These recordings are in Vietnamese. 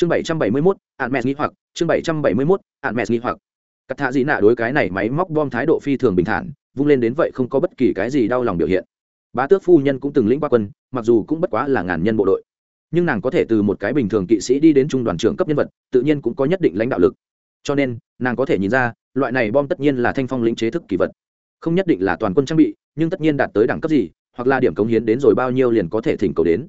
chương bảy trăm bảy mươi mốt, ạn mẹ nghĩ hoặc, chương bảy trăm bảy mươi mốt, ạn mẹ nghĩ hoặc. Cắt thạ dị nạ đối cái này máy móc bom thái độ phi thường bình thản, vung lên đến vậy không có bất kỳ cái gì đau lòng biểu hiện. Bá tước phu nhân cũng từng lĩnh qua quân, mặc dù cũng bất quá là ngàn nhân bộ đội. Nhưng nàng có thể từ một cái bình thường kỵ sĩ đi đến trung đoàn trưởng cấp nhân vật, tự nhiên cũng có nhất định lãnh đạo lực. Cho nên, nàng có thể nhìn ra, loại này bom tất nhiên là thanh phong lĩnh chế thức kỳ vật. Không nhất định là toàn quân trang bị, nhưng tất nhiên đạt tới đẳng cấp gì, hoặc là điểm cống hiến đến rồi bao nhiêu liền có thể thỉnh cầu đến.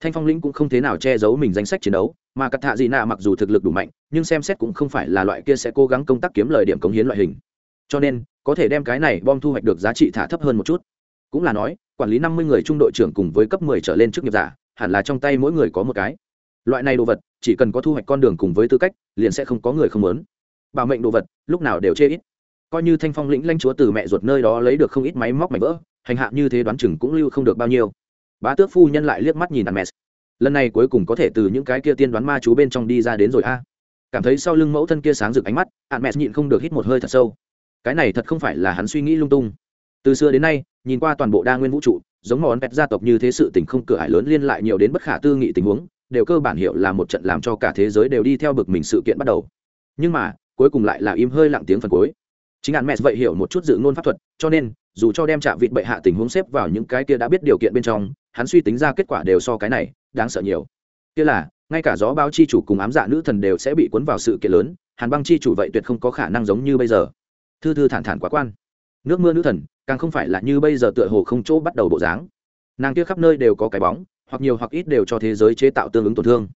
Thanh phong lĩnh cũng không thế nào che giấu mình danh sách chiến đấu mà cắt thạ dị nạ mặc dù thực lực đủ mạnh, nhưng xem xét cũng không phải là loại kia sẽ cố gắng công tác kiếm lời điểm cống hiến loại hình. Cho nên, có thể đem cái này bom thu hoạch được giá trị thả thấp hơn một chút. Cũng là nói, quản lý năm mươi người trung đội trưởng cùng với cấp mười trở lên chức nghiệp giả, hẳn là trong tay mỗi người có một cái. Loại này đồ vật, chỉ cần có thu hoạch con đường cùng với tư cách, liền sẽ không có người không muốn. Bảo mệnh đồ vật, lúc nào đều chê ít. Coi như thanh phong lĩnh lãnh chúa từ mẹ ruột nơi đó lấy được không ít máy móc mảnh vỡ, hành hạ như thế đoán chừng cũng lưu không được bao nhiêu. Bá tước phu nhân lại liếc mắt nhìn đàn mẹ lần này cuối cùng có thể từ những cái kia tiên đoán ma chú bên trong đi ra đến rồi a. Cảm thấy sau lưng mẫu thân kia sáng rực ánh mắt hạn mẹ nhịn không được hít một hơi thật sâu. Cái này thật không phải là hắn suy nghĩ lung tung. Từ xưa đến nay, nhìn qua toàn bộ đa nguyên vũ trụ, giống món pet gia tộc như thế sự tình không cửa ải lớn liên lại nhiều đến bất khả tư nghị tình huống, đều cơ bản hiểu là một trận làm cho cả thế giới đều đi theo bực mình sự kiện bắt đầu. Nhưng mà, cuối cùng lại là im hơi lặng tiếng phần cuối. Chính hạn mẹ vậy hiểu một chút dự ngôn pháp thuật, cho nên dù cho đem chạm vịt bệ hạ tình huống xếp vào những cái kia đã biết điều kiện bên trong, hắn suy tính ra kết quả đều so cái này, đáng sợ nhiều. Kia là, ngay cả gió báo chi chủ cùng ám dạ nữ thần đều sẽ bị cuốn vào sự kiện lớn, hàn băng chi chủ vậy tuyệt không có khả năng giống như bây giờ. Thư thư thản thản quá quan. Nước mưa nữ thần, càng không phải là như bây giờ tựa hồ không chỗ bắt đầu bộ dáng. Nàng kia khắp nơi đều có cái bóng, hoặc nhiều hoặc ít đều cho thế giới chế tạo tương ứng tổn thương.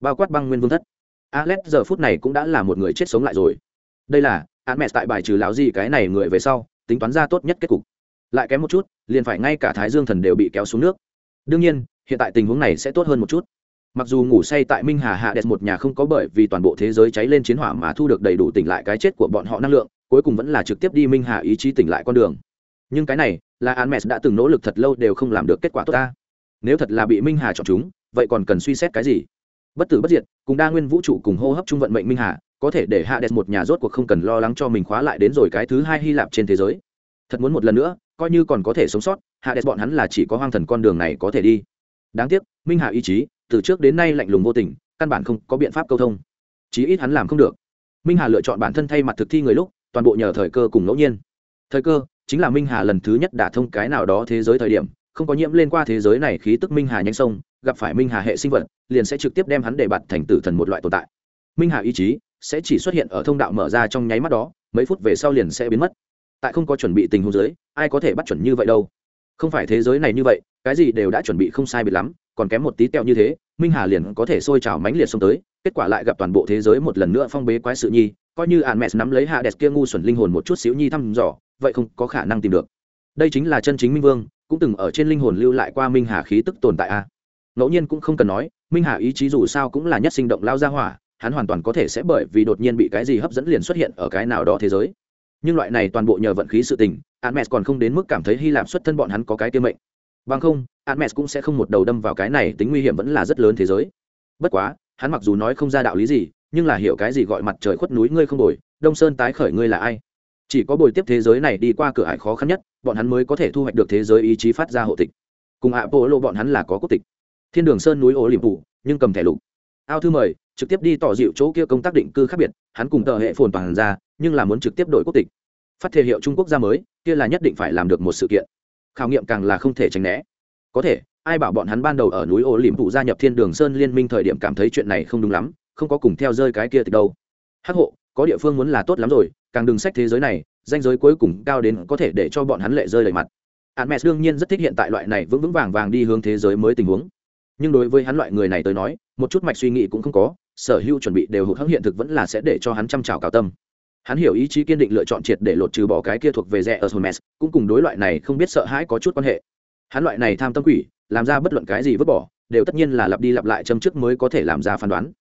Bao quát băng nguyên vương thất. Alex giờ phút này cũng đã là một người chết sống lại rồi. Đây là án mẹ tại bài trừ lão gì cái này người về sau tính toán ra tốt nhất kết cục. Lại kém một chút, liền phải ngay cả thái dương thần đều bị kéo xuống nước. Đương nhiên, hiện tại tình huống này sẽ tốt hơn một chút. Mặc dù ngủ say tại minh hà hạ đẹp một nhà không có bởi vì toàn bộ thế giới cháy lên chiến hỏa mà thu được đầy đủ tỉnh lại cái chết của bọn họ năng lượng, cuối cùng vẫn là trực tiếp đi minh hà ý chí tỉnh lại con đường. Nhưng cái này, là an mẹ đã từng nỗ lực thật lâu đều không làm được kết quả tốt ta. Nếu thật là bị minh hà chọn chúng, vậy còn cần suy xét cái gì? Bất tử bất diệt, cùng đa nguyên vũ trụ cùng hô hấp trung vận mệnh minh hà, có thể để hạ đẹp một nhà rốt cuộc không cần lo lắng cho mình khóa lại đến rồi cái thứ hai hy lạp trên thế giới thật muốn một lần nữa, coi như còn có thể sống sót, hạ đẹp bọn hắn là chỉ có hoang thần con đường này có thể đi. Đáng tiếc, minh hà ý chí, từ trước đến nay lạnh lùng vô tình, căn bản không có biện pháp câu thông. Chí ít hắn làm không được. Minh hà lựa chọn bản thân thay mặt thực thi người lúc, toàn bộ nhờ thời cơ cùng ngẫu nhiên. Thời cơ, chính là minh hà lần thứ nhất đả thông cái nào đó thế giới thời điểm, không có nhiễm lên qua thế giới này khí tức minh hà nhanh sông, gặp phải minh hà hệ sinh vật, liền sẽ trực tiếp đem hắn để bạt thành tử thần một loại tồn tại. Minh hà ý chí sẽ chỉ xuất hiện ở thông đạo mở ra trong nháy mắt đó, mấy phút về sau liền sẽ biến mất tại không có chuẩn bị tình huống giới, ai có thể bắt chuẩn như vậy đâu? Không phải thế giới này như vậy, cái gì đều đã chuẩn bị không sai biệt lắm, còn kém một tí tẹo như thế, minh hà liền có thể sôi trào mãnh liệt xông tới, kết quả lại gặp toàn bộ thế giới một lần nữa phong bế quái sự nhi, coi như ạn mẹ nắm lấy hạ đẹp kia ngu xuẩn linh hồn một chút xíu nhi thăm dò, vậy không có khả năng tìm được. Đây chính là chân chính minh vương, cũng từng ở trên linh hồn lưu lại qua minh hà khí tức tồn tại a. Ngẫu nhiên cũng không cần nói, minh hà ý chí dù sao cũng là nhất sinh động lao ra hỏa, hắn hoàn toàn có thể sẽ bởi vì đột nhiên bị cái gì hấp dẫn liền xuất hiện ở cái nào đó thế giới nhưng loại này toàn bộ nhờ vận khí sự tình Hermes còn không đến mức cảm thấy Hy Lạp xuất thân bọn hắn có cái tiêm mệnh. Bằng không, Hermes cũng sẽ không một đầu đâm vào cái này, tính nguy hiểm vẫn là rất lớn thế giới. Bất quá, hắn mặc dù nói không ra đạo lý gì, nhưng là hiểu cái gì gọi mặt trời khuất núi ngươi không đổi, Đông Sơn tái khởi ngươi là ai? Chỉ có bồi tiếp thế giới này đi qua cửa ải khó khăn nhất, bọn hắn mới có thể thu hoạch được thế giới ý chí phát ra hộ tịch. Cùng Apollo bọn hắn là có quốc tịch. Thiên Đường Sơn núi ô liềm phủ, nhưng cầm thẻ lục. Ao thư mời, trực tiếp đi tỏ dịu chỗ kia công tác định cư khác biệt, hắn cùng tờ hệ phồn toàn ra, nhưng là muốn trực tiếp đổi quốc tịch. Phát thể hiệu trung quốc ra mới kia là nhất định phải làm được một sự kiện. Khảo nghiệm càng là không thể tránh né. Có thể ai bảo bọn hắn ban đầu ở núi ô liềm phụ gia nhập thiên đường sơn liên minh thời điểm cảm thấy chuyện này không đúng lắm không có cùng theo rơi cái kia từ đâu. Hắc hộ có địa phương muốn là tốt lắm rồi càng đừng sách thế giới này danh giới cuối cùng cao đến có thể để cho bọn hắn lệ rơi đầy mặt. Hắn mẹ đương nhiên rất thích hiện tại loại này vững vững vàng vàng đi hướng thế giới mới tình huống nhưng đối với hắn loại người này tới nói một chút mạch suy nghĩ cũng không có sở hữu chuẩn bị đều hụt hẫng hiện thực vẫn là sẽ để cho hắn chăm chào cao tâm hắn hiểu ý chí kiên định lựa chọn triệt để lột trừ bỏ cái kia thuộc về rẻ ở Hermes, cũng cùng đối loại này không biết sợ hãi có chút quan hệ. Hắn loại này tham tâm quỷ, làm ra bất luận cái gì vứt bỏ, đều tất nhiên là lặp đi lặp lại châm trước mới có thể làm ra phán đoán.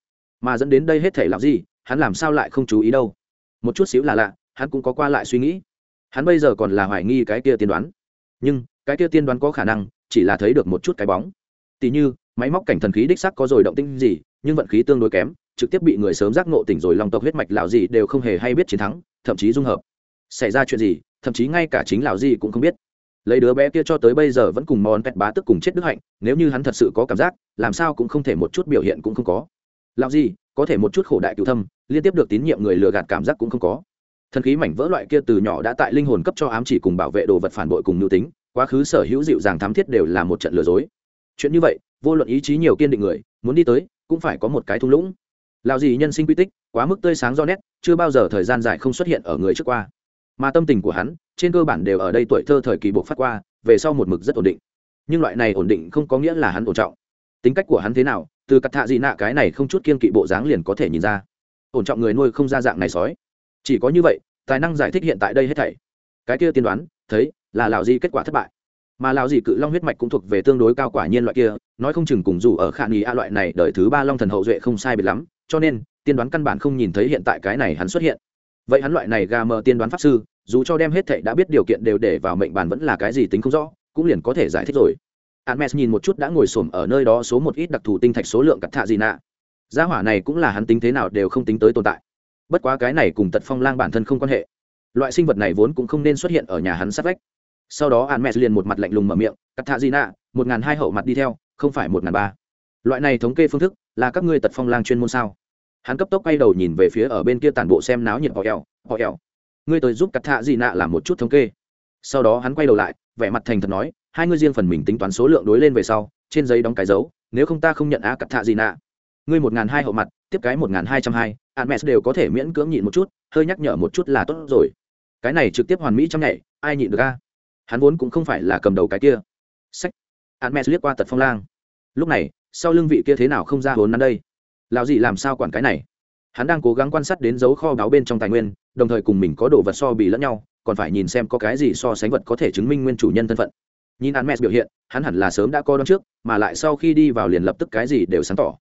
Mà dẫn đến đây hết thể làm gì, hắn làm sao lại không chú ý đâu? Một chút xíu là lạ, hắn cũng có qua lại suy nghĩ. Hắn bây giờ còn là hoài nghi cái kia tiên đoán. Nhưng, cái kia tiên đoán có khả năng chỉ là thấy được một chút cái bóng. Tỷ như, máy móc cảnh thần khí đích sắc có rồi động tĩnh gì, nhưng vận khí tương đối kém, trực tiếp bị người sớm giác ngộ tỉnh rồi lòng tộc huyết mạch lão gì đều không hề hay biết chiến thắng thậm chí dung hợp. Xảy ra chuyện gì thậm chí ngay cả chính lão gì cũng không biết. Lấy đứa bé kia cho tới bây giờ vẫn cùng món pẹt bá tức cùng chết đức hạnh nếu như hắn thật sự có cảm giác làm sao cũng không thể một chút biểu hiện cũng không có. Lão gì có thể một chút khổ đại cựu thâm liên tiếp được tín nhiệm người lừa gạt cảm giác cũng không có. Thần khí mảnh vỡ loại kia từ nhỏ đã tại linh hồn cấp cho ám chỉ cùng bảo vệ đồ vật phản bội cùng nhu tính quá khứ sở hữu dịu dàng thám thiết đều là một trận lừa dối. Chuyện như vậy vô luận ý chí nhiều kiên định người, muốn đi tới, cũng phải có một cái thung lũng. Lào gì nhân sinh quy tích, quá mức tươi sáng do nét, chưa bao giờ thời gian dài không xuất hiện ở người trước qua. Mà tâm tình của hắn, trên cơ bản đều ở đây tuổi thơ thời kỳ buộc phát qua, về sau một mực rất ổn định. Nhưng loại này ổn định không có nghĩa là hắn ổn trọng. Tính cách của hắn thế nào, từ cặt thạ dị nạ cái này không chút kiên kỵ bộ dáng liền có thể nhìn ra. Ổn trọng người nuôi không ra dạng này sói. Chỉ có như vậy, tài năng giải thích hiện tại đây hết thảy. Cái kia tiên đoán, thấy, là lào di kết quả thất bại. Mà lào di cự long huyết mạch cũng thuộc về tương đối cao quả nhiên loại kia nói không chừng cùng dù ở khả nghi a loại này đợi thứ ba long thần hậu duệ không sai biệt lắm cho nên tiên đoán căn bản không nhìn thấy hiện tại cái này hắn xuất hiện vậy hắn loại này gà mờ tiên đoán pháp sư dù cho đem hết thảy đã biết điều kiện đều để vào mệnh bàn vẫn là cái gì tính không rõ cũng liền có thể giải thích rồi Hermes nhìn một chút đã ngồi xổm ở nơi đó số một ít đặc thù tinh thạch số lượng cắt thạ gì nạ. Gia hỏa này cũng là hắn tính thế nào đều không tính tới tồn tại. Bất quá cái này cùng Tật Phong Lang bản thân không quan hệ. Loại sinh vật này vốn cũng không nên xuất hiện ở nhà hắn sát vách. Sau đó Hermes liền một mặt lạnh lùng mở miệng, "Cắt thạ gì nạ, một ngàn hai hậu mặt đi theo, không phải một ngàn ba. Loại này thống kê phương thức, là các ngươi Tật Phong Lang chuyên môn sao?" Hắn cấp tốc quay đầu nhìn về phía ở bên kia tản bộ xem náo nhiệt họ eo, họ eo. Ngươi tới giúp Cắt thạ gì nạ làm một chút thống kê. Sau đó hắn quay đầu lại, vẻ mặt thành thật nói, hai ngươi riêng phần mình tính toán số lượng đối lên về sau trên giấy đóng cái dấu nếu không ta không nhận á cắt thạ gì nạ ngươi một ngàn hai hậu mặt tiếp cái một ngàn hai trăm hai an mẹ đều có thể miễn cưỡng nhịn một chút hơi nhắc nhở một chút là tốt rồi cái này trực tiếp hoàn mỹ trong nhảy ai nhịn được a hắn vốn cũng không phải là cầm đầu cái kia sách an mẹ liếc qua tật phong lang. Lúc này, sau lưng vị kia thế nào không ra hồn nắn đây? Lão gì làm sao quản cái này? Hắn đang cố gắng quan sát đến dấu kho báu bên trong tài nguyên, đồng thời cùng mình có đồ vật so bì lẫn nhau, còn phải nhìn xem có cái gì so sánh vật có thể chứng minh nguyên chủ nhân thân phận. Nhìn hắn biểu hiện, hắn hẳn là sớm đã coi đón trước, mà lại sau khi đi vào liền lập tức cái gì đều sáng tỏ.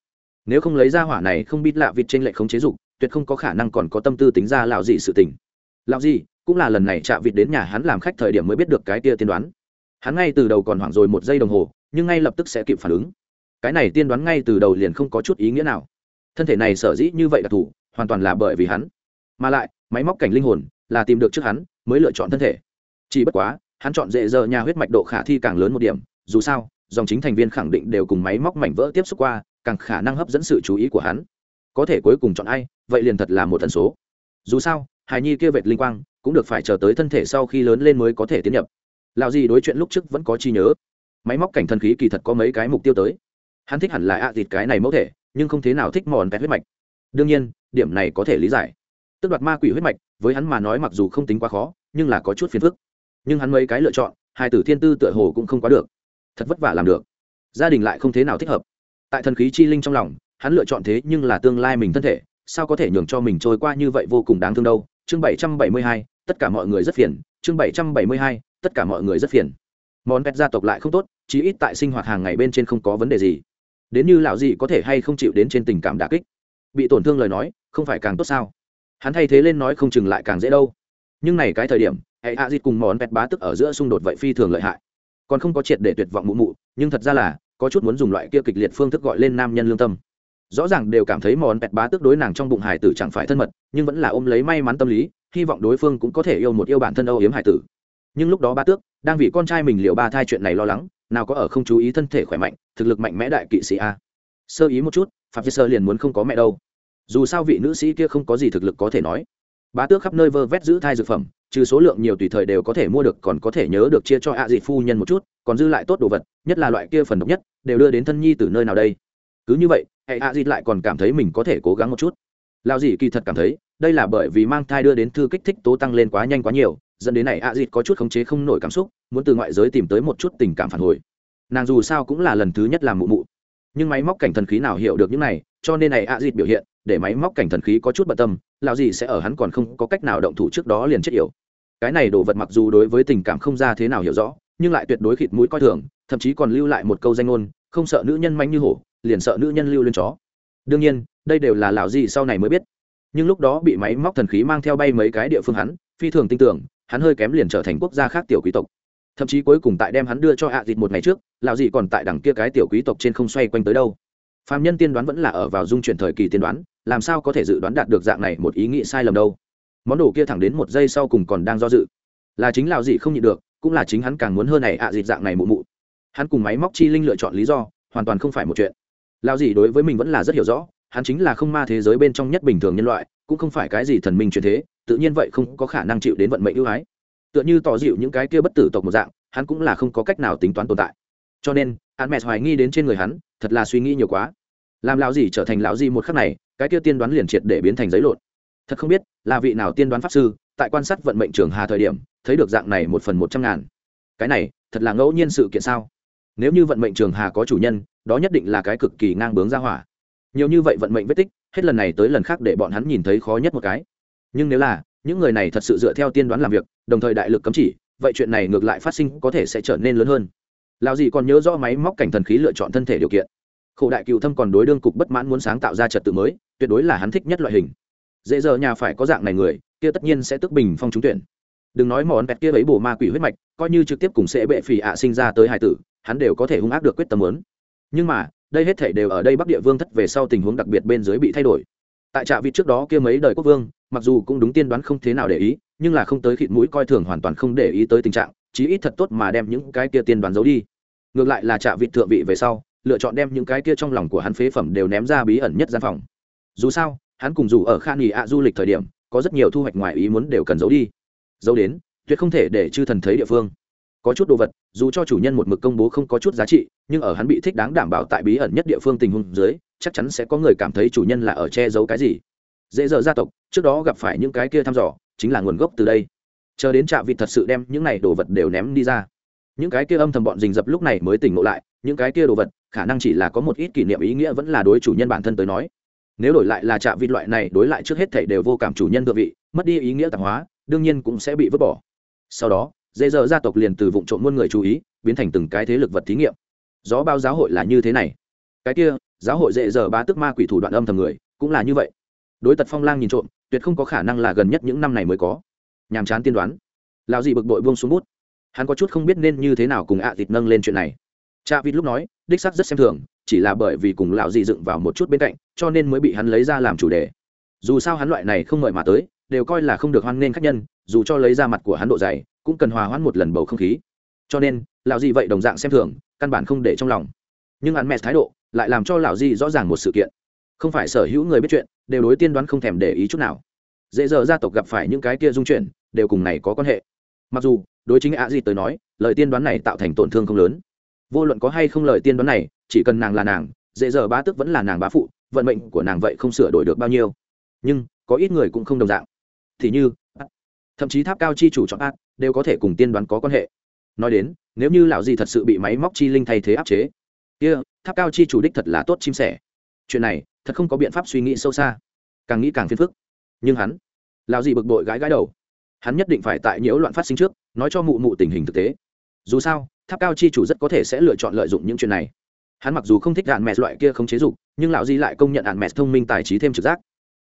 Nếu không lấy ra hỏa này không biết lạ vịt trên lệ không chế dục, tuyệt không có khả năng còn có tâm tư tính ra lão gì sự tình. Lão gì cũng là lần này chạ vịt đến nhà hắn làm khách thời điểm mới biết được cái kia tiên đoán hắn ngay từ đầu còn hoảng rồi một giây đồng hồ, nhưng ngay lập tức sẽ kịp phản ứng. Cái này tiên đoán ngay từ đầu liền không có chút ý nghĩa nào. Thân thể này sở dĩ như vậy đặc thù hoàn toàn là bởi vì hắn. Mà lại, máy móc cảnh linh hồn là tìm được trước hắn mới lựa chọn thân thể. Chỉ bất quá, hắn chọn dễ dở nhà huyết mạch độ khả thi càng lớn một điểm, dù sao, dòng chính thành viên khẳng định đều cùng máy móc mảnh vỡ tiếp xúc qua, càng khả năng hấp dẫn sự chú ý của hắn. Có thể cuối cùng chọn ai, vậy liền thật là một tần số. Dù sao, hài nhi kia vệt linh quang cũng được phải chờ tới thân thể sau khi lớn lên mới có thể tiến nhập lào gì đối chuyện lúc trước vẫn có chi nhớ. Máy móc cảnh thần khí kỳ thật có mấy cái mục tiêu tới. Hắn thích hẳn là ạ à thịt cái này mẫu thể, nhưng không thế nào thích mòn vẹt huyết mạch. Đương nhiên, điểm này có thể lý giải. Tức đoạt ma quỷ huyết mạch, với hắn mà nói mặc dù không tính quá khó, nhưng là có chút phiền phức. Nhưng hắn mấy cái lựa chọn, hai tử thiên tư tựa hồ cũng không quá được. Thật vất vả làm được. Gia đình lại không thế nào thích hợp. Tại thần khí chi linh trong lòng, hắn lựa chọn thế nhưng là tương lai mình thân thể, sao có thể nhường cho mình trôi qua như vậy vô cùng đáng thương đâu. Chương bảy trăm bảy mươi hai, tất cả mọi người rất phiền. Chương bảy trăm bảy mươi hai tất cả mọi người rất phiền. Món pet gia tộc lại không tốt, chí ít tại sinh hoạt hàng ngày bên trên không có vấn đề gì. Đến như lão gì có thể hay không chịu đến trên tình cảm đà kích? Bị tổn thương lời nói, không phải càng tốt sao? Hắn thay thế lên nói không chừng lại càng dễ đâu. Nhưng này cái thời điểm, hệ hạ dịt cùng món pet bá tức ở giữa xung đột vậy phi thường lợi hại. Còn không có triệt để tuyệt vọng mụ mụ, nhưng thật ra là, có chút muốn dùng loại kia kịch liệt phương thức gọi lên nam nhân lương tâm. Rõ ràng đều cảm thấy món pet bá tức đối nàng trong bụng hải tử chẳng phải thân mật, nhưng vẫn là ôm lấy may mắn tâm lý, hy vọng đối phương cũng có thể yêu một yêu bản thân âu yếm hải tử nhưng lúc đó ba tước đang vì con trai mình liệu ba thai chuyện này lo lắng, nào có ở không chú ý thân thể khỏe mạnh, thực lực mạnh mẽ đại kỵ sĩ a. Sơ ý một chút, phạm vi sơ liền muốn không có mẹ đâu. Dù sao vị nữ sĩ kia không có gì thực lực có thể nói. Bá tước khắp nơi vơ vét giữ thai dược phẩm, trừ số lượng nhiều tùy thời đều có thể mua được, còn có thể nhớ được chia cho ạ à dị phu nhân một chút, còn dư lại tốt đồ vật, nhất là loại kia phần độc nhất, đều đưa đến thân nhi từ nơi nào đây. Cứ như vậy, hệ ạ dị lại còn cảm thấy mình có thể cố gắng một chút. Lao dị kỳ thật cảm thấy, đây là bởi vì mang thai đưa đến thư kích thích tố tăng lên quá nhanh quá nhiều dẫn đến này a dịt có chút khống chế không nổi cảm xúc, muốn từ ngoại giới tìm tới một chút tình cảm phản hồi. Nàng dù sao cũng là lần thứ nhất làm mụ mụ. Nhưng máy móc cảnh thần khí nào hiểu được những này, cho nên này a dịt biểu hiện, để máy móc cảnh thần khí có chút bận tâm, lão gì sẽ ở hắn còn không có cách nào động thủ trước đó liền chết yểu. Cái này đồ vật mặc dù đối với tình cảm không ra thế nào hiểu rõ, nhưng lại tuyệt đối khịt mũi coi thường, thậm chí còn lưu lại một câu danh ngôn, không sợ nữ nhân manh như hổ, liền sợ nữ nhân lưu lên chó. Đương nhiên, đây đều là lão gì sau này mới biết. Nhưng lúc đó bị máy móc thần khí mang theo bay mấy cái địa phương hắn, phi thường tin tưởng hắn hơi kém liền trở thành quốc gia khác tiểu quý tộc. Thậm chí cuối cùng tại đem hắn đưa cho hạ à dịt một ngày trước, lão dị còn tại đằng kia cái tiểu quý tộc trên không xoay quanh tới đâu. Phạm nhân tiên đoán vẫn là ở vào dung chuyển thời kỳ tiên đoán, làm sao có thể dự đoán đạt được dạng này một ý nghĩ sai lầm đâu. Món đồ kia thẳng đến một giây sau cùng còn đang do dự. Là chính lão dị không nhịn được, cũng là chính hắn càng muốn hơn này ạ à dịt dạng này mụ mụ. Hắn cùng máy móc chi linh lựa chọn lý do, hoàn toàn không phải một chuyện. Lão dị đối với mình vẫn là rất hiểu rõ, hắn chính là không ma thế giới bên trong nhất bình thường nhân loại cũng không phải cái gì thần minh truyền thế, tự nhiên vậy không có khả năng chịu đến vận mệnh ưu ái. Tựa như tỏ dịu những cái kia bất tử tộc một dạng, hắn cũng là không có cách nào tính toán tồn tại. Cho nên, hắn mẹ hoài nghi đến trên người hắn, thật là suy nghĩ nhiều quá. Làm lão gì trở thành lão gì một khắc này, cái kia tiên đoán liền triệt để biến thành giấy lộn. Thật không biết, là vị nào tiên đoán pháp sư, tại quan sát vận mệnh trường hà thời điểm, thấy được dạng này một phần một trăm ngàn. Cái này, thật là ngẫu nhiên sự kiện sao? Nếu như vận mệnh trường hà có chủ nhân, đó nhất định là cái cực kỳ ngang bướng ra hỏa. Nhiều như vậy vận mệnh vết tích hết lần này tới lần khác để bọn hắn nhìn thấy khó nhất một cái. Nhưng nếu là, những người này thật sự dựa theo tiên đoán làm việc, đồng thời đại lực cấm chỉ, vậy chuyện này ngược lại phát sinh có thể sẽ trở nên lớn hơn. Lao gì còn nhớ rõ máy móc cảnh thần khí lựa chọn thân thể điều kiện. Khổ đại cựu thâm còn đối đương cục bất mãn muốn sáng tạo ra trật tự mới, tuyệt đối là hắn thích nhất loại hình. Dễ giờ nhà phải có dạng này người, kia tất nhiên sẽ tức bình phong trúng tuyển. Đừng nói món bẹt kia ấy bổ ma quỷ huyết mạch, coi như trực tiếp cùng sẽ bệ phì ạ sinh ra tới hải tử, hắn đều có thể hung ác được quyết tâm lớn nhưng mà đây hết thể đều ở đây bắc địa vương thất về sau tình huống đặc biệt bên dưới bị thay đổi. Tại trạ vị trước đó kia mấy đời quốc vương, mặc dù cũng đúng tiên đoán không thế nào để ý, nhưng là không tới khịt mũi coi thường hoàn toàn không để ý tới tình trạng, chí ít thật tốt mà đem những cái kia tiên đoán giấu đi. Ngược lại là trạ vị thượng vị về sau, lựa chọn đem những cái kia trong lòng của hắn phế phẩm đều ném ra bí ẩn nhất gian phòng. Dù sao, hắn cùng dù ở khan nghỉ ạ du lịch thời điểm, có rất nhiều thu hoạch ngoài ý muốn đều cần giấu đi. Giấu đến, tuyệt không thể để chư thần thấy địa phương có chút đồ vật, dù cho chủ nhân một mực công bố không có chút giá trị, nhưng ở hắn bị thích đáng đảm bảo tại bí ẩn nhất địa phương tình huống dưới, chắc chắn sẽ có người cảm thấy chủ nhân là ở che giấu cái gì. Dễ dở gia tộc, trước đó gặp phải những cái kia thăm dò, chính là nguồn gốc từ đây. Chờ đến trạm vịt thật sự đem những này đồ vật đều ném đi ra. Những cái kia âm thầm bọn rình dập lúc này mới tỉnh ngộ lại, những cái kia đồ vật, khả năng chỉ là có một ít kỷ niệm ý nghĩa vẫn là đối chủ nhân bản thân tới nói. Nếu đổi lại là trạm vịt loại này, đối lại trước hết thầy đều vô cảm chủ nhân thượng vị, mất đi ý nghĩa tạp hóa, đương nhiên cũng sẽ bị vứt bỏ. Sau đó dễ dở gia tộc liền từ vụ trộm muôn người chú ý, biến thành từng cái thế lực vật thí nghiệm. Gió bao giáo hội là như thế này. Cái kia, giáo hội dễ dở bá tức ma quỷ thủ đoạn âm thầm người, cũng là như vậy. Đối tật phong lang nhìn trộm, tuyệt không có khả năng là gần nhất những năm này mới có. Nhàm chán tiên đoán. Lao dị bực bội buông xuống bút. Hắn có chút không biết nên như thế nào cùng ạ à thịt nâng lên chuyện này. Cha vịt lúc nói, đích sắc rất xem thường, chỉ là bởi vì cùng lão dị dựng vào một chút bên cạnh, cho nên mới bị hắn lấy ra làm chủ đề. Dù sao hắn loại này không mời mà tới, đều coi là không được hoan nghênh khách nhân, dù cho lấy ra mặt của hắn độ dày cũng cần hòa hoãn một lần bầu không khí. Cho nên, lão di vậy đồng dạng xem thường, căn bản không để trong lòng. Nhưng hắn mẹ thái độ lại làm cho lão di rõ ràng một sự kiện. Không phải sở hữu người biết chuyện, đều đối tiên đoán không thèm để ý chút nào. Dễ dở gia tộc gặp phải những cái kia dung chuyển đều cùng này có quan hệ. Mặc dù, đối chính ạ gì tới nói, lời tiên đoán này tạo thành tổn thương không lớn. Vô luận có hay không lời tiên đoán này, chỉ cần nàng là nàng, dễ dở bá tức vẫn là nàng bá phụ, vận mệnh của nàng vậy không sửa đổi được bao nhiêu. Nhưng, có ít người cũng không đồng dạng. Thì như thậm chí tháp cao chi chủ chọn ác, đều có thể cùng tiên đoán có quan hệ. Nói đến, nếu như lão gì thật sự bị máy móc chi linh thay thế áp chế, kia, tháp cao chi chủ đích thật là tốt chim sẻ. Chuyện này, thật không có biện pháp suy nghĩ sâu xa. Càng nghĩ càng phiền phức. Nhưng hắn, lão gì bực bội gãi gãi đầu. Hắn nhất định phải tại nhiễu loạn phát sinh trước, nói cho mụ mụ tình hình thực tế. Dù sao, tháp cao chi chủ rất có thể sẽ lựa chọn lợi dụng những chuyện này. Hắn mặc dù không thích đạn mẹ loại kia không chế dục, nhưng lão di lại công nhận đạn mẹ thông minh tài trí thêm trực giác.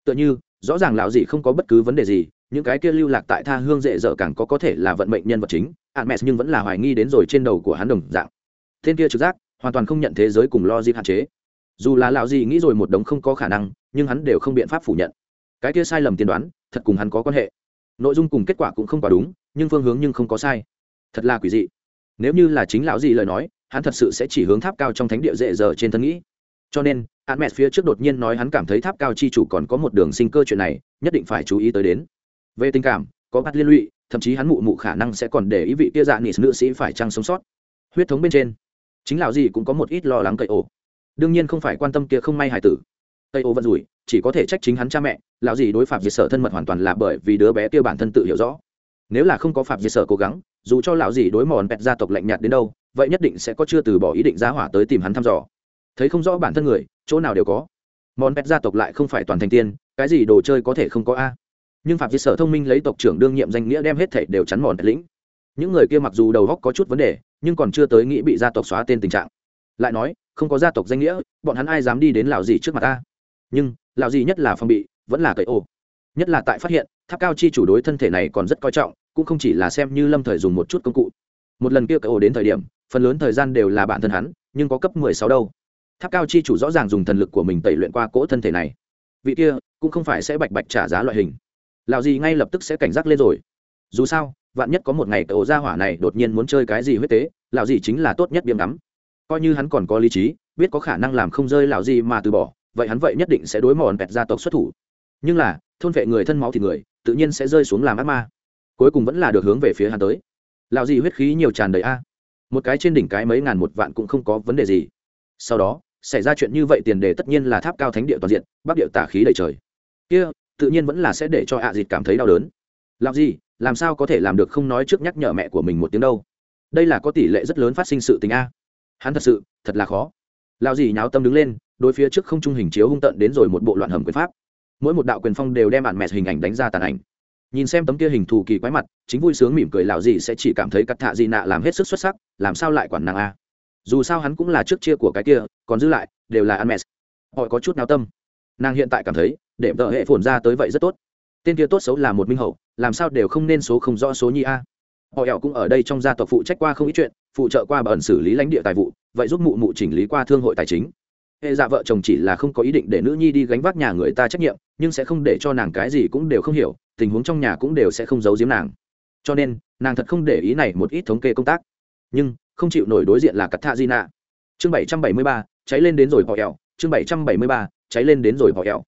Tựa như, rõ ràng lão di không có bất cứ vấn đề gì những cái kia lưu lạc tại tha hương dễ dở càng có có thể là vận mệnh nhân vật chính đạn mẹ nhưng vẫn là hoài nghi đến rồi trên đầu của hắn đồng dạng. Tên kia trực giác, hoàn toàn không nhận thế giới cùng lo dịp hạn chế. Dù là lão gì nghĩ rồi một đống không có khả năng, nhưng hắn đều không biện pháp phủ nhận. Cái kia sai lầm tiên đoán, thật cùng hắn có quan hệ. Nội dung cùng kết quả cũng không quá đúng, nhưng phương hướng nhưng không có sai. Thật là quỷ dị. Nếu như là chính lão gì lời nói, hắn thật sự sẽ chỉ hướng tháp cao trong thánh địa dễ dở trên thân nghĩ. Cho nên hắn mẹ phía trước đột nhiên nói hắn cảm thấy tháp cao chi chủ còn có một đường sinh cơ chuyện này, nhất định phải chú ý tới đến về tình cảm, có bắt liên lụy, thậm chí hắn mụ mụ khả năng sẽ còn để ý vị kia dạ nị nữ sĩ phải chăng sống sót. Huyết thống bên trên, chính lão gì cũng có một ít lo lắng cậy ổ đương nhiên không phải quan tâm kia không may hải tử. Tây ô vận rủi, chỉ có thể trách chính hắn cha mẹ, lão gì đối phạm diệt sở thân mật hoàn toàn là bởi vì đứa bé kia bản thân tự hiểu rõ. Nếu là không có phạm diệt sở cố gắng, dù cho lão gì đối mòn pẹt gia tộc lạnh nhạt đến đâu, vậy nhất định sẽ có chưa từ bỏ ý định giá hỏa tới tìm hắn thăm dò. Thấy không rõ bản thân người, chỗ nào đều có. Mòn pẹt gia tộc lại không phải toàn thành tiên, cái gì đồ chơi có thể không có a? Nhưng phạm vi sở thông minh lấy tộc trưởng đương nhiệm danh nghĩa đem hết thảy đều chắn mòn lĩnh. Những người kia mặc dù đầu góc có chút vấn đề, nhưng còn chưa tới nghĩ bị gia tộc xóa tên tình trạng. Lại nói, không có gia tộc danh nghĩa, bọn hắn ai dám đi đến lão gì trước mặt ta? Nhưng, lão gì nhất là phong bị, vẫn là cậy ô nhất là tại phát hiện, tháp cao chi chủ đối thân thể này còn rất coi trọng, cũng không chỉ là xem như lâm thời dùng một chút công cụ. Một lần kia cậy ô đến thời điểm, phần lớn thời gian đều là bản thân hắn, nhưng có cấp mười sáu đâu. Tháp cao chi chủ rõ ràng dùng thần lực của mình tẩy luyện qua cỗ thân thể này. Vị kia, cũng không phải sẽ bạch bạch trả giá loại hình lão gì ngay lập tức sẽ cảnh giác lên rồi. Dù sao, vạn nhất có một ngày cậu gia hỏa này đột nhiên muốn chơi cái gì huyết tế, lão gì chính là tốt nhất biếm đắm coi như hắn còn có lý trí, biết có khả năng làm không rơi lão gì mà từ bỏ, vậy hắn vậy nhất định sẽ đối mòn vẹt gia tộc xuất thủ. Nhưng là, thôn vệ người thân máu thì người, tự nhiên sẽ rơi xuống làm ác ma. Cuối cùng vẫn là được hướng về phía hắn tới. Lạo gì huyết khí nhiều tràn đầy a. Một cái trên đỉnh cái mấy ngàn một vạn cũng không có vấn đề gì. Sau đó, xảy ra chuyện như vậy tiền đề tất nhiên là tháp cao thánh địa toàn diện, bắc địa tả khí đầy trời. Kia tự nhiên vẫn là sẽ để cho ạ à dịt cảm thấy đau đớn. Làm gì? Làm sao có thể làm được không nói trước nhắc nhở mẹ của mình một tiếng đâu? Đây là có tỷ lệ rất lớn phát sinh sự tình a. Hắn thật sự, thật là khó. Lao gì nháo tâm đứng lên, đối phía trước không trung hình chiếu hung tận đến rồi một bộ loạn hầm quyền pháp. Mỗi một đạo quyền phong đều đem bạn mẹ hình ảnh đánh ra tàn ảnh. Nhìn xem tấm kia hình thù kỳ quái mặt, chính vui sướng mỉm cười lào gì sẽ chỉ cảm thấy cắt thạ gì nạ làm hết sức xuất sắc, làm sao lại quản nàng a? Dù sao hắn cũng là trước chia của cái kia, còn giữ lại, đều là ăn mẹ họ có chút nào tâm nàng hiện tại cảm thấy, để vợ hệ phồn ra tới vậy rất tốt. Tên kia tốt xấu là một minh hậu, làm sao đều không nên số không rõ số nhi a. Họ ẹo cũng ở đây trong gia tộc phụ trách qua không ít chuyện, phụ trợ qua bẩn xử lý lãnh địa tài vụ, vậy giúp mụ mụ chỉnh lý qua thương hội tài chính. Hệ dạ vợ chồng chỉ là không có ý định để nữ nhi đi gánh vác nhà người ta trách nhiệm, nhưng sẽ không để cho nàng cái gì cũng đều không hiểu, tình huống trong nhà cũng đều sẽ không giấu giếm nàng. Cho nên, nàng thật không để ý này một ít thống kê công tác. Nhưng, không chịu nổi đối diện là cắt thạ di nạ chương bảy trăm bảy mươi ba, cháy lên đến rồi họ ẹo chương bảy trăm bảy mươi ba cháy lên đến rồi bỏ eo,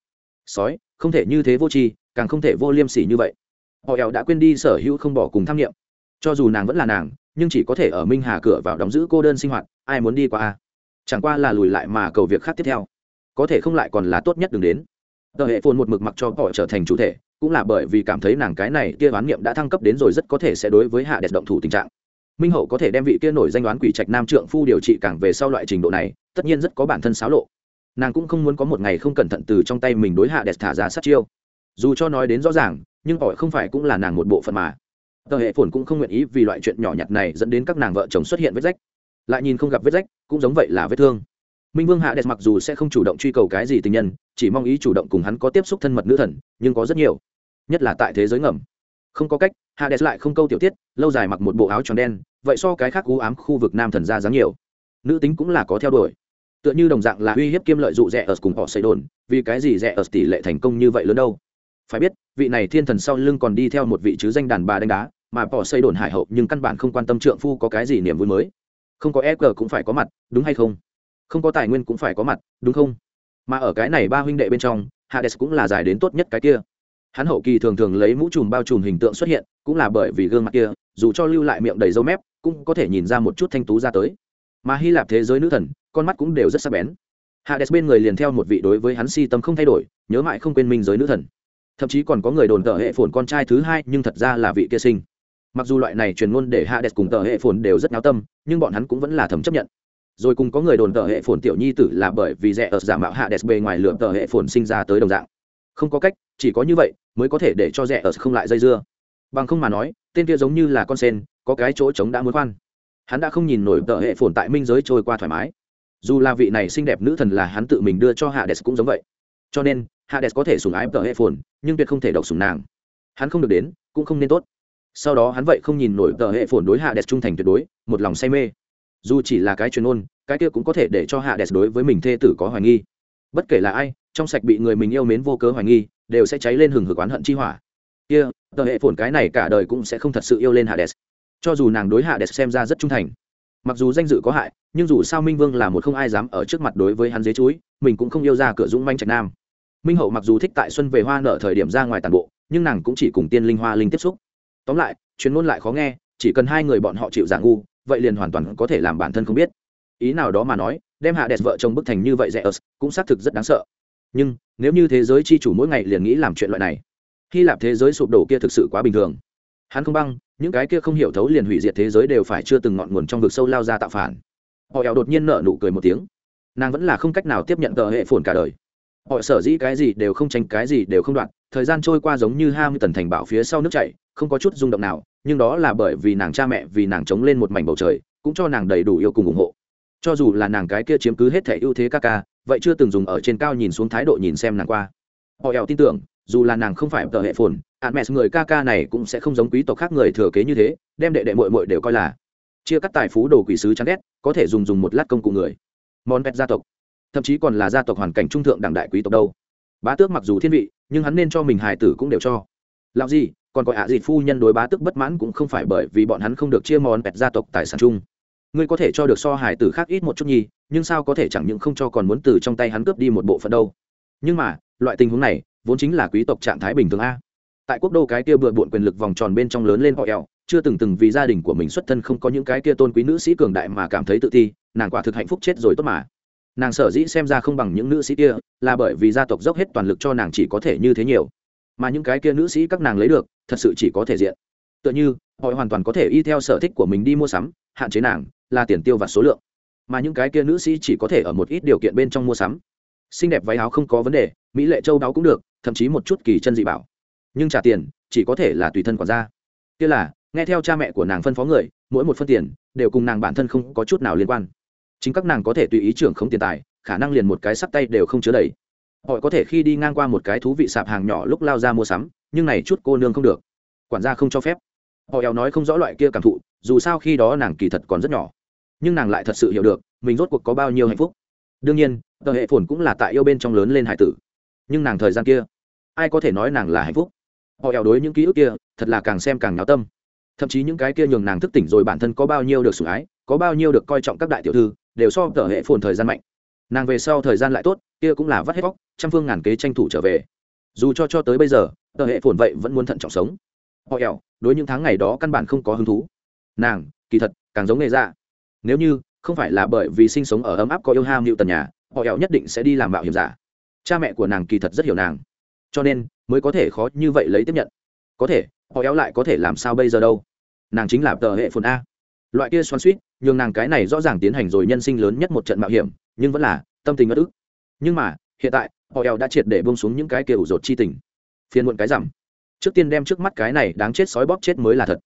sói không thể như thế vô tri càng không thể vô liêm sỉ như vậy. Họ eo đã quên đi sở hữu không bỏ cùng tham nghiệm. Cho dù nàng vẫn là nàng nhưng chỉ có thể ở minh hà cửa vào đóng giữ cô đơn sinh hoạt ai muốn đi qua a? Chẳng qua là lùi lại mà cầu việc khác tiếp theo. Có thể không lại còn là tốt nhất đừng đến. Tờ hệ phồn một mực mặc cho họ trở thành chủ thể cũng là bởi vì cảm thấy nàng cái này kia đoán niệm đã thăng cấp đến rồi rất có thể sẽ đối với hạ đẹp động thủ tình trạng. Minh hậu có thể đem vị kia nổi danh đoán quỷ trạch nam trượng phu điều trị càng về sau loại trình độ này tất nhiên rất có bản thân xáo lộ nàng cũng không muốn có một ngày không cẩn thận từ trong tay mình đối hạ đẹp thả ra sát chiêu. Dù cho nói đến rõ ràng, nhưng họ không phải cũng là nàng một bộ phận mà. Tờ hệ phồn cũng không nguyện ý vì loại chuyện nhỏ nhặt này dẫn đến các nàng vợ chồng xuất hiện vết rách. Lại nhìn không gặp vết rách, cũng giống vậy là vết thương. Minh vương hạ đẹp mặc dù sẽ không chủ động truy cầu cái gì tình nhân, chỉ mong ý chủ động cùng hắn có tiếp xúc thân mật nữ thần, nhưng có rất nhiều. Nhất là tại thế giới ngầm. Không có cách, hạ đẹp lại không câu tiểu tiết, lâu dài mặc một bộ áo tròn đen, vậy so cái khác u ám khu vực nam thần ra dáng nhiều. Nữ tính cũng là có theo đuổi tựa như đồng dạng là uy hiếp kiêm lợi dụ rẻ ở cùng họ xây đồn, vì cái gì rẻ ở tỷ lệ thành công như vậy lớn đâu? Phải biết, vị này thiên thần sau lưng còn đi theo một vị chứ danh đàn bà đánh đá, mà bỏ xây đồn hải hậu nhưng căn bản không quan tâm trượng phu có cái gì niềm vui mới. Không có e g cũng phải có mặt, đúng hay không? Không có tài nguyên cũng phải có mặt, đúng không? Mà ở cái này ba huynh đệ bên trong, hades cũng là giải đến tốt nhất cái kia. Hắn hậu kỳ thường thường lấy mũ trùm bao trùm hình tượng xuất hiện, cũng là bởi vì gương mặt kia, dù cho lưu lại miệng đầy dâu mép, cũng có thể nhìn ra một chút thanh tú ra tới. Mà hy lạp thế giới nữ thần con mắt cũng đều rất sắc bén. Hades bên người liền theo một vị đối với hắn si tâm không thay đổi, nhớ mãi không quên minh giới nữ thần. Thậm chí còn có người đồn tờ hệ phồn con trai thứ hai, nhưng thật ra là vị kia sinh. Mặc dù loại này truyền ngôn để hades cùng tờ hệ phồn đều rất náo tâm, nhưng bọn hắn cũng vẫn là thầm chấp nhận. Rồi cùng có người đồn tờ hệ phồn tiểu nhi tử là bởi vì rẻ ở giả mạo hades bề ngoài lượng tờ hệ phồn sinh ra tới đồng dạng. Không có cách, chỉ có như vậy mới có thể để cho rẻ ở không lại dây dưa. Bằng không mà nói, tên kia giống như là con sen, có cái chỗ trống đã muốn khoan. Hắn đã không nhìn nổi tờ hệ phồn tại minh giới trôi qua thoải mái dù là vị này xinh đẹp nữ thần là hắn tự mình đưa cho hades cũng giống vậy. Cho nên, hades có thể sùng ái tờ hệ phồn nhưng tuyệt không thể độc sùng nàng. Hắn không được đến, cũng không nên tốt. Sau đó hắn vậy không nhìn nổi tờ hệ phồn đối hades trung thành tuyệt đối, một lòng say mê. Dù chỉ là cái chuyên ôn, cái kia cũng có thể để cho hades đối với mình thê tử có hoài nghi. Bất kể là ai, trong sạch bị người mình yêu mến vô cớ hoài nghi, đều sẽ cháy lên hừng hực oán hận chi hỏa. Kia, tờ hệ phồn cái này cả đời cũng sẽ không thật sự yêu lên hades. Cho dù nàng đối hades xem ra rất trung thành mặc dù danh dự có hại, nhưng dù sao minh vương là một không ai dám ở trước mặt đối với hắn dế chuối mình cũng không yêu ra cửa dũng manh trạch nam. Minh hậu mặc dù thích tại xuân về hoa nở thời điểm ra ngoài tàn bộ, nhưng nàng cũng chỉ cùng tiên linh hoa linh tiếp xúc. Tóm lại, chuyến ngôn lại khó nghe, chỉ cần hai người bọn họ chịu giả ngu, vậy liền hoàn toàn có thể làm bản thân không biết. Ý nào đó mà nói, đem hạ đẹp vợ chồng bức thành như vậy rẻ ớt, cũng xác thực rất đáng sợ. Nhưng, nếu như thế giới chi chủ mỗi ngày liền nghĩ làm chuyện loại này, hy lạp thế giới sụp đổ kia thực sự quá bình thường. Hắn không băng những cái kia không hiểu thấu liền hủy diệt thế giới đều phải chưa từng ngọn nguồn trong vực sâu lao ra tạo phản. Họ ẻo đột nhiên nở nụ cười một tiếng. Nàng vẫn là không cách nào tiếp nhận tờ hệ phồn cả đời. Họ sở dĩ cái gì đều không tranh, cái gì đều không đoạn thời gian trôi qua giống như hai mươi tần thành bảo phía sau nước chảy, không có chút rung động nào, nhưng đó là bởi vì nàng cha mẹ, vì nàng chống lên một mảnh bầu trời, cũng cho nàng đầy đủ yêu cùng ủng hộ. Cho dù là nàng cái kia chiếm cứ hết thể ưu thế ca ca, vậy chưa từng dùng ở trên cao nhìn xuống thái độ nhìn xem nàng qua. Họ ẻo tin tưởng, dù là nàng không phải tờ hệ phồn ạn mẹ người ca ca này cũng sẽ không giống quý tộc khác người thừa kế như thế đem đệ đệ mội mội đều coi là chia cắt tài phú đồ quỷ sứ chán ghét có thể dùng dùng một lát công cụ người. Món pet gia tộc thậm chí còn là gia tộc hoàn cảnh trung thượng đẳng đại quý tộc đâu. Bá tước mặc dù thiên vị nhưng hắn nên cho mình hài tử cũng đều cho. Làm gì còn có ạ à gì phu nhân đối bá tước bất mãn cũng không phải bởi vì bọn hắn không được chia món pet gia tộc tài sản chung. Ngươi có thể cho được so hài tử khác ít một chút nhì, nhưng sao có thể chẳng những không cho còn muốn từ trong tay hắn cướp đi một bộ phận đâu. Nhưng mà loại tình huống này vốn chính là quý tộc trạng thái bình thường a tại quốc đô cái kia bừa bộn quyền lực vòng tròn bên trong lớn lên họ eo, chưa từng từng vì gia đình của mình xuất thân không có những cái kia tôn quý nữ sĩ cường đại mà cảm thấy tự ti, nàng quả thực hạnh phúc chết rồi tốt mà. Nàng sở dĩ xem ra không bằng những nữ sĩ kia, là bởi vì gia tộc dốc hết toàn lực cho nàng chỉ có thể như thế nhiều. Mà những cái kia nữ sĩ các nàng lấy được, thật sự chỉ có thể diện. Tựa như, họ hoàn toàn có thể y theo sở thích của mình đi mua sắm, hạn chế nàng, là tiền tiêu và số lượng. Mà những cái kia nữ sĩ chỉ có thể ở một ít điều kiện bên trong mua sắm. Xinh đẹp váy áo không có vấn đề, mỹ lệ châu đáo cũng được, thậm chí một chút kỳ chân dị bảo nhưng trả tiền chỉ có thể là tùy thân quản gia. Kia là, nghe theo cha mẹ của nàng phân phó người, mỗi một phân tiền đều cùng nàng bản thân không có chút nào liên quan. Chính các nàng có thể tùy ý trưởng không tiền tài, khả năng liền một cái sắp tay đều không chứa đầy. Họ có thể khi đi ngang qua một cái thú vị sạp hàng nhỏ lúc lao ra mua sắm, nhưng này chút cô nương không được. Quản gia không cho phép. Họ eo nói không rõ loại kia cảm thụ, dù sao khi đó nàng kỳ thật còn rất nhỏ. Nhưng nàng lại thật sự hiểu được, mình rốt cuộc có bao nhiêu hạnh phúc. Đương nhiên, tờ hệ phồn cũng là tại yêu bên trong lớn lên hải tử. Nhưng nàng thời gian kia, ai có thể nói nàng là hạnh phúc? Họ eo đối những ký ức kia, thật là càng xem càng náo tâm. Thậm chí những cái kia nhường nàng thức tỉnh rồi bản thân có bao nhiêu được sủng ái, có bao nhiêu được coi trọng các đại tiểu thư, đều so tờ hệ phồn thời gian mạnh. Nàng về sau thời gian lại tốt, kia cũng là vắt hết vóc trăm phương ngàn kế tranh thủ trở về. Dù cho cho tới bây giờ, tờ hệ phồn vậy vẫn muốn thận trọng sống. Họ ẻo đối những tháng ngày đó căn bản không có hứng thú. Nàng, kỳ thật, càng giống nghề ra nếu như, không phải là bởi vì sinh sống ở ấm áp có yêu ham hiệu tần nhà, họ ẻo nhất định sẽ đi làm mạo hiểm giả. Cha mẹ của nàng kỳ thật rất hiểu nàng cho nên mới có thể khó như vậy lấy tiếp nhận. Có thể, họ éo lại có thể làm sao bây giờ đâu? Nàng chính là tờ hệ phồn a. Loại kia xoắn suýt nhường nàng cái này rõ ràng tiến hành rồi nhân sinh lớn nhất một trận mạo hiểm, nhưng vẫn là tâm tình ngất ức. Nhưng mà, hiện tại, họ eo đã triệt để bông xuống những cái kia ủ rột chi tình. Phiền muộn cái rằm. Trước tiên đem trước mắt cái này đáng chết sói bóp chết mới là thật.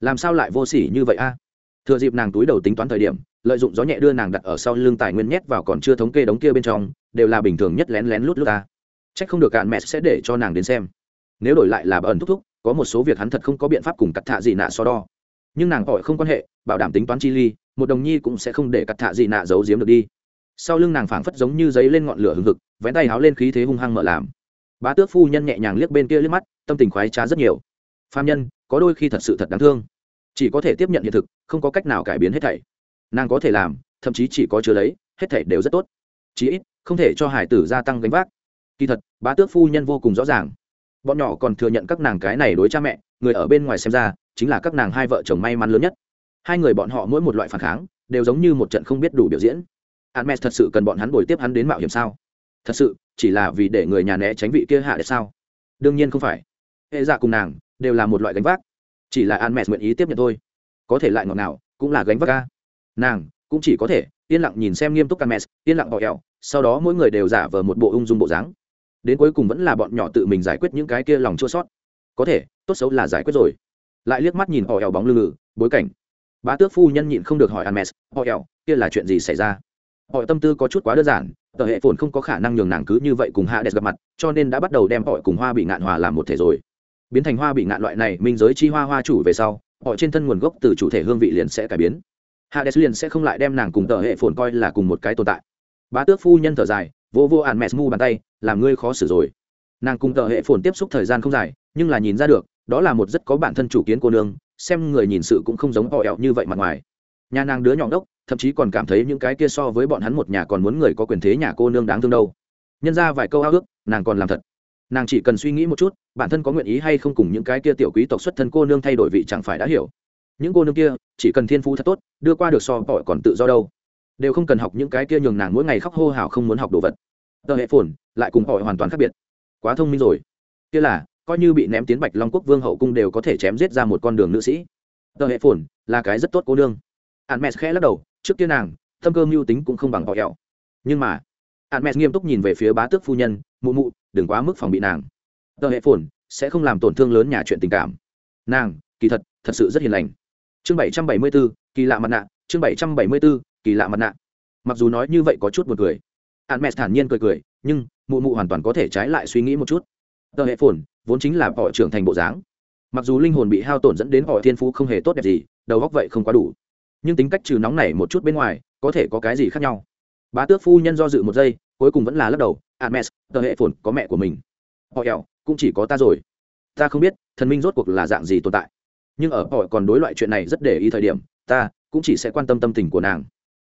Làm sao lại vô sỉ như vậy a? Thừa dịp nàng túi đầu tính toán thời điểm, lợi dụng gió nhẹ đưa nàng đặt ở sau lưng tài nguyên nhét vào còn chưa thống kê đống kia bên trong, đều là bình thường nhất lén lén lút lút ta chắc không được cạn mẹ sẽ để cho nàng đến xem. Nếu đổi lại là bà ẩn thúc thúc, có một số việc hắn thật không có biện pháp cùng cắt thạ gì nạ so đo. Nhưng nàng hỏi không quan hệ, bảo đảm tính toán chi ly, một đồng nhi cũng sẽ không để cắt thạ gì nạ giấu giếm được đi. Sau lưng nàng phảng phất giống như giấy lên ngọn lửa hừng hực, vén tay háo lên khí thế hung hăng mở làm. Bá tước phu nhân nhẹ nhàng liếc bên kia liếc mắt, tâm tình khoái trá rất nhiều. Phạm nhân, có đôi khi thật sự thật đáng thương. Chỉ có thể tiếp nhận hiện thực, không có cách nào cải biến hết thảy. Nàng có thể làm, thậm chí chỉ có chứa lấy, hết thảy đều rất tốt. Chí ít, không thể cho hải tử gia tăng gánh vác kỳ thật, bá tước phu nhân vô cùng rõ ràng. Bọn nhỏ còn thừa nhận các nàng cái này đối cha mẹ, người ở bên ngoài xem ra, chính là các nàng hai vợ chồng may mắn lớn nhất. Hai người bọn họ mỗi một loại phản kháng, đều giống như một trận không biết đủ biểu diễn. Hermes thật sự cần bọn hắn bồi tiếp hắn đến mạo hiểm sao? Thật sự, chỉ là vì để người nhà né tránh vị kia hạ để sao? Đương nhiên không phải. Hệ dạ cùng nàng, đều là một loại gánh vác. Chỉ là Hermes nguyện ý tiếp nhận thôi. Có thể lại ngọt nào cũng là gánh vác ca. Nàng, cũng chỉ có thể, yên lặng nhìn xem nghiêm túc Hermes yên lặng bỏ ẹo sau đó mỗi người đều giả vờ một bộ ung dung bộ dáng đến cuối cùng vẫn là bọn nhỏ tự mình giải quyết những cái kia lòng chua sót. Có thể tốt xấu là giải quyết rồi. Lại liếc mắt nhìn họ eo bóng lưng ngự bối cảnh. Bá tước phu nhân nhịn không được hỏi Ames, họ eo kia là chuyện gì xảy ra? Họ tâm tư có chút quá đơn giản tờ hệ phồn không có khả năng nhường nàng cứ như vậy cùng hạ đẹp gặp mặt cho nên đã bắt đầu đem họ cùng hoa bị ngạn hòa làm một thể rồi. Biến thành hoa bị ngạn loại này minh giới chi hoa hoa chủ về sau họ trên thân nguồn gốc từ chủ thể hương vị liền sẽ cải biến. Hạ liền sẽ không lại đem nàng cùng tờ hệ phồn coi là cùng một cái tồn tại. Bá tước phu nhân thở dài vô vô ạn mẹ mu bàn tay, làm ngươi khó xử rồi. Nàng cùng tờ hệ phồn tiếp xúc thời gian không dài, nhưng là nhìn ra được, đó là một rất có bản thân chủ kiến cô nương, xem người nhìn sự cũng không giống họ ẹo như vậy mặt ngoài. Nhà nàng đứa nhỏ đốc, thậm chí còn cảm thấy những cái kia so với bọn hắn một nhà còn muốn người có quyền thế nhà cô nương đáng thương đâu. Nhân ra vài câu ao ước, nàng còn làm thật. Nàng chỉ cần suy nghĩ một chút, bản thân có nguyện ý hay không cùng những cái kia tiểu quý tộc xuất thân cô nương thay đổi vị chẳng phải đã hiểu. Những cô nương kia, chỉ cần thiên phú thật tốt, đưa qua được so bọi còn tự do đâu đều không cần học những cái kia nhường nàng mỗi ngày khóc hô hào không muốn học đồ vật tờ hệ phồn lại cùng hỏi hoàn toàn khác biệt quá thông minh rồi kia là coi như bị ném tiến bạch long quốc vương hậu cung đều có thể chém giết ra một con đường nữ sĩ tờ hệ phồn là cái rất tốt cô nương mẹ khẽ lắc đầu, trước kia nàng, tâm cơ mưu tính cũng không bằng họ ẻo. Nhưng mà, Hermes nghiêm túc nhìn về phía bá tước phu nhân, mụ mụ, đừng quá mức phòng bị nàng. Tờ hệ phồn sẽ không làm tổn thương lớn nhà chuyện tình cảm. Nàng, kỳ thật, thật sự rất hiền lành. Chương 774, kỳ lạ mặt nạ, chương 774, kỳ lạ mặt nạ. Mặc dù nói như vậy có chút buồn cười. Hermes thản nhiên cười cười, nhưng mụ mụ hoàn toàn có thể trái lại suy nghĩ một chút. Tờ hệ phồn vốn chính là họ trưởng thành bộ dáng. Mặc dù linh hồn bị hao tổn dẫn đến họ thiên phú không hề tốt đẹp gì, đầu góc vậy không quá đủ nhưng tính cách trừ nóng này một chút bên ngoài có thể có cái gì khác nhau bá tước phu nhân do dự một giây cuối cùng vẫn là lắc đầu admes tờ hệ phồn có mẹ của mình họ ẹo cũng chỉ có ta rồi ta không biết thần minh rốt cuộc là dạng gì tồn tại nhưng ở họ còn đối loại chuyện này rất để ý thời điểm ta cũng chỉ sẽ quan tâm tâm tình của nàng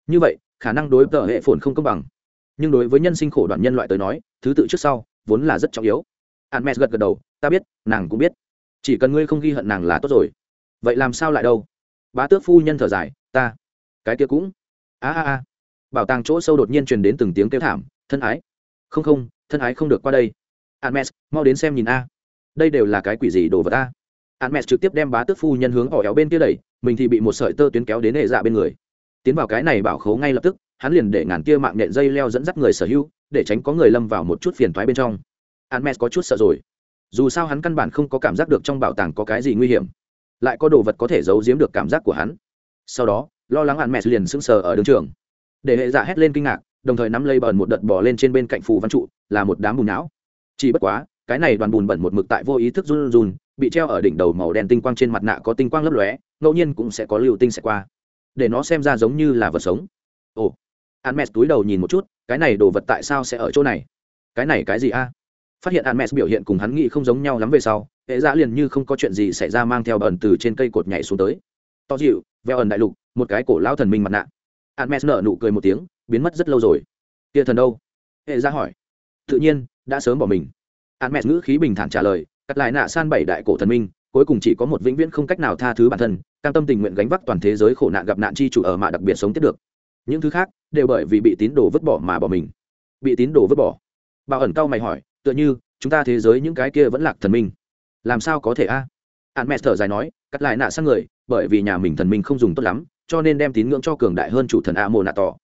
như vậy khả năng đối tờ hệ phồn không công bằng. Nhưng đối với nhân sinh khổ đoạn nhân loại tới nói thứ tự trước sau vốn là rất trọng yếu. A n gật gật đầu ta biết nàng cũng biết. Chỉ cần ngươi không ghi hận nàng là tốt rồi. Vậy làm sao lại đâu? Bá tước phu nhân thở dài ta cái kia cũng. A a a. Bảo tàng chỗ sâu đột nhiên truyền đến từng tiếng kêu thảm thân ái. Không không thân ái không được qua đây. Hermes, mau đến xem nhìn a. Đây đều là cái quỷ gì đồ vật a? Hermes trực tiếp đem bá tước phu nhân hướng họ éo bên kia đẩy, mình thì bị một sợi tơ tuyến kéo đến hệ dạ bên người. Tiến vào cái này bảo khố ngay lập tức, hắn liền để ngàn kia mạng nhện dây leo dẫn dắt người sở hữu, để tránh có người lâm vào một chút phiền toái bên trong. Hermes có chút sợ rồi. Dù sao hắn căn bản không có cảm giác được trong bảo tàng có cái gì nguy hiểm, lại có đồ vật có thể giấu giếm được cảm giác của hắn. Sau đó, lo lắng Hermes liền sững sờ ở đường trường. Để hệ dạ hét lên kinh ngạc, đồng thời nắm lấy bờn một đợt bỏ lên trên bên cạnh phù văn trụ, là một đám bùn não chỉ bất quá cái này đoàn bùn bẩn một mực tại vô ý thức run run bị treo ở đỉnh đầu màu đen tinh quang trên mặt nạ có tinh quang lấp lóe ngẫu nhiên cũng sẽ có lưu tinh sẽ qua để nó xem ra giống như là vật sống. Ồ, Hermes túi đầu nhìn một chút, cái này đồ vật tại sao sẽ ở chỗ này? Cái này cái gì a? Phát hiện Hermes biểu hiện cùng hắn nghĩ không giống nhau lắm về sau, hệ giả liền như không có chuyện gì xảy ra mang theo bẩn từ trên cây cột nhảy xuống tới. To dịu, veo ẩn đại lục, một cái cổ lão thần minh mặt nạ. Hermes nở nụ cười một tiếng, biến mất rất lâu rồi. Kia thần đâu? Hệ giả hỏi. Tự nhiên, đã sớm bỏ mình. Hắn mẹt ngữ khí bình thản trả lời, cắt lại nạ san bảy đại cổ thần minh, cuối cùng chỉ có một vĩnh viễn không cách nào tha thứ bản thân cam tâm tình nguyện gánh vác toàn thế giới khổ nạn gặp nạn chi chủ ở mà đặc biệt sống tiếp được. Những thứ khác đều bởi vì bị tín đồ vứt bỏ mà bỏ mình. Bị tín đồ vứt bỏ. Bảo ẩn cao mày hỏi, tựa như chúng ta thế giới những cái kia vẫn lạc thần minh. Làm sao có thể a? À? mẹ thở dài nói, cắt lại nạ sang người, bởi vì nhà mình thần minh không dùng tốt lắm, cho nên đem tín ngưỡng cho cường đại hơn chủ thần a mồ nạ tỏ.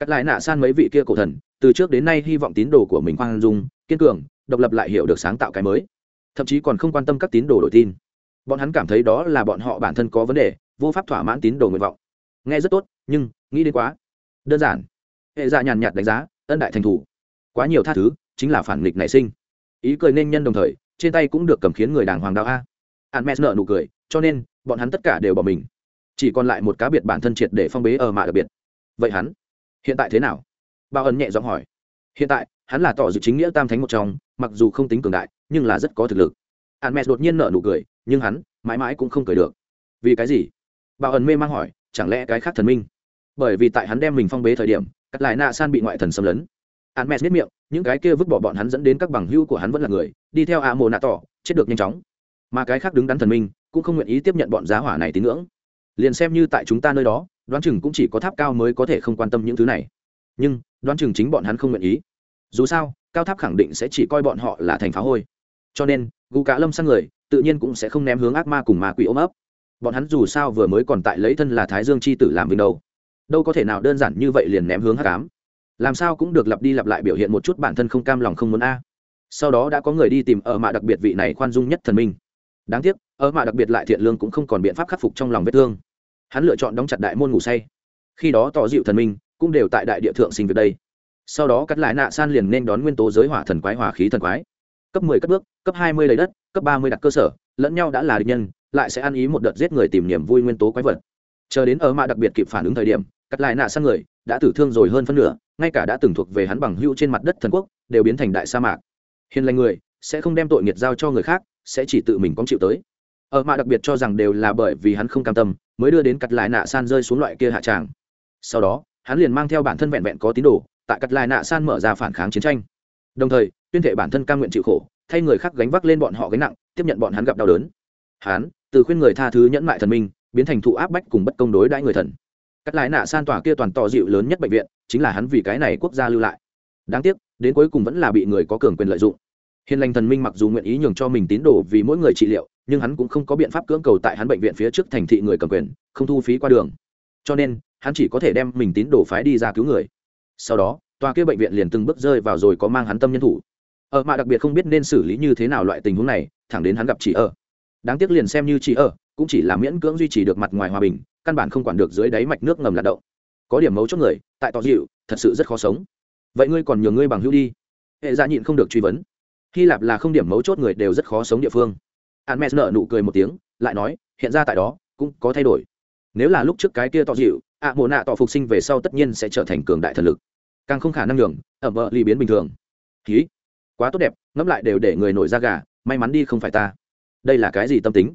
Cắt lại nạ san mấy vị kia cổ thần, từ trước đến nay hy vọng tín đồ của mình khoan dung, kiên cường, độc lập lại hiểu được sáng tạo cái mới. Thậm chí còn không quan tâm các tín đồ đổi tin bọn hắn cảm thấy đó là bọn họ bản thân có vấn đề, vô pháp thỏa mãn tín đồ nguyện vọng. Nghe rất tốt, nhưng, nghĩ đến quá. Đơn giản. Hệ dạ nhàn nhạt đánh giá, ân đại thành thủ. Quá nhiều tha thứ, chính là phản nghịch nảy sinh. Ý cười nên nhân đồng thời, trên tay cũng được cầm khiến người đàng hoàng đạo a. Hạn mẹ nợ nụ cười, cho nên, bọn hắn tất cả đều bỏ mình. Chỉ còn lại một cá biệt bản thân triệt để phong bế ở mạ đặc biệt. Vậy hắn, hiện tại thế nào? Bao ẩn nhẹ giọng hỏi. Hiện tại, hắn là tỏ dự chính nghĩa tam thánh một trong, mặc dù không tính cường đại, nhưng là rất có thực lực. Hạn mẹ đột nhiên nợ nụ cười nhưng hắn mãi mãi cũng không cười được. Vì cái gì? Bảo ẩn mê mang hỏi, chẳng lẽ cái khác thần minh? Bởi vì tại hắn đem mình phong bế thời điểm, cắt lại nạ san bị ngoại thần xâm lấn. Hắn mẹ biết miệng, những cái kia vứt bỏ bọn hắn dẫn đến các bằng hữu của hắn vẫn là người, đi theo a mồ nạ tỏ chết được nhanh chóng. Mà cái khác đứng đắn thần minh cũng không nguyện ý tiếp nhận bọn giá hỏa này tín ngưỡng. Liền xem như tại chúng ta nơi đó, đoán chừng cũng chỉ có tháp cao mới có thể không quan tâm những thứ này. Nhưng, đoán chừng chính bọn hắn không nguyện ý. Dù sao, cao tháp khẳng định sẽ chỉ coi bọn họ là thành phá hôi. Cho nên, gu cá lâm sang người tự nhiên cũng sẽ không ném hướng ác ma cùng ma quỷ ôm ấp. Bọn hắn dù sao vừa mới còn tại lấy thân là thái dương c h i tử làm vinh đâu. Đâu có thể nào đơn giản như vậy liền ném hướng hắc cám làm sao cũng được lặp đi lặp lại biểu hiện một chút bản thân không cam lòng không muốn a. Sau đó đã có người đi tìm ở mạ đặc biệt vị này khoan dung nhất thần minh. Đáng tiếc, ở mạ đặc biệt lại thiện lương cũng không còn biện pháp khắc phục trong lòng vết thương. Hắn lựa chọn đóng chặt đại môn ngủ say. Khi đó tỏ dịu thần minh cũng đều tại đại địa thượng sinh việc đây. Sau đó cắt lại nạ san liền nên đón nguyên tố giới hỏa thần quái, hỏa khí thần quái cấp 10 cất bước, cấp 20 lấy đất, cấp 30 đặt cơ sở, lẫn nhau đã là địch nhân, lại sẽ ăn ý một đợt giết người tìm niềm vui nguyên tố quái vật. Chờ đến ở mạ đặc biệt kịp phản ứng thời điểm, cắt lại nạ san người, đã tử thương rồi hơn phân nửa, ngay cả đã từng thuộc về hắn bằng hữu trên mặt đất thần quốc, đều biến thành đại sa mạc. Hiền lành người, sẽ không đem tội nghiệt giao cho người khác, sẽ chỉ tự mình có chịu tới. Ở mạ đặc biệt cho rằng đều là bởi vì hắn không cam tâm, mới đưa đến cắt lại nạ san rơi xuống loại kia hạ tràng. Sau đó, hắn liền mang theo bản thân vẹn vẹn có tín đồ, tại cắt lại nạ san mở ra phản kháng chiến tranh đồng thời, tuyên thệ bản thân cam nguyện chịu khổ, thay người khác gánh vác lên bọn họ gánh nặng, tiếp nhận bọn hắn gặp đau đớn. Hắn từ khuyên người tha thứ nhẫn mại thần minh, biến thành thụ áp bách cùng bất công đối đãi người thần. Cắt lại nạ san tỏa kia toàn tỏ dịu lớn nhất bệnh viện, chính là hắn vì cái này quốc gia lưu lại. Đáng tiếc, đến cuối cùng vẫn là bị người có cường quyền lợi dụng. Hiền lành thần minh mặc dù nguyện ý nhường cho mình tín đồ vì mỗi người trị liệu, nhưng hắn cũng không có biện pháp cưỡng cầu tại hắn bệnh viện phía trước thành thị người cầm quyền, không thu phí qua đường. Cho nên, hắn chỉ có thể đem mình tín đồ phái đi ra cứu người. Sau đó tòa kia bệnh viện liền từng bước rơi vào rồi có mang hắn tâm nhân thủ. Ở mà đặc biệt không biết nên xử lý như thế nào loại tình huống này, thẳng đến hắn gặp chị ở. Đáng tiếc liền xem như chị ở, cũng chỉ là miễn cưỡng duy trì được mặt ngoài hòa bình, căn bản không quản được dưới đáy mạch nước ngầm lạt động. Có điểm mấu chốt người, tại tỏ dịu, thật sự rất khó sống. Vậy ngươi còn nhường ngươi bằng hữu đi. Hệ gia nhịn không được truy vấn. Hy lạp là không điểm mấu chốt người đều rất khó sống địa phương. An mes nợ nụ cười một tiếng, lại nói, hiện ra tại đó, cũng có thay đổi. Nếu là lúc trước cái kia tỏ dịu, ạ mồ nạ tỏ phục sinh về sau tất nhiên sẽ trở thành cường đại thần lực càng không khả năng nhường ẩm vợ ly biến bình thường. Ký quá tốt đẹp, ngẫm lại đều để người nổi da gà, may mắn đi không phải ta. Đây là cái gì tâm tính?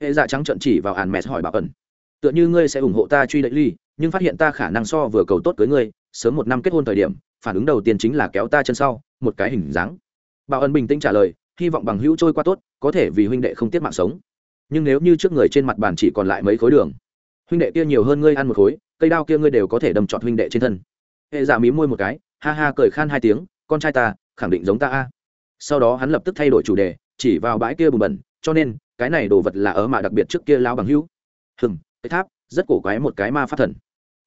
Hệ dạ trắng trận chỉ vào hàn mẹ hỏi bảo ẩn. Tựa như ngươi sẽ ủng hộ ta truy đẩy ly nhưng phát hiện ta khả năng so vừa cầu tốt với ngươi, sớm một năm kết hôn thời điểm, phản ứng đầu tiên chính là kéo ta chân sau, một cái hình dáng. Bảo ẩn bình tĩnh trả lời, hy vọng bằng hữu trôi qua tốt, có thể vì huynh đệ không tiết mạng sống. Nhưng nếu như trước người trên mặt bàn chỉ còn lại mấy khối đường, huynh đệ kia nhiều hơn ngươi ăn một khối, cây đao kia ngươi đều có thể đâm trọt huynh đệ trên thân hệ giả mí môi một cái ha ha cười khan hai tiếng con trai ta khẳng định giống ta a. Sau đó hắn lập tức thay đổi chủ đề chỉ vào bãi kia bùn bẩn cho nên cái này đồ vật là ở mạ đặc biệt trước kia lao bằng hữu. Hừng cái tháp rất cổ quái một cái ma pháp thần.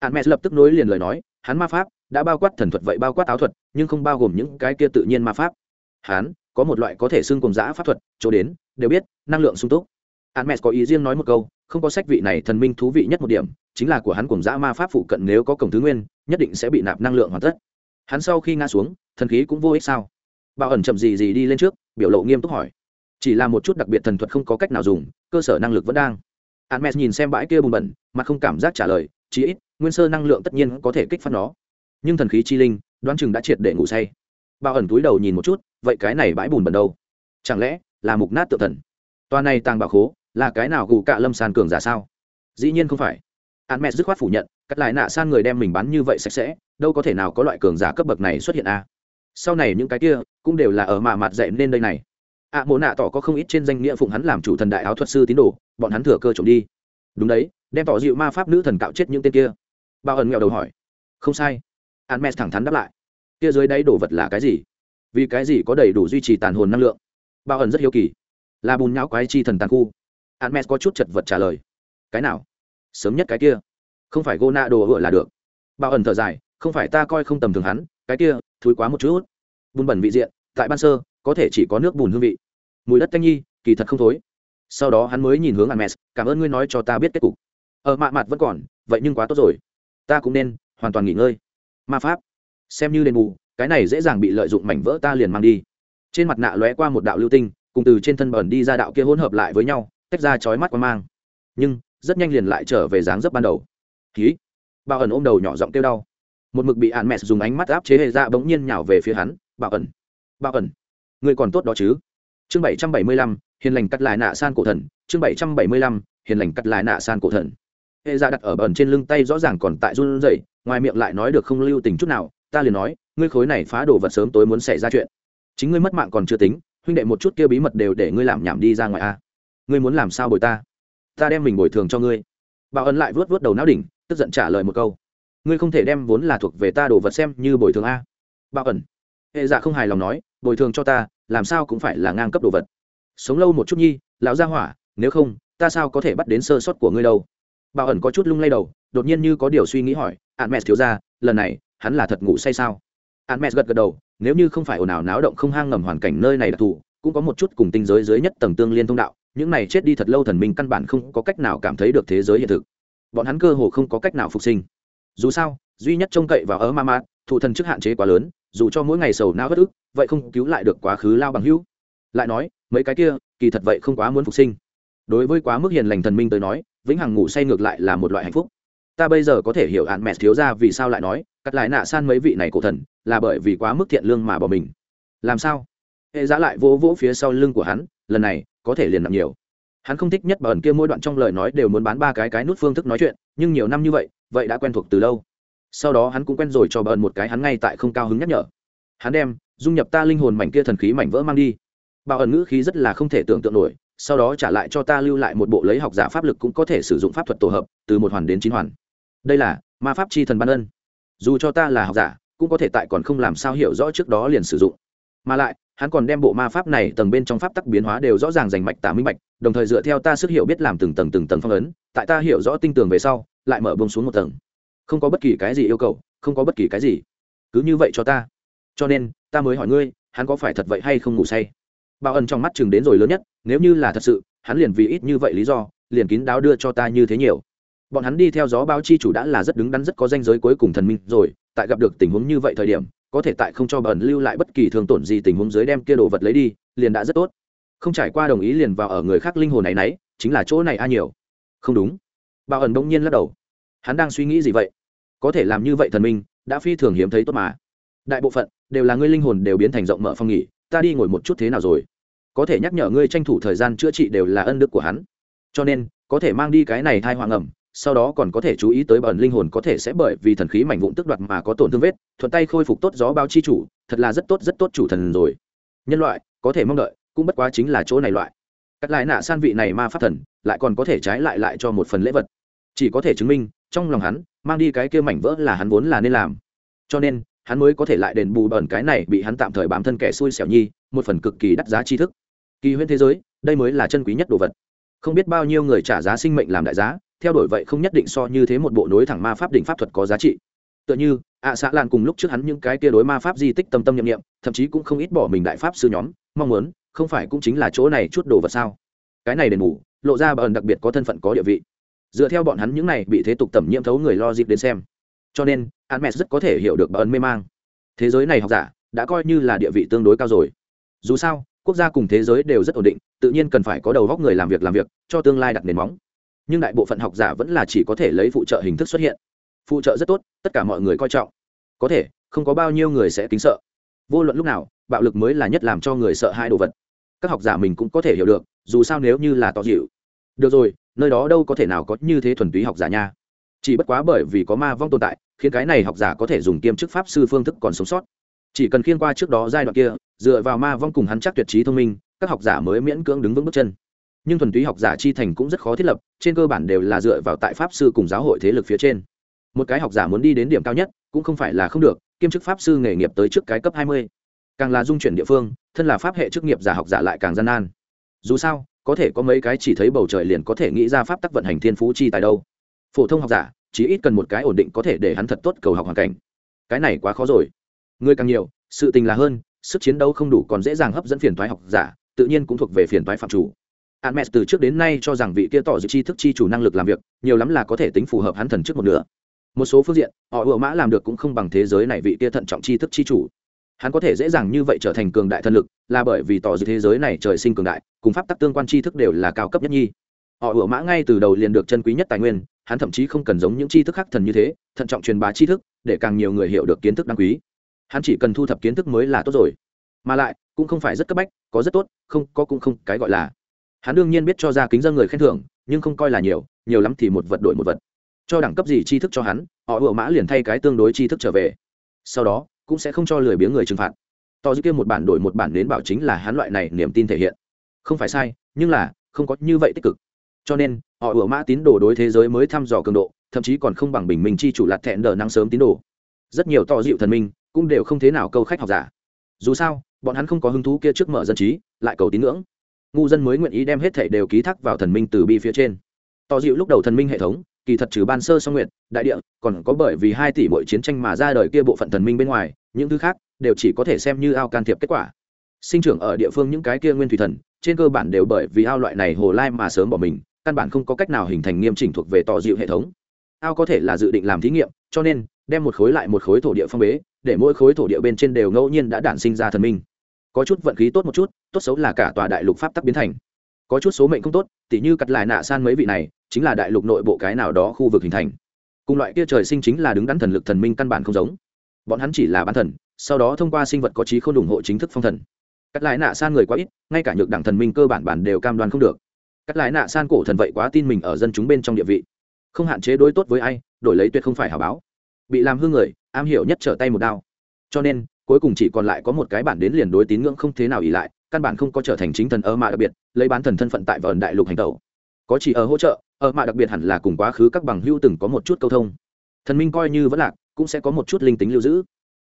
Hạn mẹ lập tức nối liền lời nói hắn ma pháp đã bao quát thần thuật vậy bao quát áo thuật nhưng không bao gồm những cái kia tự nhiên ma pháp. Hắn có một loại có thể xưng cùng giã pháp thuật chỗ đến đều biết năng lượng sung túc. Hermes có ý riêng nói một câu, không có sách vị này thần minh thú vị nhất một điểm, chính là của hắn cùng dã ma pháp phụ cận nếu có cổng thứ nguyên, nhất định sẽ bị nạp năng lượng hoàn tất. Hắn sau khi ngã xuống, thần khí cũng vô ích sao? Bảo ẩn chậm gì gì đi lên trước, biểu lộ nghiêm túc hỏi. Chỉ là một chút đặc biệt thần thuật không có cách nào dùng, cơ sở năng lực vẫn đang. Hermes nhìn xem bãi kia bùn bẩn, mặt không cảm giác trả lời, chí ít, nguyên sơ năng lượng tất nhiên có thể kích phát nó. Nhưng thần khí chi linh, đoán chừng đã triệt để ngủ say. Bảo ẩn túi đầu nhìn một chút, vậy cái này bãi bùn bẩn đâu? Chẳng lẽ là mục nát tự thần? Toa này tàng bảo khố, là cái nào gù cạ lâm sàn cường giả sao dĩ nhiên không phải án mẹ dứt khoát phủ nhận cắt lại nạ san người đem mình bắn như vậy sạch sẽ đâu có thể nào có loại cường giả cấp bậc này xuất hiện a à. sau này những cái kia cũng đều là ở mạ mặt dạy nên đây này. Ạ à, mộ nạ tỏ có không ít trên danh nghĩa phụng hắn làm chủ thần đại áo thuật sư tín đồ bọn hắn thừa cơ trộm đi. Đúng đấy đem tỏ dịu ma pháp nữ thần cạo chết những tên kia. Bao ẩn nghèo đầu hỏi. Không sai. An mẹ thẳng thắn đáp lại. Kia dưới đáy đồ vật là cái gì? Vì cái gì có đầy đủ duy trì tàn hồn năng lượng? Bao ẩn rất hiếu kỳ. Là bùn nhão quái chi thần tàn khu. Hermes có chút chật vật trả lời. Cái nào? Sớm nhất cái kia. Không phải gô nạ đồ ựa là được. Bảo ẩn thở dài, không phải ta coi không tầm thường hắn, cái kia, thúi quá một chút. Bùn bẩn vị diện, tại ban sơ, có thể chỉ có nước bùn hương vị. Mùi đất tanh nhi, kỳ thật không thối. Sau đó hắn mới nhìn hướng Hermes, cảm ơn ngươi nói cho ta biết kết cục. Ở mạ mặt vẫn còn, vậy nhưng quá tốt rồi. Ta cũng nên hoàn toàn nghỉ ngơi. Ma pháp, xem như đền bù, cái này dễ dàng bị lợi dụng mảnh vỡ ta liền mang đi. Trên mặt nạ lóe qua một đạo lưu tinh, cùng từ trên thân bẩn đi ra đạo kia hỗn hợp lại với nhau, tách ra chói mắt qua mang nhưng rất nhanh liền lại trở về dáng dấp ban đầu. Ký bảo ẩn ôm đầu nhỏ giọng kêu đau. Một mực bị ạn mẹ dùng ánh mắt áp chế hệ ra bỗng nhiên nhào về phía hắn, bảo ẩn bảo ẩn người còn tốt đó chứ? Chương bảy trăm bảy mươi lăm, hiền lành cắt lại nạ san cổ thần, chương bảy trăm bảy mươi lăm, hiền lành cắt lại nạ san cổ thần. Hệ ra đặt ở bẩn trên lưng tay rõ ràng còn tại run rẩy, ngoài miệng lại nói được không lưu tình chút nào, ta liền nói, ngươi khối này phá đồ vật sớm tối muốn xảy ra chuyện. Chính ngươi mất mạng còn chưa tính, huynh đệ một chút kia bí mật đều để ngươi làm nhảm đi ra ngoài a. Ngươi muốn làm sao bồi ta? Ta đem mình bồi thường cho ngươi. Bảo ân lại vớt vớt đầu não đỉnh, tức giận trả lời một câu. Ngươi không thể đem vốn là thuộc về ta đồ vật xem như bồi thường a. Bảo ẩn hệ dạ không hài lòng nói, bồi thường cho ta, làm sao cũng phải là ngang cấp đồ vật. Sống lâu một chút nhi, lão gia hỏa, nếu không, ta sao có thể bắt đến sơ sót của ngươi đâu? Bảo ẩn có chút lung lay đầu, đột nhiên như có điều suy nghĩ hỏi ạn mẹ thiếu ra lần này, hắn là thật ngủ say sao? Ạn mẹ gật gật đầu, nếu như không phải ồn ào náo động không hang ngầm hoàn cảnh nơi này đặc thù cũng có một chút cùng tinh giới dưới nhất tầng tương liên thông đạo những này chết đi thật lâu thần minh căn bản không có cách nào cảm thấy được thế giới hiện thực. Bọn hắn cơ hồ không có cách nào phục sinh. Dù sao, duy nhất trông cậy vào ớ ma mát thụ thần chức hạn chế quá lớn, dù cho mỗi ngày sầu não bất ức, vậy không cứu lại được quá khứ lao bằng hữu. Lại nói, mấy cái kia, kỳ thật vậy không quá muốn phục sinh. Đối với quá mức hiền lành thần minh tới nói, vĩnh hằng ngủ say ngược lại là một loại hạnh phúc. Ta bây giờ có thể hiểu hạn mẹ thiếu ra vì sao lại nói, cắt lại nạ san mấy vị này cổ thần, là bởi vì quá mức thiện lương mà bỏ mình. Làm sao? Hệ giá lại vỗ vỗ phía sau lưng của hắn, lần này có thể liền nặng nhiều. Hắn không thích nhất bẩn kia mỗi đoạn trong lời nói đều muốn bán ba cái cái nút phương thức nói chuyện, nhưng nhiều năm như vậy vậy đã quen thuộc từ lâu. Sau đó hắn cũng quen rồi cho bẩn một cái hắn ngay tại không cao hứng nhắc nhở. Hắn đem, dung nhập ta linh hồn mảnh kia thần khí mảnh vỡ mang đi. Bảo ẩn ngữ khí rất là không thể tưởng tượng nổi, sau đó trả lại cho ta lưu lại một bộ lấy học giả pháp lực cũng có thể sử dụng pháp thuật tổ hợp, từ một hoàn đến chín hoàn. Đây là ma pháp chi thần ban ân. Dù cho ta là học giả, cũng có thể tại còn không làm sao hiểu rõ trước đó liền sử dụng. Mà lại hắn còn đem bộ ma pháp này tầng bên trong pháp tắc biến hóa đều rõ ràng rành mạch tả minh mạch đồng thời dựa theo ta sức hiểu biết làm từng tầng từng tầng phong ấn, tại ta hiểu rõ tinh tường về sau, lại mở bông xuống một tầng. Không có bất kỳ cái gì yêu cầu, không có bất kỳ cái gì. Cứ như vậy cho ta. Cho nên, ta mới hỏi ngươi, hắn có phải thật vậy hay không ngủ say? Bao ẩn trong mắt chừng đến rồi lớn nhất, nếu như là thật sự, hắn liền vì ít như vậy lý do, liền kín đáo đưa cho ta như thế nhiều. Bọn hắn đi theo gió báo chi chủ đã là rất đứng đắn rất có danh giới cuối cùng thần minh rồi, tại gặp được tình huống như vậy thời điểm có thể tại không cho bẩn lưu lại bất kỳ thương tổn gì tình huống dưới đem kia đồ vật lấy đi, liền đã rất tốt. Không trải qua đồng ý liền vào ở người khác linh hồn này nấy, chính là chỗ này a nhiều. Không đúng. Bảo ẩn bỗng nhiên lắc đầu. Hắn đang suy nghĩ gì vậy? Có thể làm như vậy thần minh, đã phi thường hiếm thấy tốt mà. Đại bộ phận, đều là ngươi linh hồn đều biến thành rộng mở phong nghỉ, ta đi ngồi một chút thế nào rồi? Có thể nhắc nhở ngươi tranh thủ thời gian chữa trị đều là ân đức của hắn. Cho nên, có thể mang đi cái này thai hoàng ẩm sau đó còn có thể chú ý tới bẩn linh hồn có thể sẽ bởi vì thần khí mảnh vụn tức đoạt mà có tổn thương vết, thuận tay khôi phục tốt gió báo chi chủ, thật là rất tốt rất tốt chủ thần rồi. Nhân loại, có thể mong đợi, cũng bất quá chính là chỗ này loại. Cắt lại nạ san vị này ma pháp thần, lại còn có thể trái lại lại cho một phần lễ vật. Chỉ có thể chứng minh, trong lòng hắn, mang đi cái kia mảnh vỡ là hắn vốn là nên làm. Cho nên, hắn mới có thể lại đền bù bẩn cái này bị hắn tạm thời bám thân kẻ xui xẻo nhi, một phần cực kỳ đắt giá tri thức. Kỳ huyễn thế giới, đây mới là chân quý nhất đồ vật. Không biết bao nhiêu người trả giá sinh mệnh làm đại giá theo đuổi vậy không nhất định so như thế một bộ nối thẳng ma pháp đỉnh pháp thuật có giá trị. Tựa như, ạ xã lan cùng lúc trước hắn những cái kia đối ma pháp di tích tâm tâm nhiệm nghiệm thậm chí cũng không ít bỏ mình đại pháp sư nhóm, mong muốn, không phải cũng chính là chỗ này chút đồ vật sao? Cái này đền bù, lộ ra bà ẩn đặc biệt có thân phận có địa vị. Dựa theo bọn hắn những này bị thế tục tẩm nhiễm thấu người lo dịp đến xem. Cho nên Hermes rất có thể hiểu được bà ẩn mê mang. Thế giới này học giả, đã coi như là địa vị tương đối cao rồi. Dù sao, quốc gia cùng thế giới đều rất ổn định, tự nhiên cần phải có đầu góc người làm việc làm việc, cho tương lai đặt nền móng nhưng đại bộ phận học giả vẫn là chỉ có thể lấy phụ trợ hình thức xuất hiện. Phụ trợ rất tốt, tất cả mọi người coi trọng. Có thể, không có bao nhiêu người sẽ kính sợ. Vô luận lúc nào, bạo lực mới là nhất làm cho người sợ hai đồ vật. Các học giả mình cũng có thể hiểu được, dù sao nếu như là tỏ dịu. Được rồi, nơi đó đâu có thể nào có như thế thuần túy học giả nha. Chỉ bất quá bởi vì có ma vong tồn tại, khiến cái này học giả có thể dùng kiêm chức pháp sư phương thức còn sống sót. Chỉ cần khiên qua trước đó giai đoạn kia, dựa vào ma vong cùng hắn chắc tuyệt trí thông minh, các học giả mới miễn cưỡng đứng vững bước chân nhưng thuần túy học giả chi thành cũng rất khó thiết lập, trên cơ bản đều là dựa vào tại pháp sư cùng giáo hội thế lực phía trên. Một cái học giả muốn đi đến điểm cao nhất, cũng không phải là không được, kiêm chức pháp sư nghề nghiệp tới trước cái cấp hai mươi. Càng là dung chuyển địa phương, thân là pháp hệ chức nghiệp giả học giả lại càng gian nan. Dù sao, có thể có mấy cái chỉ thấy bầu trời liền có thể nghĩ ra pháp tắc vận hành thiên phú chi tại đâu. Phổ thông học giả, chỉ ít cần một cái ổn định có thể để hắn thật tốt cầu học hoàn cảnh. Cái này quá khó rồi. Người càng nhiều, sự tình là hơn, sức chiến đấu không đủ còn dễ dàng hấp dẫn phiền thoái học giả, tự nhiên cũng thuộc về phiền thoái phạm chủ. Hermes từ trước đến nay cho rằng vị kia tỏ dự tri thức chi chủ năng lực làm việc, nhiều lắm là có thể tính phù hợp hắn thần trước một nửa. Một số phương diện, họ ủa mã làm được cũng không bằng thế giới này vị kia thận trọng tri thức chi chủ. Hắn có thể dễ dàng như vậy trở thành cường đại thần lực, là bởi vì tỏ dự thế giới này trời sinh cường đại, cùng pháp tắc tương quan tri thức đều là cao cấp nhất nhi. Họ ủa mã ngay từ đầu liền được chân quý nhất tài nguyên, hắn thậm chí không cần giống những tri thức khác thần như thế, thận trọng truyền bá tri thức, để càng nhiều người hiểu được kiến thức đáng quý. Hắn chỉ cần thu thập kiến thức mới là tốt rồi. Mà lại, cũng không phải rất cấp bách, có rất tốt, không có cũng không, cái gọi là hắn đương nhiên biết cho ra kính dân người khen thưởng, nhưng không coi là nhiều nhiều lắm thì một vật đổi một vật. Cho đẳng cấp gì tri thức cho hắn, họ ựa mã liền thay cái tương đối tri thức trở về. Sau đó, cũng sẽ không cho lười biếng người trừng phạt. To dư kia một bản đổi một bản đến bảo chính là hắn loại này niềm tin thể hiện. Không phải sai, nhưng là, không có như vậy tích cực. Cho nên, họ ủa mã tín đồ đối thế giới mới thăm dò cường độ, thậm chí còn không bằng bình minh chi chủ lạt thẹn đờ năng sớm tín đồ. Rất nhiều to dịu thần minh, cũng đều không thế nào câu khách học giả. Dù sao, bọn hắn không có hứng thú kia trước mở dân trí, lại cầu tín ngưỡng ngu dân mới nguyện ý đem hết thảy đều ký thác vào thần minh từ bi phía trên. Tỏ dịu lúc đầu thần minh hệ thống, kỳ thật trừ ban sơ song nguyện, đại địa, còn có bởi vì hai tỷ mỗi chiến tranh mà ra đời kia bộ phận thần minh bên ngoài, những thứ khác đều chỉ có thể xem như ao can thiệp kết quả. Sinh trưởng ở địa phương những cái kia nguyên thủy thần, trên cơ bản đều bởi vì ao loại này hồ lai mà sớm bỏ mình, căn bản không có cách nào hình thành nghiêm chỉnh thuộc về tỏ dịu hệ thống. Ao có thể là dự định làm thí nghiệm, cho nên, đem một khối lại một khối thổ địa phong bế, để mỗi khối thổ địa bên trên đều ngẫu nhiên đã đản sinh ra thần minh có chút vận khí tốt một chút, tốt xấu là cả tòa đại lục pháp tắc biến thành. Có chút số mệnh không tốt, tỉ như cắt lại nạ san mấy vị này, chính là đại lục nội bộ cái nào đó khu vực hình thành. Cùng loại kia trời sinh chính là đứng đắn thần lực thần minh căn bản không giống. Bọn hắn chỉ là bán thần, sau đó thông qua sinh vật có trí không ủng hộ chính thức phong thần. Cắt lại nạ san người quá ít, ngay cả nhược đảng thần minh cơ bản bản đều cam đoan không được. Cắt lại nạ san cổ thần vậy quá tin mình ở dân chúng bên trong địa vị. Không hạn chế đối tốt với ai, đổi lấy tuyệt không phải hảo báo. Bị làm hư người, am hiểu nhất trở tay một đao. Cho nên cuối cùng chỉ còn lại có một cái bản đến liền đối tín ngưỡng không thế nào ỉ lại căn bản không có trở thành chính thần ở mạ đặc biệt lấy bán thần thân phận tại vờn đại lục hành tẩu. Có chỉ ở hỗ trợ ở mạ đặc biệt hẳn là cùng quá khứ các bằng hữu từng có một chút câu thông. Thần minh coi như vẫn lạc cũng sẽ có một chút linh tính lưu giữ.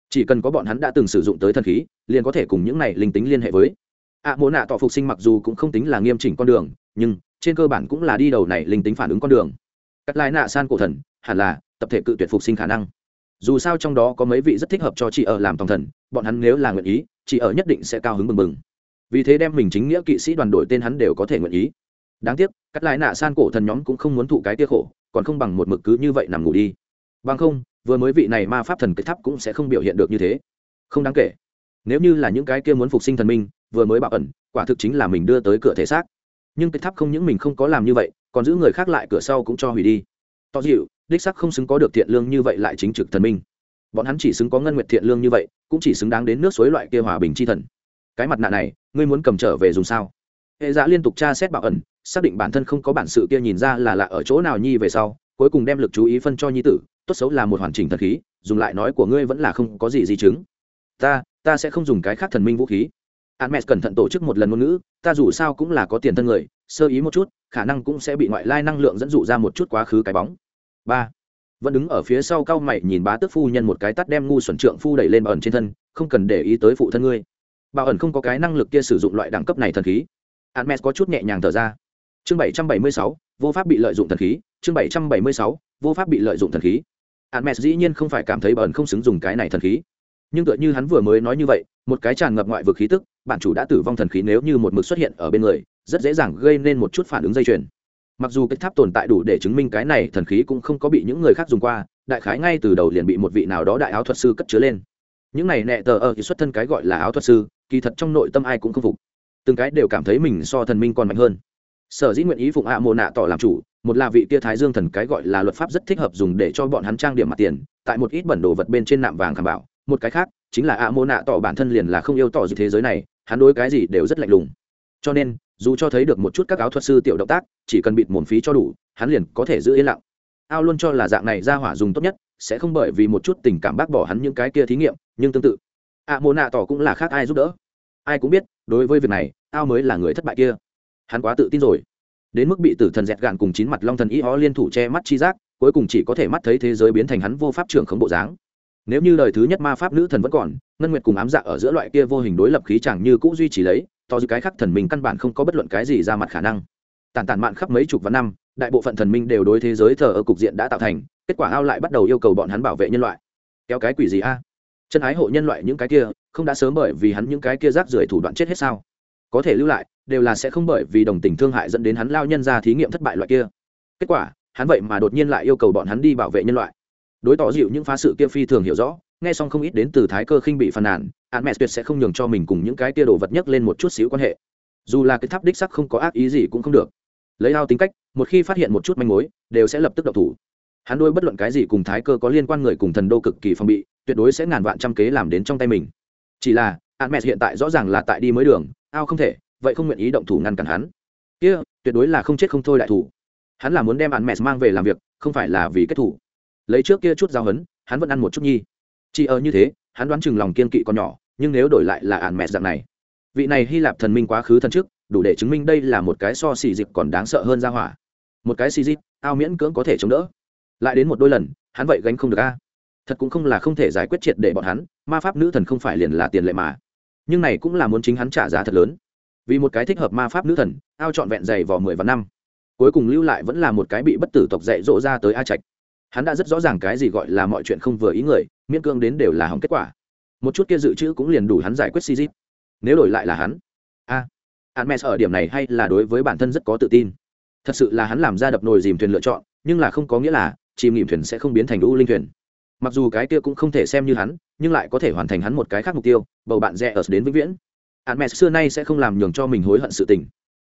Chỉ cần có bọn hắn đã từng sử dụng tới thần khí liền có thể cùng những này linh tính liên hệ với. Ạ à, mộ nạ tỏ phục sinh mặc dù cũng không tính là nghiêm chỉnh con đường nhưng trên cơ bản cũng là đi đầu này linh tính phản ứng con đường. Cắt lái nạ san cổ thần hẳn là tập thể cự tuyệt phục sinh khả năng dù sao trong đó có mấy vị rất thích hợp cho chị ở làm tổng thần, bọn hắn nếu là nguyện ý, chị ở nhất định sẽ cao hứng mừng mừng vì thế đem mình chính nghĩa kỵ sĩ đoàn đội tên hắn đều có thể nguyện ý. Đáng tiếc, cắt lại nạ san cổ thần nhóm cũng không muốn thụ cái tia khổ, còn không bằng một mực cứ như vậy nằm ngủ đi. Bằng không, vừa mới vị này ma pháp thần kết thắp cũng sẽ không biểu hiện được như thế. Không đáng kể. Nếu như là những cái kia muốn phục sinh thần minh, vừa mới bạo ẩn, quả thực chính là mình đưa tới cửa thể xác. Nhưng kết thắp không những mình không có làm như vậy, còn giữ người khác lại cửa sau cũng cho hủy đi. To dịu đích sắc không xứng có được thiện lương như vậy lại chính trực thần minh. Bọn hắn chỉ xứng có ngân nguyệt thiện lương như vậy, cũng chỉ xứng đáng đến nước suối loại kia hòa bình c h i thần. Cái mặt nạ này, ngươi muốn cầm trở về dùng sao? Hệ dạ liên tục tra xét bảo ẩn, xác định bản thân không có bản sự kia nhìn ra là lạ ở chỗ nào nhi về sau, cuối cùng đem lực chú ý phân cho nhi tử, tốt xấu là một hoàn chỉnh thần khí, dùng lại nói của ngươi vẫn là không có gì di chứng. Ta ta sẽ không dùng cái khác thần minh vũ khí. A n cẩn thận tổ chức một lần ngôn ngữ, ta dù sao cũng là có tiền thân người, sơ ý một chút, khả năng cũng sẽ bị ngoại lai năng lượng dẫn dụ ra một chút quá khứ cái bóng ba. Vẫn đứng ở phía sau cao mày nhìn bá tước phu nhân một cái tắt đem ngu xuẩn trượng phu đẩy lên ẩn trên thân, không cần để ý tới phụ thân ngươi. Bà ẩn không có cái năng lực kia sử dụng loại đẳng cấp này thần khí. Hermes có chút nhẹ nhàng thở ra. Chương bảy trăm bảy mươi sáu, vô pháp bị lợi dụng thần khí. Chương bảy trăm bảy mươi sáu, vô pháp bị lợi dụng thần khí. Hermes dĩ nhiên không phải cảm thấy bẩn không xứng dùng cái này thần khí. Nhưng tựa như hắn vừa mới nói như vậy, một cái tràn ngập ngoại vực khí tức, bản chủ đã tử vong thần khí nếu như một mực xuất hiện ở bên người, rất dễ dàng gây nên một chút phản ứng dây chuyền mặc dù cái tháp tồn tại đủ để chứng minh cái này thần khí cũng không có bị những người khác dùng qua, đại khái ngay từ đầu liền bị một vị nào đó đại áo thuật sư cất chứa lên. Những này nẹ tờ ở thì xuất thân cái gọi là áo thuật sư, kỳ thật trong nội tâm ai cũng không phục. Từng cái đều cảm thấy mình so thần minh còn mạnh hơn. Sở dĩ nguyện ý phụng ạ mồ nạ tỏ làm chủ, một là vị tia thái dương thần cái gọi là luật pháp rất thích hợp dùng để cho bọn hắn trang điểm mặt tiền, tại một ít bẩn đồ vật bên trên nạm vàng khảm bảo. Một cái khác, chính là ạ mồ nạ tỏ bản thân liền là không yêu tỏ gì thế giới này, hắn đối cái gì đều rất lạnh lùng. Cho nên dù cho thấy được một chút các áo thuật sư tiểu động tác, chỉ cần bịt mồm phí cho đủ, hắn liền có thể giữ yên lặng. Ao luôn cho là dạng này ra hỏa dùng tốt nhất, sẽ không bởi vì một chút tình cảm bác bỏ hắn những cái kia thí nghiệm, nhưng tương tự. Ạ mồ nạ tỏ cũng là khác ai giúp đỡ. Ai cũng biết, đối với việc này, ao mới là người thất bại kia. Hắn quá tự tin rồi. Đến mức bị tử thần dẹt gạn cùng chín mặt long thần y ho liên thủ che mắt chi giác, cuối cùng chỉ có thể mắt thấy thế giới biến thành hắn vô pháp trưởng khống bộ dáng. Nếu như đời thứ nhất ma pháp nữ thần vẫn còn, ngân nguyệt cùng ám dạ ở giữa loại kia vô hình đối lập khí chẳng như cũ duy trì lấy to dư cái khắc thần minh căn bản không có bất luận cái gì ra mặt khả năng. Tàn tàn mạn khắp mấy chục vạn năm, đại bộ phận thần minh đều đối thế giới thờ ở cục diện đã tạo thành, kết quả ao lại bắt đầu yêu cầu bọn hắn bảo vệ nhân loại. Kéo cái quỷ gì a? Chân ái hộ nhân loại những cái kia, không đã sớm bởi vì hắn những cái kia rác rưởi thủ đoạn chết hết sao? Có thể lưu lại, đều là sẽ không bởi vì đồng tình thương hại dẫn đến hắn lao nhân ra thí nghiệm thất bại loại kia. Kết quả, hắn vậy mà đột nhiên lại yêu cầu bọn hắn đi bảo vệ nhân loại. Đối tỏ dịu những phá sự kia phi thường hiểu rõ, nghe xong không ít đến từ thái cơ khinh bị phàn nàn án mẹ tuyệt sẽ không nhường cho mình cùng những cái tia đồ vật nhất lên một chút xíu quan hệ. Dù là cái tháp đích sắc không có ác ý gì cũng không được. Lấy ao tính cách, một khi phát hiện một chút manh mối, đều sẽ lập tức độc thủ. Hắn đôi bất luận cái gì cùng thái cơ có liên quan người cùng thần đô cực kỳ phòng bị, tuyệt đối sẽ ngàn vạn trăm kế làm đến trong tay mình. Chỉ là án mẹ hiện tại rõ ràng là tại đi mới đường, ao không thể, vậy không nguyện ý động thủ ngăn cản hắn. Kia, tuyệt đối là không chết không thôi đại thủ. Hắn là muốn đem án mẹ mang về làm việc, không phải là vì kết thủ. Lấy trước kia chút giao hấn hắn vẫn ăn một chút nhi. Chỉ ở như thế, hắn đoán chừng lòng kiên kỵ còn nhỏ nhưng nếu đổi lại là ạn mẹ dạng này, vị này hy lạp thần minh quá khứ thần trước, đủ để chứng minh đây là một cái so xì dịp còn đáng sợ hơn ra hỏa. Một cái xì dịp, ao miễn cưỡng có thể chống đỡ. Lại đến một đôi lần, hắn vậy gánh không được a. Thật cũng không là không thể giải quyết triệt để bọn hắn, ma pháp nữ thần không phải liền là tiền lệ mà. Nhưng này cũng là muốn chính hắn trả giá thật lớn. Vì một cái thích hợp ma pháp nữ thần, ao trọn vẹn dày vào mười vạn năm. Cuối cùng lưu lại vẫn là một cái bị bất tử tộc dạy dỗ ra tới a trạch. Hắn đã rất rõ ràng cái gì gọi là mọi chuyện không vừa ý người, miễn cương đến đều là hỏng kết quả một chút kia dự trữ cũng liền đủ hắn giải quyết si dít nếu đổi lại là hắn a à, Hermes ở điểm này hay là đối với bản thân rất có tự tin. Thật sự là hắn làm ra đập nồi dìm thuyền lựa chọn nhưng là không có nghĩa là chìm nghỉm thuyền sẽ không biến thành đũ linh thuyền. Mặc dù cái kia cũng không thể xem như hắn nhưng lại có thể hoàn thành hắn một cái khác mục tiêu bầu bạn rẽ ở đến vĩnh viễn. Hermes xưa nay sẽ không làm nhường cho mình hối hận sự tình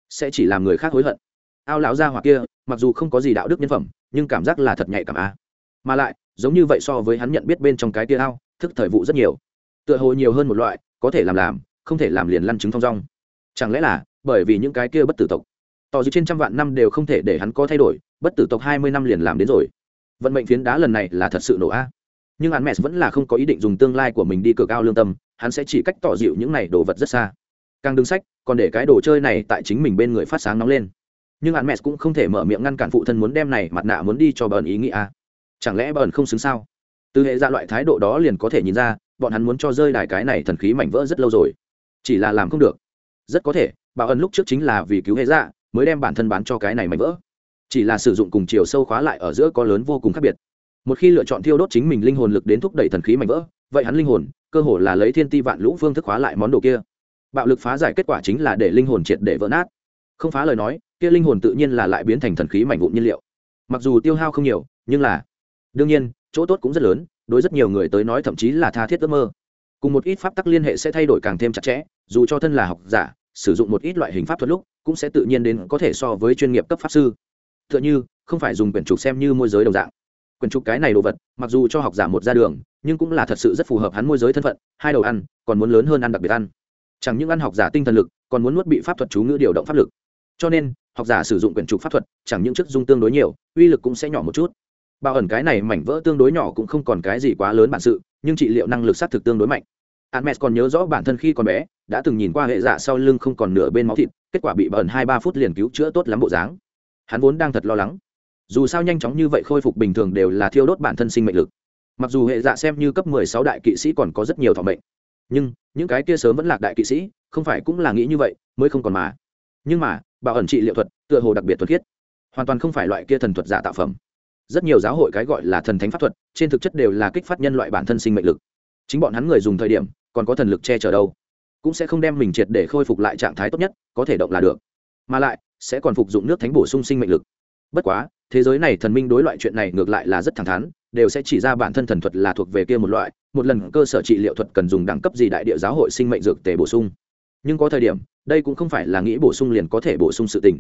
sẽ chỉ làm người khác hối hận. Ao lão gia hoặc kia mặc dù không có gì đạo đức nhân phẩm nhưng cảm giác là thật nhạy cảm a. Mà lại giống như vậy so với hắn nhận biết bên trong cái kia ao thức thời vụ rất nhiều tựa hồ nhiều hơn một loại, có thể làm làm, không thể làm liền lăn chứng thong dong. Chẳng lẽ là, bởi vì những cái kia bất tử tộc tỏ dư trên trăm vạn năm đều không thể để hắn có thay đổi, bất tử tộc hai mươi năm liền làm đến rồi. Vận mệnh phiến đá lần này là thật sự nổ a. Nhưng hắn mẹ vẫn là không có ý định dùng tương lai của mình đi cửa cao lương tâm, hắn sẽ chỉ cách tỏ dịu những này đồ vật rất xa. Càng đứng sách, còn để cái đồ chơi này tại chính mình bên người phát sáng nóng lên. Nhưng hắn mẹ cũng không thể mở miệng ngăn cản phụ thân muốn đem này mặt nạ muốn đi cho bờn ý nghĩ a. Chẳng lẽ bờn không xứng sao? Từ hệ ra loại thái độ đó liền có thể nhìn ra bọn hắn muốn cho rơi đài cái này thần khí mảnh vỡ rất lâu rồi. Chỉ là làm không được. Rất có thể, bảo ân lúc trước chính là vì cứu hệ dạ mới đem bản thân bán cho cái này mảnh vỡ. Chỉ là sử dụng cùng chiều sâu khóa lại ở giữa có lớn vô cùng khác biệt. Một khi lựa chọn thiêu đốt chính mình linh hồn lực đến thúc đẩy thần khí mảnh vỡ, vậy hắn linh hồn, cơ hồ là lấy thiên ti vạn lũ phương thức khóa lại món đồ kia. Bạo lực phá giải kết quả chính là để linh hồn triệt để vỡ nát. Không phá lời nói, kia linh hồn tự nhiên là lại biến thành thần khí mảnh vụn nhiên liệu. Mặc dù tiêu hao không nhiều, nhưng là, đương nhiên, chỗ tốt cũng rất lớn đối rất nhiều người tới nói thậm chí là tha thiết ước mơ. Cùng một ít pháp tắc liên hệ sẽ thay đổi càng thêm chặt chẽ, dù cho thân là học giả, sử dụng một ít loại hình pháp thuật lúc, cũng sẽ tự nhiên đến có thể so với chuyên nghiệp cấp pháp sư. T h ư ợ n h ư không phải dùng quyển trục xem như môi giới đồng dạng. Quyển trục cái này đồ vật, mặc dù cho học giả một ra đường, nhưng cũng là thật sự rất phù hợp hắn môi giới thân phận, hai đầu ăn, còn muốn lớn hơn ăn đặc biệt ăn. Chẳng những ăn học giả tinh thần lực, còn muốn nuốt bị pháp thuật chú ngữ điều động pháp lực. Cho nên, học giả sử dụng quyển trục pháp thuật, chẳng những chức dung tương đối nhiều, uy lực cũng sẽ nhỏ một chút bao ẩn cái này mảnh vỡ tương đối nhỏ cũng không còn cái gì quá lớn bản sự, nhưng trị liệu năng lực xác thực tương đối mạnh. Hermes còn nhớ rõ bản thân khi còn bé, đã từng nhìn qua hệ dạ sau lưng không còn nửa bên máu thịt, kết quả bị bẩn hai ba phút liền cứu chữa tốt lắm bộ dáng. Hắn vốn đang thật lo lắng. Dù sao nhanh chóng như vậy khôi phục bình thường đều là thiêu đốt bản thân sinh mệnh lực. Mặc dù hệ dạ xem như cấp mười sáu đại kỵ sĩ còn có rất nhiều thọ mệnh, nhưng những cái kia sớm vẫn lạc đại kỵ sĩ, không phải cũng là nghĩ như vậy, mới không còn mà. Nhưng mà, bảo ẩn trị liệu thuật tựa hồ đặc biệt thuật thiết hoàn toàn không phải loại kia thần thuật giả tạo phẩm rất nhiều giáo hội cái gọi là thần thánh pháp thuật, trên thực chất đều là kích phát nhân loại bản thân sinh mệnh lực. Chính bọn hắn người dùng thời điểm, còn có thần lực che chở đâu. Cũng sẽ không đem mình triệt để khôi phục lại trạng thái tốt nhất, có thể động là được. Mà lại, sẽ còn phục dụng nước thánh bổ sung sinh mệnh lực. Bất quá, thế giới này thần minh đối loại chuyện này ngược lại là rất thẳng thắn, đều sẽ chỉ ra bản thân thần thuật là thuộc về kia một loại, một lần cơ sở trị liệu thuật cần dùng đẳng cấp gì đại địa giáo hội sinh mệnh dược tề bổ sung. Nhưng có thời điểm, đây cũng không phải là nghĩ bổ sung liền có thể bổ sung sự tình.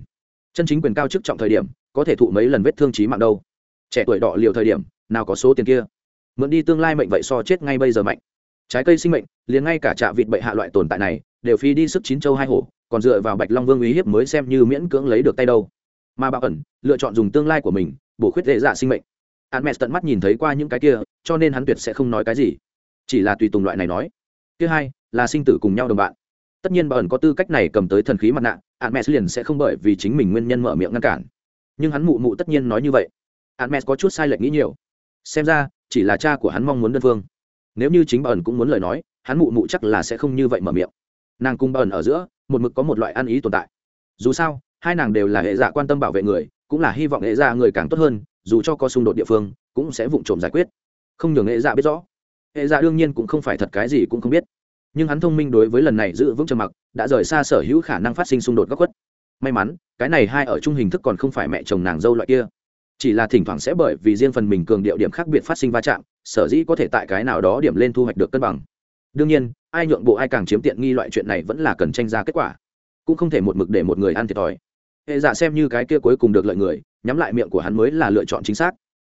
Chân chính quyền cao chức trọng thời điểm, có thể thụ mấy lần vết thương trí mạng đâu trẻ tuổi đỏ liều thời điểm, nào có số tiền kia. Mượn đi tương lai mệnh vậy so chết ngay bây giờ mạnh. Trái cây sinh mệnh, liền ngay cả trạ vịt bậy hạ loại tồn tại này, đều phi đi sức chín châu hai hổ, còn dựa vào bạch long vương uy hiếp mới xem như miễn cưỡng lấy được tay đâu. Mà bảo ẩn, lựa chọn dùng tương lai của mình, bổ khuyết dễ dạ sinh mệnh. Hắn mẹ tận mắt nhìn thấy qua những cái kia, cho nên hắn tuyệt sẽ không nói cái gì. Chỉ là tùy tùng loại này nói. Thứ hai, là sinh tử cùng nhau đồng bạn. Tất nhiên bảo ẩn có tư cách này cầm tới thần khí mặt nạ hắn mẹ liền sẽ không bởi vì chính mình nguyên nhân mở miệng ngăn cản. Nhưng hắn mụ mụ tất nhiên nói như vậy hắn mẹ có chút sai lệch nghĩ nhiều. Xem ra, chỉ là cha của hắn mong muốn đơn phương. Nếu như chính bà ẩn cũng muốn lời nói, hắn mụ mụ chắc là sẽ không như vậy mở miệng. Nàng cùng bà ẩn ở giữa, một mực có một loại ăn ý tồn tại. Dù sao, hai nàng đều là hệ dạ quan tâm bảo vệ người, cũng là hy vọng hệ dạ người càng tốt hơn, dù cho có xung đột địa phương, cũng sẽ vụng trộm giải quyết. Không nhường hệ dạ biết rõ. Hệ dạ đương nhiên cũng không phải thật cái gì cũng không biết. Nhưng hắn thông minh đối với lần này giữ vững trầm mặc, đã rời xa sở hữu khả năng phát sinh xung đột góc khuất. May mắn, cái này hai ở chung hình thức còn không phải mẹ chồng nàng dâu loại kia chỉ là thỉnh thoảng sẽ bởi vì riêng phần mình cường điệu điểm khác biệt phát sinh va chạm, sở dĩ có thể tại cái nào đó điểm lên thu hoạch được cân bằng. Đương nhiên, ai nhượng bộ ai càng chiếm tiện nghi loại chuyện này vẫn là cần tranh ra kết quả. Cũng không thể một mực để một người ăn thiệt thòi. Hệ giả xem như cái kia cuối cùng được lợi người, nhắm lại miệng của hắn mới là lựa chọn chính xác.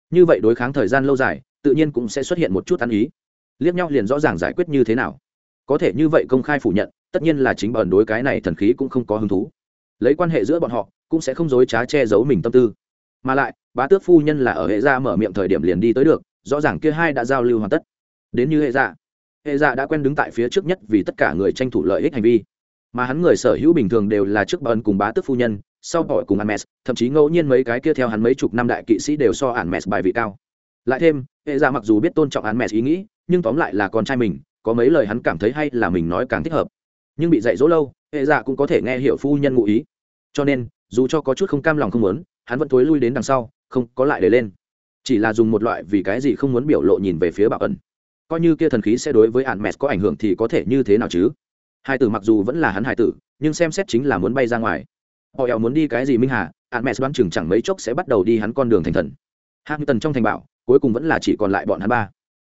Như vậy đối kháng thời gian lâu dài, tự nhiên cũng sẽ xuất hiện một chút ăn ý. Liếc nhau liền rõ ràng giải quyết như thế nào. Có thể như vậy công khai phủ nhận, tất nhiên là chính bản đối cái này thần khí cũng không có hứng thú. Lấy quan hệ giữa bọn họ, cũng sẽ không dối trá che giấu mình tâm tư mà lại bá tước phu nhân là ở hệ gia mở miệng thời điểm liền đi tới được rõ ràng kia hai đã giao lưu hoàn tất đến như hệ gia hệ gia đã quen đứng tại phía trước nhất vì tất cả người tranh thủ lợi ích hành vi mà hắn người sở hữu bình thường đều là trước bần cùng bá tước phu nhân sau bỏ cùng Hermes, thậm chí ngẫu nhiên mấy cái kia theo hắn mấy chục năm đại kỵ sĩ đều so Hermes bài vị cao. Lại thêm, hệ giả mặc dù biết tôn trọng Hermes ý nghĩ, nhưng tóm lại là con trai mình, có mấy lời hắn cảm thấy hay là mình nói càng thích hợp. Nhưng bị dạy dỗ lâu, hệ giả cũng có thể nghe hiểu phu nhân ngụ ý. Cho nên, dù cho có chút không cam lòng không muốn, hắn vẫn thối lui đến đằng sau, không có lại để lên. Chỉ là dùng một loại vì cái gì không muốn biểu lộ nhìn về phía Bảo ẩn. Coi như kia thần khí sẽ đối với Hermes có ảnh hưởng thì có thể như thế nào chứ? Hai tử mặc dù vẫn là hắn hải tử, nhưng xem xét chính là muốn bay ra ngoài họ ẻo muốn đi cái gì minh hà ạn mẹ đoán chừng chẳng mấy chốc sẽ bắt đầu đi hắn con đường thành thần hạng tần trong thành bảo cuối cùng vẫn là chỉ còn lại bọn hắn ba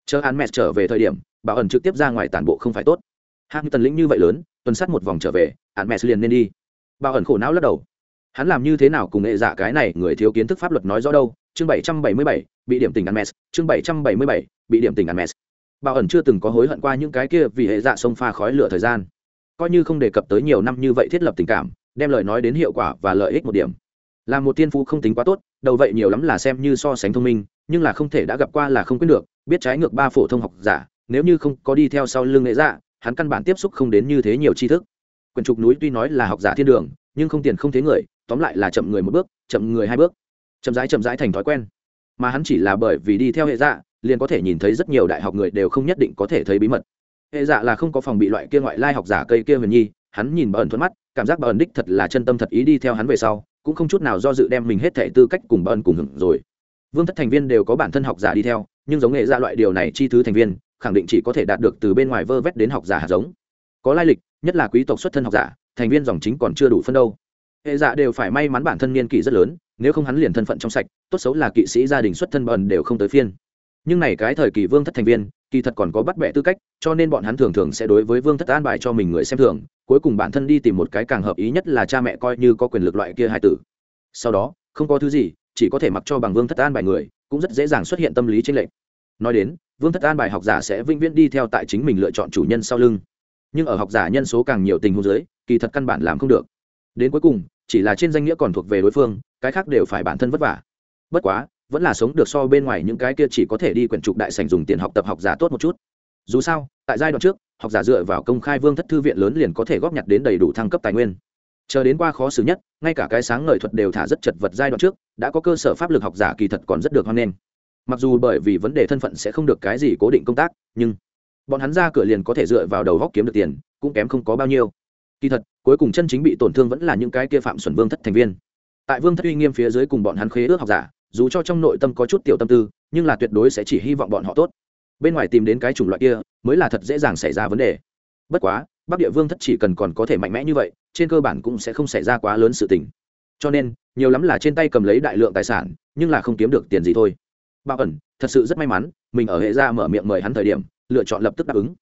chờ ạn mẹ trở về thời điểm bảo ẩn trực tiếp ra ngoài tản bộ không phải tốt hạng tần lĩnh như vậy lớn tuần sát một vòng trở về ạn mẹ liền nên đi bảo ẩn khổ não lắc đầu hắn làm như thế nào cùng nghệ giả cái này người thiếu kiến thức pháp luật nói rõ đâu? Chương bảy trăm bảy mươi bảy, bị điểm tình ăn mes chương bảy trăm bảy mươi bảy, bị điểm tình ăn mes bảo ẩn chưa từng có hối hận qua những cái kia vì hệ dạ sông pha khói lửa thời gian. Coi như không đề cập tới nhiều năm như vậy thiết lập tình cảm, đem lời nói đến hiệu quả và lợi ích một điểm. Là một tiên phú không tính quá tốt, đầu vậy nhiều lắm là xem như so sánh thông minh, nhưng là không thể đã gặp qua là không quyết được, biết trái ngược ba phổ thông học giả, nếu như không có đi theo sau lưng nghệ dạ hắn căn bản tiếp xúc không đến như thế nhiều tri thức. Quyển trục núi tuy nói là học giả thiên đường, nhưng không tiền không thế người tóm lại là chậm người một bước, chậm người hai bước. Chậm rãi chậm rãi thành thói quen. Mà hắn chỉ là bởi vì đi theo hệ dạ liền có thể nhìn thấy rất nhiều đại học người đều không nhất định có thể thấy bí mật. Hệ dạ là không có phòng bị loại kia ngoại lai học giả cây kia huyền nhi, hắn nhìn bà ẩn thuận mắt, cảm giác bà ẩn đích thật là chân tâm thật ý đi theo hắn về sau, cũng không chút nào do dự đem mình hết thể tư cách cùng bà ẩn cùng hưởng rồi. Vương thất thành viên đều có bản thân học giả đi theo, nhưng giống nghệ dạ loại điều này chi thứ thành viên, khẳng định chỉ có thể đạt được từ bên ngoài vơ vét đến học giả hạt giống. Có lai lịch, nhất là quý tộc xuất thân học giả, thành viên dòng chính còn chưa đủ phân đâu hệ giả đều phải may mắn bản thân niên kỷ rất lớn, nếu không hắn liền thân phận trong sạch, tốt xấu là kỵ sĩ gia đình xuất thân bần đều không tới phiên. Nhưng này cái thời kỳ vương thất thành viên, kỳ thật còn có bắt bẻ tư cách, cho nên bọn hắn thường thường sẽ đối với vương thất an bài cho mình người xem thường, cuối cùng bản thân đi tìm một cái càng hợp ý nhất là cha mẹ coi như có quyền lực loại kia hài tử. Sau đó, không có thứ gì, chỉ có thể mặc cho bằng vương thất an bài người, cũng rất dễ dàng xuất hiện tâm lý tranh lệch. Nói đến, vương thất an bài học giả sẽ vĩnh viễn đi theo tại chính mình lựa chọn chủ nhân sau lưng. Nhưng ở học giả nhân số càng nhiều tình huống giới kỳ thật căn bản làm không được. Đến cuối cùng chỉ là trên danh nghĩa còn thuộc về đối phương, cái khác đều phải bản thân vất vả. Bất quá, vẫn là sống được so bên ngoài những cái kia chỉ có thể đi quyển trục đại sành dùng tiền học tập học giả tốt một chút. Dù sao, tại giai đoạn trước, học giả dựa vào công khai vương thất thư viện lớn liền có thể góp nhặt đến đầy đủ thăng cấp tài nguyên. Chờ đến qua khó xử nhất, ngay cả cái sáng ngời thuật đều thả rất chật vật giai đoạn trước, đã có cơ sở pháp lực học giả kỳ thật còn rất được hoan nghênh. Mặc dù bởi vì vấn đề thân phận sẽ không được cái gì cố định công tác, nhưng bọn hắn ra cửa liền có thể dựa vào đầu góc kiếm được tiền, cũng kém không có bao nhiêu. Kỳ thật cuối cùng chân chính bị tổn thương vẫn là những cái kia phạm xuẩn vương thất thành viên. Tại vương thất uy nghiêm phía dưới cùng bọn hắn khế ước học giả, dù cho trong nội tâm có chút tiểu tâm tư, nhưng là tuyệt đối sẽ chỉ hy vọng bọn họ tốt. Bên ngoài tìm đến cái chủng loại kia, mới là thật dễ dàng xảy ra vấn đề. Bất quá, bắc địa vương thất chỉ cần còn có thể mạnh mẽ như vậy, trên cơ bản cũng sẽ không xảy ra quá lớn sự tình. Cho nên, nhiều lắm là trên tay cầm lấy đại lượng tài sản, nhưng là không kiếm được tiền gì thôi. Bảo ẩn, thật sự rất may mắn, mình ở hệ gia mở miệng mời hắn thời điểm, lựa chọn lập tức đáp ứng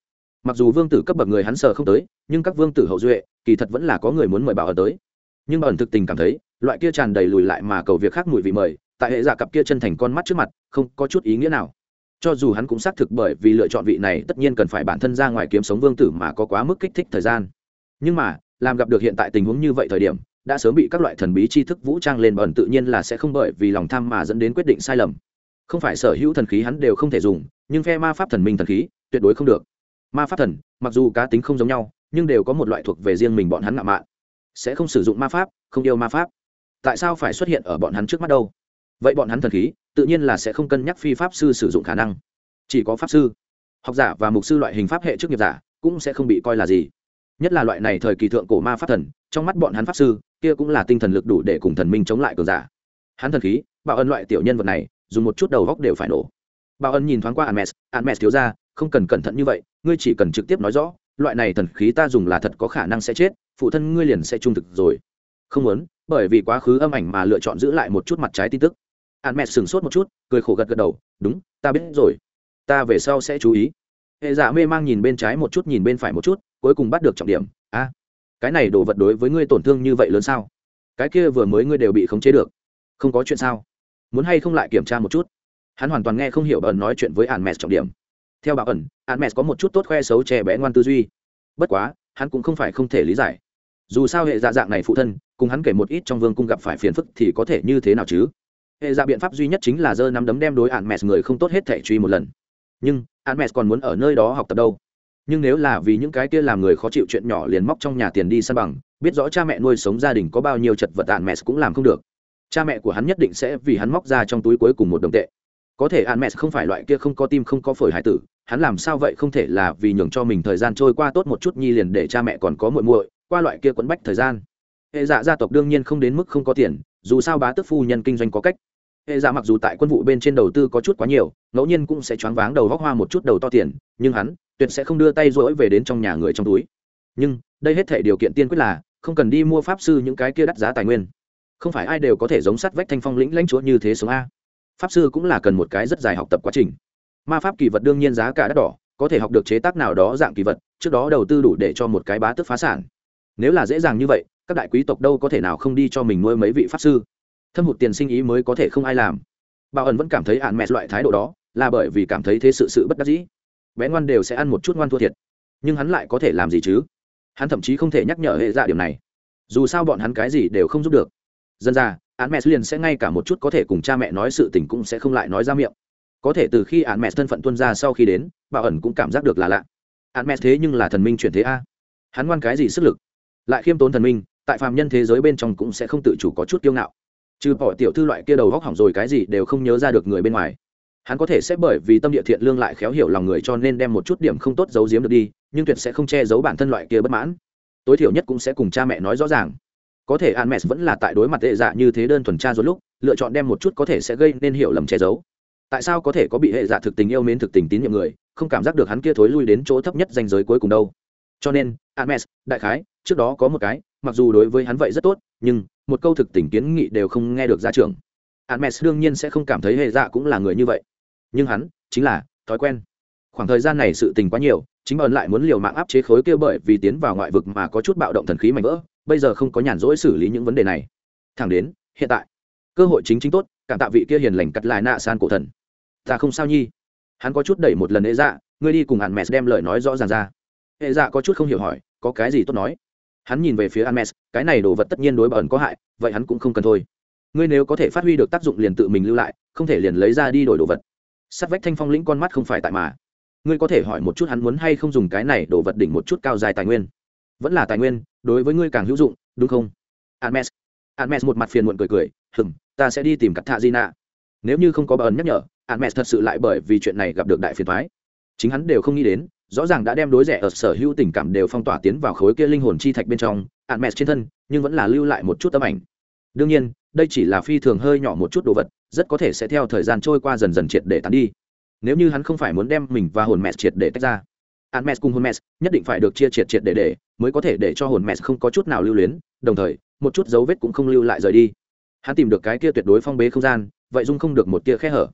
mặc dù vương tử cấp bậc người hắn sợ không tới, nhưng các vương tử hậu duệ, kỳ thật vẫn là có người muốn mời bảo ẩn tới. Nhưng bảo ẩn thực tình cảm thấy, loại kia tràn đầy lùi lại mà cầu việc khác mùi vị mời, tại hệ giả cặp kia chân thành con mắt trước mặt, không có chút ý nghĩa nào. Cho dù hắn cũng xác thực bởi vì lựa chọn vị này, tất nhiên cần phải bản thân ra ngoài kiếm sống vương tử mà có quá mức kích thích thời gian. Nhưng mà, làm gặp được hiện tại tình huống như vậy thời điểm, đã sớm bị các loại thần bí tri thức vũ trang lên bẩn tự nhiên là sẽ không bởi vì lòng tham mà dẫn đến quyết định sai lầm. Không phải sở hữu thần khí hắn đều không thể dùng, nhưng phe ma pháp thần minh thần khí, tuyệt đối không được ma pháp thần mặc dù cá tính không giống nhau nhưng đều có một loại thuộc về riêng mình bọn hắn ngạo mạn. Sẽ không sử dụng ma pháp không yêu ma pháp. Tại sao phải xuất hiện ở bọn hắn trước mắt đâu? Vậy bọn hắn thần khí tự nhiên là sẽ không cân nhắc phi pháp sư sử dụng khả năng. Chỉ có pháp sư. Học giả và mục sư loại hình pháp hệ chức nghiệp giả cũng sẽ không bị coi là gì. Nhất là loại này thời kỳ thượng cổ ma pháp thần trong mắt bọn hắn pháp sư kia cũng là tinh thần lực đủ để cùng thần minh chống lại cường giả. Hắn thần khí bảo ân loại tiểu nhân vật này dùng một chút đầu góc đều phải nổ. Bảo ân nhìn thoáng qua Hermes, Hermes thiếu ra không cần cẩn thận như vậy, ngươi chỉ cần trực tiếp nói rõ, loại này thần khí ta dùng là thật có khả năng sẽ chết, phụ thân ngươi liền sẽ trung thực rồi. Không muốn, bởi vì quá khứ âm ảnh mà lựa chọn giữ lại một chút mặt trái tin tức. An mẹ sửng sốt một chút, cười khổ gật gật đầu, đúng, ta biết rồi. Ta về sau sẽ chú ý. Hệ giả mê mang nhìn bên trái một chút, nhìn bên phải một chút, cuối cùng bắt được trọng điểm. A, cái này đồ vật đối với ngươi tổn thương như vậy lớn sao? Cái kia vừa mới ngươi đều bị khống chế được. Không có chuyện sao? Muốn hay không lại kiểm tra một chút? Hắn hoàn toàn nghe không hiểu ẩn nói chuyện với ạn mẹ trọng điểm theo bảo ẩn ạn mẹ có một chút tốt khoe xấu trẻ bé ngoan tư duy. Bất quá, hắn cũng không phải không thể lý giải. Dù sao hệ dạ dạng này phụ thân, cùng hắn kể một ít trong vương cung gặp phải phiền phức thì có thể như thế nào chứ? Hệ dạ biện pháp duy nhất chính là giơ nắm đấm đem đối ạn mẹ người không tốt hết thể truy một lần. Nhưng ạn mẹ còn muốn ở nơi đó học tập đâu? Nhưng nếu là vì những cái kia làm người khó chịu chuyện nhỏ liền móc trong nhà tiền đi săn bằng, biết rõ cha mẹ nuôi sống gia đình có bao nhiêu chật vật ạn mẹ cũng làm không được. Cha mẹ của hắn nhất định sẽ vì hắn móc ra trong túi cuối cùng một đồng tệ. Có thể ạn mẹ không phải loại kia không có tim không có phổi hải tử hắn làm sao vậy không thể là vì nhường cho mình thời gian trôi qua tốt một chút nhi liền để cha mẹ còn có muội muội, qua loại kia quấn bách thời gian. Hệ dạ gia tộc đương nhiên không đến mức không có tiền, dù sao bá tước phu nhân kinh doanh có cách. Hệ dạ mặc dù tại quân vụ bên trên đầu tư có chút quá nhiều, ngẫu nhiên cũng sẽ choáng váng đầu góc hoa một chút đầu to tiền, nhưng hắn tuyệt sẽ không đưa tay rỗi về đến trong nhà người trong túi. Nhưng, đây hết thể điều kiện tiên quyết là, không cần đi mua pháp sư những cái kia đắt giá tài nguyên. Không phải ai đều có thể giống sắt vách thanh phong lĩnh lãnh chúa như thế sống a. Pháp sư cũng là cần một cái rất dài học tập quá trình ma pháp kỳ vật đương nhiên giá cả đắt đỏ, có thể học được chế tác nào đó dạng kỳ vật, trước đó đầu tư đủ để cho một cái bá tức phá sản. Nếu là dễ dàng như vậy, các đại quý tộc đâu có thể nào không đi cho mình nuôi mấy vị pháp sư. Thâm hụt tiền sinh ý mới có thể không ai làm. Bảo ẩn vẫn cảm thấy ạn mẹ loại thái độ đó, là bởi vì cảm thấy thế sự sự bất đắc dĩ. Bé ngoan đều sẽ ăn một chút ngoan thua thiệt. Nhưng hắn lại có thể làm gì chứ? Hắn thậm chí không thể nhắc nhở hệ dạ điểm này. Dù sao bọn hắn cái gì đều không giúp được. Dân ra án mẹ liền sẽ ngay cả một chút có thể cùng cha mẹ nói sự tình cũng sẽ không lại nói ra miệng có thể từ khi ạn mẹ thân phận tuân ra sau khi đến bảo ẩn cũng cảm giác được là lạ. Ạn mẹ thế nhưng là thần minh chuyển thế a. Hắn ngoan cái gì sức lực? Lại khiêm tốn thần minh, tại phàm nhân thế giới bên trong cũng sẽ không tự chủ có chút kiêu ngạo. Trừ bỏ tiểu thư loại kia đầu góc hỏng rồi cái gì đều không nhớ ra được người bên ngoài. Hắn có thể sẽ bởi vì tâm địa thiện lương lại khéo hiểu lòng người cho nên đem một chút điểm không tốt giấu giếm được đi, nhưng tuyệt sẽ không che giấu bản thân loại kia bất mãn. Tối thiểu nhất cũng sẽ cùng cha mẹ nói rõ ràng. Có thể an mẹ vẫn là tại đối mặt tệ dạ như thế đơn thuần tra rồi lúc, lựa chọn đem một chút có thể sẽ gây nên hiểu lầm che giấu tại sao có thể có bị hệ dạ thực tình yêu mến thực tình tín nhiệm người không cảm giác được hắn kia thối lui đến chỗ thấp nhất danh giới cuối cùng đâu cho nên Hermes, đại khái, trước đó có một cái, mặc dù đối với hắn vậy rất tốt, nhưng một câu thực tình kiến nghị đều không nghe được ra trường. Hermes đương nhiên sẽ không cảm thấy hệ dạ cũng là người như vậy. Nhưng hắn, chính là thói quen. Khoảng thời gian này sự tình quá nhiều, chính ẩn lại muốn liều mạng áp chế khối kia bởi vì tiến vào ngoại vực mà có chút bạo động thần khí mạnh vỡ, bây giờ không có nhàn rỗi xử lý những vấn đề này. Thẳng đến, hiện tại, cơ hội chính chính tốt, cảm tạ vị kia hiền lành cắt lại nạ san cổ thần. Ta không sao nhi. Hắn có chút đẩy một lần ế dạ, ngươi đi cùng Hermes đem lời nói rõ ràng ra. Hệ dạ có chút không hiểu hỏi có cái gì tốt nói? Hắn nhìn về phía Hermes, cái này đồ vật tất nhiên đối bẩn có hại vậy hắn cũng không cần thôi. Ngươi nếu có thể phát huy được tác dụng liền tự mình lưu lại không thể liền lấy ra đi đổi đồ vật. Sắt vách thanh phong lĩnh con mắt không phải tại mà. Ngươi có thể hỏi một chút hắn muốn hay không dùng cái này đồ vật đỉnh một chút cao dài tài nguyên. Vẫn là tài nguyên đối với ngươi càng hữu dụng đúng không? Hermes Hermes một mặt phiền muộn cười cười hừm ta sẽ đi tìm cắt thạ di nạ nếu như không có bà ẩn nhắc nhở Hermes thật sự lại bởi vì chuyện này gặp được đại phiền thoái chính hắn đều không nghĩ đến, rõ ràng đã đem đối rẻ ở sở hữu tình cảm đều phong tỏa tiến vào khối kia linh hồn chi thạch bên trong ạn mẹ trên thân, nhưng vẫn là lưu lại một chút tấm ảnh. Đương nhiên, đây chỉ là phi thường hơi nhỏ một chút đồ vật, rất có thể sẽ theo thời gian trôi qua dần dần triệt để tán đi. Nếu như hắn không phải muốn đem mình và hồn mẹ triệt để tách ra ạn mẹ cùng hồn mẹ nhất định phải được chia triệt triệt để để, mới có thể để cho hồn mẹ không có chút nào lưu luyến, đồng thời, một chút dấu vết cũng không lưu lại rời đi. Hắn tìm được cái kia tuyệt đối phong bế không gian, vậy dung không được một tia khe hở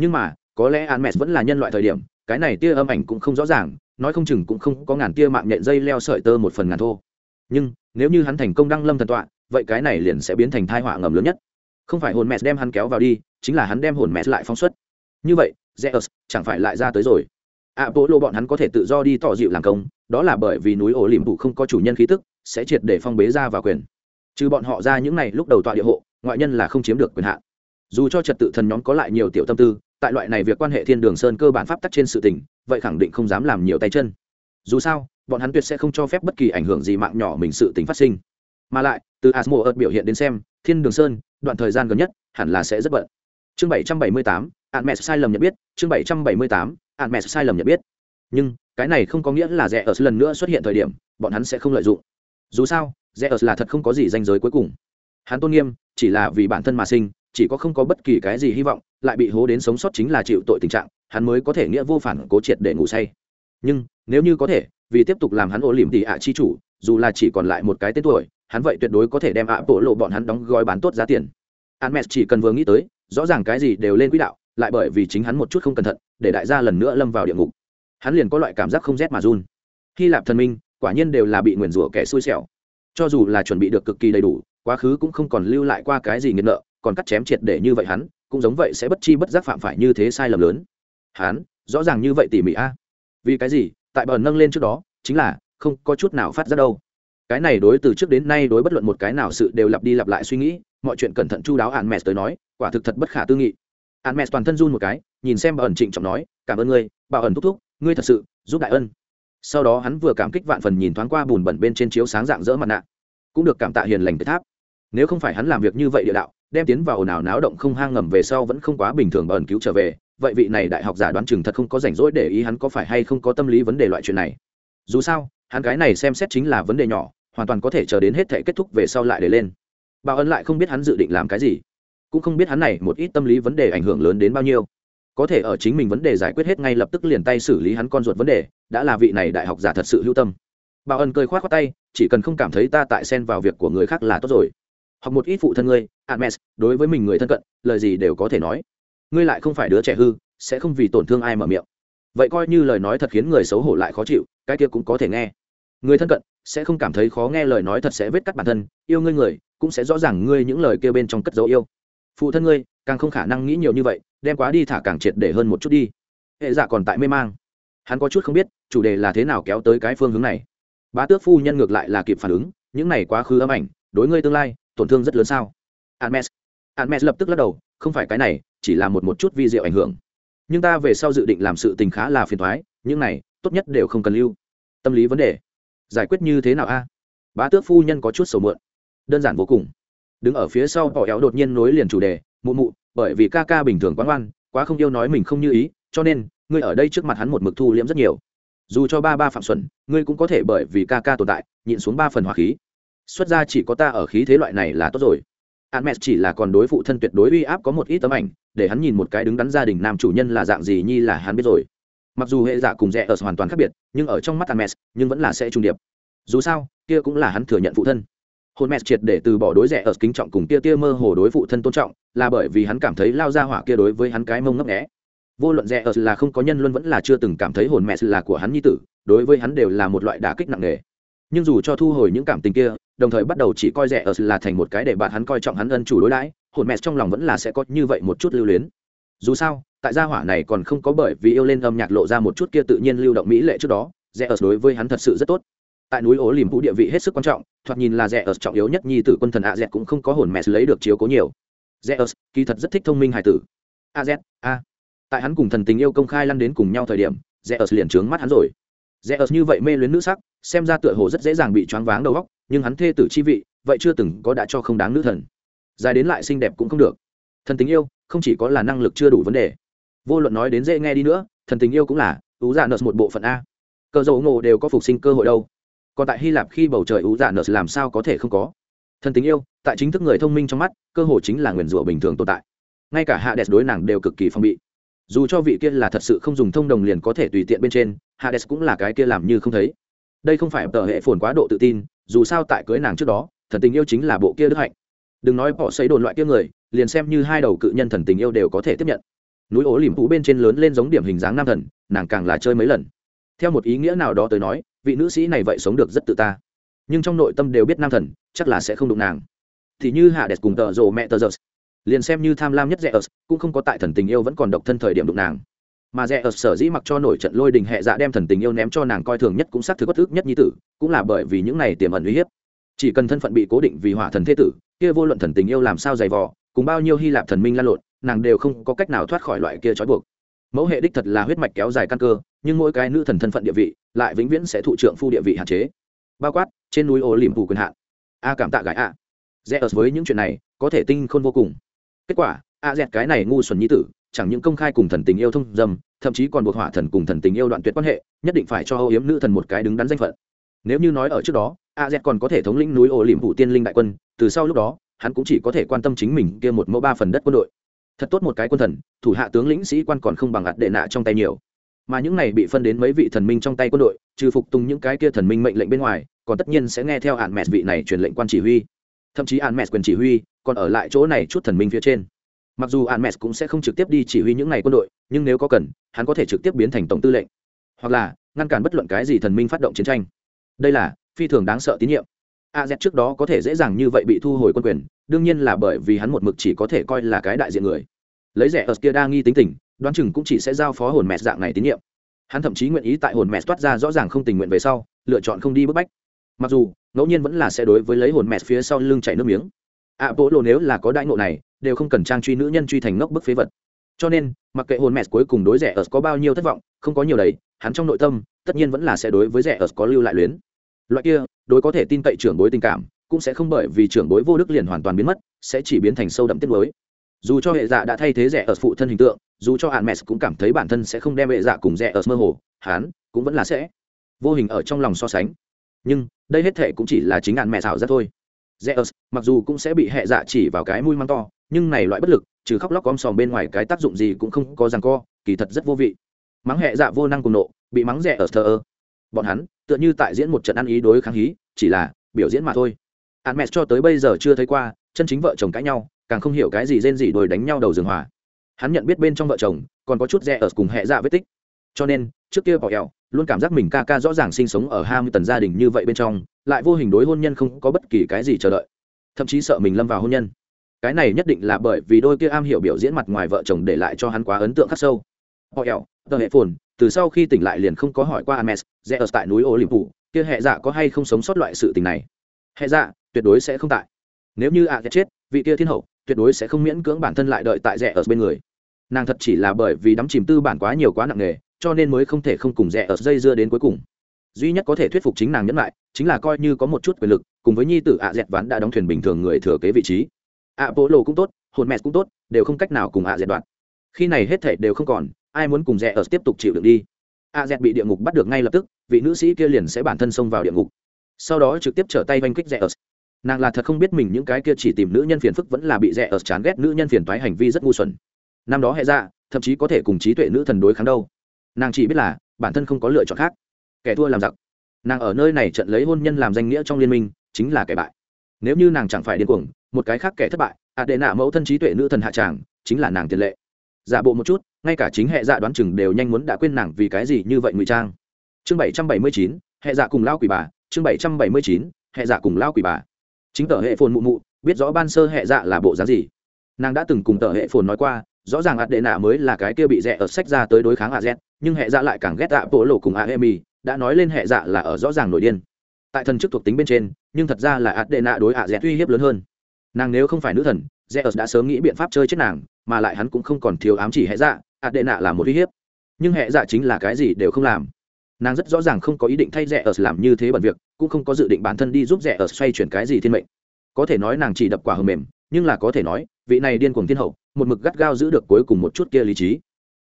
nhưng mà, có lẽ an mẹ vẫn là nhân loại thời điểm, cái này tia âm ảnh cũng không rõ ràng, nói không chừng cũng không có ngàn tia mạng nhện dây leo sợi tơ một phần ngàn thô. Nhưng, nếu như hắn thành công đăng lâm thần tọa, vậy cái này liền sẽ biến thành thai họa ngầm lớn nhất. Không phải hồn mẹ đem hắn kéo vào đi, chính là hắn đem hồn mẹ lại phóng xuất. Như vậy, zeus chẳng phải lại ra tới rồi. Ạ bộ lô bọn hắn có thể tự do đi tỏ dịu làm công, đó là bởi vì núi ổ liềm phụ không có chủ nhân khí tức, sẽ triệt để phong bế ra và quyền. Trừ bọn họ ra những này lúc đầu tọa địa hộ, ngoại nhân là không chiếm được quyền hạn. Dù cho trật tự thần nhóm có lại nhiều tiểu tâm tư tại loại này việc quan hệ thiên đường sơn cơ bản pháp tắc trên sự tình, vậy khẳng định không dám làm nhiều tay chân. Dù sao, bọn hắn tuyệt sẽ không cho phép bất kỳ ảnh hưởng gì mạng nhỏ mình sự tình phát sinh. Mà lại, từ asmo ợt biểu hiện đến xem, thiên đường sơn, đoạn thời gian gần nhất, hẳn là sẽ rất bận. Chương bảy trăm bảy mươi tám ạn mẹ sai lầm nhận biết, chương bảy trăm bảy mươi tám ạn mẹ sai lầm nhận biết. Nhưng, cái này không có nghĩa là rẻ ở lần nữa xuất hiện thời điểm, bọn hắn sẽ không lợi dụng. Dù sao rẻ ở là thật không có gì danh giới cuối cùng. Hắn tôn nghiêm, chỉ là vì bản thân mà sinh chỉ có không có bất kỳ cái gì hy vọng, lại bị hố đến sống sót chính là chịu tội tình trạng, hắn mới có thể nghĩa vô phản cố triệt để ngủ say. Nhưng, nếu như có thể, vì tiếp tục làm hắn ô liềm tỉ ạ chi chủ, dù là chỉ còn lại một cái tên tuổi, hắn vậy tuyệt đối có thể đem ạ bộ lộ bọn hắn đóng gói bán tốt giá tiền. Hermes chỉ cần vừa nghĩ tới, rõ ràng cái gì đều lên quỹ đạo, lại bởi vì chính hắn một chút không cẩn thận, để đại gia lần nữa lâm vào địa ngục. Hắn liền có loại cảm giác không rét mà run. Hy lạp thần minh, quả nhiên đều là bị nguyền rủa kẻ xui xẻo. Cho dù là chuẩn bị được cực kỳ đầy đủ, quá khứ cũng không còn lưu lại qua cái gì nghiện nợ còn cắt chém triệt để như vậy hắn, cũng giống vậy sẽ bất chi bất giác phạm phải như thế sai lầm lớn. Hắn, rõ ràng như vậy tỉ mỉ a. Vì cái gì? Tại bờ nâng lên trước đó, chính là không có chút nào phát ra đâu. Cái này đối từ trước đến nay đối bất luận một cái nào sự đều lặp đi lặp lại suy nghĩ, mọi chuyện cẩn thận chu đáo hạn mẹ tới nói, quả thực thật bất khả tư nghị. Hạn mẹ toàn thân run một cái, nhìn xem bà ẩn trịnh trọng nói, cảm ơn ngươi bà ẩn thúc thúc, ngươi thật sự giúp đại ân. Sau đó hắn vừa cảm kích vạn phần nhìn thoáng qua bùn bẩn bên trên chiếu sáng dạng dỡ mặt nạ, cũng được cảm tạ hiền lành cái tháp. Nếu không phải hắn làm việc như vậy địa đạo đem tiến vào ồn ào náo động không hang ngầm về sau vẫn không quá bình thường bẩn cứu trở về, vậy vị này đại học giả đoán chừng thật không có rảnh rỗi để ý hắn có phải hay không có tâm lý vấn đề loại chuyện này. Dù sao, hắn cái này xem xét chính là vấn đề nhỏ, hoàn toàn có thể chờ đến hết thể kết thúc về sau lại để lên. Bảo ân lại không biết hắn dự định làm cái gì, cũng không biết hắn này một ít tâm lý vấn đề ảnh hưởng lớn đến bao nhiêu. Có thể ở chính mình vấn đề giải quyết hết ngay lập tức liền tay xử lý hắn con ruột vấn đề, đã là vị này đại học giả thật sự hữu tâm. Bảo ân cười khoát khoát tay, chỉ cần không cảm thấy ta tại xen vào việc của người khác là tốt rồi học một ít phụ thân ngươi admes đối với mình người thân cận, lời gì đều có thể nói. Ngươi lại không phải đứa trẻ hư, sẽ không vì tổn thương ai mở miệng. Vậy coi như lời nói thật khiến người xấu hổ lại khó chịu, cái kia cũng có thể nghe. Người thân cận sẽ không cảm thấy khó nghe, lời nói thật sẽ vết cắt bản thân, yêu ngươi người cũng sẽ rõ ràng ngươi những lời kêu bên trong cất dấu yêu. Phụ thân ngươi, càng không khả năng nghĩ nhiều như vậy, đem quá đi thả càng triệt để hơn một chút đi. Hệ giả còn tại mê mang. Hắn có chút không biết, chủ đề là thế nào kéo tới cái phương hướng này. Bá tước phu nhân ngược lại là kịp phản ứng, những này quá khứ âm ảnh, đối ngươi tương lai tổn thương rất lớn sao Hermes. Hermes lập tức lắc đầu, không phải cái này, chỉ là một một chút vi diệu ảnh hưởng. Nhưng ta về sau dự định làm sự tình khá là phiền toái, những này, tốt nhất đều không cần lưu. Tâm lý vấn đề, giải quyết như thế nào a? Bá tước phu nhân có chút sầu muộn. Đơn giản vô cùng. Đứng ở phía sau bỏ éo đột nhiên nối liền chủ đề, mụ mụ, bởi vì ca ca bình thường quá ngoan, quá không yêu nói mình không như ý, cho nên, ngươi ở đây trước mặt hắn một mực thu liễm rất nhiều. Dù cho ba ba phạm xuẩn, ngươi cũng có thể bởi vì ca ca tồn tại, nhịn xuống ba phần hỏa khí xuất ra chỉ có ta ở khí thế loại này là tốt rồi Hermes chỉ là còn đối phụ thân tuyệt đối uy áp có một ít tấm ảnh, để hắn nhìn một cái đứng đắn gia đình nam chủ nhân là dạng gì nhi là hắn biết rồi. Mặc dù hệ dạ cùng rẻ ở hoàn toàn khác biệt, nhưng ở trong mắt Hermes, nhưng vẫn là sẽ trung điệp. Dù sao, kia cũng là hắn thừa nhận phụ thân. Hôn mẹ triệt để từ bỏ đối rẻ ở kính trọng cùng kia tia mơ hồ đối phụ thân tôn trọng, là bởi vì hắn cảm thấy lao ra hỏa kia đối với hắn cái mông ngấp nghẽ Vô luận rẻ ở là không có nhân luôn vẫn là chưa từng cảm thấy hồn mẹ là của hắn nhi tử, đối với hắn đều là một loại đả kích nặng nề nhưng dù cho thu hồi những cảm tình kia, đồng thời bắt đầu chỉ coi rẻ ở là thành một cái để bạn hắn coi trọng hắn ân chủ đối đãi, hồn mẹ trong lòng vẫn là sẽ có như vậy một chút lưu luyến. Dù sao, tại gia hỏa này còn không có bởi vì yêu lên âm nhạc lộ ra một chút kia tự nhiên lưu động mỹ lệ trước đó, rẻ ở đối với hắn thật sự rất tốt. Tại núi ố liềm vũ địa vị hết sức quan trọng, thoạt nhìn là rẻ ở trọng yếu nhất nhi tử quân thần a z cũng không có hồn mẹ lấy được chiếu cố nhiều. Rẻ ở, kỳ thật rất thích thông minh hải tử. A z, a. Tại hắn cùng thần tình yêu công khai lăn đến cùng nhau thời điểm rẽ ở liền trướng mắt hắn rồi rẽ ớt như vậy mê luyến nữ sắc, xem ra tựa hồ rất dễ dàng bị choáng váng đầu góc nhưng hắn thê tử chi vị, vậy chưa từng có đã cho không đáng nữ thần. Dài đến lại xinh đẹp cũng không được. Thần tình yêu, không chỉ có là năng lực chưa đủ vấn đề. Vô luận nói đến dễ nghe đi nữa, thần tình yêu cũng là ú dạ giả nợ một bộ phận a. Cờ dầu ngộ đều có phục sinh cơ hội đâu. Còn tại hy lạp khi bầu trời ú dạ giả nợ làm sao có thể không có? Thần tình yêu, tại chính thức người thông minh trong mắt, cơ hội chính là nguyền rủa bình thường tồn tại. Ngay cả hạ đẹp đối nàng đều cực kỳ phong bị. Dù cho vị kia là thật sự không dùng thông đồng liền có thể tùy tiện bên trên hades cũng là cái kia làm như không thấy. Đây không phải tờ hệ phồn quá độ tự tin, dù sao tại cưới nàng trước đó, thần tình yêu chính là bộ kia đức hạnh. Đừng nói bỏ xấy đồn loại kia người, liền xem như hai đầu cự nhân thần tình yêu đều có thể tiếp nhận. Núi ố liềm thú bên trên lớn lên giống điểm hình dáng nam thần, nàng càng là chơi mấy lần. Theo một ý nghĩa nào đó tới nói, vị nữ sĩ này vậy sống được rất tự ta. Nhưng trong nội tâm đều biết nam thần, chắc là sẽ không đụng nàng. Thì như hạ đẹp cùng tờ rồ mẹ tờ giơ liền xem như tham lam nhất rẽ ớt cũng không có tại thần tình yêu vẫn còn độc thân thời điểm đụng nàng mà rẽ ở sở dĩ mặc cho nổi trận lôi đình hệ dạ đem thần tình yêu ném cho nàng coi thường nhất cũng xác thực bất ức nhất như tử, cũng là bởi vì những này tiềm ẩn uy hiếp. Chỉ cần thân phận bị cố định vì hỏa thần thế tử, kia vô luận thần tình yêu làm sao dày vò, cùng bao nhiêu hy lạp thần minh lan lộn, nàng đều không có cách nào thoát khỏi loại kia trói buộc. Mẫu hệ đích thật là huyết mạch kéo dài căn cơ, nhưng mỗi cái nữ thần thân phận địa vị, lại vĩnh viễn sẽ thụ trưởng phu địa vị hạn chế. Bao quát, trên núi ô liềm phủ quyền hạn. A cảm tạ gái a rẽ ớt với những chuyện này, có thể tinh khôn vô cùng. Kết quả, a dẹt cái này ngu xuẩn nhi tử chẳng những công khai cùng thần tình yêu thông dâm, thậm chí còn buộc hỏa thần cùng thần tình yêu đoạn tuyệt quan hệ, nhất định phải cho âu yếm nữ thần một cái đứng đắn danh phận. Nếu như nói ở trước đó, a z còn có thể thống lĩnh núi ổ liềm vụ tiên linh đại quân, từ sau lúc đó, hắn cũng chỉ có thể quan tâm chính mình kia một mẫu ba phần đất quân đội. Thật tốt một cái quân thần, thủ hạ tướng lĩnh sĩ quan còn không bằng ạt đệ nạ trong tay nhiều. Mà những này bị phân đến mấy vị thần minh trong tay quân đội, trừ phục tùng những cái kia thần minh mệnh lệnh bên ngoài, còn tất nhiên sẽ nghe theo hạn mẹ vị này truyền lệnh quan chỉ huy. Thậm chí hạn mẹ quyền chỉ huy còn ở lại chỗ này chút thần minh phía trên mặc dù an cũng sẽ không trực tiếp đi chỉ huy những ngày quân đội, nhưng nếu có cần, hắn có thể trực tiếp biến thành tổng tư lệnh. Hoặc là, ngăn cản bất luận cái gì thần minh phát động chiến tranh. Đây là, phi thường đáng sợ tín nhiệm. A z trước đó có thể dễ dàng như vậy bị thu hồi quân quyền, đương nhiên là bởi vì hắn một mực chỉ có thể coi là cái đại diện người. Lấy rẻ ở kia đa nghi tính tình, đoán chừng cũng chỉ sẽ giao phó hồn mẹ dạng này tín nhiệm. Hắn thậm chí nguyện ý tại hồn mẹ toát ra rõ ràng không tình nguyện về sau, lựa chọn không đi bức bách. Mặc dù, ngẫu nhiên vẫn là sẽ đối với lấy hồn mẹ phía sau lưng chảy nước miếng. A bố lộ nếu là có đại ngộ này đều không cần trang truy nữ nhân truy thành ngốc bức phế vật. Cho nên mặc kệ hồn mẹ cuối cùng đối rẻ ở có bao nhiêu thất vọng không có nhiều đấy hắn trong nội tâm tất nhiên vẫn là sẽ đối với rẻ ở có lưu lại luyến. Loại kia đối có thể tin cậy trưởng bối tình cảm cũng sẽ không bởi vì trưởng bối vô đức liền hoàn toàn biến mất sẽ chỉ biến thành sâu đậm tiết mới dù cho hệ dạ đã thay thế rẻ ở phụ thân hình tượng dù cho hạn mẹ cũng cảm thấy bản thân sẽ không đem hệ dạ cùng rẻ ở mơ hồ hắn cũng vẫn là sẽ vô hình ở trong lòng so sánh. Nhưng đây hết thể cũng chỉ là chính hạn mẹ xảo ra thôi. Zeus, mặc dù cũng sẽ bị hệ dạ chỉ vào cái mũi măng to, nhưng này loại bất lực, trừ khóc lóc om sòm bên ngoài cái tác dụng gì cũng không có rằng co, kỳ thật rất vô vị. Mắng hệ dạ vô năng cùng nộ, bị mắng rẻ ở thờ ơ. Bọn hắn, tựa như tại diễn một trận ăn ý đối kháng hí, chỉ là biểu diễn mà thôi. Hermes cho tới bây giờ chưa thấy qua, chân chính vợ chồng cãi nhau, càng không hiểu cái gì rên gì đồi đánh nhau đầu giường hòa. Hắn nhận biết bên trong vợ chồng, còn có chút rẻ ở cùng hệ dạ vết tích. Cho nên, trước kia bỏ eo, luôn cảm giác mình ca ca rõ ràng sinh sống ở hai tần gia đình như vậy bên trong, lại vô hình đối hôn nhân không có bất kỳ cái gì chờ đợi thậm chí sợ mình lâm vào hôn nhân cái này nhất định là bởi vì đôi kia am hiểu biểu diễn mặt ngoài vợ chồng để lại cho hắn quá ấn tượng khắc sâu. Họ ẹo, tờ hệ phồn từ sau khi tỉnh lại liền không có hỏi qua ames rẽ ở tại núi olympu kia hệ dạ có hay không sống sót loại sự tình này? Hệ dạ tuyệt đối sẽ không tại. Nếu như ạ à chết vị kia thiên hậu tuyệt đối sẽ không miễn cưỡng bản thân lại đợi tại rẽ ở bên người. Nàng thật chỉ là bởi vì đắm chìm tư bản quá nhiều quá nặng nề cho nên mới không thể không cùng rẽ ở dây dưa đến cuối cùng. Duy nhất có thể thuyết phục chính nàng nhẫn lại chính là coi như có một chút quyền lực cùng với nhi tử ạ dẹt ván đã đóng thuyền bình thường người thừa kế vị trí ạ bố lộ cũng tốt hồn mẹ cũng tốt, đều không cách nào cùng ạ dẹt đoạt khi này hết thể đều không còn, ai muốn cùng rẽ ở tiếp tục chịu đựng đi? Ạ dẹt bị địa ngục bắt được ngay lập tức, vị nữ sĩ kia liền sẽ bản thân xông vào địa ngục. Sau đó trực tiếp trở tay oanh kích rẽ ở nàng là thật không biết mình những cái kia chỉ tìm nữ nhân phiền phức vẫn là bị rẽ ở chán ghét nữ nhân phiền toái hành vi rất ngu xuẩn. Năm đó hệ ra, thậm chí có thể cùng trí tuệ nữ thần đối kháng đâu. Nàng chỉ biết là, bản thân không có lựa chọn khác. Kẻ thua làm giặc. Nàng ở nơi này trận lấy hôn nhân làm danh nghĩa trong liên minh, chính là kẻ bại. Nếu như nàng chẳng phải điên cuồng một cái khác kẻ thất bại, ạ đệ nạ mẫu thân trí tuệ nữ thần hạ tràng, chính là nàng tiền lệ. Giả bộ một chút, ngay cả chính hệ dạ đoán chừng đều nhanh muốn đã quên nàng vì cái gì như vậy ngụy trang. Chương bảy trăm bảy mươi chín, hệ dạ cùng lao quỷ bà, chương bảy trăm bảy mươi chín, hệ dạ cùng lao quỷ bà. Chính tờ hệ phồn mụ mụ, biết rõ ban sơ hệ dạ là bộ dáng gì. Nàng đã từng cùng tờ hệ phồn nói qua, rõ ràng ạt đệ nạ mới là cái kia bị rẽ ở sách ra tới đối kháng a z nhưng hệ dạ lại càng ghét dạ bộ lộ cùng a emi, đã nói lên hệ dạ là ở rõ ràng nổi điên. Tại thần chức thuộc tính bên trên, nhưng thật ra là ạt đệ nạ đối a z uy hiếp lớn hơn nàng nếu không phải nữ thần rẽ đã sớm nghĩ biện pháp chơi chết nàng, mà lại hắn cũng không còn thiếu ám chỉ hệ dạ ạt đệ nạ là một uy hiếp. Nhưng hệ dạ chính là cái gì đều không làm. Nàng rất rõ ràng không có ý định thay rẽ ở làm như thế bẩn việc, cũng không có dự định bản thân đi giúp rẽ ở xoay chuyển cái gì thiên mệnh. Có thể nói nàng chỉ đập quả hờ mềm, nhưng là có thể nói, vị này điên cuồng thiên hậu, một mực gắt gao giữ được cuối cùng một chút kia lý trí.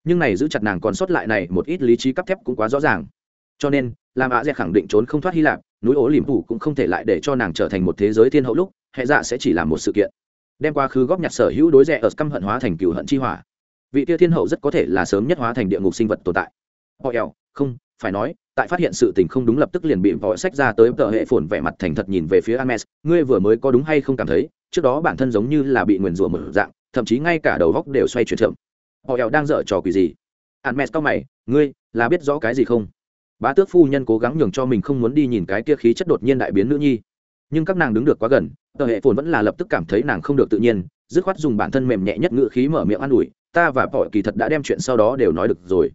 Nhưng này giữ chặt nàng còn sót lại này một ít lý trí cắp thép cũng quá rõ ràng. Cho nên, làm ạ dẹ khẳng định trốn không thoát hy lạp, núi ố liềm phủ cũng không thể lại để cho nàng trở thành một thế giới thiên hậu lúc hệ dạ sẽ chỉ là một sự kiện đem quá khứ góp nhặt sở hữu đối rẻ ở căm hận hóa thành cựu hận chi hỏa vị tia thiên hậu rất có thể là sớm nhất hóa thành địa ngục sinh vật tồn tại họ ẻo không phải nói tại phát hiện sự tình không đúng lập tức liền bị vội sách ra tới tờ hệ phồn vẻ mặt thành thật nhìn về phía Ames, ngươi vừa mới có đúng hay không cảm thấy, trước đó bản thân giống như là bị nguyền rủa mở dạng, thậm chí ngay cả đầu góc đều xoay chuyển chậm. Họ eo đang dở trò quỷ gì? Ames cao mày, ngươi là biết rõ cái gì không? Bá tước phu nhân cố gắng nhường cho mình không muốn đi nhìn cái kia khí chất đột nhiên đại biến nữ nhi, nhưng các nàng đứng được quá gần, tờ hệ phồn vẫn là lập tức cảm thấy nàng không được tự nhiên, dứt khoát dùng bản thân mềm nhẹ nhất ngữ khí mở miệng an ủi, ta và bỏ kỳ thật đã đem chuyện sau đó đều nói được rồi.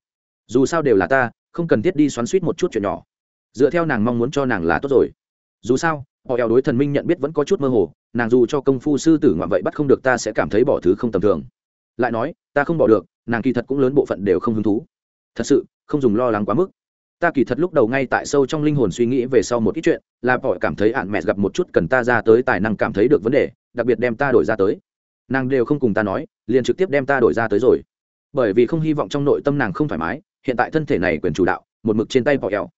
Dù sao đều là ta, không cần thiết đi xoắn suýt một chút chuyện nhỏ. Dựa theo nàng mong muốn cho nàng là tốt rồi. Dù sao họ eo đối thần minh nhận biết vẫn có chút mơ hồ nàng dù cho công phu sư tử ngoại vậy bắt không được ta sẽ cảm thấy bỏ thứ không tầm thường. Lại nói ta không bỏ được nàng kỳ thật cũng lớn bộ phận đều không hứng thú. Thật sự không dùng lo lắng quá mức ta kỳ thật lúc đầu ngay tại sâu trong linh hồn suy nghĩ về sau một ít chuyện, là bỏ cảm thấy ạn mẹ gặp một chút cần ta ra tới tài năng cảm thấy được vấn đề, đặc biệt đem ta đổi ra tới. Nàng đều không cùng ta nói, liền trực tiếp đem ta đổi ra tới rồi. Bởi vì không hy vọng trong nội tâm nàng không thoải mái, hiện tại thân thể này quyền chủ đạo, một mực trên tay bỏ eo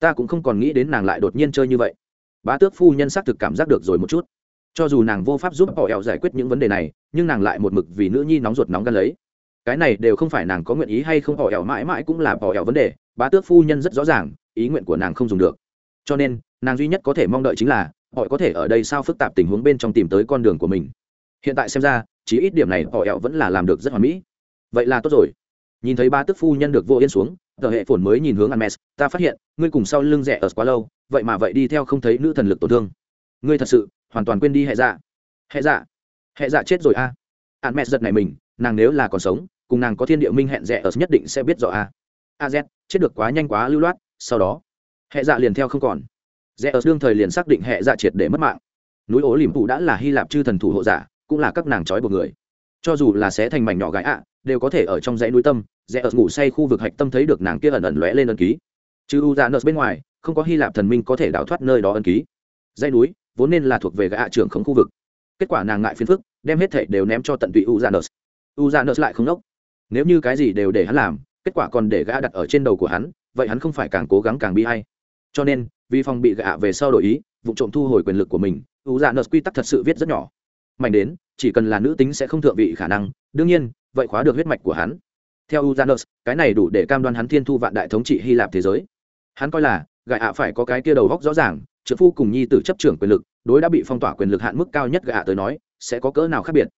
ta cũng không còn nghĩ đến nàng lại đột nhiên chơi như vậy. Bá tước phu nhân xác thực cảm giác được rồi một chút. Cho dù nàng vô pháp giúp bỏ eo giải quyết những vấn đề này, nhưng nàng lại một mực vì nữ nhi nóng ruột nóng gan lấy. Cái này đều không phải nàng có nguyện ý hay không bỏ eo mãi mãi cũng là bỏ eo vấn đề bá tước phu nhân rất rõ ràng ý nguyện của nàng không dùng được cho nên nàng duy nhất có thể mong đợi chính là họ có thể ở đây sao phức tạp tình huống bên trong tìm tới con đường của mình hiện tại xem ra chỉ ít điểm này họ ẹo vẫn là làm được rất hoàn mỹ vậy là tốt rồi nhìn thấy ba tức phu nhân được vô yên xuống tờ hệ phồn mới nhìn hướng Hermes, ta phát hiện, ngươi cùng sau lưng rẻ ở quá lâu, vậy mà vậy đi theo không thấy nữ thần lực tổn thương. Ngươi thật sự hoàn toàn quên đi hệ dạ. Hệ dạ? Hệ dạ chết rồi a. À? Hermes giật này mình, nàng nếu là còn sống, cùng nàng có thiên địa minh hẹn rẻ ở nhất định sẽ biết rõ a. A Z, chết được quá nhanh quá lưu loát, sau đó, hệ dạ liền theo không còn. rẽ ở đương thời liền xác định hệ dạ triệt để mất mạng. Núi ố liềm phủ đã là Hy Lạp chư thần thủ hộ giả, cũng là các nàng trói buộc người. Cho dù là xé thành mảnh nhỏ gái ạ, đều có thể ở trong dãy núi tâm rẽ ở ngủ say khu vực hạch tâm thấy được nàng kia ẩn ẩn lóe lên ân ký chứ u dạ nợ bên ngoài không có hy lạp thần minh có thể đào thoát nơi đó ân ký dãy núi vốn nên là thuộc về gã trưởng khống khu vực kết quả nàng ngại phiền phức đem hết thảy đều ném cho tận tụy u dạ nợ u dạ nợ lại không đốc nếu như cái gì đều để hắn làm kết quả còn để gã đặt ở trên đầu của hắn vậy hắn không phải càng cố gắng càng bi hay cho nên vì phòng bị gã về sau đổi ý vụ trộm thu hồi quyền lực của mình u dạ nợ quy tắc thật sự viết rất nhỏ mạnh đến chỉ cần là nữ tính sẽ không thượng vị khả năng đương nhiên vậy khóa được huyết mạch của hắn theo Uranus, dạ cái này đủ để cam đoan hắn thiên thu vạn đại thống trị Hy Lạp thế giới. Hắn coi là, gã ạ phải có cái kia đầu góc rõ ràng, trợ phu cùng nhi tử chấp trưởng quyền lực, đối đã bị phong tỏa quyền lực hạn mức cao nhất gã tới nói, sẽ có cỡ nào khác biệt.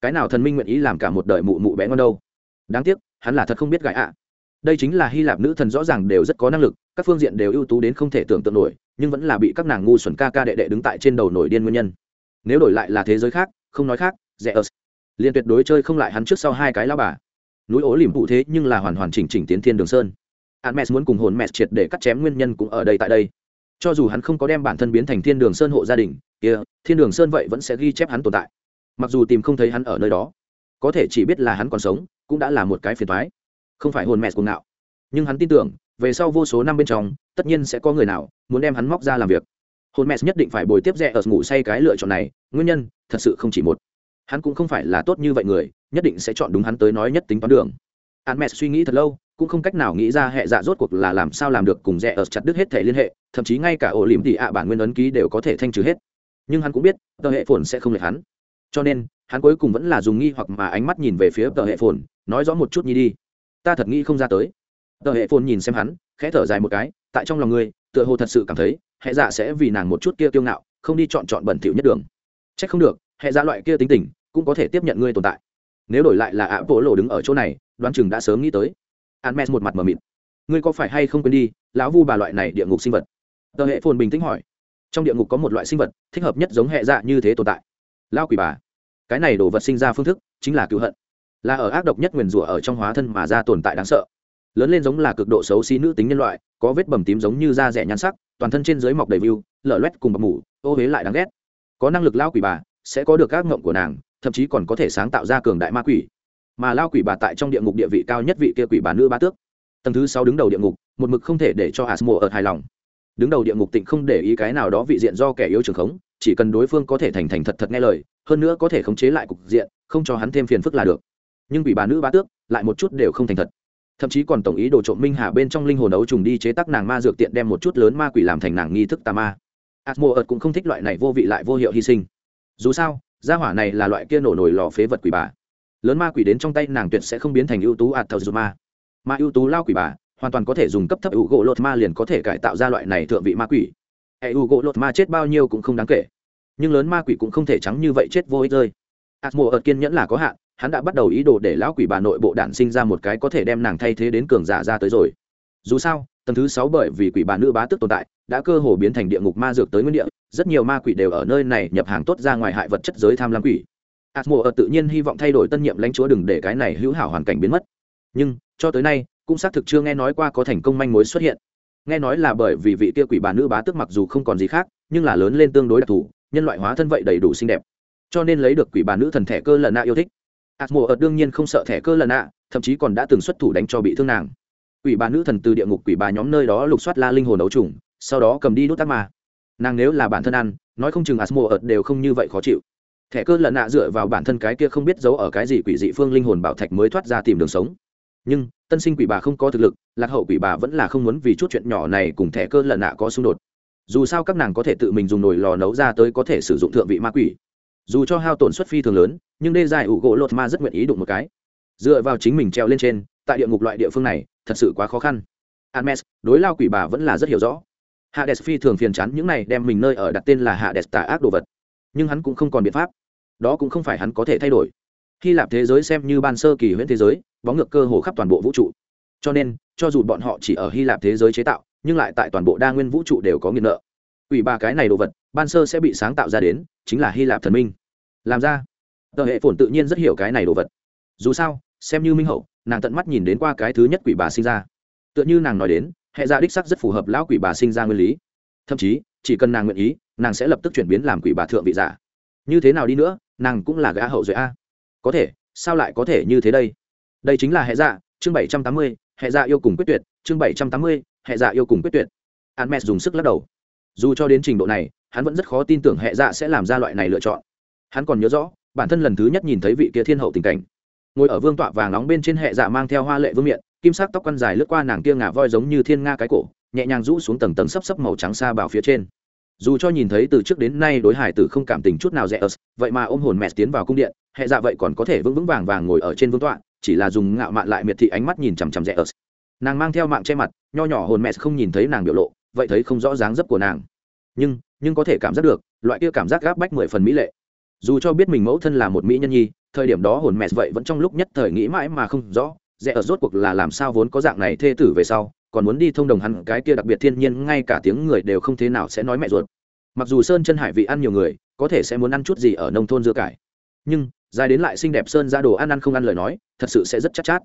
Cái nào thần minh nguyện ý làm cả một đời mụ mụ bé ngon đâu. Đáng tiếc, hắn là thật không biết gãi ạ. Đây chính là Hy Lạp nữ thần rõ ràng đều rất có năng lực, các phương diện đều ưu tú đến không thể tưởng tượng nổi, nhưng vẫn là bị các nàng ngu xuẩn ca ca đệ đệ đứng tại trên đầu nổi điên nguyên nhân. Nếu đổi lại là thế giới khác, không nói khác, Zeus liền tuyệt đối chơi không lại hắn trước sau hai cái lao bà. Núi ố lìm phụ thế nhưng là hoàn hoàn chỉnh chỉnh tiến thiên đường sơn. Hắn mẹ muốn cùng hồn mẹ triệt để cắt chém nguyên nhân cũng ở đây tại đây. Cho dù hắn không có đem bản thân biến thành thiên đường sơn hộ gia đình kia thiên đường sơn vậy vẫn sẽ ghi chép hắn tồn tại. Mặc dù tìm không thấy hắn ở nơi đó có thể chỉ biết là hắn còn sống, cũng đã là một cái phiền thoái không phải hồn mẹ cuồng ngạo. Nhưng hắn tin tưởng, về sau vô số năm bên trong, tất nhiên sẽ có người nào muốn đem hắn móc ra làm việc. Hồn mẹ nhất định phải bồi tiếp rẻ ở ngủ say cái lựa chọn này, nguyên nhân, thật sự không chỉ một. Hắn cũng không phải là tốt như vậy người, nhất định sẽ chọn đúng hắn tới nói nhất tính toán đường. Hắn mẹ suy nghĩ thật lâu, cũng không cách nào nghĩ ra hệ dạ rốt cuộc là làm sao làm được cùng rẽ ở chặt đứt hết thể liên hệ, thậm chí ngay cả ổ lỉm thì ạ bản nguyên ấn ký đều có thể thanh trừ hết. Nhưng hắn cũng biết, tờ hệ phồn sẽ không lệch hắn. Cho nên hắn cuối cùng vẫn là dùng nghi hoặc mà ánh mắt nhìn về phía tờ hệ phồn, nói rõ một chút nhi đi. Ta thật nghĩ không ra tới. Tờ hệ phồn nhìn xem hắn, khẽ thở dài một cái, tại trong lòng ngươi, tựa hồ thật sự cảm thấy, hệ dạ sẽ vì nàng một chút kia kiêu ngạo, không đi chọn chọn bẩn thỉu nhất đường. C h ắ c không được, hệ dạ loại kia tính tình, cũng có thể tiếp nhận ngươi tồn tại. Nếu đổi lại là ạ bộ lộ đứng ở chỗ này, đoán chừng đã sớm nghĩ tới. An Hermes một mặt mờ mịt. Ngươi có phải hay không quên đi, lão vu bà loại này địa ngục sinh vật? Tờ hệ phồn bình tĩnh hỏi. Trong địa ngục có một loại sinh vật, thích hợp nhất giống hệ dạ như thế tồn tại. Lao quỷ bà cái này đồ vật sinh ra phương thức chính là cứu hận. Là ở ác độc nhất nguyền rủa ở trong hóa thân mà ra tồn tại đáng sợ. Lớn lên giống là cực độ xấu xí nữ tính nhân loại, có vết bầm tím giống như da rẻ nhan sắc, toàn thân trên dưới mọc đầy view, lở loét cùng bọc mủ ô huế lại đáng ghét. Có năng lực lao quỷ bà sẽ có được các ngộng của nàng, thậm chí còn có thể sáng tạo ra cường đại ma quỷ. Mà lao quỷ bà tại trong địa ngục địa vị cao nhất vị kia quỷ bà nữ ba tước. Tầng thứ sáu đứng đầu địa ngục, một mực không thể để cho asmo ở hài lòng. Đứng đầu địa ngục tịnh không để ý cái nào đó vị diện do kẻ yếu trường khống, chỉ cần đối phương có thể thành thành thật thật nghe lời hơn nữa có thể khống chế lại cục diện, không cho hắn thêm phiền phức là được. Nhưng bị bà nữ bá tước, lại một chút đều không thành thật. Thậm chí còn tổng ý đồ trộm minh hà bên trong linh hồn ấu trùng đi chế tác nàng ma dược tiện đem một chút lớn ma quỷ làm thành nàng nghi thức tà ma. Atmo ợt cũng không thích loại này vô vị lại vô hiệu hy sinh. Dù sao, gia hỏa này là loại kia nổ nổi lò phế vật quỷ bà. Lớn ma quỷ đến trong tay nàng tuyệt sẽ không biến thành ưu tú ạt thờ ma mà ưu tú lao quỷ bà, hoàn toàn có thể dùng cấp thấp ưu gỗ lột ma liền có thể cải tạo ra loại này thượng vị ma quỷ. Hệ ưu gỗ lột ma chết bao nhiêu cũng không đáng kể nhưng lớn ma quỷ cũng không thể trắng như vậy chết vô ích rơi. Mùa ợt kiên nhẫn là có hạn, hắn đã bắt đầu ý đồ để lão quỷ bà nội bộ đản sinh ra một cái có thể đem nàng thay thế đến cường giả ra tới rồi. Dù sao, tầng thứ sáu bởi vì quỷ bà nữ bá tức tồn tại, đã cơ hồ biến thành địa ngục ma dược tới nguyên địa, rất nhiều ma quỷ đều ở nơi này nhập hàng tốt ra ngoài hại vật chất giới tham lam quỷ. Asmo ở tự nhiên hy vọng thay đổi tân nhiệm lãnh chúa đừng để cái này hữu hảo hoàn cảnh biến mất. Nhưng, cho tới nay, cũng xác thực chưa nghe nói qua có thành công manh mối xuất hiện. Nghe nói là bởi vì vị kia quỷ bà nữ bá tức mặc dù không còn gì khác, nhưng là lớn lên tương đối đặc thù nhân loại hóa thân vậy đầy đủ xinh đẹp. Cho nên lấy được quỷ bà nữ thần thẻ cơ lần nạ yêu thích. Asmo ợt đương nhiên không sợ thẻ cơ lần nạ, thậm chí còn đã từng xuất thủ đánh cho bị thương nàng. Quỷ bà nữ thần từ địa ngục quỷ bà nhóm nơi đó lục soát la linh hồn ấu trùng, sau đó cầm đi đốt tắc mà. nàng nếu là bản thân ăn, nói không chừng asmo ợt đều không như vậy khó chịu. Thẻ cơ lần nạ dựa vào bản thân cái kia không biết giấu ở cái gì quỷ dị phương linh hồn bảo thạch mới thoát ra tìm đường sống. Nhưng, tân sinh quỷ bà không có thực lực, lạc hậu quỷ bà vẫn là không muốn vì chút chuyện nhỏ này cùng thẻ cơ lần nạ có xung đột dù sao các nàng có thể tự mình dùng nồi lò nấu ra tới có thể sử dụng thượng vị ma quỷ dù cho hao tổn suất phi thường lớn nhưng đê dài ủ gỗ lột ma rất nguyện ý đụng một cái dựa vào chính mình treo lên trên tại địa ngục loại địa phương này thật sự quá khó khăn Hermes, đối lao quỷ bà vẫn là rất hiểu rõ. Hades phi thường phiền chán những này đem mình nơi ở đặt tên là Hades tà ác đồ vật. Nhưng hắn cũng không còn biện pháp. Đó cũng không phải hắn có thể thay đổi. Hy Lạp thế giới xem như ban sơ kỳ huyễn thế giới, bóng ngược cơ hồ khắp toàn bộ vũ trụ. Cho nên, cho dù bọn họ chỉ ở Hy Lạp thế giới chế tạo, nhưng lại tại toàn bộ đa nguyên vũ trụ đều có nghiền nợ. Quỷ ba cái này đồ vật, ban sơ sẽ bị sáng tạo ra đến, chính là Hy Lạp thần minh. Làm ra, tờ hệ phồn tự nhiên rất hiểu cái này đồ vật. Dù sao, xem như minh hậu, nàng tận mắt nhìn đến qua cái thứ nhất quỷ bà sinh ra tựa như nàng nói đến hệ gia đích sắc rất phù hợp lão quỷ bà sinh ra nguyên lý thậm chí chỉ cần nàng nguyện ý nàng sẽ lập tức chuyển biến làm quỷ bà thượng vị giả như thế nào đi nữa nàng cũng là gã hậu duệ a có thể sao lại có thể như thế đây đây chính là hệ dạ chương bảy trăm tám mươi hệ dạ yêu cùng quyết tuyệt chương bảy trăm tám mươi hệ dạ yêu cùng quyết tuyệt. An mes dùng sức lắc đầu. Dù cho đến trình độ này, hắn vẫn rất khó tin tưởng hệ dạ sẽ làm ra loại này lựa chọn. Hắn còn nhớ rõ, bản thân lần thứ nhất nhìn thấy vị kia thiên hậu tình cảnh. Ngồi ở vương tọa vàng nóng bên trên hệ dạ mang theo hoa lệ vương miện, kim sắc tóc quăn dài lướt qua nàng kia ngả voi giống như thiên nga cái cổ, nhẹ nhàng rũ xuống tầng tầng sấp sấp màu trắng xa bảo phía trên. Dù cho nhìn thấy từ trước đến nay đối hải tử không cảm tình chút nào rẻ ớt, vậy mà ôm hồn mẹ tiến vào cung điện hệ dạ vậy còn có thể vững vững vàng vàng ngồi ở trên vương tọa, chỉ là dùng ngạo mạn lại miệt thị ánh mắt nhìn chằm chằm rẻ ớt nàng mang theo mạng che mặt nho nhỏ hồn mẹ không nhìn thấy nàng biểu lộ vậy thấy không rõ dáng dấp của nàng. Nhưng nhưng có thể cảm giác được loại kia cảm giác gáp bách mười phần mỹ lệ. Dù cho biết mình mẫu thân là một mỹ nhân nhi thời điểm đó hồn mẹ vậy vẫn trong lúc nhất thời nghĩ mãi mà không rõ rẽ ở rốt cuộc là làm sao vốn có dạng này thê tử về sau còn muốn đi thông đồng hắn cái kia đặc biệt thiên nhiên ngay cả tiếng người đều không thế nào sẽ nói mẹ ruột. Mặc dù sơn chân hải vị ăn nhiều người có thể sẽ muốn ăn chút gì ở nông thôn dưa cải. Nhưng dài đến lại xinh đẹp sơn ra đồ ăn ăn không ăn lời nói thật sự sẽ rất chắc chát, chát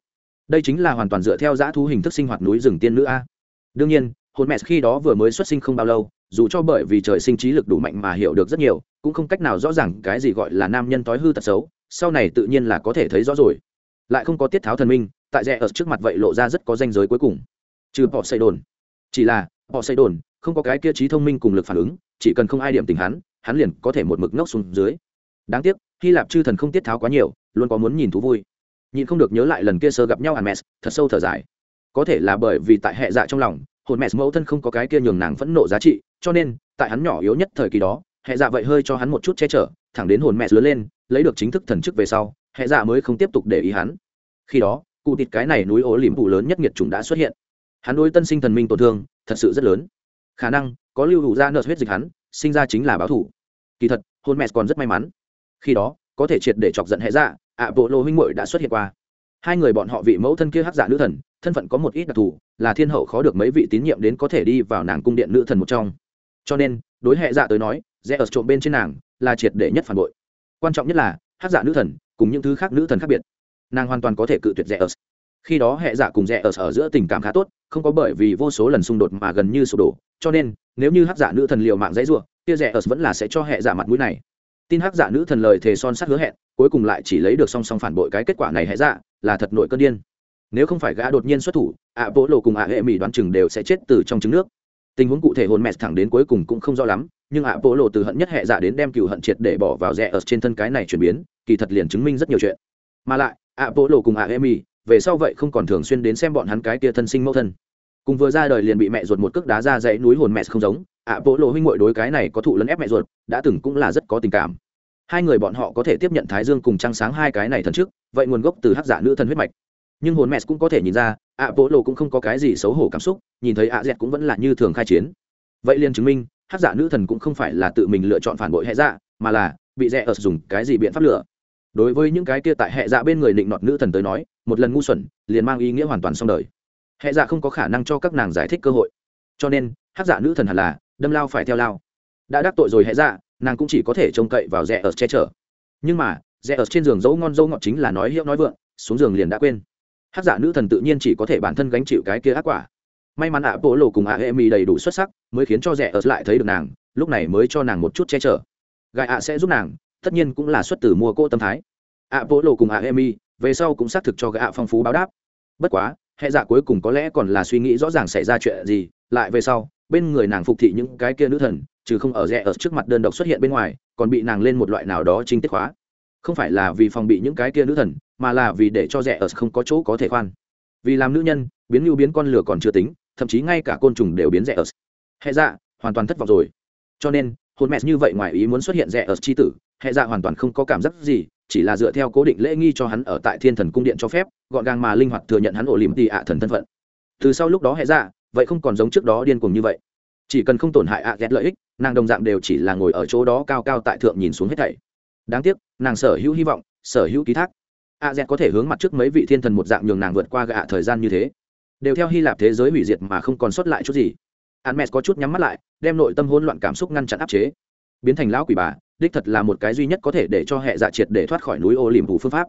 đây chính là hoàn toàn dựa theo dã thú hình thức sinh hoạt núi rừng tiên nữ a. Đương nhiên, hồn mẹ khi đó vừa mới xuất sinh không bao lâu, dù cho bởi vì trời sinh trí lực đủ mạnh mà hiểu được rất nhiều, cũng không cách nào rõ ràng cái gì gọi là nam nhân tối hư tật xấu, sau này tự nhiên là có thể thấy rõ rồi. Lại không có tiết tháo thần minh, tại rẽ ở trước mặt vậy lộ ra rất có danh giới cuối cùng. Trừ họ xây đồn. Chỉ là họ xây đồn, không có cái kia trí thông minh cùng lực phản ứng, chỉ cần không ai điểm tình hắn hắn liền có thể một mực ngốc xuống dưới. Đáng tiếc, hy lạp chư thần không tiết tháo quá nhiều, luôn có muốn nhìn thú vui nhìn không được nhớ lại lần kia sơ gặp nhau Hermes, thật sâu thở dài. Có thể là bởi vì tại hệ dạ trong lòng, hồn mẹ mẫu thân không có cái kia nhường nàng phẫn nộ giá trị, cho nên, tại hắn nhỏ yếu nhất thời kỳ đó, hệ dạ vậy hơi cho hắn một chút che chở, thẳng đến hồn mẹ lớn lên, lấy được chính thức thần chức về sau, hệ dạ mới không tiếp tục để ý hắn. Khi đó, cụ tịt cái này núi ố liễm phủ lớn nhất nghiệt chủng đã xuất hiện hắn đối tân sinh thần minh tổn thương thật sự rất lớn khả năng có lưu hữu ra nợ huyết dịch hắn sinh ra chính là báo thủ kỳ thật hồn mẹ còn rất may mắn khi đó có thể triệt để chọc giận hệ dạ ạ, bộ lô huynh muội đã xuất hiện qua. Hai người bọn họ vị mẫu thân kia hắc giả nữ thần, thân phận có một ít đặc thù, là thiên hậu khó được mấy vị tín nhiệm đến có thể đi vào nàng cung điện nữ thần một trong. Cho nên, đối hệ dạ tới nói, rẽ ở trộm bên trên nàng là triệt để nhất phản bội. Quan trọng nhất là, hắc giả nữ thần cùng những thứ khác nữ thần khác biệt. Nàng hoàn toàn có thể cự tuyệt rẽ ở. Khi đó hệ giả cùng rẽ ở ở giữa tình cảm khá tốt, không có bởi vì vô số lần xung đột mà gần như sụp đổ. Cho nên, nếu như hắc giả nữ thần liều mạng dãy ruộng kia rẽ ở vẫn là sẽ cho hệ giả mặt mũi này tin hắc giả nữ thần lời thề son sắt hứa hẹn, cuối cùng lại chỉ lấy được song song phản bội cái kết quả này hệ giả dạ, là thật nội cơn điên. Nếu không phải gã đột nhiên xuất thủ, ạ bố lộ cùng ạ hệ mỹ đoán chừng đều sẽ chết từ trong trứng nước. Tình huống cụ thể hồn mẹ thẳng đến cuối cùng cũng không rõ lắm, nhưng ạ bố lộ từ hận nhất hệ giả dạ đến đem cựu hận triệt để bỏ vào rẽ ở trên thân cái này chuyển biến, kỳ thật liền chứng minh rất nhiều chuyện. Mà lại, ạ bố lộ cùng ạ hệ mỹ về sau vậy không còn thường xuyên đến xem bọn hắn cái kia thân sinh mẫu thân. Cùng vừa ra đời liền bị mẹ ruột một cước đá ra dãy núi hồn mẹ không giống ạ bố lộ huynh ngội đối cái này có thụ lấn ép mẹ ruột, đã từng cũng là rất có tình cảm. Hai người bọn họ có thể tiếp nhận thái dương cùng trăng sáng hai cái này thần trước, vậy nguồn gốc từ hắc giả nữ thân huyết mạch. Nhưng hồn mẹ cũng có thể nhìn ra, ạ bố lộ cũng không có cái gì xấu hổ cảm xúc, nhìn thấy ạ dẹt cũng vẫn là như thường khai chiến. Vậy liền chứng minh, hắc giả nữ thần cũng không phải là tự mình lựa chọn phản bội hệ dạ mà là bị rẽ ở dùng cái gì biện pháp lựa. Đối với những cái kia tại hệ dạ bên người định nọt nữ thần tới nói, một lần ngu xuẩn, liền mang ý nghĩa hoàn toàn xong đời. Hệ dạ không có khả năng cho các nàng giải thích cơ hội. Cho nên, hắc dạ nữ thần hẳn là đâm lao phải theo lao. Đã đắc tội rồi hệ dạ nàng cũng chỉ có thể trông cậy vào rẽ ở che chở. Nhưng mà, rẽ ở trên giường dấu ngon dâu ngọt chính là nói hiệu nói vượng, xuống giường liền đã quên. Hát giả nữ thần tự nhiên chỉ có thể bản thân gánh chịu cái kia ác quả. May mắn ạ bộ lộ cùng ạ hệ mì đầy đủ xuất sắc, mới khiến cho rẻ ở lại thấy được nàng, lúc này mới cho nàng một chút che chở. Gài ạ sẽ giúp nàng, tất nhiên cũng là xuất từ mua cô tâm thái. Ạ bộ lộ cùng ạ hệ mì, về sau cũng xác thực cho gã phong phú báo đáp. Bất quá hệ dạ cuối cùng có lẽ còn là suy nghĩ rõ ràng xảy ra chuyện gì, lại về sau bên người nàng phục thị những cái kia nữ thần, trừ không ở rẽ ở trước mặt đơn độc xuất hiện bên ngoài, còn bị nàng lên một loại nào đó trinh tiết khóa không phải là vì phòng bị những cái kia nữ thần, mà là vì để cho rẻ ở không có chỗ có thể khoan. Vì làm nữ nhân, biến lưu biến con lửa còn chưa tính, thậm chí ngay cả côn trùng đều biến rẻ ở. Hệ dạ hoàn toàn thất vọng rồi. Cho nên hôn mẹ như vậy ngoài ý muốn xuất hiện rẻ ở chi tử, hệ dạ hoàn toàn không có cảm giác gì, chỉ là dựa theo cố định lễ nghi cho hắn ở tại thiên thần cung điện cho phép, gọn gàng mà linh hoạt thừa nhận hắn ổ lìm tị ạ thần thân phận. Từ sau lúc đó hệ dạ vậy không còn giống trước đó điên cuồng như vậy. Chỉ cần không tổn hại ạ ghét lợi ích, nàng đồng dạng đều chỉ là ngồi ở chỗ đó cao cao tại thượng nhìn xuống hết thảy. Đáng tiếc, nàng sở hữu hy vọng, sở hữu ký thác. A z có thể hướng mặt trước mấy vị thiên thần một dạng nhường nàng vượt qua gạ thời gian như thế. Đều theo hy lạp thế giới hủy diệt mà không còn sót lại chút gì. An mẹ có chút nhắm mắt lại, đem nội tâm hỗn loạn cảm xúc ngăn chặn áp chế. Biến thành lão quỷ bà, đích thật là một cái duy nhất có thể để cho hệ dạ triệt để thoát khỏi núi ô liềm phủ phương pháp.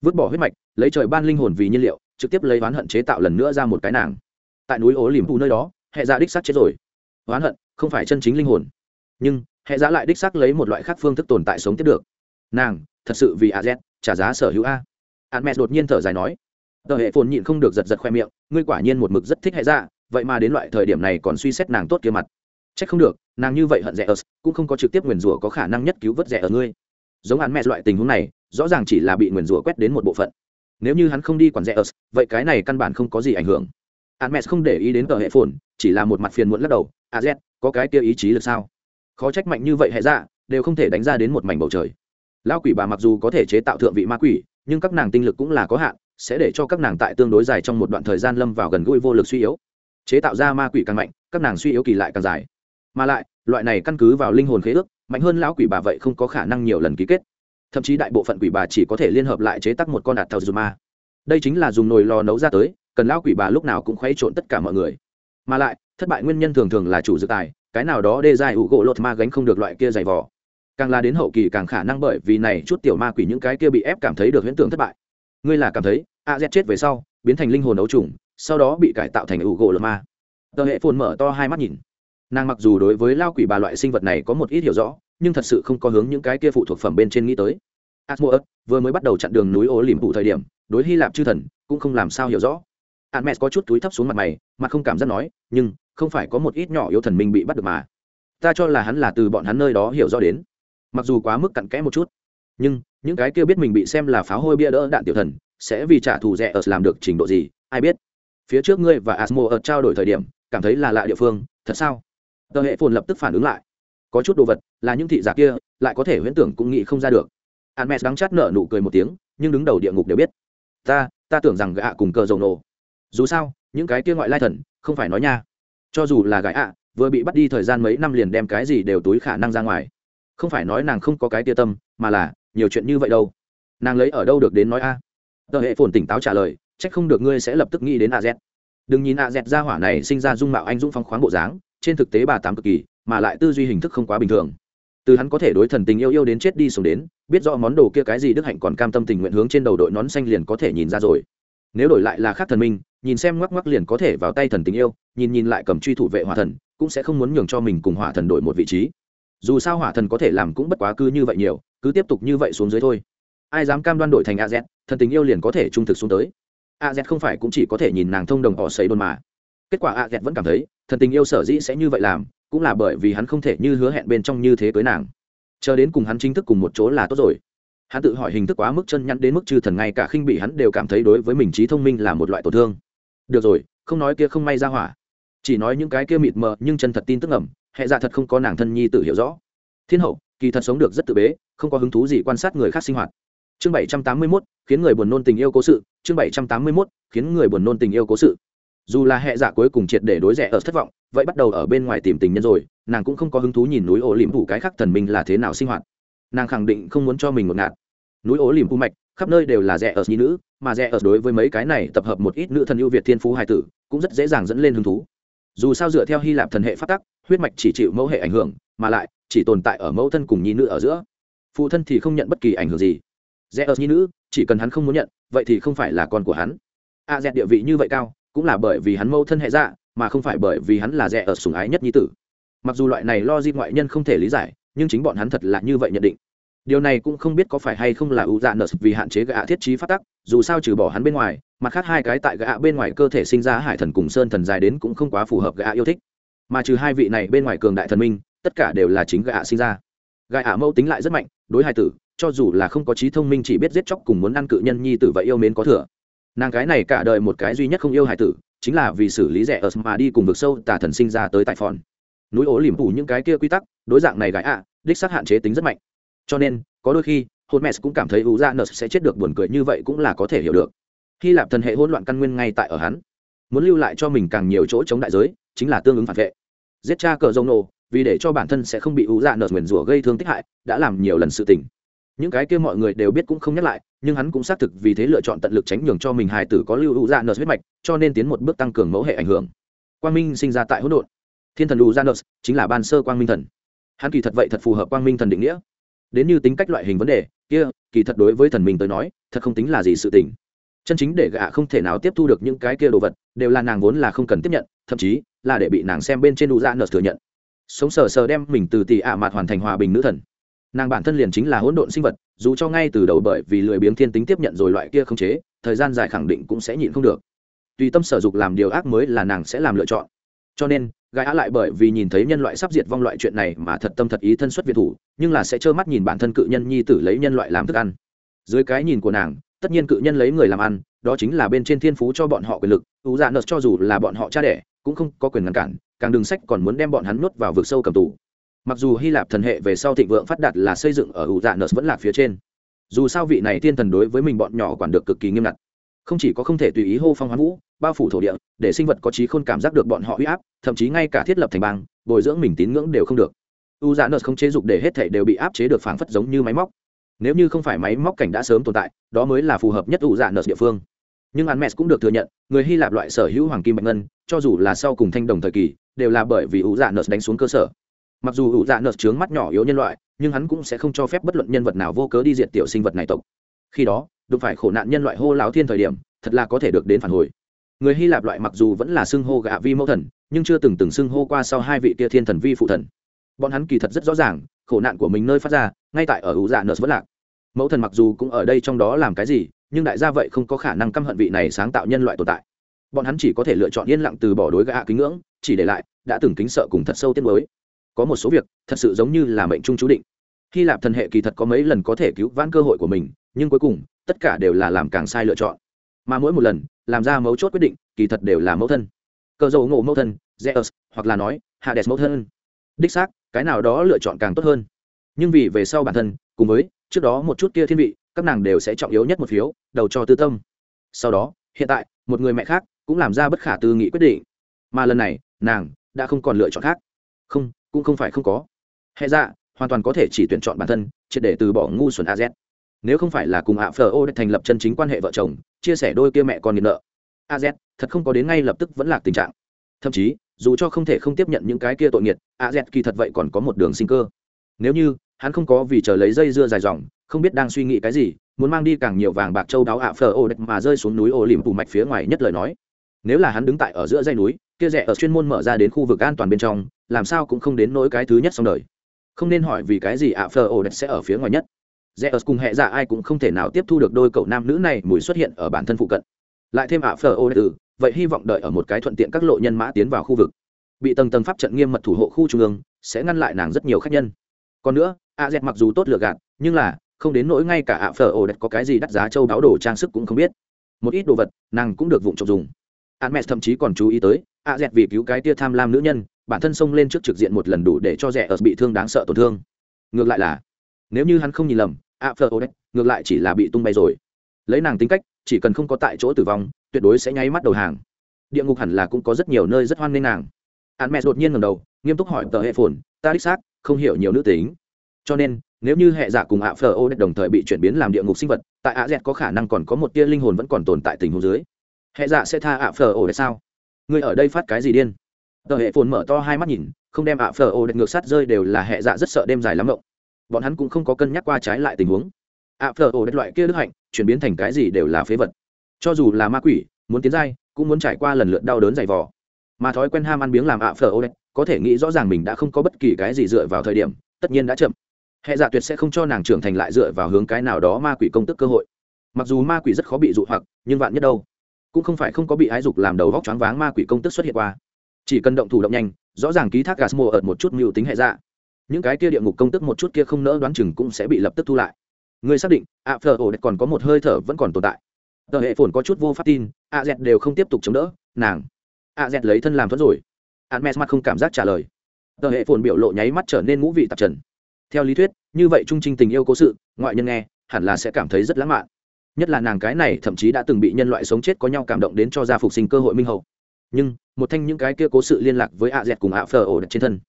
Vứt bỏ huyết mạch, lấy trời ban linh hồn vì nhiên liệu, trực tiếp lấy oán hận chế tạo lần nữa ra một cái nàng tại núi ố liềm phủ nơi đó, hệ giả đích xác chết rồi. Oán hận, không phải chân chính linh hồn. Nhưng, hệ giả lại đích xác lấy một loại khác phương thức tồn tại sống tiếp được. Nàng, thật sự vì a z, trả giá sở hữu a. A mẹ đột nhiên thở dài nói. Tờ hệ phồn nhịn không được giật giật khoe miệng, ngươi quả nhiên một mực rất thích hệ dạ vậy mà đến loại thời điểm này còn suy xét nàng tốt kia mặt. C h ắ c không được, nàng như vậy hận rẻ ớt cũng không có trực tiếp nguyền rủa có khả năng nhất cứu vớt rẻ ở ngươi. Giống hắn mẹ loại tình huống này, rõ ràng chỉ là bị nguyền rủa quét đến một bộ phận. Nếu như hắn không đi quản rẻ ớt vậy cái này căn bản không có gì ảnh hưởng hắn mẹ không để ý đến tờ hệ phồn, chỉ là một mặt phiền muộn lắc đầu. A z, có cái kia ý chí được sao? Khó trách mạnh như vậy hệ dạ đều không thể đánh ra đến một mảnh bầu trời. Lao quỷ bà mặc dù có thể chế tạo thượng vị ma quỷ, nhưng các nàng tinh lực cũng là có hạn, sẽ để cho các nàng tại tương đối dài trong một đoạn thời gian lâm vào gần gũi vô lực suy yếu. Chế tạo ra ma quỷ càng mạnh, các nàng suy yếu kỳ lại càng dài. Mà lại, loại này căn cứ vào linh hồn khế ước, mạnh hơn lão quỷ bà vậy không có khả năng nhiều lần ký kết. Thậm chí đại bộ phận quỷ bà chỉ có thể liên hợp lại chế tác một con đạt thờ dù ma đây chính là dùng nồi lò nấu ra tới cần lão quỷ bà lúc nào cũng khuấy trộn tất cả mọi người. Mà lại, thất bại nguyên nhân thường thường là chủ dự tài, cái nào đó đê dài ủ gỗ lột ma gánh không được loại kia dày vỏ càng là đến hậu kỳ càng khả năng bởi vì này chút tiểu ma quỷ những cái kia bị ép cảm thấy được huyễn tưởng thất bại. Ngươi là cảm thấy, a z chết về sau, biến thành linh hồn ấu trùng, sau đó bị cải tạo thành ủ gỗ lột ma. Tờ hệ phồn mở to hai mắt nhìn. Nàng mặc dù đối với lao quỷ bà loại sinh vật này có một ít hiểu rõ, nhưng thật sự không có hướng những cái kia phụ thuộc phẩm bên trên nghĩ tới. Asmodeus vừa mới bắt đầu chặn đường núi ố lìm phụ thời điểm, đối hy lạp chư thần cũng không làm sao hiểu rõ. Hermes có chút túi thấp xuống mặt mày, mà không cảm giác nói, nhưng, không phải có một ít nhỏ yếu thần minh bị bắt được mà. Ta cho là hắn là từ bọn hắn nơi đó hiểu rõ đến. Mặc dù quá mức cặn kẽ một chút, nhưng, những cái kia biết mình bị xem là pháo hôi bia đỡ đạn tiểu thần, sẽ vì trả thù rẻ ở làm được trình độ gì, ai biết. Phía trước ngươi và asmo ở trao đổi thời điểm, cảm thấy là lạ địa phương, thật sao? Tờ hệ phồn lập tức phản ứng lại. Có chút đồ vật, là những thị giả kia, lại có thể huyễn tưởng cũng nghĩ không ra được. Hermes đắng chát nở nụ cười một tiếng, nhưng đứng đầu địa ngục đều biết. Ta ta tưởng rằng gã cùng cờ dầu nổ dù sao, những cái kia ngoại lai thần, không phải nói nha. Cho dù là gái ạ, vừa bị bắt đi thời gian mấy năm liền đem cái gì đều túi khả năng ra ngoài. Không phải nói nàng không có cái tia tâm, mà là, nhiều chuyện như vậy đâu. Nàng lấy ở đâu được đến nói a? À. tờ hệ phồn tỉnh táo trả lời c h ắ c không được ngươi sẽ lập tức nghĩ đến a z. Đừng nhìn a z ra hỏa này sinh ra dung mạo anh dũng phong khoáng bộ dáng, trên thực tế bà tám cực kỳ, mà lại tư duy hình thức không quá bình thường. Từ hắn có thể đối thần tình yêu yêu đến chết đi sống đến, biết rõ món đồ kia cái gì đức hạnh còn cam tâm tình nguyện hướng trên đầu đội nón xanh liền có thể nhìn ra rồi. Nếu đổi lại là khác thần minh nhìn xem ngoắc ngoắc liền có thể vào tay thần tình yêu, nhìn nhìn lại cầm truy thủ vệ hỏa thần, cũng sẽ không muốn nhường cho mình cùng hỏa thần đổi một vị trí. Dù sao hỏa thần có thể làm cũng bất quá cứ như vậy nhiều, cứ tiếp tục như vậy xuống dưới thôi. Ai dám cam đoan đổi thành a z, thần tình yêu liền có thể trung thực xuống tới. A z không phải cũng chỉ có thể nhìn nàng thông đồng họ xấy đồn mà. Kết quả a z vẫn cảm thấy, thần tình yêu sở dĩ sẽ như vậy làm, cũng là bởi vì hắn không thể như hứa hẹn bên trong như thế với nàng. Chờ đến cùng hắn chính thức cùng một chỗ là tốt rồi. Hắn tự hỏi hình thức quá mức chân nhắn đến mức chư thần ngay cả khinh bị hắn đều cảm thấy đối với mình trí thông minh là một loại tổn thương được rồi, không nói kia không may ra hỏa. Chỉ nói những cái kia mịt mờ nhưng chân thật tin tức ẩm hệ dạ thật không có nàng thân nhi tự hiểu rõ. Thiên hậu, kỳ thật sống được rất tự bế, không có hứng thú gì quan sát người khác sinh hoạt. Chương bảy trăm tám mươi mốt, khiến người buồn nôn tình yêu cố sự. Chương bảy trăm tám mươi mốt, khiến người buồn nôn tình yêu cố sự. Dù là hệ dạ cuối cùng triệt để đối rẻ ở thất vọng, vậy bắt đầu ở bên ngoài tìm tình nhân rồi, nàng cũng không có hứng thú nhìn núi ổ liềm phủ cái khác thần minh là thế nào sinh hoạt. Nàng khẳng định không muốn cho mình một ngạt. Núi ổ liềm phủ mạch, khắp nơi đều là rẻ ở nhi nữ mà rẻ ở đối với mấy cái này tập hợp một ít nữ thần ưu việt thiên phú hài tử cũng rất dễ dàng dẫn lên hứng thú. Dù sao dựa theo hy lạp thần hệ phát tắc huyết mạch chỉ chịu mẫu hệ ảnh hưởng mà lại chỉ tồn tại ở mẫu thân cùng nhi nữ ở giữa. Phụ thân thì không nhận bất kỳ ảnh hưởng gì. Rẽ ở nhi nữ chỉ cần hắn không muốn nhận vậy thì không phải là con của hắn. A à, dẹt địa vị như vậy cao cũng là bởi vì hắn mẫu thân hệ dạ mà không phải bởi vì hắn là rẻ ở sùng ái nhất nhi tử. Mặc dù loại này lo di ngoại nhân không thể lý giải nhưng chính bọn hắn thật là như vậy nhận định điều này cũng không biết có phải hay không là ưu dạ nợ vì hạn chế gã thiết trí phát tắc, dù sao trừ bỏ hắn bên ngoài, mặt khác hai cái tại gã bên ngoài cơ thể sinh ra hải thần cùng sơn thần dài đến cũng không quá phù hợp gã yêu thích. Mà trừ hai vị này bên ngoài cường đại thần minh, tất cả đều là chính gã sinh ra. Gã mẫu tính lại rất mạnh, đối hai tử, cho dù là không có trí thông minh chỉ biết giết chóc cùng muốn ăn cự nhân nhi tử vậy yêu mến có thừa. Nàng cái này cả đời một cái duy nhất không yêu hải tử, chính là vì xử lý rẻ ở mà đi cùng vực sâu tà thần sinh ra tới tại phòn. Núi ố liềm phủ những cái kia quy tắc, đối dạng này gái ạ đích xác hạn chế tính rất mạnh cho nên, có đôi khi, hôn mẹ cũng cảm thấy u ra dạ nợ sẽ chết được buồn cười như vậy cũng là có thể hiểu được. Hy lạp thần hệ hỗn loạn căn nguyên ngay tại ở hắn. Muốn lưu lại cho mình càng nhiều chỗ chống đại giới, chính là tương ứng phản vệ. Giết cha cờ dông nổ, vì để cho bản thân sẽ không bị u dạ nợ nguyền rủa gây thương tích hại, đã làm nhiều lần sự tình. Những cái kia mọi người đều biết cũng không nhắc lại, nhưng hắn cũng xác thực vì thế lựa chọn tận lực tránh nhường cho mình hài tử có lưu u dạ nợ huyết mạch, cho nên tiến một bước tăng cường mẫu hệ ảnh hưởng. Quang minh sinh ra tại hỗn độn. Thiên thần u dạ nợ chính là ban sơ quang minh thần. Hắn kỳ thật vậy thật phù hợp quang minh thần định nghĩa đến như tính cách loại hình vấn đề, kia, kỳ thật đối với thần mình tới nói, thật không tính là gì sự tình. Chân chính để gạ không thể nào tiếp thu được những cái kia đồ vật, đều là nàng vốn là không cần tiếp nhận, thậm chí là để bị nàng xem bên trên đủ dạ nợ thừa nhận. Sống sờ sờ đem mình từ tỷ ạ mặt hoàn thành hòa bình nữ thần. Nàng bản thân liền chính là hỗn độn sinh vật, dù cho ngay từ đầu bởi vì lười biếng thiên tính tiếp nhận rồi loại kia không chế, thời gian dài khẳng định cũng sẽ nhịn không được. Tùy tâm sở dục làm điều ác mới là nàng sẽ làm lựa chọn cho nên, gái á lại bởi vì nhìn thấy nhân loại sắp diệt vong loại chuyện này mà thật tâm thật ý thân xuất việt thủ, nhưng là sẽ trơ mắt nhìn bản thân cự nhân nhi tử lấy nhân loại làm thức ăn. Dưới cái nhìn của nàng, tất nhiên cự nhân lấy người làm ăn, đó chính là bên trên thiên phú cho bọn họ quyền lực ưu dạ nợt cho dù là bọn họ cha đẻ, cũng không có quyền ngăn cản, càng đường sách còn muốn đem bọn hắn nuốt vào vực sâu cầm tù. Mặc dù hy lạp thần hệ về sau thịnh vượng phát đạt là xây dựng ở ưu dạ nợt vẫn là phía trên. Dù sao vị này thiên thần đối với mình bọn nhỏ quản được cực kỳ nghiêm ngặt. Không chỉ có không thể tùy ý hô phong hoán vũ bao phủ thổ địa, để sinh vật có trí khôn cảm giác được bọn họ uy áp, thậm chí ngay cả thiết lập thành bang, bồi dưỡng mình tín ngưỡng đều không được. U dạ nợ không chế dục để hết thể đều bị áp chế được phảng phất giống như máy móc. Nếu như không phải máy móc cảnh đã sớm tồn tại, đó mới là phù hợp nhất u dạ nợ địa phương. Nhưng hắn cũng được thừa nhận, người hy lạp loại sở hữu hoàng kim bạch ngân, cho dù là sau cùng thanh đồng thời kỳ, đều là bởi vì u dạ nợ đánh xuống cơ sở. Mặc dù u dạ nợ trướng mắt nhỏ yếu nhân loại, nhưng hắn cũng sẽ không cho phép bất luận nhân vật nào vô cớ đi diệt tiểu sinh vật này tộc. Khi đó, đụng phải khổ nạn nhân loại hô láo thiên thời điểm, thật là có thể được đến phản hồi người hy lạp loại mặc dù vẫn là xưng hô gạ vi mẫu thần, nhưng chưa từng từng xưng hô qua sau hai vị tia thiên thần vi phụ thần. Bọn hắn kỳ thật rất rõ ràng, khổ nạn của mình nơi phát ra, ngay tại ở ủ dạ nợ vẫn lạc. Mẫu thần mặc dù cũng ở đây trong đó làm cái gì, nhưng đại gia vậy không có khả năng căm hận vị này sáng tạo nhân loại tồn tại. Bọn hắn chỉ có thể lựa chọn yên lặng từ bỏ đối gạ kính ngưỡng, chỉ để lại, đã từng kính sợ cùng thật sâu tiết mới có một số việc, thật sự giống như là mệnh trung chú định. Hy lạp thần hệ kỳ thật có mấy lần có thể cứu vãn cơ hội của mình, nhưng cuối cùng, tất cả đều là làm càng sai lựa chọn. Mà mỗi một lần làm ra mấu chốt quyết định, kỳ thật đều là mẫu thân. Cờ dầu ngộ mẫu thân, zeus, hoặc là nói, hades mẫu thân. Đích xác, cái nào đó lựa chọn càng tốt hơn. Nhưng vì về sau bản thân, cùng với, trước đó một chút kia thiên vị, các nàng đều sẽ trọng yếu nhất một phiếu, đầu cho tư tâm. Sau đó, hiện tại, một người mẹ khác cũng làm ra bất khả tư nghị quyết định. Mà lần này, nàng đã không còn lựa chọn khác. Không, cũng không phải không có. Hệ dạ hoàn toàn có thể chỉ tuyển chọn bản thân, triệt để từ bỏ ngu xuẩn az nếu không phải là cùng ạ phờ ô thành lập chân chính quan hệ vợ chồng chia sẻ đôi kia mẹ con nghiện nợ. Az thật không có đến ngay lập tức vẫn là tình trạng. Thậm chí, dù cho không thể không tiếp nhận những cái kia tội nghiệt az kỳ thật vậy còn có một đường sinh cơ. Nếu như, hắn không có vì chờ lấy dây dưa dài dòng, không biết đang suy nghĩ cái gì, muốn mang đi càng nhiều vàng bạc châu đáo ạ phờ ô đạch mà rơi xuống núi ô lìm tù mạch phía ngoài nhất lời nói. Nếu là hắn đứng tại ở giữa dây núi, kia rẽ ở chuyên môn mở ra đến khu vực an toàn bên trong, làm sao cũng không đến nỗi cái thứ nhất xong đời. Không nên hỏi vì cái gì ạ phờ Ô đẹp sẽ ở phía ngoài nhất rẽ ở cùng hệ dạ ai cũng không thể nào tiếp thu được đôi cậu nam nữ này mùi xuất hiện ở bản thân phụ cận. Lại thêm ạ phờ ô từ vậy hy vọng đợi ở một cái thuận tiện các lộ nhân mã tiến vào khu vực. Bị tầng tầng pháp trận nghiêm mật thủ hộ khu trung ương, sẽ ngăn lại nàng rất nhiều khách nhân. Còn nữa a dẹt mặc dù tốt lựa gạt, nhưng là, không đến nỗi ngay cả ạ phở ổ đẹp có cái gì đắt giá châu đáo đồ trang sức cũng không biết. Một ít đồ vật, nàng cũng được vụng trộm dùng. An mẹ thậm chí còn chú ý tới a dẹt vì cứu cái tia tham lam nữ nhân, bản thân xông lên trước trực diện một lần đủ để cho rẻ ở bị thương đáng sợ tổn thương. Ngược lại là, nếu như hắn không nhìn lầm a phờ ô đấy ngược lại chỉ là bị tung bay rồi. Lấy nàng tính cách, chỉ cần không có tại chỗ tử vong, tuyệt đối sẽ nháy mắt đầu hàng. Địa ngục hẳn là cũng có rất nhiều nơi rất hoan nghênh nàng. Hắn mẹ đột nhiên ngầm đầu, nghiêm túc hỏi tờ hệ phồn, ta đích xác không hiểu nhiều nữ tính. Cho nên, nếu như hệ giả cùng ạ phờ ô đồng thời bị chuyển biến làm địa ngục sinh vật, tại ạ dẹt có khả năng còn có một tia linh hồn vẫn còn tồn tại tình huống dưới. Hệ giả sẽ tha ạ phờ ô sao? Người ở đây phát cái gì điên? Tờ hệ phồn mở to hai mắt nhìn, không đem ạ phờ ô ngược sát rơi đều là hệ giả rất sợ đêm dài lắm động bọn hắn cũng không có cân nhắc qua trái lại tình huống. Ạ phở ổ đất loại kia đức hạnh, chuyển biến thành cái gì đều là phế vật. Cho dù là ma quỷ, muốn tiến giai, cũng muốn trải qua lần lượt đau đớn dày vò. Mà thói quen ham ăn biếng làm ạ phở ổ đất có thể nghĩ rõ ràng mình đã không có bất kỳ cái gì dựa vào thời điểm, tất nhiên đã chậm. Hệ dạ tuyệt sẽ không cho nàng trưởng thành lại dựa vào hướng cái nào đó ma quỷ công tức cơ hội. Mặc dù ma quỷ rất khó bị dụ hoặc, nhưng vạn nhất đâu, cũng không phải không có bị ái dục làm đầu vóc choáng váng ma quỷ công tức xuất hiện qua. Chỉ cần động thủ động nhanh, rõ ràng ký thác gà mùa ở một chút mưu tính hệ dạ những cái kia địa ngục công tức một chút kia không nỡ đoán chừng cũng sẽ bị lập tức thu lại. Người xác định, ạ phờ ổ còn có một hơi thở vẫn còn tồn tại. Tờ hệ phồn có chút vô pháp tin, ạ, dẹt đều không tiếp tục chống đỡ, nàng. Ạ, dẹt lấy thân làm thuẫn rồi. Hắn mẹ mặt không cảm giác trả lời. Tờ hệ phồn biểu lộ nháy mắt trở nên ngũ vị tạp trần. Theo lý thuyết, như vậy trung trinh tình yêu cố sự, ngoại nhân nghe, hẳn là sẽ cảm thấy rất lãng mạn. Nhất là nàng cái này thậm chí đã từng bị nhân loại sống chết có nhau cảm động đến cho ra phục sinh cơ hội minh hậu. Nhưng, một thanh những cái kia cố sự liên lạc với ạ, dẹt cùng ạ phờ ổ trên thân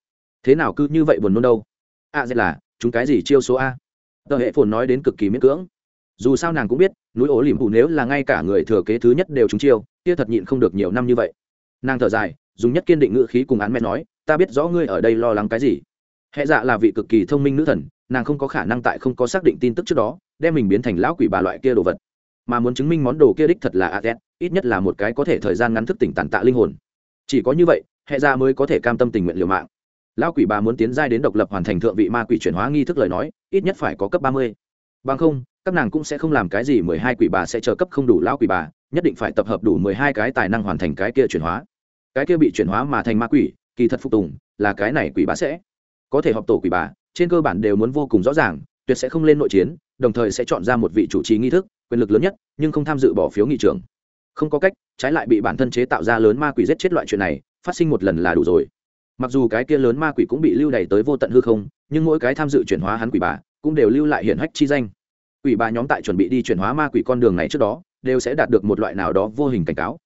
thế nào cứ như vậy buồn nôn đâu? A dệt là, chúng cái gì chiêu số a? Tờ hệ phồn nói đến cực kỳ miễn cưỡng. Dù sao nàng cũng biết, núi ổ lìm phủ nếu là ngay cả người thừa kế thứ nhất đều trúng chiêu, kia thật nhịn không được nhiều năm như vậy. Nàng thở dài, dùng nhất kiên định ngữ khí cùng án mẹ nói, ta biết rõ ngươi ở đây lo lắng cái gì. Hệ dạ là vị cực kỳ thông minh nữ thần, nàng không có khả năng tại không có xác định tin tức trước đó, đem mình biến thành lão quỷ bà loại kia đồ vật. Mà muốn chứng minh món đồ kia đích thật là a z, ít nhất là một cái có thể thời gian ngắn thức tỉnh tàn tạ linh hồn. Chỉ có như vậy, hệ dạ mới có thể cam tâm tình nguyện liều mạng lão quỷ bà muốn tiến giai đến độc lập hoàn thành thượng vị ma quỷ chuyển hóa nghi thức lời nói, ít nhất phải có cấp ba mươi. Bằng không, các nàng cũng sẽ không làm cái gì mười hai quỷ bà sẽ chờ cấp không đủ lão quỷ bà, nhất định phải tập hợp đủ mười hai cái tài năng hoàn thành cái kia chuyển hóa. Cái kia bị chuyển hóa mà thành ma quỷ, kỳ thật phục tùng, là cái này quỷ bà sẽ có thể họp tổ quỷ bà, trên cơ bản đều muốn vô cùng rõ ràng, tuyệt sẽ không lên nội chiến, đồng thời sẽ chọn ra một vị chủ trì nghi thức, quyền lực lớn nhất, nhưng không tham dự bỏ phiếu nghị trưởng. Không có cách, trái lại bị bản thân chế tạo ra lớn ma quỷ giết chết loại chuyện này, phát sinh một lần là đủ rồi mặc dù cái kia lớn ma quỷ cũng bị lưu đày tới vô tận hư không, nhưng mỗi cái tham dự chuyển hóa hắn quỷ bà cũng đều lưu lại hiển hách chi danh. Quỷ bà nhóm tại chuẩn bị đi chuyển hóa ma quỷ con đường này trước đó, đều sẽ đạt được một loại nào đó vô hình cảnh cáo.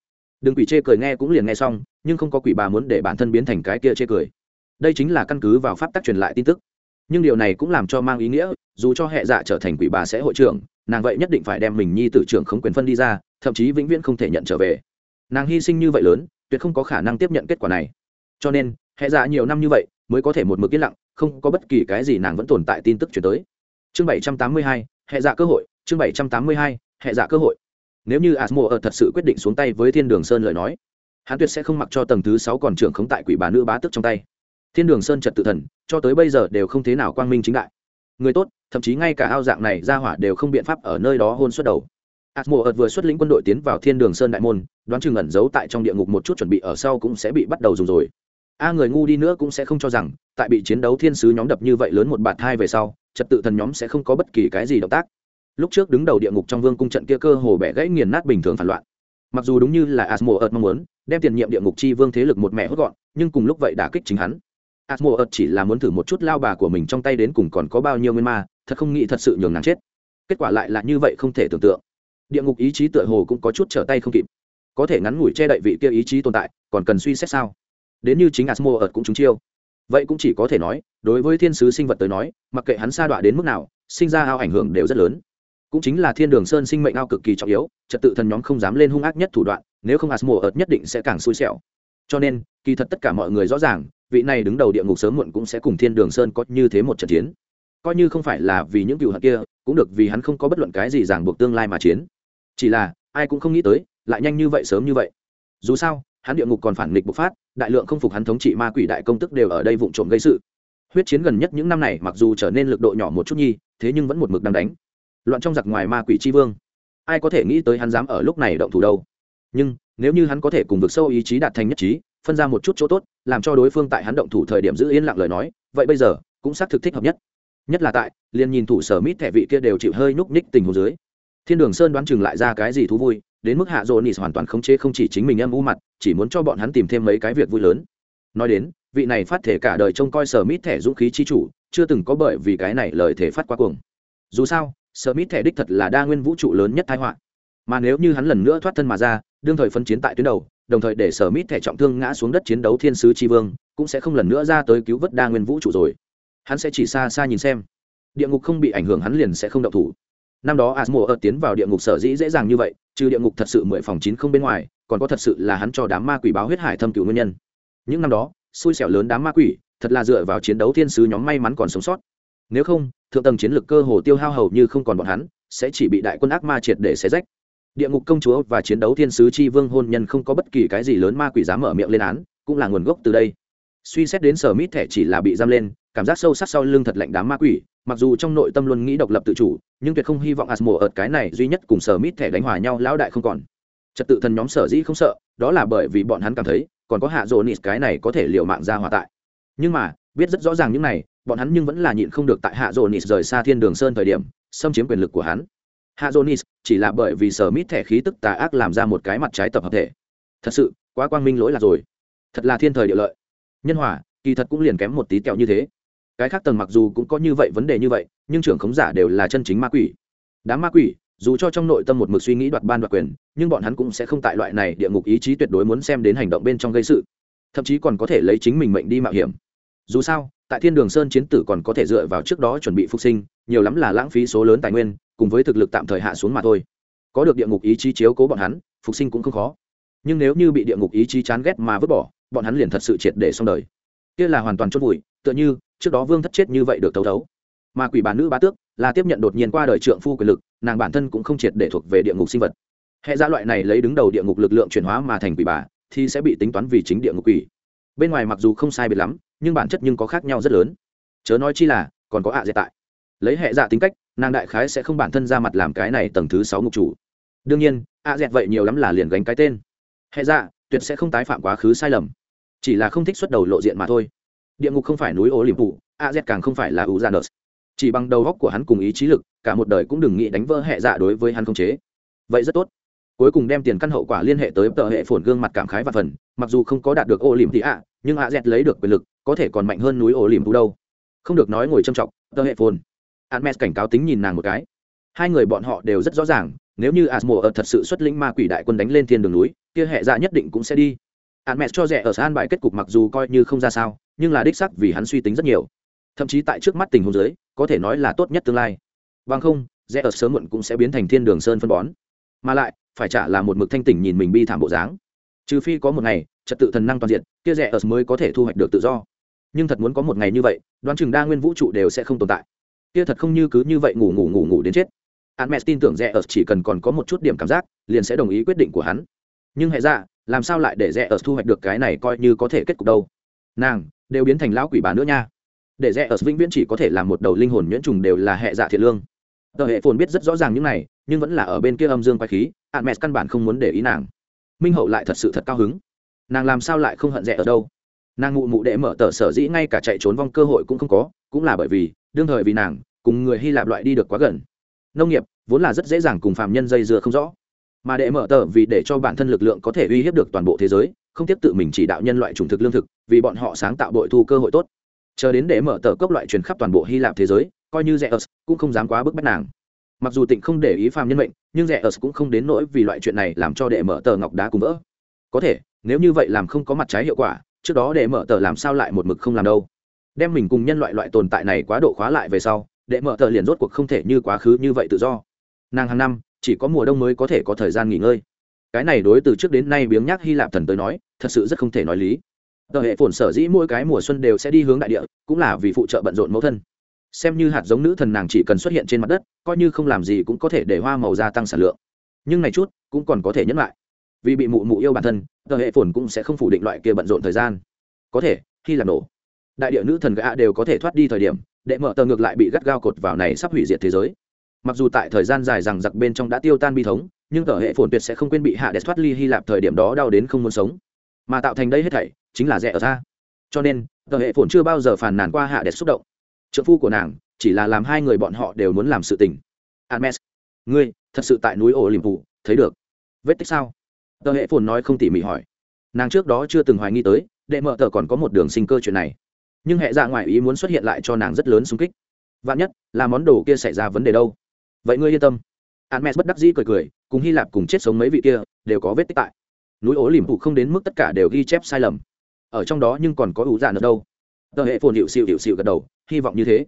Đừng quỷ chê cười nghe cũng liền nghe xong, nhưng không có quỷ bà muốn để bản thân biến thành cái kia chê cười. Đây chính là căn cứ vào pháp tắc truyền lại tin tức. Nhưng điều này cũng làm cho mang ý nghĩa, dù cho hệ dạ trở thành quỷ bà sẽ hội trưởng, nàng vậy nhất định phải đem mình nhi tử trưởng khống quyền phân đi ra, thậm chí vĩnh viễn không thể nhận trở về. Nàng hy sinh như vậy lớn, tuyệt không có khả năng tiếp nhận kết quả này. Cho nên hệ dạ nhiều năm như vậy, mới có thể một mực yên lặng, không có bất kỳ cái gì nàng vẫn tồn tại tin tức chuyển tới. Chương bảy trăm tám mươi hai hệ dạ cơ hội, chương bảy trăm tám mươi hai hệ dạ cơ hội. Nếu như asmo ở thật sự quyết định xuống tay với thiên đường sơn lời nói, hắn tuyệt sẽ không mặc cho tầng thứ sáu còn trưởng khống tại quỷ bà nữ bá tức trong tay. Thiên đường sơn trật tự thần, cho tới bây giờ đều không thế nào quang minh chính đại. Người tốt, thậm chí ngay cả ao dạng này ra hỏa đều không biện pháp ở nơi đó hôn xuất đầu. Asmo ợt vừa xuất lĩnh quân đội tiến vào thiên đường sơn đại môn, đoán chừng ẩn giấu tại trong địa ngục một chút chuẩn bị ở sau cũng sẽ bị bắt đầu dùng rồi a người ngu đi nữa cũng sẽ không cho rằng, tại bị chiến đấu thiên sứ nhóm đập như vậy lớn một bạt hai về sau, trật tự thần nhóm sẽ không có bất kỳ cái gì động tác. Lúc trước đứng đầu địa ngục trong vương cung trận kia cơ hồ bẻ gãy nghiền nát bình thường phản loạn. Mặc dù đúng như là asmo ợt mong muốn, đem tiền nhiệm địa ngục chi vương thế lực một mẹ hốt gọn, nhưng cùng lúc vậy đã kích chính hắn. Asmo ợt chỉ là muốn thử một chút lao bà của mình trong tay đến cùng còn có bao nhiêu nguyên ma, thật không nghĩ thật sự nhường nàng chết. Kết quả lại là như vậy không thể tưởng tượng. Địa ngục ý chí tựa hồ cũng có chút trở tay không kịp. Có thể ngắn ngủi che đậy vị kia ý chí tồn tại, còn cần suy xét sao? Đến như chính asmo ở cũng trúng chiêu. Vậy cũng chỉ có thể nói, đối với thiên sứ sinh vật tới nói, mặc kệ hắn sa đọa đến mức nào, sinh ra ao ảnh hưởng đều rất lớn. Cũng chính là thiên đường sơn sinh mệnh ao cực kỳ trọng yếu, trật tự thần nhóm không dám lên hung ác nhất thủ đoạn, nếu không asmo ở nhất định sẽ càng xui xẻo. Cho nên, kỳ thật tất cả mọi người rõ ràng, vị này đứng đầu địa ngục sớm muộn cũng sẽ cùng thiên đường sơn có như thế một trận chiến. Coi như không phải là vì những cựu hận kia, cũng được vì hắn không có bất luận cái gì ràng buộc tương lai mà chiến. Chỉ là, ai cũng không nghĩ tới, lại nhanh như vậy sớm như vậy. Dù sao, hắn địa ngục còn phản nghịch bộc phát đại lượng không phục hắn thống trị ma quỷ đại công tức đều ở đây vụ trộm gây sự. Huyết chiến gần nhất những năm này mặc dù trở nên lực độ nhỏ một chút nhi, thế nhưng vẫn một mực đang đánh. Loạn trong giặc ngoài ma quỷ tri vương. Ai có thể nghĩ tới hắn dám ở lúc này động thủ đâu. Nhưng, nếu như hắn có thể cùng vực sâu ý chí đạt thành nhất trí, phân ra một chút chỗ tốt, làm cho đối phương tại hắn động thủ thời điểm giữ yên lặng lời nói, vậy bây giờ, cũng xác thực thích hợp nhất. Nhất là tại, liền nhìn thủ sở mít thẻ vị kia đều chịu hơi núp ních tình hồ dưới. Thiên đường sơn đoán chừng lại ra cái gì thú vui đến mức hạ dỗ nis hoàn toàn khống chế không chỉ chính mình âm u mặt, chỉ muốn cho bọn hắn tìm thêm mấy cái việc vui lớn. Nói đến, vị này phát thể cả đời trông coi sở mít thẻ dũng khí chi chủ, chưa từng có bởi vì cái này lời thể phát qua cuồng. Dù sao, sở mít thẻ đích thật là đa nguyên vũ trụ lớn nhất thái họa. Mà nếu như hắn lần nữa thoát thân mà ra, đương thời phân chiến tại tuyến đầu, đồng thời để sở mít thẻ trọng thương ngã xuống đất chiến đấu thiên sứ tri vương, cũng sẽ không lần nữa ra tới cứu vớt đa nguyên vũ trụ rồi. Hắn sẽ chỉ xa xa nhìn xem. Địa ngục không bị ảnh hưởng hắn liền sẽ không động thủ năm đó asmo ở tiến vào địa ngục sở dĩ dễ dàng như vậy, trừ địa ngục thật sự mười phòng chín không bên ngoài, còn có thật sự là hắn cho đám ma quỷ báo huyết hải thâm cựu nguyên nhân. Những năm đó, xui xẻo lớn đám ma quỷ, thật là dựa vào chiến đấu thiên sứ nhóm may mắn còn sống sót. Nếu không, thượng tầng chiến lược cơ hồ tiêu hao hầu như không còn bọn hắn, sẽ chỉ bị đại quân ác ma triệt để xé rách. Địa ngục công chúa và chiến đấu thiên sứ chi vương hôn nhân không có bất kỳ cái gì lớn ma quỷ dám mở miệng lên án, cũng là nguồn gốc từ đây. Suy xét đến sở mít thẻ chỉ là bị giam lên cảm giác sâu sắc sau lưng thật lạnh đám ma quỷ, mặc dù trong nội tâm luôn nghĩ độc lập tự chủ, nhưng tuyệt không hy vọng asmo ở cái này duy nhất cùng sở mít thẻ đánh hòa nhau lão đại không còn. Trật tự thần nhóm sở dĩ không sợ, đó là bởi vì bọn hắn cảm thấy, còn có hạ dỗ nịt cái này có thể liều mạng ra hòa tại. Nhưng mà, biết rất rõ ràng những này, bọn hắn nhưng vẫn là nhịn không được tại hạ dỗ nịt rời xa thiên đường sơn thời điểm, xâm chiếm quyền lực của hắn. Hạ dỗ nịt chỉ là bởi vì sở mít thẻ khí tức tà ác làm ra một cái mặt trái tập hợp thể. Thật sự, quá quang minh lỗi là rồi. Thật là thiên thời địa lợi. Nhân hòa, kỳ thật cũng liền kém một tí kẹo như thế cái khác tầng mặc dù cũng có như vậy vấn đề như vậy, nhưng trưởng khống giả đều là chân chính ma quỷ. Đám ma quỷ, dù cho trong nội tâm một mực suy nghĩ đoạt ban đoạt quyền, nhưng bọn hắn cũng sẽ không tại loại này địa ngục ý chí tuyệt đối muốn xem đến hành động bên trong gây sự. Thậm chí còn có thể lấy chính mình mệnh đi mạo hiểm. Dù sao, tại thiên đường sơn chiến tử còn có thể dựa vào trước đó chuẩn bị phục sinh, nhiều lắm là lãng phí số lớn tài nguyên, cùng với thực lực tạm thời hạ xuống mà thôi. Có được địa ngục ý chí chiếu cố bọn hắn, phục sinh cũng không khó. Nhưng nếu như bị địa ngục ý chí chán ghét mà vứt bỏ, bọn hắn liền thật sự triệt để xong đời. Kia là hoàn toàn chốt vùi, tựa như trước đó vương thất chết như vậy được thấu thấu. Mà quỷ bà nữ bá tước là tiếp nhận đột nhiên qua đời trượng phu quyền lực, nàng bản thân cũng không triệt để thuộc về địa ngục sinh vật. Hệ gia loại này lấy đứng đầu địa ngục lực lượng chuyển hóa mà thành quỷ bà, thì sẽ bị tính toán vì chính địa ngục quỷ. Bên ngoài mặc dù không sai biệt lắm, nhưng bản chất nhưng có khác nhau rất lớn. Chớ nói chi là, còn có ạ à dệt tại. Lấy hệ dạ tính cách, nàng đại khái sẽ không bản thân ra mặt làm cái này tầng thứ sáu ngục chủ. Đương nhiên, ạ à dẹt vậy nhiều lắm là liền gánh cái tên. Hệ dạ tuyệt sẽ không tái phạm quá khứ sai lầm. Chỉ là không thích xuất đầu lộ diện mà thôi địa ngục không phải núi ô liềm phụ a z càng không phải là u zanus chỉ bằng đầu góc của hắn cùng ý chí lực, cả một đời cũng đừng nghĩ đánh vỡ hệ dạ đối với hắn không chế. Vậy rất tốt. Cuối cùng đem tiền căn hậu quả liên hệ tới tờ hệ phổn gương mặt cảm khái và phần, mặc dù không có đạt được ô liềm thì ạ, nhưng a z lấy được quyền lực, có thể còn mạnh hơn núi ô liềm phụ đâu. Không được nói ngồi trầm trọng, tờ hệ phồn Admes cảnh cáo tính nhìn nàng một cái. Hai người bọn họ đều rất rõ ràng, nếu như asmo ở thật sự xuất lĩnh ma quỷ đại quân đánh lên thiên đường núi, kia hệ dạ nhất định cũng sẽ đi. Admes cho rẻ ở san bại kết cục mặc dù coi như không ra sao nhưng là đích sắc vì hắn suy tính rất nhiều. Thậm chí tại trước mắt tình huống giới, có thể nói là tốt nhất tương lai. Bằng không rẽ ở sớm muộn cũng sẽ biến thành thiên đường sơn phân bón. Mà lại phải trả là một mực thanh tỉnh nhìn mình bi thảm bộ dáng. Trừ phi có một ngày trật tự thần năng toàn diện kia rẽ ở mới có thể thu hoạch được tự do. Nhưng thật muốn có một ngày như vậy đoán chừng đa nguyên vũ trụ đều sẽ không tồn tại. Kia thật không như cứ như vậy ngủ ngủ ngủ ngủ đến chết. Hermes tin tưởng rẽ ở chỉ cần còn có một chút điểm cảm giác liền sẽ đồng ý quyết định của hắn. Nhưng hệ ra làm sao lại để rẽ ở thu hoạch được cái này coi như có thể kết cục đâu? Nàng đều biến thành lão quỷ bà nữa nha. Để rẽ ở vĩnh viễn chỉ có thể là một đầu linh hồn nhuyễn trùng đều là hệ dạ thiệt lương. Tờ hệ phồn biết rất rõ ràng những này, nhưng vẫn là ở bên kia âm dương quay khí hạn mẹ căn bản không muốn để ý nàng. Minh hậu lại thật sự thật cao hứng. Nàng làm sao lại không hận rẽ ở đâu? Nàng ngụ mụ để mở tờ sở dĩ ngay cả chạy trốn vong cơ hội cũng không có, cũng là bởi vì, đương thời vì nàng, cùng người hy lạp loại đi được quá gần. Nông nghiệp, vốn là rất dễ dàng cùng phạm nhân dây dưa không rõ. Mà để mở tờ vì để cho bản thân lực lượng có thể uy hiếp được toàn bộ thế giới không tiếp tự mình chỉ đạo nhân loại chủng thực lương thực, vì bọn họ sáng tạo bội thu cơ hội tốt. Chờ đến để mở tờ cốc loại truyền khắp toàn bộ hy lạp thế giới, coi như rẻ ớt cũng không dám quá bức bách nàng. Mặc dù tịnh không để ý phàm nhân mệnh, nhưng rẻ ớt cũng không đến nỗi vì loại chuyện này làm cho đệ mở tờ ngọc đá cùng vỡ. Có thể, nếu như vậy làm không có mặt trái hiệu quả, trước đó để mở tờ làm sao lại một mực không làm đâu. Đem mình cùng nhân loại loại tồn tại này quá độ khóa lại về sau, để mở tờ liền rốt cuộc không thể như quá khứ như vậy tự do. Nàng hàng năm, chỉ có mùa đông mới có thể có thời gian nghỉ ngơi cái này đối từ trước đến nay biếng nhác hy lạp thần tới nói, thật sự rất không thể nói lý. Tờ hệ phồn sở dĩ mỗi cái mùa xuân đều sẽ đi hướng đại địa, cũng là vì phụ trợ bận rộn mẫu thân. Xem như hạt giống nữ thần nàng chỉ cần xuất hiện trên mặt đất, coi như không làm gì cũng có thể để hoa màu gia tăng sản lượng. Nhưng này chút, cũng còn có thể nhấn lại. Vì bị mụ mụ yêu bản thân, tờ hệ phồn cũng sẽ không phủ định loại kia bận rộn thời gian. Có thể, khi làm nổ, đại địa nữ thần gã đều có thể thoát đi thời điểm, đệ mở tờ ngược lại bị gắt gao cột vào này sắp hủy diệt thế giới. Mặc dù tại thời gian dài rằng giặc bên trong đã tiêu tan bi thống nhưng tờ hệ phồn tuyệt sẽ không quên bị hạ đẹp thoát ly hy lạp thời điểm đó đau đến không muốn sống. Mà tạo thành đây hết thảy chính là rẻ ở ra. Cho nên tờ hệ phồn chưa bao giờ phàn nàn qua hạ đẹp xúc động. Trợ phu của nàng chỉ là làm hai người bọn họ đều muốn làm sự tình. Admes, ngươi thật sự tại núi ổ liềm phụ thấy được vết tích sao? Tờ hệ phồn nói không tỉ mỉ hỏi. Nàng trước đó chưa từng hoài nghi tới đệ mợ tờ còn có một đường sinh cơ chuyện này. Nhưng hệ dạ ngoài ý muốn xuất hiện lại cho nàng rất lớn xung kích. Vạn nhất là món đồ kia xảy ra vấn đề đâu? Vậy ngươi yên tâm. Hermes bất đắc dĩ cười cười cùng hy lạp cùng chết sống mấy vị kia, đều có vết tích tại. Núi ố liềm phụ không đến mức tất cả đều ghi chép sai lầm. Ở trong đó nhưng còn có ủ dạ nữa đâu. Tờ hệ phồn hiệu xịu hiệu xịu gật đầu, hy vọng như thế.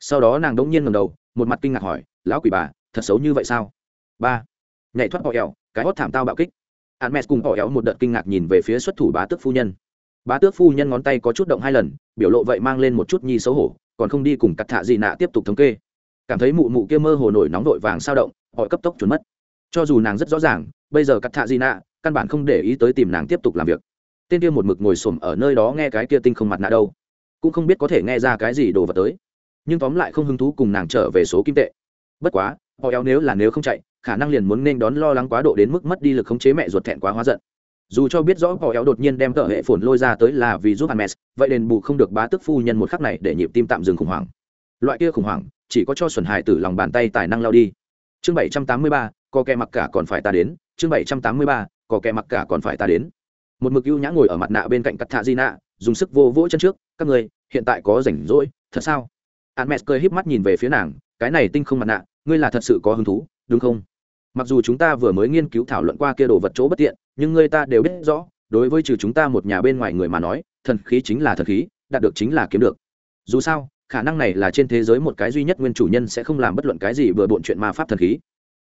Sau đó nàng đống nhiên ngầm đầu, một mặt kinh ngạc hỏi, lão quỷ bà, thật xấu như vậy sao? Ba, nhảy thoát bỏ ẹo cái hót thảm tao bạo kích. Hắn mẹ cùng bỏ ẹo một đợt kinh ngạc nhìn về phía xuất thủ bá tước phu nhân. Bá tước phu nhân ngón tay có chút động hai lần, biểu lộ vậy mang lên một chút nhi xấu hổ, còn không đi cùng cặt thạ gì nạ tiếp tục thống kê. Cảm thấy mụ mụ kia mơ hồ nổi nóng vội vàng sao động, họ cấp tốc trốn mất cho dù nàng rất rõ ràng bây giờ cắt thạ gì nạ căn bản không để ý tới tìm nàng tiếp tục làm việc. Tên kia một mực ngồi xổm ở nơi đó nghe cái kia tinh không mặt nạ đâu cũng không biết có thể nghe ra cái gì đồ vật tới. Nhưng tóm lại không hứng thú cùng nàng trở về số kim tệ. Bất quá họ éo nếu là nếu không chạy khả năng liền muốn nên đón lo lắng quá độ đến mức mất đi lực khống chế mẹ ruột thẹn quá hóa giận. Dù cho biết rõ họ éo đột nhiên đem tờ hệ phồn lôi ra tới là vì giúp Hermes, vậy đền bù không được bá tức phu nhân một khắc này để nhịp tim tạm dừng khủng hoảng. Loại kia khủng hoảng chỉ có cho xuẩn hài tử lòng bàn tay tài năng lao đi. Chương bảy trăm tám mươi ba có kẻ mặc cả còn phải ta đến, chương bảy trăm tám mươi ba, có kẻ mặc cả còn phải ta đến. Một mực ưu nhã ngồi ở mặt nạ bên cạnh cắt thạ di nạ dùng sức vô vỗ chân trước, các người hiện tại có rảnh rỗi, thật sao? Hắn mẹ cười híp mắt nhìn về phía nàng, cái này tinh không mặt nạ, ngươi là thật sự có hứng thú, đúng không? Mặc dù chúng ta vừa mới nghiên cứu thảo luận qua kia đồ vật chỗ bất tiện, nhưng ngươi ta đều biết rõ, đối với trừ chúng ta một nhà bên ngoài người mà nói, thần khí chính là thần khí, đạt được chính là kiếm được. Dù sao, khả năng này là trên thế giới một cái duy nhất nguyên chủ nhân sẽ không làm bất luận cái gì vừa bộn chuyện ma pháp thần khí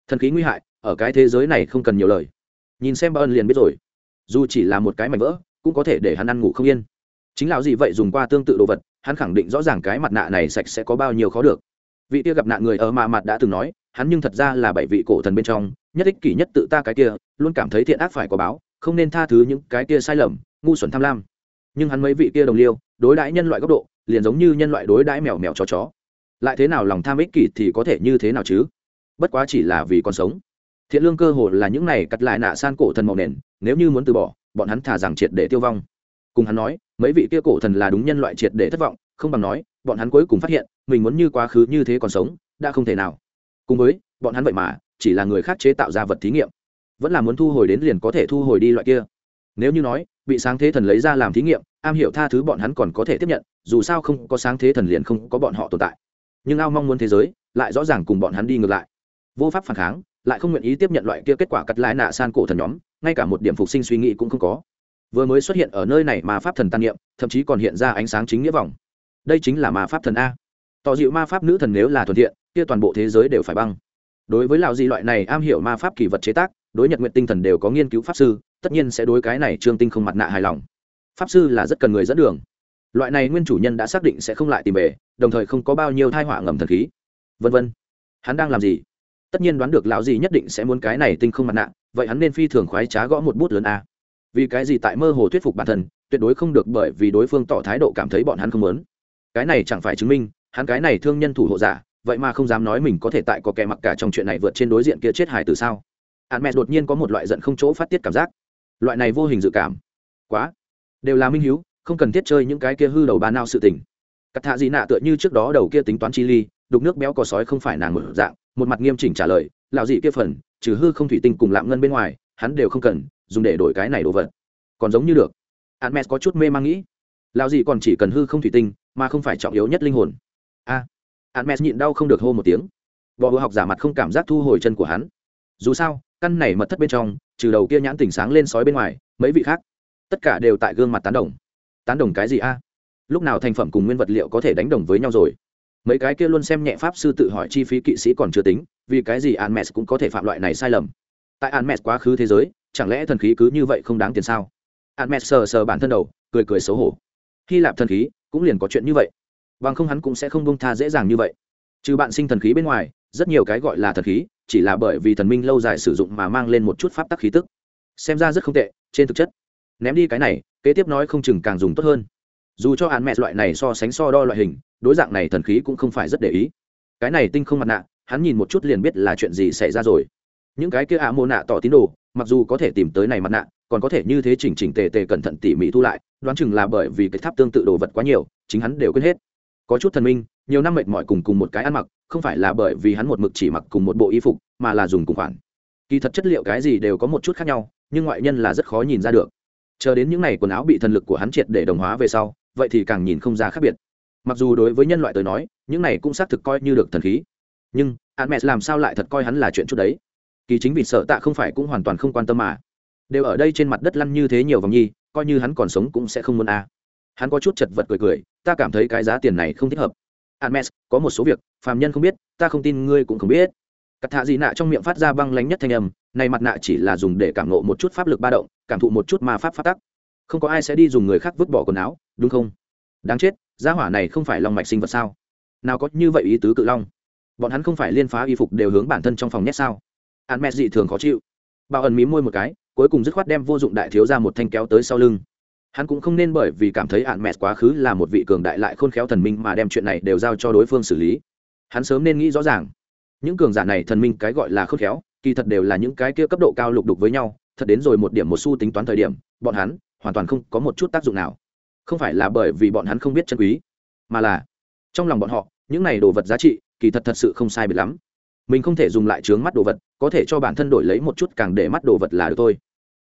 thần khí nguy hại, ở cái thế giới này không cần nhiều lời. Nhìn xem bao ân liền biết rồi. Dù chỉ là một cái mảnh vỡ, cũng có thể để hắn ăn ngủ không yên. Chính lão gì vậy dùng qua tương tự đồ vật, hắn khẳng định rõ ràng cái mặt nạ này sạch sẽ có bao nhiêu khó được. Vị kia gặp nạn người ở mà mặt đã từng nói, hắn nhưng thật ra là bảy vị cổ thần bên trong, nhất ích kỷ nhất tự ta cái kia, luôn cảm thấy thiện ác phải có báo, không nên tha thứ những cái kia sai lầm, ngu xuẩn tham lam. Nhưng hắn mấy vị kia đồng liêu, đối đãi nhân loại góc độ, liền giống như nhân loại đối đãi mèo mèo chó chó. Lại thế nào lòng tham ích kỷ thì có thể như thế nào chứ? Bất quá chỉ là vì còn sống. Thiện lương cơ hồ là những này cắt lại nạ san cổ thần màu nền, nếu như muốn từ bỏ, bọn hắn thả rằng triệt để tiêu vong. Cùng hắn nói, mấy vị kia cổ thần là đúng nhân loại triệt để thất vọng, không bằng nói, bọn hắn cuối cùng phát hiện, mình muốn như quá khứ như thế còn sống, đã không thể nào. Cùng với, bọn hắn vậy mà, chỉ là người khác chế tạo ra vật thí nghiệm. Vẫn là muốn thu hồi đến liền có thể thu hồi đi loại kia. Nếu như nói, bị sáng thế thần lấy ra làm thí nghiệm, am hiểu tha thứ bọn hắn còn có thể tiếp nhận, dù sao không có sáng thế thần liền không có bọn họ tồn tại. Nhưng ao mong muốn thế giới, lại rõ ràng cùng bọn hắn đi ngược lại vô pháp phản kháng, lại không nguyện ý tiếp nhận loại kia kết quả cắt lái nạ san cổ thần nhóm, ngay cả một điểm phục sinh suy nghĩ cũng không có. Vừa mới xuất hiện ở nơi này mà pháp thần tan niệm, thậm chí còn hiện ra ánh sáng chính nghĩa vòng. Đây chính là ma pháp thần a. Tỏ dịu ma pháp nữ thần nếu là thuận thiện, kia toàn bộ thế giới đều phải băng. Đối với lạo di loại này am hiểu ma pháp kỳ vật chế tác, đối nhật nguyện tinh thần đều có nghiên cứu pháp sư, tất nhiên sẽ đối cái này trương tinh không mặt nạ hài lòng. Pháp sư là rất cần người dẫn đường. Loại này nguyên chủ nhân đã xác định sẽ không lại tìm về, đồng thời không có bao nhiêu thai họa ngầm thần khí. Vân vân. Hắn đang làm gì? Tất nhiên đoán được lão gì nhất định sẽ muốn cái này tinh không mặt nạ, vậy hắn nên phi thường khoái trá gõ một bút lớn a. Vì cái gì tại mơ hồ thuyết phục bản thân, tuyệt đối không được bởi vì đối phương tỏ thái độ cảm thấy bọn hắn không muốn. Cái này chẳng phải chứng minh, hắn cái này thương nhân thủ hộ giả, vậy mà không dám nói mình có thể tại có kẻ mặc cả trong chuyện này vượt trên đối diện kia chết hài từ sao? Hắn mẹ đột nhiên có một loại giận không chỗ phát tiết cảm giác. Loại này vô hình dự cảm. Quá. Đều là minh hiếu, không cần thiết chơi những cái kia hư đầu ba nao sự tình. Cắt thạ gì nạ tựa như trước đó đầu kia tính toán chi ly đục nước béo cò sói không phải nàng một dạng một mặt nghiêm chỉnh trả lời lão dị kia phần trừ hư không thủy tinh cùng lạm ngân bên ngoài hắn đều không cần dùng để đổi cái này đồ vật. Còn giống như được. Hermes có chút mê man nghĩ. Lão dị còn chỉ cần hư không thủy tinh mà không phải trọng yếu nhất linh hồn. A. À, Hermes nhịn đau không được hô một tiếng. Võ hứa học giả mặt không cảm giác thu hồi chân của hắn. Dù sao căn này mật thất bên trong trừ đầu kia nhãn tỉnh sáng lên sói bên ngoài mấy vị khác tất cả đều tại gương mặt tán đồng. Tán đồng cái gì a? Lúc nào thành phẩm cùng nguyên vật liệu có thể đánh đồng với nhau rồi? Mấy cái kia luôn xem nhẹ pháp sư tự hỏi chi phí kỵ sĩ còn chưa tính, vì cái gì an mess cũng có thể phạm loại này sai lầm? Tại an mess quá khứ thế giới, chẳng lẽ thần khí cứ như vậy không đáng tiền sao? An mess sờ sờ bản thân đầu, cười cười xấu hổ. Hy lạp thần khí cũng liền có chuyện như vậy. Bằng không hắn cũng sẽ không bông tha dễ dàng như vậy. Trừ bạn sinh thần khí bên ngoài, rất nhiều cái gọi là thần khí chỉ là bởi vì thần minh lâu dài sử dụng mà mang lên một chút pháp tắc khí tức. Xem ra rất không tệ, trên thực chất. Ném đi cái này, kế tiếp nói không chừng càng dùng tốt hơn. Dù cho hạn mẹ loại này so sánh so đo loại hình đối dạng này thần khí cũng không phải rất để ý. Cái này tinh không mặt nạ, hắn nhìn một chút liền biết là chuyện gì xảy ra rồi. Những cái kia ạ mô nạ tỏ tín đồ, mặc dù có thể tìm tới này mặt nạ, còn có thể như thế chỉnh chỉnh tề tề cẩn thận tỉ mỉ thu lại, đoán chừng là bởi vì cái tháp tương tự đồ vật quá nhiều, chính hắn đều quên hết. Có chút thần minh, nhiều năm mệt mỏi cùng cùng một cái ăn mặc, không phải là bởi vì hắn một mực chỉ mặc cùng một bộ y phục, mà là dùng cùng khoản. Kỳ thật chất liệu cái gì đều có một chút khác nhau, nhưng ngoại nhân là rất khó nhìn ra được. Chờ đến những n à y quần áo bị thần lực của hắn triệt để đồng hóa về sau, vậy thì càng nhìn không ra khác biệt mặc dù đối với nhân loại tới nói những này cũng xác thực coi như được thần khí. Nhưng hắn mẹ làm sao lại thật coi hắn là chuyện chút đấy? Kỳ chính vì sợ tạ không phải cũng hoàn toàn không quan tâm mà. Đều ở đây trên mặt đất lăn như thế nhiều vòng nhi coi như hắn còn sống cũng sẽ không muốn a. À. hắn có chút chật vật cười cười ta cảm thấy cái giá tiền này không thích hợp. Hermes, có một số việc phàm nhân không biết ta không tin ngươi cũng không biết. Cắt thạ dị nạ trong miệng phát ra băng lánh nhất thanh âm này mặt nạ chỉ là dùng để cảm nộ một chút pháp lực ba động cảm thụ một chút ma pháp phát tắc. Không có ai sẽ đi dùng người khác vứt bỏ quần áo đúng không? Đáng chết gia hỏa này không phải long mạch sinh vật sao? Nào có như vậy ý tứ cự long? Bọn hắn không phải liên phá y phục đều hướng bản thân trong phòng nhét sao? Hắn mẹ dị thường khó chịu. Bảo ẩn mí môi một cái, cuối cùng dứt khoát đem vô dụng đại thiếu ra một thanh kéo tới sau lưng. Hắn cũng không nên bởi vì cảm thấy hạn mẹ quá khứ là một vị cường đại lại khôn khéo thần minh mà đem chuyện này đều giao cho đối phương xử lý. Hắn sớm nên nghĩ rõ ràng. Những cường giả này thần minh cái gọi là khôn khéo, kỳ thật đều là những cái kia cấp độ cao lục đục với nhau, thật đến rồi một điểm một xu tính toán thời điểm, bọn hắn hoàn toàn không có một chút tác dụng nào không phải là bởi vì bọn hắn không biết chân quý, mà là trong lòng bọn họ, những này đồ vật giá trị, kỳ thật thật sự không sai biệt lắm. Mình không thể dùng lại trướng mắt đồ vật, có thể cho bản thân đổi lấy một chút càng để mắt đồ vật là được thôi.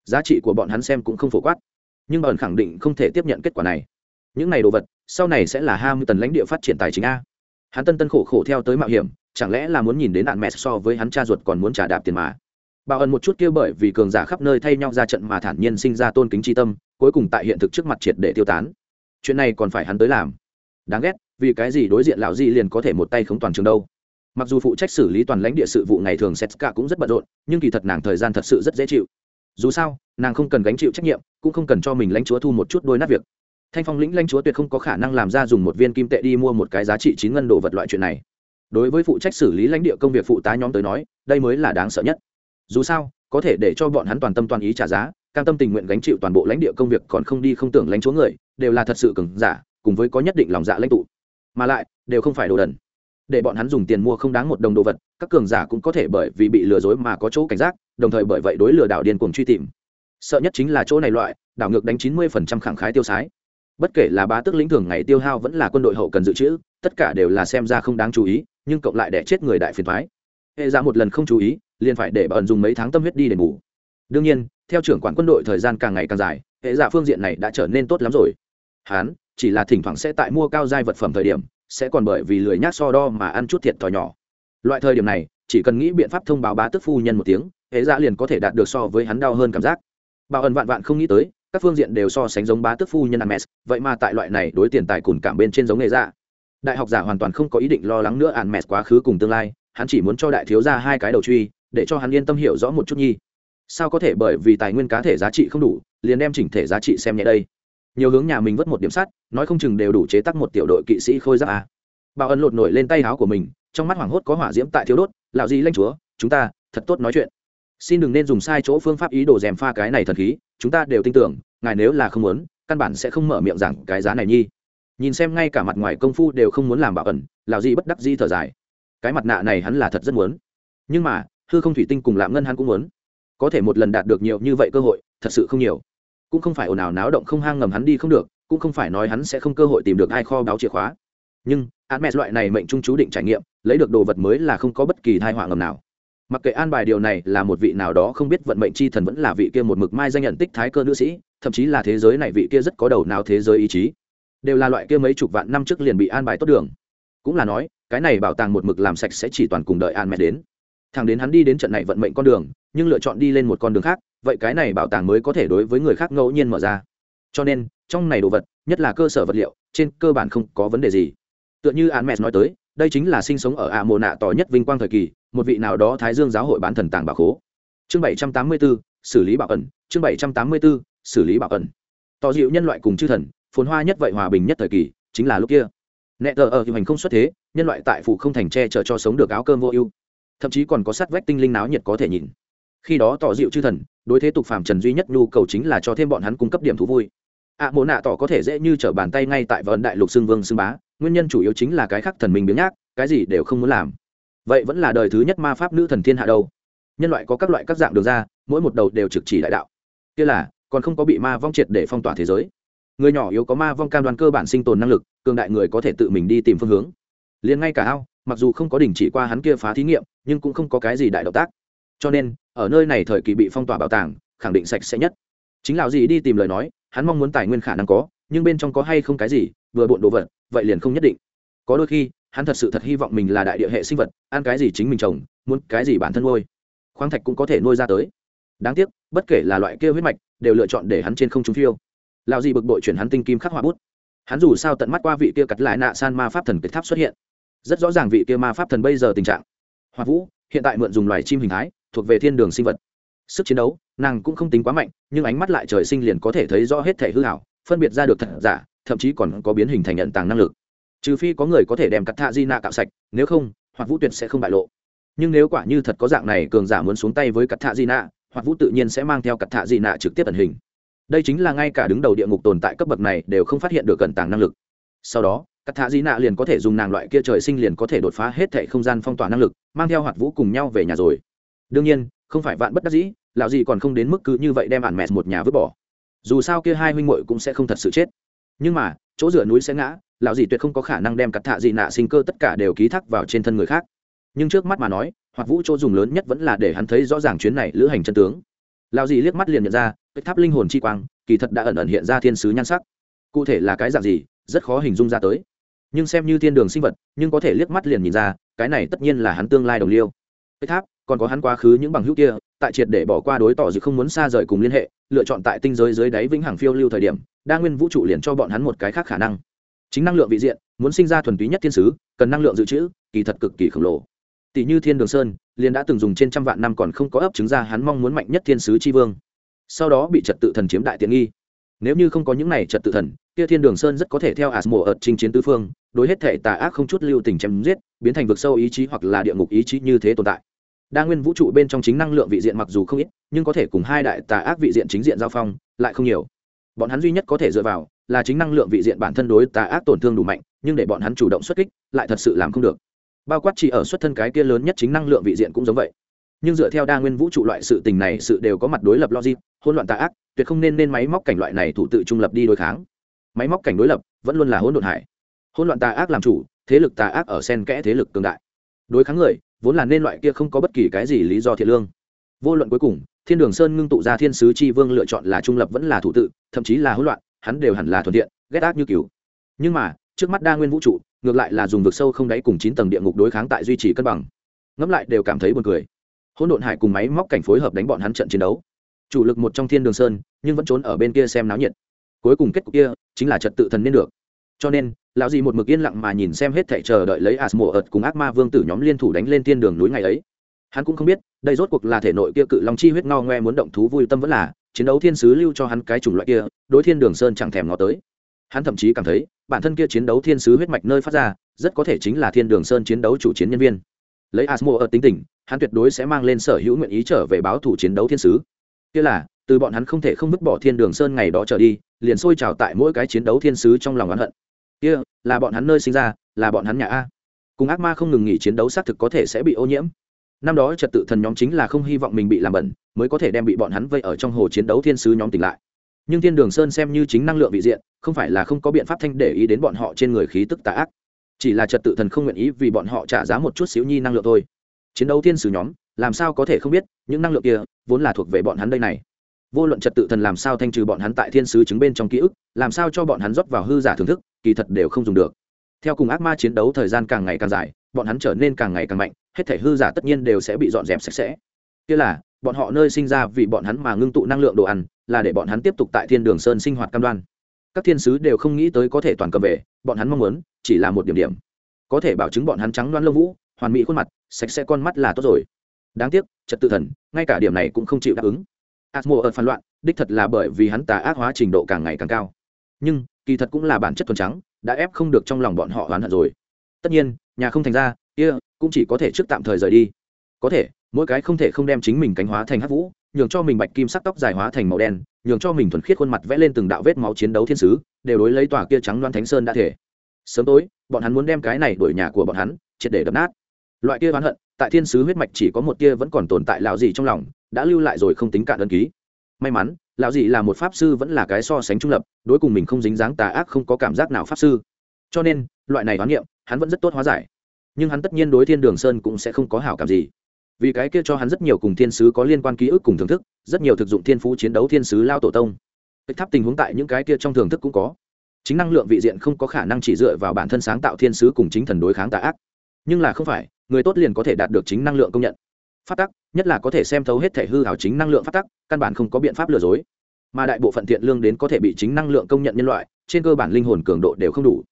Giá trị của bọn hắn xem cũng không phổ quát, nhưng bờn khẳng định không thể tiếp nhận kết quả này. Những này đồ vật, sau này sẽ là hai mươi tần lãnh địa phát triển tài chính a. Hắn tân tân khổ khổ theo tới mạo hiểm, chẳng lẽ là muốn nhìn đến nạn mẹ so với hắn cha ruột còn muốn trả đạp tiền mà? Bảo ẩn một chút kia bởi vì cường giả khắp nơi thay nhau ra trận mà thản nhiên sinh ra tôn kính tri tâm, cuối cùng tại hiện thực trước mặt triệt để tiêu tán. Chuyện này còn phải hắn tới làm. Đáng ghét, vì cái gì đối diện lão di liền có thể một tay không toàn trường đâu? Mặc dù phụ trách xử lý toàn lãnh địa sự vụ ngày thường setska cũng rất bận rộn, nhưng kỳ thật nàng thời gian thật sự rất dễ chịu. Dù sao, nàng không cần gánh chịu trách nhiệm, cũng không cần cho mình lãnh chúa thu một chút đôi nát việc. Thanh phong lĩnh lãnh chúa tuyệt không có khả năng làm ra dùng một viên kim tệ đi mua một cái giá trị chín ngân đồ vật loại chuyện này. Đối với phụ trách xử lý lãnh địa công việc phụ tá nhóm tới nói, đây mới là đáng sợ nhất dù sao, có thể để cho bọn hắn toàn tâm toàn ý trả giá, cam tâm tình nguyện gánh chịu toàn bộ lãnh địa công việc còn không đi không tưởng lãnh chúa người, đều là thật sự cứng giả, cùng với có nhất định lòng dạ lãnh tụ. Mà lại, đều không phải đồ đần. Để bọn hắn dùng tiền mua không đáng một đồng đồ vật, các cường giả cũng có thể bởi vì bị lừa dối mà có chỗ cảnh giác, đồng thời bởi vậy đối lừa đảo điên cuồng truy tìm. Sợ nhất chính là chỗ này loại, đảo ngược đánh chín mươi phần trăm khẳng khái tiêu sái. Bất kể là bá tước lĩnh thường ngày tiêu hao vẫn là quân đội hậu cần dự trữ, tất cả đều là xem ra không đáng chú ý, nhưng cộng lại để chết người đại phiền thoái hệ ra một lần không chú ý liền phải để bận dùng mấy tháng tâm huyết đi để ngủ đương nhiên theo trưởng quản quân đội thời gian càng ngày càng dài hệ giả phương diện này đã trở nên tốt lắm rồi. Hán chỉ là thỉnh thoảng sẽ tại mua cao giai vật phẩm thời điểm sẽ còn bởi vì lười nhác so đo mà ăn chút thiệt thòi nhỏ. Loại thời điểm này chỉ cần nghĩ biện pháp thông báo bá tức phu nhân một tiếng hệ giả liền có thể đạt được so với hắn đau hơn cảm giác. Bảo ẩn vạn vạn không nghĩ tới các phương diện đều so sánh giống bá tức phu nhân Hermes, vậy mà tại loại này đối tiền tài cùn cảm bên trên giống nghề giả. Dạ. Đại học giả hoàn toàn không có ý định lo lắng nữa Hermes quá khứ cùng tương lai, hắn chỉ muốn cho đại thiếu gia hai cái đầu truy, để cho hắn yên tâm hiểu rõ một chút nhi. Sao có thể bởi vì tài nguyên cá thể giá trị không đủ, liền đem chỉnh thể giá trị xem nhẹ đây? Nhiều hướng nhà mình vất một điểm sắt, nói không chừng đều đủ chế tác một tiểu đội kỵ sĩ khôi giáp. À. Bảo ân lột nổi lên tay áo của mình, trong mắt hoảng hốt có hỏa diễm tại thiếu đốt, lão gì lanh chúa, chúng ta thật tốt nói chuyện xin đừng nên dùng sai chỗ phương pháp ý đồ dèm pha cái này thần khí chúng ta đều tin tưởng ngài nếu là không muốn căn bản sẽ không mở miệng rằng cái giá này nhi nhìn xem ngay cả mặt ngoài công phu đều không muốn làm bảo ẩn lạo gì bất đắc di thở dài cái mặt nạ này hắn là thật rất muốn nhưng mà hư không thủy tinh cùng lạm ngân hắn cũng muốn. Có thể một lần đạt được nhiều như vậy cơ hội, thật sự không nhiều. Cũng không phải ồn ào náo động không hang ngầm hắn đi không được, cũng không phải nói hắn sẽ không cơ hội tìm được ai kho báo chìa khóa. Nhưng a mẹ loại này mệnh trung chú định trải nghiệm, lấy được đồ vật mới là không có bất kỳ thai họa ngầm nào. Mặc kệ an bài điều này là một vị nào đó không biết vận mệnh chi thần vẫn là vị kia một mực mai danh nhận tích thái cơ nữ sĩ, thậm chí là thế giới này vị kia rất có đầu nào thế giới ý chí, đều là loại kia mấy chục vạn năm trước liền bị an bài tốt đường. Cũng là nói, cái này bảo tàng một mực làm sạch sẽ chỉ toàn cùng đợi an mẹ đến thằng đến hắn đi đến trận này vận mệnh con đường, nhưng lựa chọn đi lên một con đường khác, vậy cái này bảo tàng mới có thể đối với người khác ngẫu nhiên mở ra. Cho nên, trong này đồ vật, nhất là cơ sở vật liệu, trên cơ bản không có vấn đề gì. Tựa như án mẹ nói tới, đây chính là sinh sống ở ạ mồ nạ tỏ nhất vinh quang thời kỳ, một vị nào đó thái dương giáo hội bán thần tàng bảo khố. Chương bảy trăm tám mươi b ố xử lý bảo ẩn, chương bảy trăm tám mươi b ố xử lý bảo ẩn. Tỏ dịu nhân loại cùng chư thần, phồn hoa nhất vậy hòa bình nhất thời kỳ, chính là lúc kia. Nẹ tờ ở hiệu hành không xuất thế, nhân loại tại phủ không thành tre chở cho sống được áo cơm vô ưu thậm chí còn có sát vách tinh linh náo nhiệt có thể nhìn. Khi đó tỏ dịu chư thần, đối thế tục phàm trần duy nhất nhu cầu chính là cho thêm bọn hắn cung cấp điểm thú vui. Ạ mộ nạ tỏ có thể dễ như trở bàn tay ngay tại vân đại lục xương vương xương bá, nguyên nhân chủ yếu chính là cái khác thần mình biếng nhác, cái gì đều không muốn làm. Vậy vẫn là đời thứ nhất ma pháp nữ thần thiên hạ đâu. Nhân loại có các loại các dạng được ra, mỗi một đầu đều trực chỉ đại đạo. Kia là, còn không có bị ma vong triệt để phong tỏa thế giới. Người nhỏ yếu có ma vong cam đoan cơ bản sinh tồn năng lực, cường đại người có thể tự mình đi tìm phương hướng. Liền ngay cả ao mặc dù không có đình chỉ qua hắn kia phá thí nghiệm, nhưng cũng không có cái gì đại động tác. Cho nên, ở nơi này thời kỳ bị phong tỏa bảo tàng, khẳng định sạch sẽ nhất. Chính lão gì đi tìm lời nói, hắn mong muốn tài nguyên khả năng có, nhưng bên trong có hay không cái gì, vừa bộn đồ vật, vậy liền không nhất định. Có đôi khi, hắn thật sự thật hy vọng mình là đại địa hệ sinh vật, ăn cái gì chính mình trồng, muốn cái gì bản thân nuôi. Khoáng thạch cũng có thể nuôi ra tới. Đáng tiếc, bất kể là loại kia huyết mạch, đều lựa chọn để hắn trên không trung phiêu. Lão gì bực bội chuyển hắn tinh kim khắc họa bút. Hắn dù sao tận mắt qua vị kia cắt lại nạ san ma pháp thần kết tháp xuất hiện rất rõ ràng vị kia ma pháp thần bây giờ tình trạng. Hoa vũ, hiện tại mượn dùng loài chim hình thái, thuộc về thiên đường sinh vật. Sức chiến đấu, nàng cũng không tính quá mạnh, nhưng ánh mắt lại trời sinh liền có thể thấy rõ hết thể hư hảo, phân biệt ra được thật giả, thậm chí còn có biến hình thành nhận tàng năng lực. Trừ phi có người có thể đem cắt thạ di nạ cạo sạch, nếu không hoặc vũ tuyệt sẽ không bại lộ. Nhưng nếu quả như thật có dạng này cường giả muốn xuống tay với cắt thạ di nạ hoặc vũ tự nhiên sẽ mang theo cắt thạ di nạ trực tiếp ẩn hình. Đây chính là ngay cả đứng đầu địa ngục tồn tại cấp bậc này đều không phát hiện được cẩn tàng năng lực. Sau đó cắt thạ di nạ liền có thể dùng nàng loại kia trời sinh liền có thể đột phá hết thệ không gian phong tỏa năng lực, mang theo hoạt vũ cùng nhau về nhà rồi. Đương nhiên, không phải vạn bất đắc dĩ, lão gì còn không đến mức cứ như vậy đem ản mẹt một nhà vứt bỏ. Dù sao kia hai huynh muội cũng sẽ không thật sự chết. Nhưng mà, chỗ dựa núi sẽ ngã, lão gì tuyệt không có khả năng đem cắt thạ dị nạ sinh cơ tất cả đều ký thác vào trên thân người khác. Nhưng trước mắt mà nói hoặc vũ chỗ dùng lớn nhất vẫn là để hắn thấy rõ ràng chuyến này lữ hành chân tướng. Lão gì liếc mắt liền nhận ra, cái tháp linh hồn chi quang, kỳ thật đã ẩn ẩn hiện ra thiên sứ nhan sắc. Cụ thể là cái dạng gì, rất khó hình dung ra tới nhưng xem như thiên đường sinh vật, nhưng có thể liếc mắt liền nhìn ra, cái này tất nhiên là hắn tương lai đồng liêu. Cái tháp, còn có hắn quá khứ những bằng hữu kia, tại triệt để bỏ qua đối tỏ dự không muốn xa rời cùng liên hệ, lựa chọn tại tinh giới dưới đáy vĩnh hằng phiêu lưu thời điểm, đa nguyên vũ trụ liền cho bọn hắn một cái khác khả năng. Chính năng lượng vị diện, muốn sinh ra thuần túy nhất thiên sứ, cần năng lượng dự trữ, kỳ thật cực kỳ khổng lồ. Tỷ như thiên đường sơn, liền đã từng dùng trên trăm vạn năm còn không có ấp chứng ra hắn mong muốn mạnh nhất thiên sứ tri vương. Sau đó bị trật tự thần chiếm đại tiện nghi. Nếu như không có những này trật tự thần kia thiên đường sơn rất có thể theo asmo ợt chinh chiến tứ phương, đối hết thể tà ác không chút lưu tình chém giết, biến thành vực sâu ý chí hoặc là địa ngục ý chí như thế tồn tại. Đa nguyên vũ trụ bên trong chính năng lượng vị diện mặc dù không ít, nhưng có thể cùng hai đại tà ác vị diện chính diện giao phong, lại không nhiều. Bọn hắn duy nhất có thể dựa vào là chính năng lượng vị diện bản thân đối tà ác tổn thương đủ mạnh, nhưng để bọn hắn chủ động xuất kích, lại thật sự làm không được. Bao quát chỉ ở xuất thân cái kia lớn nhất chính năng lượng vị diện cũng giống vậy. Nhưng dựa theo đa nguyên vũ trụ loại sự tình này, sự đều có mặt đối lập logic, hỗn loạn tà ác, tuyệt không nên nên máy móc cảnh loại này thủ tự trung lập đi đối kháng máy móc cảnh đối lập vẫn luôn là hỗn độn hải. Hỗn loạn tà ác làm chủ, thế lực tà ác ở sen kẽ thế lực cường đại. Đối kháng người, vốn là nên loại kia không có bất kỳ cái gì lý do thiện lương. Vô luận cuối cùng, thiên đường sơn ngưng tụ ra thiên sứ c vương lựa chọn là trung lập vẫn là thủ tự, thậm chí là hỗn loạn, hắn đều hẳn là thuận tiện, ghét ác như cứu nhưng mà, trước mắt đa nguyên vũ trụ, ngược lại là dùng vực sâu không đáy cùng chín tầng địa ngục đối kháng tại duy trì cân bằng. Ngẫm lại đều cảm thấy buồn cười. Hỗn độn hải cùng máy móc cảnh phối hợp đánh bọn hắn trận chiến đấu. Chủ lực một trong thiên đường sơn, nhưng vẫn trốn ở bên kia xem náo nhiệt cuối cùng kết cục kia chính là trật tự thần nên được. Cho nên, lão dì một mực yên lặng mà nhìn xem hết thảy chờ đợi lấy asmo ợt cùng ác ma vương tử nhóm liên thủ đánh lên thiên đường núi ngày ấy. Hắn cũng không biết, đây rốt cuộc là thể nội kia cự long chi huyết ngao ngoe muốn động thú vui tâm vẫn là, chiến đấu thiên sứ lưu cho hắn cái chủng loại kia, đối thiên đường sơn chẳng thèm ngó tới. Hắn thậm chí cảm thấy, bản thân kia chiến đấu thiên sứ huyết mạch nơi phát ra, rất có thể chính là thiên đường sơn chiến đấu chủ chiến nhân viên. Lấy asmo ợt tính tình, hắn tuyệt đối sẽ mang lên sở hữu nguyện ý trở về báo thủ chiến đấu thiên sứ. Kia là, từ bọn hắn không thể không vứt bỏ thiên đường sơn ngày đó trở đi liền sôi trào tại mỗi cái chiến đấu thiên sứ trong lòng oán hận. Kia, là bọn hắn nơi sinh ra, là bọn hắn nhà a. Cùng ác ma không ngừng nghỉ chiến đấu xác thực có thể sẽ bị ô nhiễm. Năm đó trật tự thần nhóm chính là không hy vọng mình bị làm bẩn, mới có thể đem bị bọn hắn vây ở trong hồ chiến đấu thiên sứ nhóm tỉnh lại. Nhưng thiên đường sơn xem như chính năng lượng vị diện, không phải là không có biện pháp thanh để ý đến bọn họ trên người khí tức tà ác. Chỉ là trật tự thần không nguyện ý vì bọn họ trả giá một chút xíu nhi năng lượng thôi. Chiến đấu thiên sứ nhóm, làm sao có thể không biết, những năng lượng kia vốn là thuộc về bọn hắn đây này vô luận trật tự thần làm sao thanh trừ bọn hắn tại thiên sứ chứng bên trong ký ức, làm sao cho bọn hắn rót vào hư giả thưởng thức, kỳ thật đều không dùng được. Theo cùng ác ma chiến đấu thời gian càng ngày càng dài, bọn hắn trở nên càng ngày càng mạnh, hết thể hư giả tất nhiên đều sẽ bị dọn dẹp sạch sẽ. Kia là, bọn họ nơi sinh ra vì bọn hắn mà ngưng tụ năng lượng đồ ăn, là để bọn hắn tiếp tục tại thiên đường sơn sinh hoạt cam đoan. Các thiên sứ đều không nghĩ tới có thể toàn cầm về, bọn hắn mong muốn, chỉ là một điểm điểm. Có thể bảo chứng bọn hắn trắng đoan lông vũ, hoàn mỹ khuôn mặt, sạch sẽ con mắt là tốt rồi. Đáng tiếc, trật tự thần, ngay cả điểm này cũng không chịu đáp ứng asmo ở phản loạn đích thật là bởi vì hắn tà ác hóa trình độ càng ngày càng cao. Nhưng kỳ thật cũng là bản chất thuần trắng đã ép không được trong lòng bọn họ oán hận rồi. Tất nhiên nhà không thành ra kia、yeah, cũng chỉ có thể trước tạm thời rời đi. Có thể mỗi cái không thể không đem chính mình cánh hóa thành hắc vũ nhường cho mình bạch kim sắc tóc dài hóa thành màu đen nhường cho mình thuần khiết khuôn mặt vẽ lên từng đạo vết máu chiến đấu thiên sứ đều đối lấy tòa kia trắng loan thánh sơn đã thể. Sớm tối bọn hắn muốn đem cái này đuổi nhà của bọn hắn triệt để đập nát. Loại kia oán hận tại thiên sứ huyết mạch chỉ có một tia vẫn còn tồn tại lão gì trong lòng đã lưu lại rồi không tính cạn ân ký. May mắn, lão dị là một pháp sư vẫn là cái so sánh trung lập, đối cùng mình không dính dáng tà ác không có cảm giác nào pháp sư. Cho nên, loại này đoán niệm, hắn vẫn rất tốt hóa giải. Nhưng hắn tất nhiên đối thiên đường sơn cũng sẽ không có hảo cảm gì. Vì cái kia cho hắn rất nhiều cùng thiên sứ có liên quan ký ức cùng thưởng thức, rất nhiều thực dụng thiên phú chiến đấu thiên sứ lao tổ tông. Cách tháp tình huống tại những cái kia trong thưởng thức cũng có. Chính năng lượng vị diện không có khả năng chỉ dựa vào bản thân sáng tạo thiên sứ cùng chính thần đối kháng tà ác. Nhưng là không phải, người tốt liền có thể đạt được chính năng lượng công nhận phát tắc, nhất là có thể xem thấu hết thể hư hảo chính năng lượng phát tắc, căn bản không có biện pháp lừa dối. Mà đại bộ phận thiện lương đến có thể bị chính năng lượng công nhận nhân loại, trên cơ bản linh hồn cường độ đều không đủ.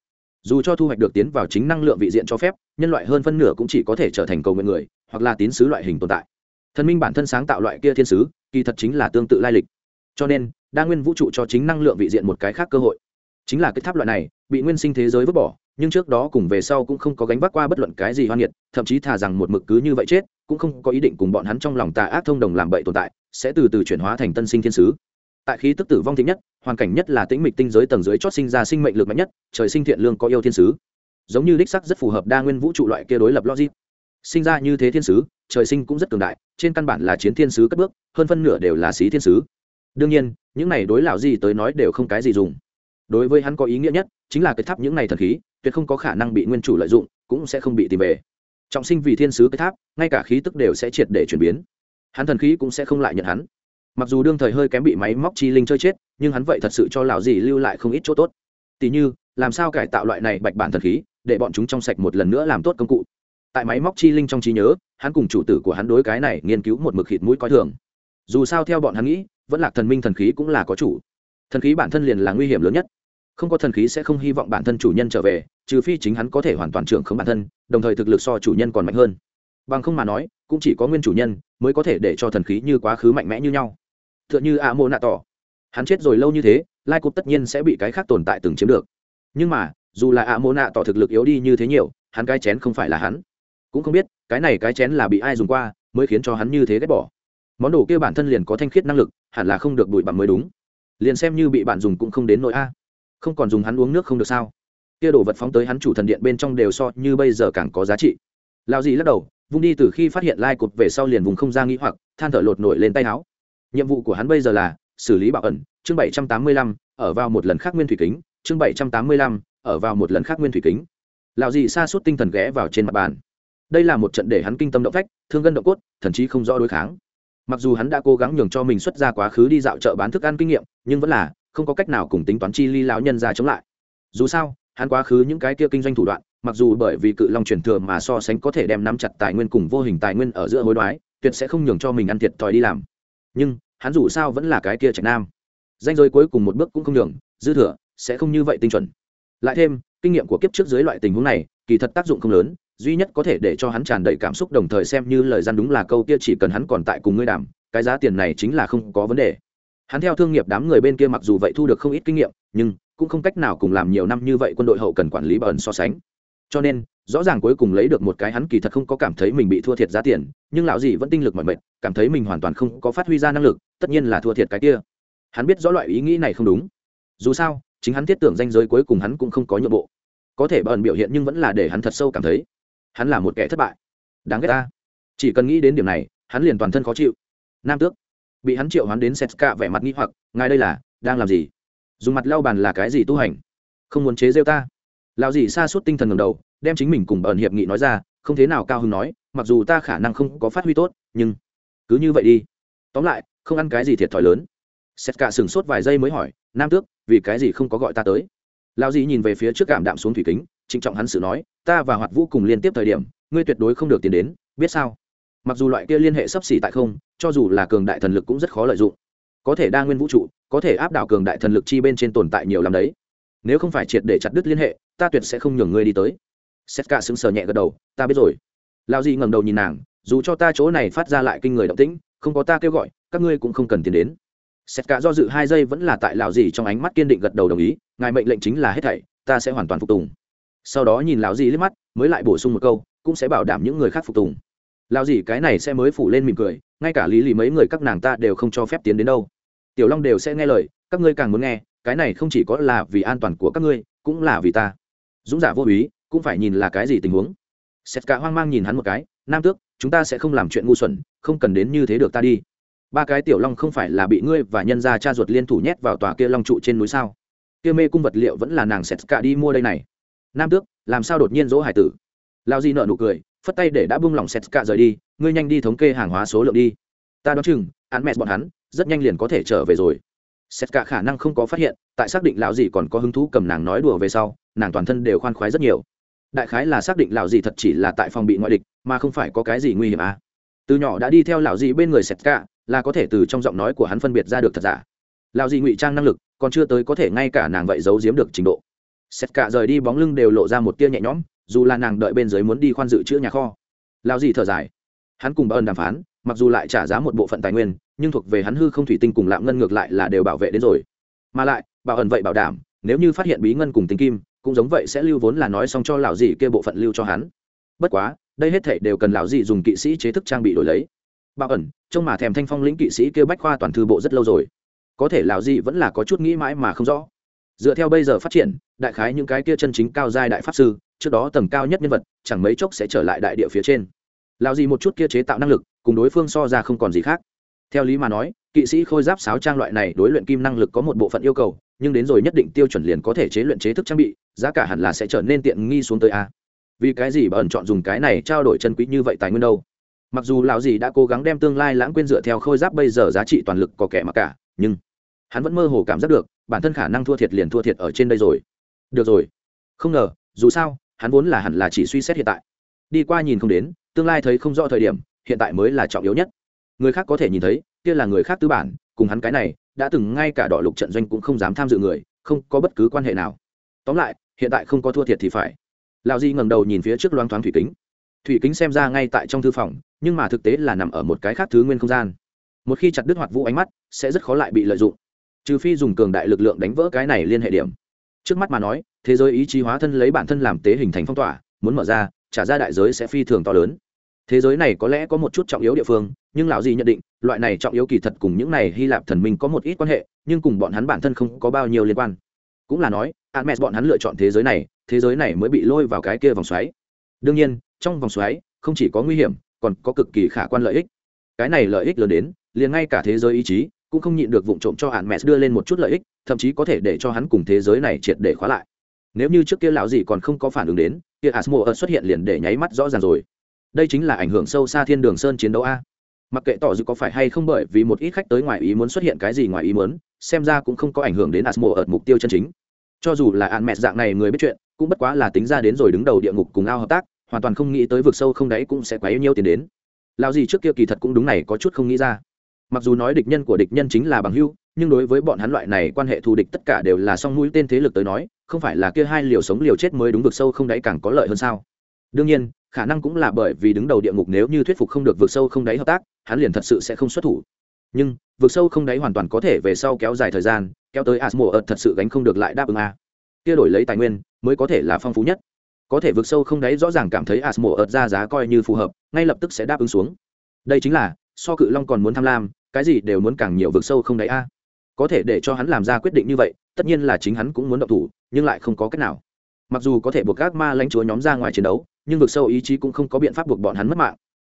Dù cho thu hoạch được tiến vào chính năng lượng vị diện cho phép, nhân loại hơn phân nửa cũng chỉ có thể trở thành cầu nguyện người, hoặc là tín sứ loại hình tồn tại. Thần minh bản thân sáng tạo loại kia thiên sứ, kỳ thật chính là tương tự lai lịch. Cho nên, đa nguyên vũ trụ cho chính năng lượng vị diện một cái khác cơ hội. Chính là cái tháp loại này, bị nguyên sinh thế giới vứt bỏ, nhưng trước đó cùng về sau cũng không có gánh vác qua bất luận cái gì hoan nghiệt thậm chí thà rằng một mực cứ như vậy chết cũng không có ý định cùng bọn hắn trong lòng tà ác thông đồng làm bậy tồn tại, sẽ từ từ chuyển hóa thành tân sinh thiên sứ. Tại khí tức tử vong thịnh nhất, hoàn cảnh nhất là tĩnh mịch tinh giới tầng dưới chót sinh ra sinh mệnh lực mạnh nhất, trời sinh thiện lương có yêu thiên sứ. Giống như đích sắc rất phù hợp đa nguyên vũ trụ loại kia đối lập logic. Sinh ra như thế thiên sứ, trời sinh cũng rất cường đại, trên căn bản là chiến thiên sứ cất bước, hơn phân nửa đều là xí thiên sứ. Đương nhiên, những này đối lão gì tới nói đều không cái gì dùng. Đối với hắn có ý nghĩa nhất, chính là cái tháp những này thần khí, tuyệt không có khả năng bị nguyên chủ lợi dụng, cũng sẽ không bị tìm về trọng sinh vì thiên sứ cái tháp, ngay cả khí tức đều sẽ triệt để chuyển biến. Hắn thần khí cũng sẽ không lại nhận hắn. Mặc dù đương thời hơi kém bị máy móc chi linh chơi chết, nhưng hắn vậy thật sự cho lão dì lưu lại không ít chỗ tốt. Tỉ như, làm sao cải tạo loại này bạch bản thần khí, để bọn chúng trong sạch một lần nữa làm tốt công cụ. Tại máy móc chi linh trong trí nhớ, hắn cùng chủ tử của hắn đối cái này nghiên cứu một mực khịt mũi coi thường. Dù sao theo bọn hắn nghĩ, vẫn là thần minh thần khí cũng là có chủ. Thần khí bản thân liền là nguy hiểm lớn nhất không có thần khí sẽ không hy vọng bản thân chủ nhân trở về, trừ phi chính hắn có thể hoàn toàn trưởng không bản thân, đồng thời thực lực so chủ nhân còn mạnh hơn. Bằng không mà nói, cũng chỉ có nguyên chủ nhân mới có thể để cho thần khí như quá khứ mạnh mẽ như nhau. T h ư ợ n h ư a mô nạ tỏ hắn chết rồi lâu như thế, lai cục tất nhiên sẽ bị cái khác tồn tại từng chiếm được. Nhưng mà, dù là a mô nạ tỏ thực lực yếu đi như thế nhiều, hắn cái chén không phải là hắn. Cũng không biết, cái này cái chén là bị ai dùng qua mới khiến cho hắn như thế ghét bỏ. Món đồ kia bản thân liền có thanh khiết năng lực, hẳn là không được bụi bặm mới đúng. Liền xem như bị bạn dùng cũng không đến nỗi a không còn dùng hắn uống nước không được sao? Kia đồ vật phóng tới hắn chủ thần điện bên trong đều so như bây giờ càng có giá trị. Lao gì lắc đầu, vung đi từ khi phát hiện lai cột về sau liền vùng không ra nghĩ hoặc, than thở lột nổi lên tay áo. Nhiệm vụ của hắn bây giờ là xử lý bảo ẩn, chương bảy trăm tám mươi lăm, ở vào một lần khác nguyên thủy kính, chương bảy trăm tám mươi lăm, ở vào một lần khác nguyên thủy kính. Lào gì xa suốt tinh thần ghé vào trên mặt bàn. Đây là một trận để hắn kinh tâm động phách, thương gân động cốt, thậm chí không rõ đối kháng. Mặc dù hắn đã cố gắng nhường cho mình xuất ra quá khứ đi dạo chợ bán thức ăn kinh nghiệm, nhưng vẫn là không có cách nào cùng tính toán chi ly lão nhân ra chống lại. Dù sao, hắn quá khứ những cái kia kinh doanh thủ đoạn, mặc dù bởi vì cự long truyền thừa mà so sánh có thể đem nắm chặt tài nguyên cùng vô hình tài nguyên ở giữa hối đoái, tuyệt sẽ không nhường cho mình ăn thiệt thòi đi làm. Nhưng, hắn dù sao vẫn là cái kia trạch nam. Danh giới cuối cùng một bước cũng không nhường, dư thừa, sẽ không như vậy tinh chuẩn. Lại thêm, kinh nghiệm của kiếp trước dưới loại tình huống này, kỳ thật tác dụng không lớn, duy nhất có thể để cho hắn tràn đầy cảm xúc đồng thời xem như lời gian đúng là câu kia chỉ cần hắn còn tại cùng ngươi đàm, cái giá tiền này chính là không có vấn đề hắn theo thương nghiệp đám người bên kia mặc dù vậy thu được không ít kinh nghiệm, nhưng cũng không cách nào cùng làm nhiều năm như vậy quân đội hậu cần quản lý bẩn so sánh. Cho nên, rõ ràng cuối cùng lấy được một cái hắn kỳ thật không có cảm thấy mình bị thua thiệt giá tiền, nhưng lão gì vẫn tinh lực mọi mệt, cảm thấy mình hoàn toàn không có phát huy ra năng lực, tất nhiên là thua thiệt cái kia. Hắn biết rõ loại ý nghĩ này không đúng. Dù sao, chính hắn thiết tưởng danh giới cuối cùng hắn cũng không có nhượng bộ. Có thể bẩn biểu hiện nhưng vẫn là để hắn thật sâu cảm thấy. Hắn là một kẻ thất bại. Đáng ghét ta. Chỉ cần nghĩ đến điểm này, hắn liền toàn thân khó chịu. Nam tước bị hắn triệu hắn đến setska vẻ mặt nghi hoặc, ngài đây là, đang làm gì? Dùng mặt lau bàn là cái gì tu hành? Không muốn chế rêu ta? Lão gì xa suốt tinh thần ngầm đầu, đem chính mình cùng bờn hiệp nghị nói ra, không thế nào cao hứng nói, mặc dù ta khả năng không có phát huy tốt, nhưng cứ như vậy đi. Tóm lại, không ăn cái gì thiệt thòi lớn. Setka sừng sốt vài giây mới hỏi, nam tước, vì cái gì không có gọi ta tới? Lão gì nhìn về phía trước cảm đạm xuống thủy kính, trịnh trọng hắn sự nói, ta và hoạt vũ cùng liên tiếp thời điểm, ngươi tuyệt đối không được tiến đến, biết sao? Mặc dù loại kia liên hệ sấp xỉ tại không, cho dù là cường đại thần lực cũng rất khó lợi dụng. Có thể đa nguyên vũ trụ, có thể áp đảo cường đại thần lực chi bên trên tồn tại nhiều lắm đấy. Nếu không phải triệt để chặt đứt liên hệ, ta tuyệt sẽ không nhường ngươi đi tới. Setka sững sờ nhẹ gật đầu, ta biết rồi. Lao di ngẩng đầu nhìn nàng, dù cho ta chỗ này phát ra lại kinh người động tĩnh, không có ta kêu gọi, các ngươi cũng không cần tiến đến. Setka do dự hai giây vẫn là tại lão di trong ánh mắt kiên định gật đầu đồng ý, ngài mệnh lệnh chính là hết thảy, ta sẽ hoàn toàn phục tùng. Sau đó nhìn lão di liếc mắt, mới lại bổ sung một câu, cũng sẽ bảo đảm những người khác phục tùng lao gì cái này sẽ mới phủ lên mỉm cười, ngay cả lý lì mấy người các nàng ta đều không cho phép tiến đến đâu. Tiểu long đều sẽ nghe lời, các ngươi càng muốn nghe, cái này không chỉ có là vì an toàn của các ngươi, cũng là vì ta. Dũng giả vô ý, cũng phải nhìn là cái gì tình huống. Sét cả hoang mang nhìn hắn một cái, nam tước, chúng ta sẽ không làm chuyện ngu xuẩn, không cần đến như thế được ta đi. Ba cái tiểu long không phải là bị ngươi và nhân gia cha ruột liên thủ nhét vào tòa kia long trụ trên núi sao? Kia mê cung vật liệu vẫn là nàng sét cả đi mua đây này. Nam tước, làm sao đột nhiên dỗ hải tử? Lao di nợ nụ cười phất tay để đã buông lỏng sét cả rời đi, ngươi nhanh đi thống kê hàng hóa số lượng đi. Ta đoán chừng, án mẹ bọn hắn, rất nhanh liền có thể trở về rồi. Sét cả khả năng không có phát hiện, tại xác định lão gì còn có hứng thú cầm nàng nói đùa về sau, nàng toàn thân đều khoan khoái rất nhiều. Đại khái là xác định lão gì thật chỉ là tại phòng bị ngoại địch, mà không phải có cái gì nguy hiểm à. Từ nhỏ đã đi theo lão gì bên người sét cả là có thể từ trong giọng nói của hắn phân biệt ra được thật giả. Lão gì ngụy trang năng lực, còn chưa tới có thể ngay cả nàng vậy giấu giếm được trình độ. Sét cả rời đi bóng lưng đều lộ ra một tia nhẹ nhõm dù là nàng đợi bên dưới muốn đi khoan dự chữa nhà kho. Lão gì thở dài. Hắn cùng bà ơn đàm phán, mặc dù lại trả giá một bộ phận tài nguyên, nhưng thuộc về hắn hư không thủy tinh cùng lạm ngân ngược lại là đều bảo vệ đến rồi. Mà lại bảo ẩn vậy bảo đảm, nếu như phát hiện bí ngân cùng tinh kim, cũng giống vậy sẽ lưu vốn là nói xong cho lão dì kia bộ phận lưu cho hắn. Bất quá, đây hết thể đều cần lão dì dùng kỵ sĩ chế thức trang bị đổi lấy. Bảo ẩn trông mà thèm thanh phong lĩnh kỵ sĩ kia bách khoa toàn thư bộ rất lâu rồi. Có thể lão dì vẫn là có chút nghĩ mãi mà không rõ dựa theo bây giờ phát triển, đại khái những cái kia chân chính cao giai đại pháp sư, trước đó tầng cao nhất nhân vật, chẳng mấy chốc sẽ trở lại đại địa phía trên. Lão gì một chút kia chế tạo năng lực, cùng đối phương so ra không còn gì khác. Theo lý mà nói, kỵ sĩ khôi giáp sáo trang loại này đối luyện kim năng lực có một bộ phận yêu cầu, nhưng đến rồi nhất định tiêu chuẩn liền có thể chế luyện chế thức trang bị, giá cả hẳn là sẽ trở nên tiện nghi xuống tới a. Vì cái gì bà ẩn chọn dùng cái này trao đổi chân quý như vậy tài nguyên đâu? Mặc dù lão gì đã cố gắng đem tương lai lãng quên dựa theo khôi giáp bây giờ giá trị toàn lực có kẻ mặc cả, nhưng hắn vẫn mơ hồ cảm giác được, bản thân khả năng thua thiệt liền thua thiệt ở trên đây rồi. Được rồi. Không ngờ, dù sao, hắn vốn là hẳn là chỉ suy xét hiện tại. Đi qua nhìn không đến, tương lai thấy không rõ thời điểm, hiện tại mới là trọng yếu nhất. Người khác có thể nhìn thấy, kia là người khác tư bản, cùng hắn cái này, đã từng ngay cả đỏ lục trận doanh cũng không dám tham dự người, không có bất cứ quan hệ nào. Tóm lại, hiện tại không có thua thiệt thì phải. Lão di ngẩng đầu nhìn phía trước loáng thoáng thủy kính. Thủy kính xem ra ngay tại trong thư phòng, nhưng mà thực tế là nằm ở một cái khác thứ nguyên không gian. Một khi chặt đứt hoạt vũ ánh mắt, sẽ rất khó lại bị lợi dụng trừ phi dùng cường đại lực lượng đánh vỡ cái này liên hệ điểm. Trước mắt mà nói, thế giới ý chí hóa thân lấy bản thân làm tế hình thành phong tỏa, muốn mở ra, trả ra đại giới sẽ phi thường to lớn. Thế giới này có lẽ có một chút trọng yếu địa phương, nhưng lão gì nhận định, loại này trọng yếu kỳ thật cùng những này hy lạp thần minh có một ít quan hệ, nhưng cùng bọn hắn bản thân không có bao nhiêu liên quan. Cũng là nói admet bọn hắn lựa chọn thế giới này, thế giới này mới bị lôi vào cái kia vòng xoáy. Đương nhiên, trong vòng xoáy, không chỉ có nguy hiểm, còn có cực kỳ khả quan lợi ích. Cái này lợi ích lớn đến, liền ngay cả thế giới ý chí cũng không nhịn được vụ trộm cho Hermes đưa lên một chút lợi ích, thậm chí có thể để cho hắn cùng thế giới này triệt để khóa lại. Nếu như trước kia lão gì còn không có phản ứng đến, kia Asmo xuất hiện liền để nháy mắt rõ ràng rồi. Đây chính là ảnh hưởng sâu xa thiên đường sơn chiến đấu a. Mặc kệ tỏ dự có phải hay không bởi vì một ít khách tới ngoài ý muốn xuất hiện cái gì ngoài ý muốn, xem ra cũng không có ảnh hưởng đến asmo ở mục tiêu chân chính. Cho dù là hạn mẹ dạng này người biết chuyện, cũng bất quá là tính ra đến rồi đứng đầu địa ngục cùng ao hợp tác, hoàn toàn không nghĩ tới vực sâu không đáy cũng sẽ quá yêu nhiêu tiền đến. Lão gì trước kia kỳ thật cũng đúng này có chút không nghĩ ra mặc dù nói địch nhân của địch nhân chính là bằng hưu nhưng đối với bọn hắn loại này quan hệ thù địch tất cả đều là song mũi tên thế lực tới nói, không phải là kia hai liều sống liều chết mới đúng vực sâu không đáy càng có lợi hơn sao? Đương nhiên, khả năng cũng là bởi vì đứng đầu địa ngục nếu như thuyết phục không được vượt sâu không đáy hợp tác, hắn liền thật sự sẽ không xuất thủ. Nhưng vượt sâu không đáy hoàn toàn có thể về sau kéo dài thời gian, kéo tới asmo ợt thật sự gánh không được lại đáp ứng a. Kia đổi lấy tài nguyên, mới có thể là phong phú nhất. Có thể vượt sâu không đáy rõ ràng cảm thấy asmo ợt ra giá coi như phù hợp, ngay lập tức sẽ đáp ứng xuống. Đây chính là, so cự long còn muốn tham lam cái gì đều muốn càng nhiều vực sâu không đáy a. Có thể để cho hắn làm ra quyết định như vậy, tất nhiên là chính hắn cũng muốn động thủ, nhưng lại không có cách nào. Mặc dù có thể buộc các ma lãnh chúa nhóm ra ngoài chiến đấu, nhưng vực sâu ý chí cũng không có biện pháp buộc bọn hắn mất mạng.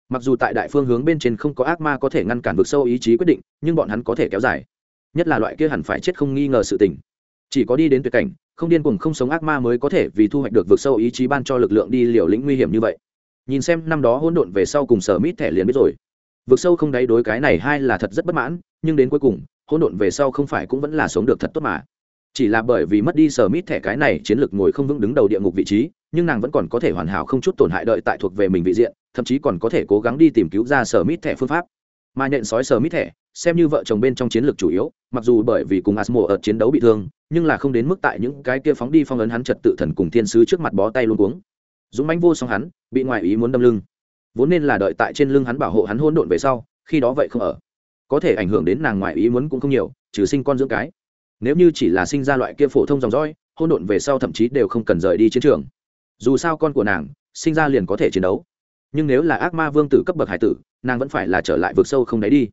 Mặc dù tại đại phương hướng bên trên không có ác ma có thể ngăn cản vực sâu ý chí quyết định, nhưng bọn hắn có thể kéo dài. Nhất là loại kia hẳn phải chết không nghi ngờ sự tình. Chỉ có đi đến tuyệt cảnh, không điên cuồng không sống ác ma mới có thể vì thu hoạch được vực sâu ý chí ban cho lực lượng đi liều lĩnh nguy hiểm như vậy. Nhìn xem năm đó hỗn độn về sau cùng sở mít thẻ liền biết rồi vực sâu không đáy đối cái này hai là thật rất bất mãn, nhưng đến cuối cùng, hỗn độn về sau không phải cũng vẫn là sống được thật tốt mà. Chỉ là bởi vì mất đi sở mít thẻ cái này, chiến lược ngồi không vững đứng đầu địa ngục vị trí, nhưng nàng vẫn còn có thể hoàn hảo không chút tổn hại đợi tại thuộc về mình vị diện, thậm chí còn có thể cố gắng đi tìm cứu ra sở mít thẻ phương pháp. Mà nhện sói sở mít thẻ, xem như vợ chồng bên trong chiến lược chủ yếu, mặc dù bởi vì cùng asmo ở chiến đấu bị thương, nhưng là không đến mức tại những cái kia phóng đi phong ấn hắn trật tự thần cùng thiên sứ trước mặt bó tay luôn cuống. Dũng mãnh vô song hắn, bị ngoại ý muốn đâm lưng vốn nên là đợi tại trên lưng hắn bảo hộ hắn hôn độn về sau, khi đó vậy không ở. Có thể ảnh hưởng đến nàng ngoại ý muốn cũng không nhiều, trừ sinh con dưỡng cái. Nếu như chỉ là sinh ra loại kia phổ thông dòng dõi, hôn độn về sau thậm chí đều không cần rời đi chiến trường. Dù sao con của nàng, sinh ra liền có thể chiến đấu. Nhưng nếu là ác ma vương tử cấp bậc hải tử, nàng vẫn phải là trở lại vực sâu không đáy đi.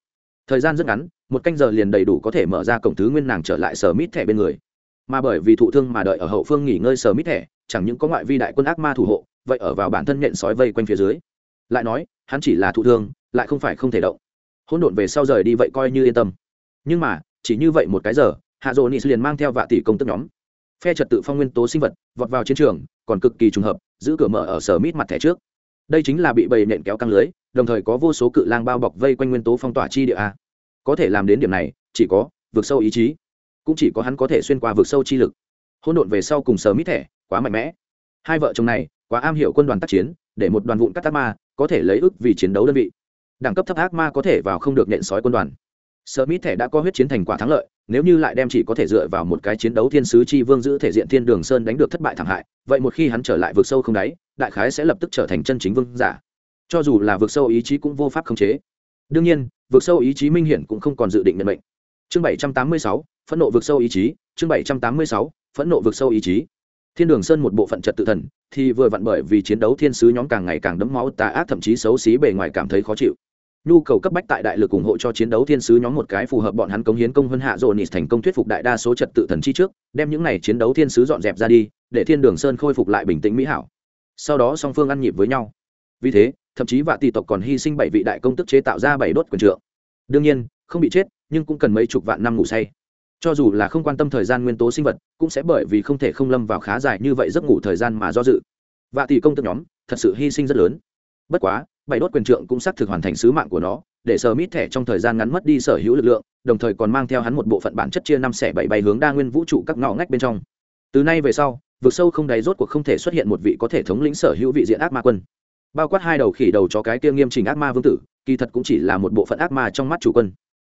Thời gian rất ngắn, một canh giờ liền đầy đủ có thể mở ra cổng thứ nguyên nàng trở lại sở mít thẻ bên người. Mà bởi vì thụ thương mà đợi ở hậu phương nghỉ ngơi sở mít thẻ, chẳng những có ngoại vi đại quân ác ma thủ hộ, vậy ở vào bản thân nhện sói vây quanh phía dưới lại nói, hắn chỉ là thụ thương, lại không phải không thể động. Hỗn độn về sau rời đi vậy coi như yên tâm. Nhưng mà, chỉ như vậy một cái giờ, hạ dỗ nịt liền mang theo vạ tỷ công tức nhóm. Phe trật tự phong nguyên tố sinh vật, vọt vào chiến trường, còn cực kỳ trùng hợp, giữ cửa mở ở sở mít mặt thẻ trước. Đây chính là bị bầy nện kéo căng lưới, đồng thời có vô số cự lang bao bọc vây quanh nguyên tố phong tỏa chi địa a. Có thể làm đến điểm này, chỉ có vượt sâu ý chí. Cũng chỉ có hắn có thể xuyên qua vượt sâu chi lực. Hỗn độn về sau cùng sở mít thẻ, quá mạnh mẽ. Hai vợ chồng này, quá am hiểu quân đoàn tác chiến, để một đoàn vụn cắt tắc ma có thể lấy ức vì chiến đấu đơn vị. Đẳng cấp thấp ác ma có thể vào không được nện sói quân đoàn. Sở mít thẻ đã có huyết chiến thành quả thắng lợi, nếu như lại đem chỉ có thể dựa vào một cái chiến đấu thiên sứ chi vương giữ thể diện thiên đường sơn đánh được thất bại thảm hại, vậy một khi hắn trở lại vượt sâu không đáy, đại khái sẽ lập tức trở thành chân chính vương giả. Cho dù là vượt sâu ý chí cũng vô pháp khống chế. Đương nhiên vượt sâu ý chí minh hiển cũng không còn dự định nhận mệnh. Chương bảy trăm tám mươi sáu, phẫn nộ vượt sâu ý chí, chương bảy trăm tám mươi sáu, phẫn nộ vượt sâu ý chí thiên đường sơn một bộ phận trật tự thần, thì vừa vặn bởi vì chiến đấu thiên sứ nhóm càng ngày càng đấm máu, tà ác thậm chí xấu xí bề ngoài cảm thấy khó chịu. Nhu cầu cấp bách tại đại lực ủng hộ cho chiến đấu thiên sứ nhóm một cái phù hợp bọn hắn cống hiến công hơn hạ dồn nịt thành công thuyết phục đại đa số trật tự thần chi trước, đem những này chiến đấu thiên sứ dọn dẹp ra đi, để thiên đường sơn khôi phục lại bình tĩnh mỹ hảo. Sau đó song phương ăn nhịp với nhau. Vì thế, thậm chí vạ tỷ tộc còn hy sinh bảy vị đại công tức chế tạo ra bảy đốt quyền trượng. Đương nhiên, không bị chết, nhưng cũng cần mấy chục vạn năm ngủ say cho dù là không quan tâm thời gian nguyên tố sinh vật, cũng sẽ bởi vì không thể không lâm vào khá dài như vậy giấc ngủ thời gian mà do dự. Vạ tỷ công tức nhóm, thật sự hy sinh rất lớn. Bất quá, bảy đốt quyền trượng cũng xác thực hoàn thành sứ mạng của nó, để sờ mít thẻ trong thời gian ngắn mất đi sở hữu lực lượng, đồng thời còn mang theo hắn một bộ phận bản chất chia năm xẻ bảy bay hướng đa nguyên vũ trụ các ngõ ngách bên trong. Từ nay về sau, vực sâu không đáy rốt cuộc không thể xuất hiện một vị có thể thống lĩnh sở hữu vị diện ác ma quân. Bao quát hai đầu khỉ đầu cho cái kia nghiêm trình ác ma vương tử, kỳ thật cũng chỉ là một bộ phận ác ma trong mắt chủ quân.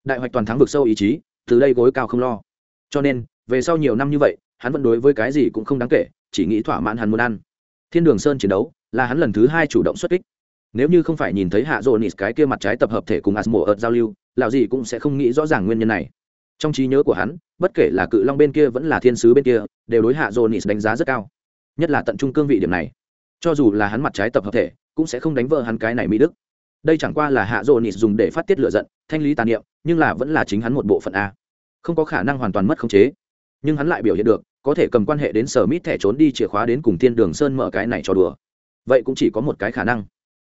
Đại hoạch toàn thắng vực sâu ý chí từ đây gối cao không lo. Cho nên, về sau nhiều năm như vậy, hắn vẫn đối với cái gì cũng không đáng kể, chỉ nghĩ thỏa mãn hắn muốn ăn. Thiên đường sơn chiến đấu là hắn lần thứ hai chủ động xuất kích. Nếu như không phải nhìn thấy hạ dồn nịt cái kia mặt trái tập hợp thể cùng asmo ợt giao lưu lạo gì cũng sẽ không nghĩ rõ ràng nguyên nhân này. Trong trí nhớ của hắn, bất kể là cự long bên kia vẫn là thiên sứ bên kia, đều đối hạ dồn nịt đánh giá rất cao. Nhất là tận trung cương vị điểm này. Cho dù là hắn mặt trái tập hợp thể, cũng sẽ không đánh vỡ hắn cái này mỹ đức đây chẳng qua là hạ dỗ nịt dùng để phát tiết lựa giận, thanh lý tàn niệm, nhưng là vẫn là chính hắn một bộ phận a. Không có khả năng hoàn toàn mất khống chế. Nhưng hắn lại biểu hiện được, có thể cầm quan hệ đến sở mít thẻ trốn đi chìa khóa đến cùng thiên đường sơn mở cái này cho đùa. Vậy cũng chỉ có một cái khả năng.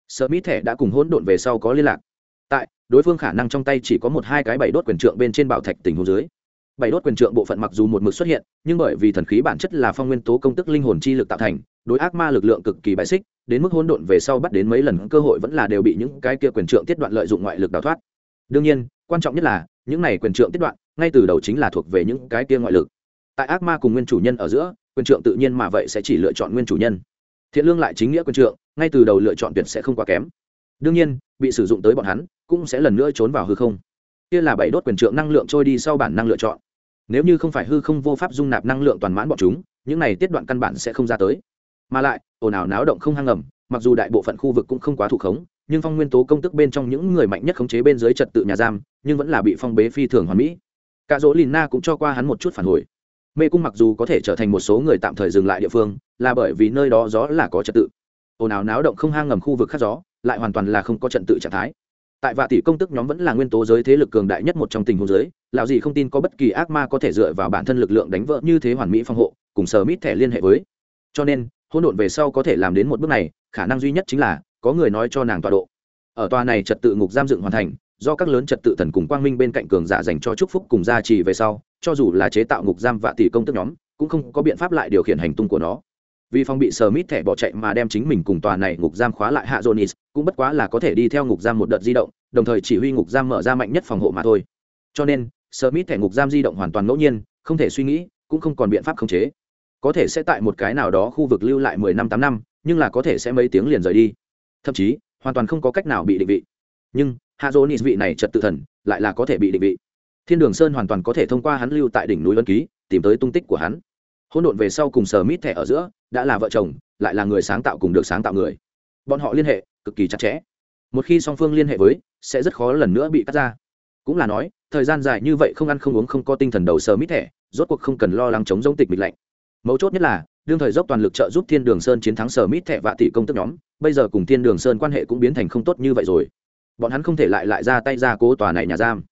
Sở mít thẻ đã cùng hỗn độn về sau có liên lạc. Tại, đối phương khả năng trong tay chỉ có một hai cái bảy đốt quyền trượng bên trên bảo thạch tình hồ dưới bảy đốt quyền trượng bộ phận mặc dù một mực xuất hiện, nhưng bởi vì thần khí bản chất là phong nguyên tố công tức linh hồn chi lực tạo thành, đối ác ma lực lượng cực kỳ bại xích, đến mức hỗn độn về sau bắt đến mấy lần cơ hội vẫn là đều bị những cái kia quyền trượng tiết đoạn lợi dụng ngoại lực đào thoát. Đương nhiên, quan trọng nhất là, những này quyền trượng tiết đoạn, ngay từ đầu chính là thuộc về những cái kia ngoại lực. Tại ác ma cùng nguyên chủ nhân ở giữa, quyền trượng tự nhiên mà vậy sẽ chỉ lựa chọn nguyên chủ nhân. Thiện lương lại chính nghĩa quyền trượng, ngay từ đầu lựa chọn tuyệt sẽ không quá kém. Đương nhiên, bị sử dụng tới bọn hắn, cũng sẽ lần nữa trốn vào hư không. Kia là bảy đốt quyền trượng năng lượng trôi đi sau bản năng lựa chọn nếu như không phải hư không vô pháp dung nạp năng lượng toàn mãn bọn chúng, những này tiết đoạn căn bản sẽ không ra tới. Mà lại, ồn ào náo động không hang ngầm, mặc dù đại bộ phận khu vực cũng không quá thủ khống, nhưng phong nguyên tố công tức bên trong những người mạnh nhất khống chế bên dưới trật tự nhà giam, nhưng vẫn là bị phong bế phi thường hoàn mỹ. Cả dỗ lìn na cũng cho qua hắn một chút phản hồi. Mê cung mặc dù có thể trở thành một số người tạm thời dừng lại địa phương, là bởi vì nơi đó gió là có trật tự. Ồn ào náo động không hang ngầm khu vực khác gió, lại hoàn toàn là không có trận tự trạng thái tại vạ tỷ công tức nhóm vẫn là nguyên tố giới thế lực cường đại nhất một trong tình huống giới lạo gì không tin có bất kỳ ác ma có thể dựa vào bản thân lực lượng đánh vỡ như thế hoàn mỹ phòng hộ, cùng sở mít thẻ liên hệ với. Cho nên, hỗn độn về sau có thể làm đến một bước này, khả năng duy nhất chính là, có người nói cho nàng tọa độ. Ở tòa này trật tự ngục giam dựng hoàn thành, do các lớn trật tự thần cùng quang minh bên cạnh cường giả dành cho chúc phúc cùng gia trì về sau, cho dù là chế tạo ngục giam vạ tỷ công tức nhóm, cũng không có biện pháp lại điều khiển hành tung của nó vì phong bị sờ mít thẻ bỏ chạy mà đem chính mình cùng tòa này ngục giam khóa lại hạ jonis cũng bất quá là có thể đi theo ngục giam một đợt di động, đồng thời chỉ huy ngục giam mở ra mạnh nhất phòng hộ mà thôi. Cho nên sờ mít thẻ ngục giam di động hoàn toàn ngẫu nhiên, không thể suy nghĩ, cũng không còn biện pháp khống chế. Có thể sẽ tại một cái nào đó khu vực lưu lại mười năm, tám năm, nhưng là có thể sẽ mấy tiếng liền rời đi. Thậm chí, hoàn toàn không có cách nào bị định vị. Nhưng, hạ jonis vị này trật tự thần, lại là có thể bị định vị. Thiên đường sơn hoàn toàn có thể thông qua hắn lưu tại đỉnh núi ân ký, tìm tới tung tích của hắn. Hỗn độn về sau cùng sờ mít thẻ ở giữa đã là vợ chồng, lại là người sáng tạo cùng được sáng tạo người. Bọn họ liên hệ cực kỳ chặt chẽ. Một khi song phương liên hệ với, sẽ rất khó lần nữa bị cắt ra. Cũng là nói, thời gian dài như vậy không ăn không uống không có tinh thần đầu sờ mít thẻ, rốt cuộc không cần lo lắng chống giống tịch mịch lạnh. Mấu chốt nhất là, đương thời dốc toàn lực trợ giúp thiên đường sơn chiến thắng sở mít thẻ vạ tỷ công tức nhóm, bây giờ cùng thiên đường sơn quan hệ cũng biến thành không tốt như vậy rồi. Bọn hắn không thể lại lại ra tay ra cố tòa này nhà giam.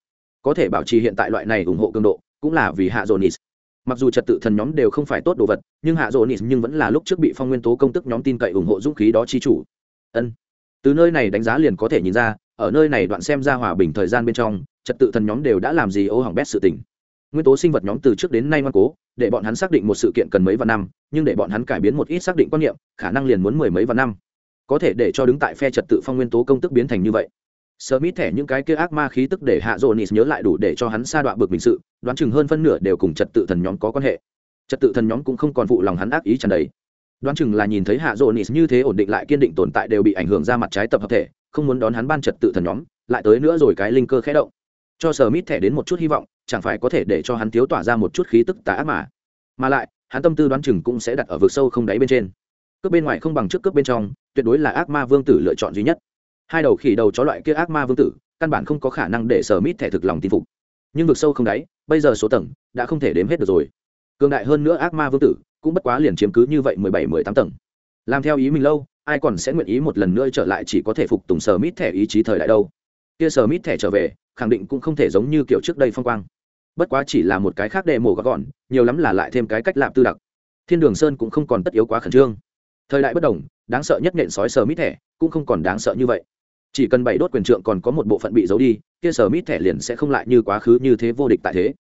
Có thể bảo trì hiện tại loại này ủng hộ cường độ, cũng là vì hạ dồn nis mặc dù trật tự thần nhóm đều không phải tốt đồ vật, nhưng hạ dỗ nis nhưng vẫn là lúc trước bị phong nguyên tố công tức nhóm tin cậy ủng hộ dũng khí đó chi chủ. Ân. Từ nơi này đánh giá liền có thể nhìn ra, ở nơi này đoạn xem ra hòa bình thời gian bên trong, trật tự thần nhóm đều đã làm gì ô hỏng bét sự tình. Nguyên tố sinh vật nhóm từ trước đến nay ngoan cố, để bọn hắn xác định một sự kiện cần mấy vạn năm, nhưng để bọn hắn cải biến một ít xác định quan niệm, khả năng liền muốn mười mấy vạn năm. Có thể để cho đứng tại phe trật tự phong nguyên tố công tức biến thành như vậy. Smith thẻ những cái kia ác ma khí tức để hạ dỗ nhớ lại đủ để cho hắn sa đọa bực mình sự, đoán chừng hơn phân nửa đều cùng trật tự thần nhóm có quan hệ. Trật tự thần nhóm cũng không còn phụ lòng hắn ác ý tràn đầy. Đoán chừng là nhìn thấy hạ dỗ như thế ổn định lại kiên định tồn tại đều bị ảnh hưởng ra mặt trái tập hợp thể, không muốn đón hắn ban trật tự thần nhóm, lại tới nữa rồi cái linh cơ khẽ động. Cho Smith thẻ đến một chút hy vọng, chẳng phải có thể để cho hắn thiếu tỏa ra một chút khí tức tà ác mà. Mà lại, hắn tâm tư đoán chừng cũng sẽ đặt ở vực sâu không đáy bên trên. Cướp bên ngoài không bằng trước cướp bên trong, tuyệt đối là ác ma vương tử lựa chọn duy nhất hai đầu khỉ đầu chó loại kia ác ma vương tử, căn bản không có khả năng để sở mít thẻ thực lòng tin phục. Nhưng vực sâu không đáy, bây giờ số tầng đã không thể đếm hết được rồi. Cường đại hơn nữa ác ma vương tử, cũng bất quá liền chiếm cứ như vậy mười bảy, mười tám tầng. Làm theo ý mình lâu, ai còn sẽ nguyện ý một lần nữa trở lại chỉ có thể phục tùng sở mít thẻ ý chí thời đại đâu. Kia sở mít thẻ trở về, khẳng định cũng không thể giống như kiểu trước đây phong quang. Bất quá chỉ là một cái khác đệ mổ gọn gọn, nhiều lắm là lại thêm cái cách lạp tư đặc. Thiên đường sơn cũng không còn tất yếu quá khẩn trương. Thời đại bất đồng, đáng sợ nhất nện sói sở mít thẻ, cũng không còn đáng sợ như vậy chỉ cần bảy đốt quyền trượng còn có một bộ phận bị giấu đi, kia sở mít thẻ liền sẽ không lại như quá khứ như thế vô địch tại thế.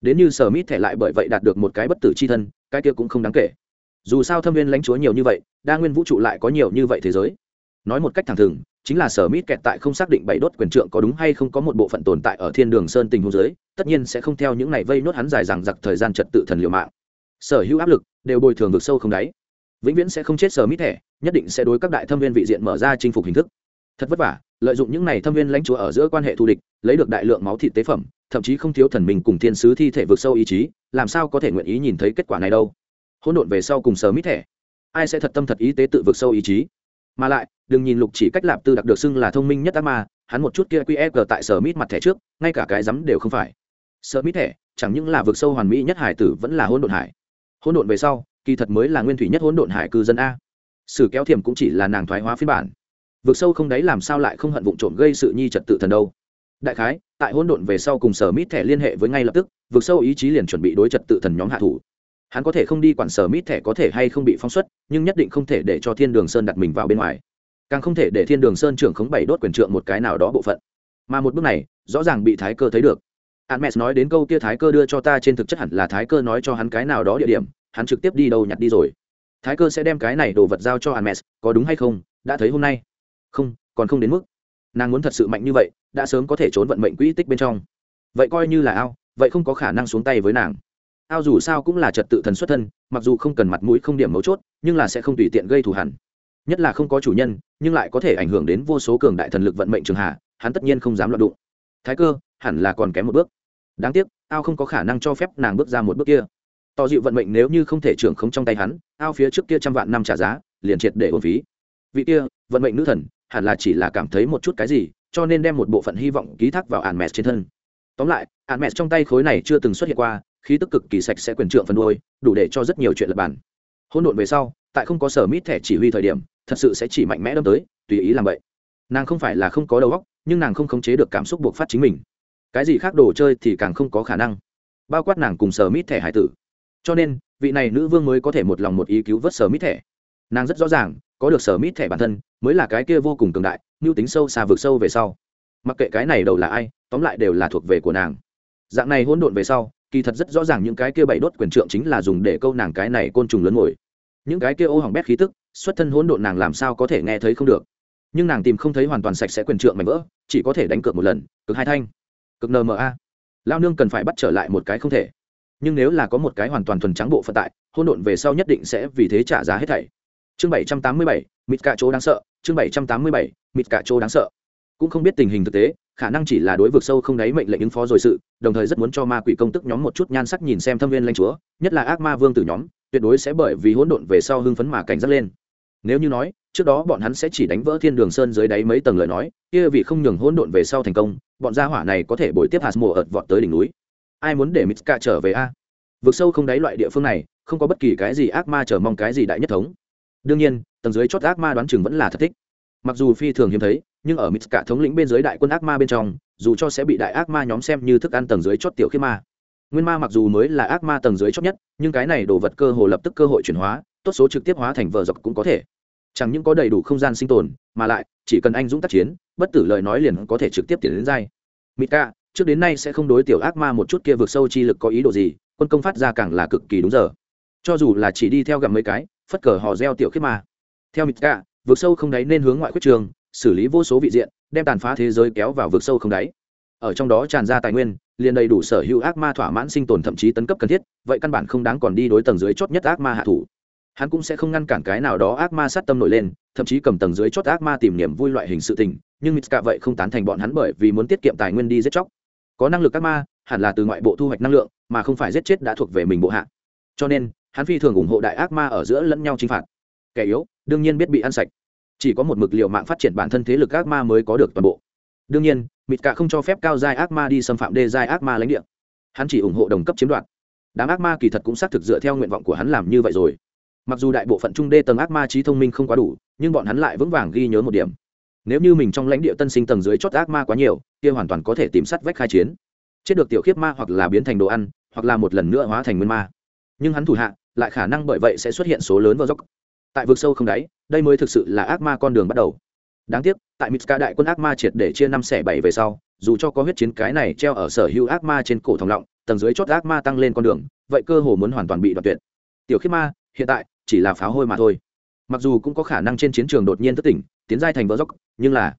Đến như sở mít thẻ lại bởi vậy đạt được một cái bất tử c h i thân, cái kia cũng không đáng kể. Dù sao thâm viên lãnh chúa nhiều như vậy, đa nguyên vũ trụ lại có nhiều như vậy thế giới. Nói một cách thẳng thừng, chính là sở mít kẹt tại không xác định bảy đốt quyền trượng có đúng hay không có một bộ phận tồn tại ở thiên đường sơn tình hôn giới tất nhiên sẽ không theo những này vây nốt hắn dài rằng giặc thời gian trật tự thần liệu mạng. Sở hữu áp lực đều bồi thường vực sâu không đáy. Vĩnh viễn sẽ không chết sở mít thẻ, nhất định sẽ đối các đại thâm viên vị diện mở ra chinh phục hình thức thật vất vả, lợi dụng những này thâm viên lãnh chúa ở giữa quan hệ thù địch, lấy được đại lượng máu thịt tế phẩm, thậm chí không thiếu thần mình cùng thiên sứ thi thể vượt sâu ý chí, làm sao có thể nguyện ý nhìn thấy kết quả này đâu? Hỗn độn về sau cùng sở mít thẻ. Ai sẽ thật tâm thật ý tế tự vượt sâu ý chí? Mà lại, đừng nhìn lục chỉ cách lạp tư đặc được xưng là thông minh nhất ác ma, hắn một chút kia qe tại sở mít mặt thẻ trước, ngay cả cái rắm đều không phải. Sở mít thẻ, chẳng những là vượt sâu hoàn mỹ nhất hải tử vẫn là hỗn độn hải. Hỗn độn về sau, kỳ thật mới là nguyên thủy nhất hỗn độn hải cư dân a. Sử kéo thiềm cũng chỉ là nàng thoái hóa phiên bản vực sâu không đấy làm sao lại không hận vụ trộm gây sự nhi trật tự thần đâu. Đại khái, tại hỗn độn về sau cùng sở mít thẻ liên hệ với ngay lập tức, vực sâu ý chí liền chuẩn bị đối trật tự thần nhóm hạ thủ. Hắn có thể không đi quản sở mít thẻ có thể hay không bị phóng xuất, nhưng nhất định không thể để cho thiên đường sơn đặt mình vào bên ngoài. Càng không thể để thiên đường sơn trưởng khống bảy đốt quyền trượng một cái nào đó bộ phận. Mà một bước này, rõ ràng bị thái cơ thấy được. Hermes nói đến câu kia thái cơ đưa cho ta trên thực chất hẳn là thái cơ nói cho hắn cái nào đó địa điểm, hắn trực tiếp đi đâu nhặt đi rồi. Thái cơ sẽ đem cái này đồ vật giao cho Hermes có đúng hay không, đã thấy hôm nay không, còn không đến mức. Nàng muốn thật sự mạnh như vậy, đã sớm có thể trốn vận mệnh quỹ tích bên trong. Vậy coi như là ao, vậy không có khả năng xuống tay với nàng. Ao dù sao cũng là trật tự thần xuất thân, mặc dù không cần mặt mũi không điểm mấu chốt, nhưng là sẽ không tùy tiện gây thù hẳn nhất là không có chủ nhân, nhưng lại có thể ảnh hưởng đến vô số cường đại thần lực vận mệnh trường hạ, hắn tất nhiên không dám loạn đụng. Thái cơ, hẳn là còn kém một bước. Đáng tiếc, ao không có khả năng cho phép nàng bước ra một bước kia. Tỏ dịu vận mệnh nếu như không thể trưởng không trong tay hắn, ao phía trước kia trăm vạn năm trả giá, liền triệt để ổn phí. Vị kia, vận mệnh nữ thần hẳn là chỉ là cảm thấy một chút cái gì, cho nên đem một bộ phận hy vọng ký thác vào ạn mẹt trên thân. Tóm lại ạn mẹt trong tay khối này chưa từng xuất hiện qua, khí tức cực kỳ sạch sẽ quyền trượng phần đôi đủ để cho rất nhiều chuyện lập bản Hôn độn về sau, tại không có sở mít thẻ chỉ huy thời điểm, thật sự sẽ chỉ mạnh mẽ đâm tới, tùy ý làm vậy. Nàng không phải là không có đầu óc, nhưng nàng không khống chế được cảm xúc buộc phát chính mình. Cái gì khác đồ chơi thì càng không có khả năng. Bao quát nàng cùng sở mít thẻ hải tử. Cho nên, vị này nữ vương mới có thể một lòng một ý cứu vớt sở mít thẻ. Nàng rất rõ ràng có được sở mít thẻ bản thân, mới là cái kia vô cùng cường đại, mưu tính sâu xa vượt sâu về sau. Mặc kệ cái này đầu là ai, tóm lại đều là thuộc về của nàng. Dạng này hỗn độn về sau, kỳ thật rất rõ ràng những cái kia bảy đốt quyền trượng chính là dùng để câu nàng cái này côn trùng lớn ngồi. Những cái kia ô hỏng bét khí tức, xuất thân hỗn độn nàng làm sao có thể nghe thấy không được. Nhưng nàng tìm không thấy hoàn toàn sạch sẽ quyền trượng mảnh vỡ, chỉ có thể đánh cược một lần, cực hai thanh, cực nma lao nương cần phải bắt trở lại một cái không thể. Nhưng nếu là có một cái hoàn toàn thuần trắng bộ phận tại, hỗn độn về sau nhất định sẽ vì thế trả giá hết thảy chương bảy trăm tám mươi bảy, mịt cả chỗ đáng sợ. Chương bảy trăm tám mươi bảy, mịt cả chỗ đáng sợ. Cũng không biết tình hình thực tế, khả năng chỉ là đối vực sâu không đáy mệnh lệnh ứng phó rồi sự, đồng thời rất muốn cho ma quỷ công tức nhóm một chút nhan sắc nhìn xem thâm viên lanh chúa, nhất là ác ma vương tử nhóm, tuyệt đối sẽ bởi vì hỗn độn về sau hưng phấn mà cảnh giác lên. Nếu như nói, trước đó bọn hắn sẽ chỉ đánh vỡ thiên đường sơn dưới đáy mấy tầng lời nói, kia vì không nhường hỗn độn về sau thành công, bọn gia hỏa này có thể bồi tiếp hạt mùa ợt vọt tới đỉnh núi. Ai muốn để mitska trở về a? Vực sâu không đáy loại địa phương này, không có bất kỳ cái gì ác ma chờ mong cái gì đại nhất thống đương nhiên, tầng dưới chót ác ma đoán chừng vẫn là thật thích. Mặc dù phi thường hiếm thấy, nhưng ở mít cả thống lĩnh bên dưới đại quân ác ma bên trong, dù cho sẽ bị đại ác ma nhóm xem như thức ăn tầng dưới chót tiểu khiết ma. Nguyên ma mặc dù mới là ác ma tầng dưới chót nhất, nhưng cái này đồ vật cơ hồ lập tức cơ hội chuyển hóa, tốt số trực tiếp hóa thành vợ dọc cũng có thể. Chẳng những có đầy đủ không gian sinh tồn, mà lại, chỉ cần anh dũng tác chiến, bất tử lời nói liền có thể trực tiếp tiến đến dai. Mika trước đến nay sẽ không đối tiểu ác ma một chút kia vượt sâu chi lực có ý đồ gì, quân công phát ra càng là cực kỳ đúng giờ. Cho dù là chỉ đi theo gặp mấy cái phất cờ hò reo tiểu khiết ma theo mika vượt sâu không đáy nên hướng ngoại quyết trường, xử lý vô số vị diện, đem tàn phá thế giới kéo vào vượt sâu không đáy. Ở trong đó tràn ra tài nguyên, liền đầy đủ sở hữu ác ma thỏa mãn sinh tồn thậm chí tấn cấp cần thiết, vậy căn bản không đáng còn đi đối tầng dưới chót nhất ác ma hạ thủ. Hắn cũng sẽ không ngăn cản cái nào đó ác ma sát tâm nổi lên, thậm chí cầm tầng dưới chót ác ma tìm niềm vui loại hình sự tình, nhưng mitska vậy không tán thành bọn hắn bởi vì muốn tiết kiệm tài nguyên đi giết chóc. Có năng lực ác ma, hẳn là từ ngoại bộ thu hoạch năng lượng, mà không phải giết chết đã thuộc về mình bộ hạ. Cho nên hắn phi thường ủng hộ đại ác ma ở giữa lẫn nhau chinh phạt. Kẻ yếu, đương nhiên biết bị ăn sạch. Chỉ có một mực liệu mạng phát triển bản thân thế lực ác ma mới có được toàn bộ. Đương nhiên, mịt cả không cho phép cao giai ác ma đi xâm phạm đê giai ác ma lãnh địa. Hắn chỉ ủng hộ đồng cấp chiếm đoạt. Đám ác ma kỳ thật cũng xác thực dựa theo nguyện vọng của hắn làm như vậy rồi. Mặc dù đại bộ phận trung đê tầng ác ma trí thông minh không quá đủ, nhưng bọn hắn lại vững vàng ghi nhớ một điểm. Nếu như mình trong lãnh địa tân sinh tầng dưới chót ác ma quá nhiều, kia hoàn toàn có thể tìm sắt vách khai chiến. Chết được tiểu khiếp ma hoặc là biến thành đồ ăn, hoặc là một lần nữa hóa thành nguyên ma. Nhưng hắn thủ hạ lại khả năng bởi vậy sẽ xuất hiện số lớn vỡ dốc. Tại vực sâu không đáy, đây mới thực sự là ác ma con đường bắt đầu. Đáng tiếc, tại mitska đại quân ác ma triệt để chia năm xẻ bảy về sau, dù cho có huyết chiến cái này treo ở sở hữu ác ma trên cổ thòng lọng, tầng dưới chót ác ma tăng lên con đường, vậy cơ hồ muốn hoàn toàn bị đoạt tuyệt. Tiểu khiết ma, hiện tại, chỉ là pháo hôi mà thôi. Mặc dù cũng có khả năng trên chiến trường đột nhiên thất tỉnh, tiến giai thành vỡ dốc, nhưng là,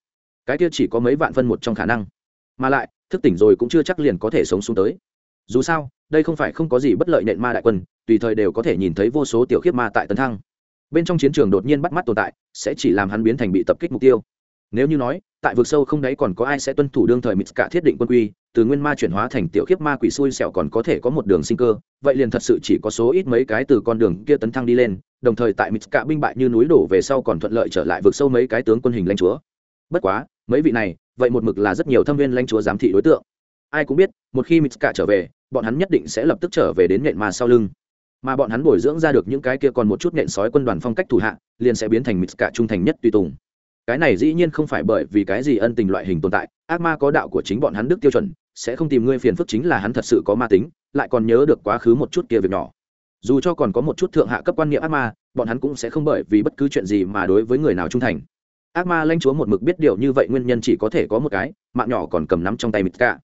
cái kia chỉ có mấy vạn phân một trong khả năng. Mà lại, thức tỉnh rồi cũng chưa chắc liền có thể sống xuống tới. Dù sao, đây không phải không có gì bất lợi nện ma đại quân tùy thời đều có thể nhìn thấy vô số tiểu khiếp ma tại tấn thăng. Bên trong chiến trường đột nhiên bắt mắt tồn tại, sẽ chỉ làm hắn biến thành bị tập kích mục tiêu. Nếu như nói, tại vực sâu không đấy còn có ai sẽ tuân thủ đương thời mít cả thiết định quân quy, từ nguyên ma chuyển hóa thành tiểu khiếp ma quỷ xui xẻo còn có thể có một đường sinh cơ, vậy liền thật sự chỉ có số ít mấy cái từ con đường kia tấn thăng đi lên, đồng thời tại mít cả binh bại như núi đổ về sau còn thuận lợi trở lại vực sâu mấy cái tướng quân hình lãnh chúa. Bất quá, mấy vị này, vậy một mực là rất nhiều thâm viên lãnh chúa giám thị đối tượng. Ai cũng biết, một khi mít cả trở về, bọn hắn nhất định sẽ lập tức trở về đến nện ma sau lưng mà bọn hắn bồi dưỡng ra được những cái kia còn một chút nện sói quân đoàn phong cách thủ hạ, liền sẽ biến thành mít cả trung thành nhất tùy tùng. Cái này dĩ nhiên không phải bởi vì cái gì ân tình loại hình tồn tại, ác ma có đạo của chính bọn hắn đức tiêu chuẩn, sẽ không tìm ngươi phiền phức chính là hắn thật sự có ma tính, lại còn nhớ được quá khứ một chút kia việc nhỏ. Dù cho còn có một chút thượng hạ cấp quan niệm ác ma, bọn hắn cũng sẽ không bởi vì bất cứ chuyện gì mà đối với người nào trung thành. Ác ma lãnh chúa một mực biết điều như vậy nguyên nhân chỉ có thể có một cái, mạng nhỏ còn cầm nắm trong tay mít cả.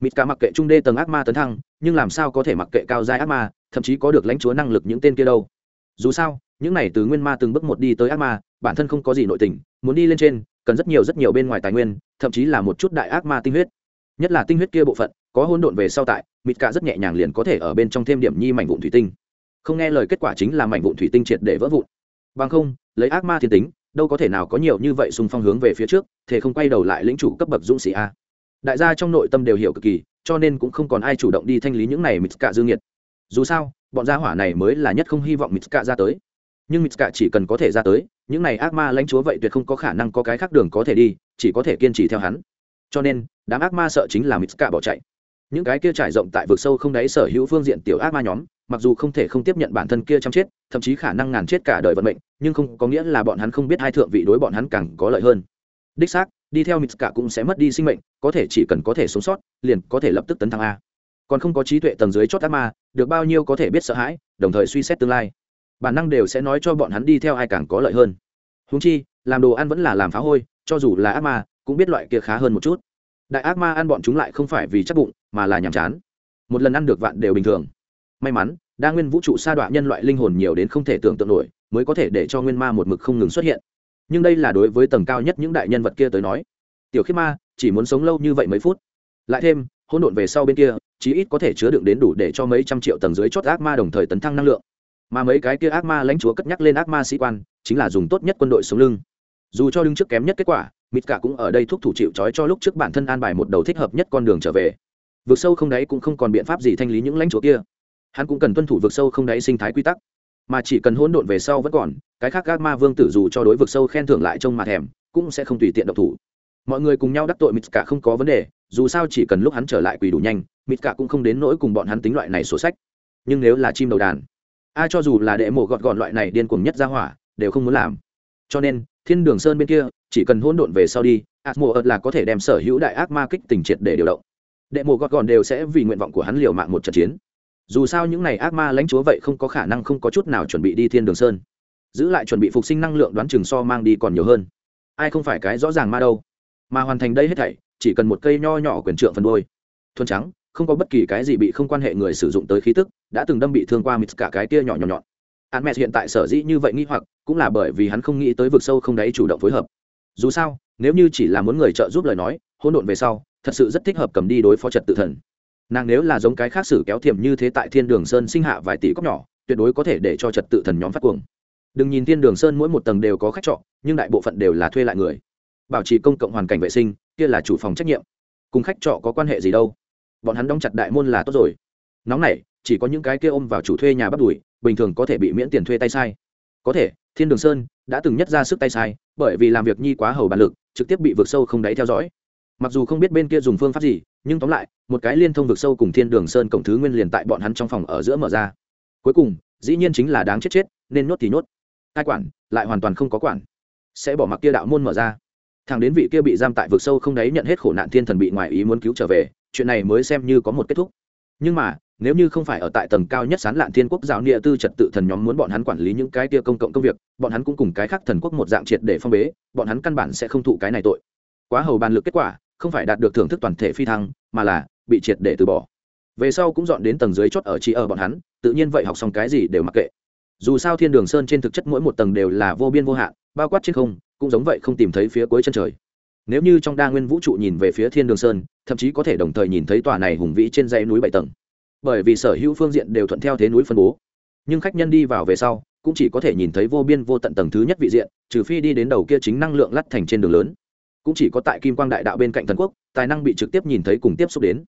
Mít cả mặc kệ trung đê tầng ác ma tấn thăng, nhưng làm sao có thể mặc kệ cao giai ác ma thậm chí có được lãnh chúa năng lực những tên kia đâu. Dù sao, những này từ nguyên ma từng bước một đi tới ác ma, bản thân không có gì nội tình, muốn đi lên trên, cần rất nhiều rất nhiều bên ngoài tài nguyên, thậm chí là một chút đại ác ma tinh huyết. Nhất là tinh huyết kia bộ phận, có hôn độn về sau tại, mịt cả rất nhẹ nhàng liền có thể ở bên trong thêm điểm nhi mảnh vụn thủy tinh. Không nghe lời kết quả chính là mảnh vụn thủy tinh triệt để vỡ vụn. Bằng không, lấy ác ma thiên tính, đâu có thể nào có nhiều như vậy xung phong hướng về phía trước thể không quay đầu lại lĩnh chủ cấp bậc dũng sĩ a. Đại gia trong nội tâm đều hiểu cực kỳ, cho nên cũng không còn ai chủ động đi thanh lý những này mịt cả dương nhiệt dù sao, bọn gia hỏa này mới là nhất không hy vọng mịt ra tới. Nhưng mịt chỉ cần có thể ra tới, những này ác ma lãnh chúa vậy tuyệt không có khả năng có cái khác đường có thể đi, chỉ có thể kiên trì theo hắn. Cho nên, đám ác ma sợ chính là mịt bỏ chạy. Những cái kia trải rộng tại vực sâu không đáy sở hữu phương diện tiểu ác ma nhóm, mặc dù không thể không tiếp nhận bản thân kia chăm chết, thậm chí khả năng ngàn chết cả đời vận mệnh, nhưng không có nghĩa là bọn hắn không biết hai thượng vị đối bọn hắn càng có lợi hơn. Đích xác, đi theo mịt cũng sẽ mất đi sinh mệnh, có thể chỉ cần có thể sống sót, liền có thể lập tức tấn thăng a còn không có trí tuệ tầng dưới chót ác ma, được bao nhiêu có thể biết sợ hãi, đồng thời suy xét tương lai. Bản năng đều sẽ nói cho bọn hắn đi theo ai càng có lợi hơn. Húng chi, làm đồ ăn vẫn là làm phá hôi, cho dù là ác ma, cũng biết loại kia khá hơn một chút. Đại ác ma ăn bọn chúng lại không phải vì chắc bụng, mà là nhàm chán. Một lần ăn được vạn đều bình thường. May mắn, đa nguyên vũ trụ sa đọa nhân loại linh hồn nhiều đến không thể tưởng tượng nổi, mới có thể để cho nguyên ma một mực không ngừng xuất hiện. Nhưng đây là đối với tầng cao nhất những đại nhân vật kia tới nói. Tiểu khiết ma, chỉ muốn sống lâu như vậy mấy phút. Lại thêm, hỗn độn về sau bên kia chí ít có thể chứa đựng đến đủ để cho mấy trăm triệu tầng dưới chót ác ma đồng thời tấn thăng năng lượng. Mà mấy cái kia ác ma lãnh chúa cất nhắc lên ác ma sĩ quan, chính là dùng tốt nhất quân đội sống lưng. Dù cho đứng trước kém nhất kết quả mít cả cũng ở đây thúc thủ chịu trói cho lúc trước bản thân an bài một đầu thích hợp nhất con đường trở về. Vượt sâu không đáy cũng không còn biện pháp gì thanh lý những lãnh chúa kia. Hắn cũng cần tuân thủ vượt sâu không đáy sinh thái quy tắc. Mà chỉ cần hỗn độn về sau vẫn còn, cái khác ác ma vương tử dù cho đối vực sâu khen thưởng lại trông mà thèm, cũng sẽ không tùy tiện độc thủ. Mọi người cùng nhau đắc tội mít cả không có vấn đề, dù sao chỉ cần lúc hắn trở lại quỳ đủ nhanh Mịt cả cũng không đến nỗi cùng bọn hắn tính loại này sổ sách. Nhưng nếu là chim đầu đàn ai cho dù là đệ mộ gọt gọn loại này điên cuồng nhất ra hỏa, đều không muốn làm. Cho nên, thiên đường sơn bên kia, chỉ cần hỗn độn về sau đi ác mộ ợt là có thể đem sở hữu đại ác ma kích tình triệt để điều động. Đệ mộ gọt gọn đều sẽ vì nguyện vọng của hắn liều mạng một trận chiến. Dù sao những n à y ác ma lãnh chúa vậy không có khả năng không có chút nào chuẩn bị đi thiên đường sơn. Giữ lại chuẩn bị phục sinh năng lượng đoán chừng so mang đi còn nhiều hơn. Ai không phải cái rõ ràng ma đâu. Mà hoàn thành đây hết thảy, chỉ cần một cây nho nhỏ quyền trượng phần đôi thuần trắng không có bất kỳ cái gì bị không quan hệ người sử dụng tới khí tức, đã từng đâm bị thương qua mít cả cái kia nhỏ nhỏ nhọn. Hắn mẹ hiện tại sở dĩ như vậy nghi hoặc, cũng là bởi vì hắn không nghĩ tới vực sâu không đáy chủ động phối hợp. Dù sao, nếu như chỉ là muốn người trợ giúp lời nói, hỗn độn về sau, thật sự rất thích hợp cầm đi đối phó trật tự thần. Nàng nếu là giống cái khác sử kéo thiểm như thế tại thiên đường sơn sinh hạ vài tỷ cốc nhỏ, tuyệt đối có thể để cho trật tự thần nhóm phát cuồng. Đừng nhìn thiên đường sơn mỗi một tầng đều có khách trọ, nhưng đại bộ phận đều là thuê lại người. Bảo trì công cộng hoàn cảnh vệ sinh, kia là chủ phòng trách nhiệm. Cùng khách trọ có quan hệ gì đâu? Bọn hắn đóng chặt đại môn là tốt rồi. Nóng này, chỉ có những cái kia ôm vào chủ thuê nhà bắt đùi, bình thường có thể bị miễn tiền thuê tay sai. Có thể, thiên đường sơn đã từng nhất ra sức tay sai, bởi vì làm việc nhi quá hầu bản lực, trực tiếp bị vượt sâu không đáy theo dõi. Mặc dù không biết bên kia dùng phương pháp gì, nhưng tóm lại, một cái liên thông vực sâu cùng thiên đường sơn cổng thứ nguyên liền tại bọn hắn trong phòng ở giữa mở ra. Cuối cùng, dĩ nhiên chính là đáng chết chết, nên nhốt thì nhốt. Cai quản, lại hoàn toàn không có quản. Sẽ bỏ mặc kia đạo môn mở ra. Thằng đến vị kia bị giam tại vực sâu không đáy nhận hết khổ nạn thiên thần bị ngoài ý muốn cứu trở về chuyện này mới xem như có một kết thúc. Nhưng mà, nếu như không phải ở tại tầng cao nhất sán lạn thiên quốc giáo nia tư trật tự thần nhóm muốn bọn hắn quản lý những cái kia công cộng công việc, bọn hắn cũng cùng cái khác thần quốc một dạng triệt để phong bế, bọn hắn căn bản sẽ không thụ cái này tội. Quá hầu bàn lực kết quả, không phải đạt được thưởng thức toàn thể phi thăng, mà là bị triệt để từ bỏ. Về sau cũng dọn đến tầng dưới chót ở chỉ ở bọn hắn, tự nhiên vậy học xong cái gì đều mặc kệ. Dù sao thiên đường sơn trên thực chất mỗi một tầng đều là vô biên vô hạn, bao quát trên không, cũng giống vậy không tìm thấy phía cuối chân trời nếu như trong đa nguyên vũ trụ nhìn về phía thiên đường sơn, thậm chí có thể đồng thời nhìn thấy tòa này hùng vĩ trên dãy núi bảy tầng. Bởi vì sở hữu phương diện đều thuận theo thế núi phân bố. Nhưng khách nhân đi vào về sau, cũng chỉ có thể nhìn thấy vô biên vô tận tầng thứ nhất vị diện, trừ phi đi đến đầu kia chính năng lượng lắt thành trên đường lớn. Cũng chỉ có tại kim quang đại đạo bên cạnh thần quốc, tài năng bị trực tiếp nhìn thấy cùng tiếp xúc đến.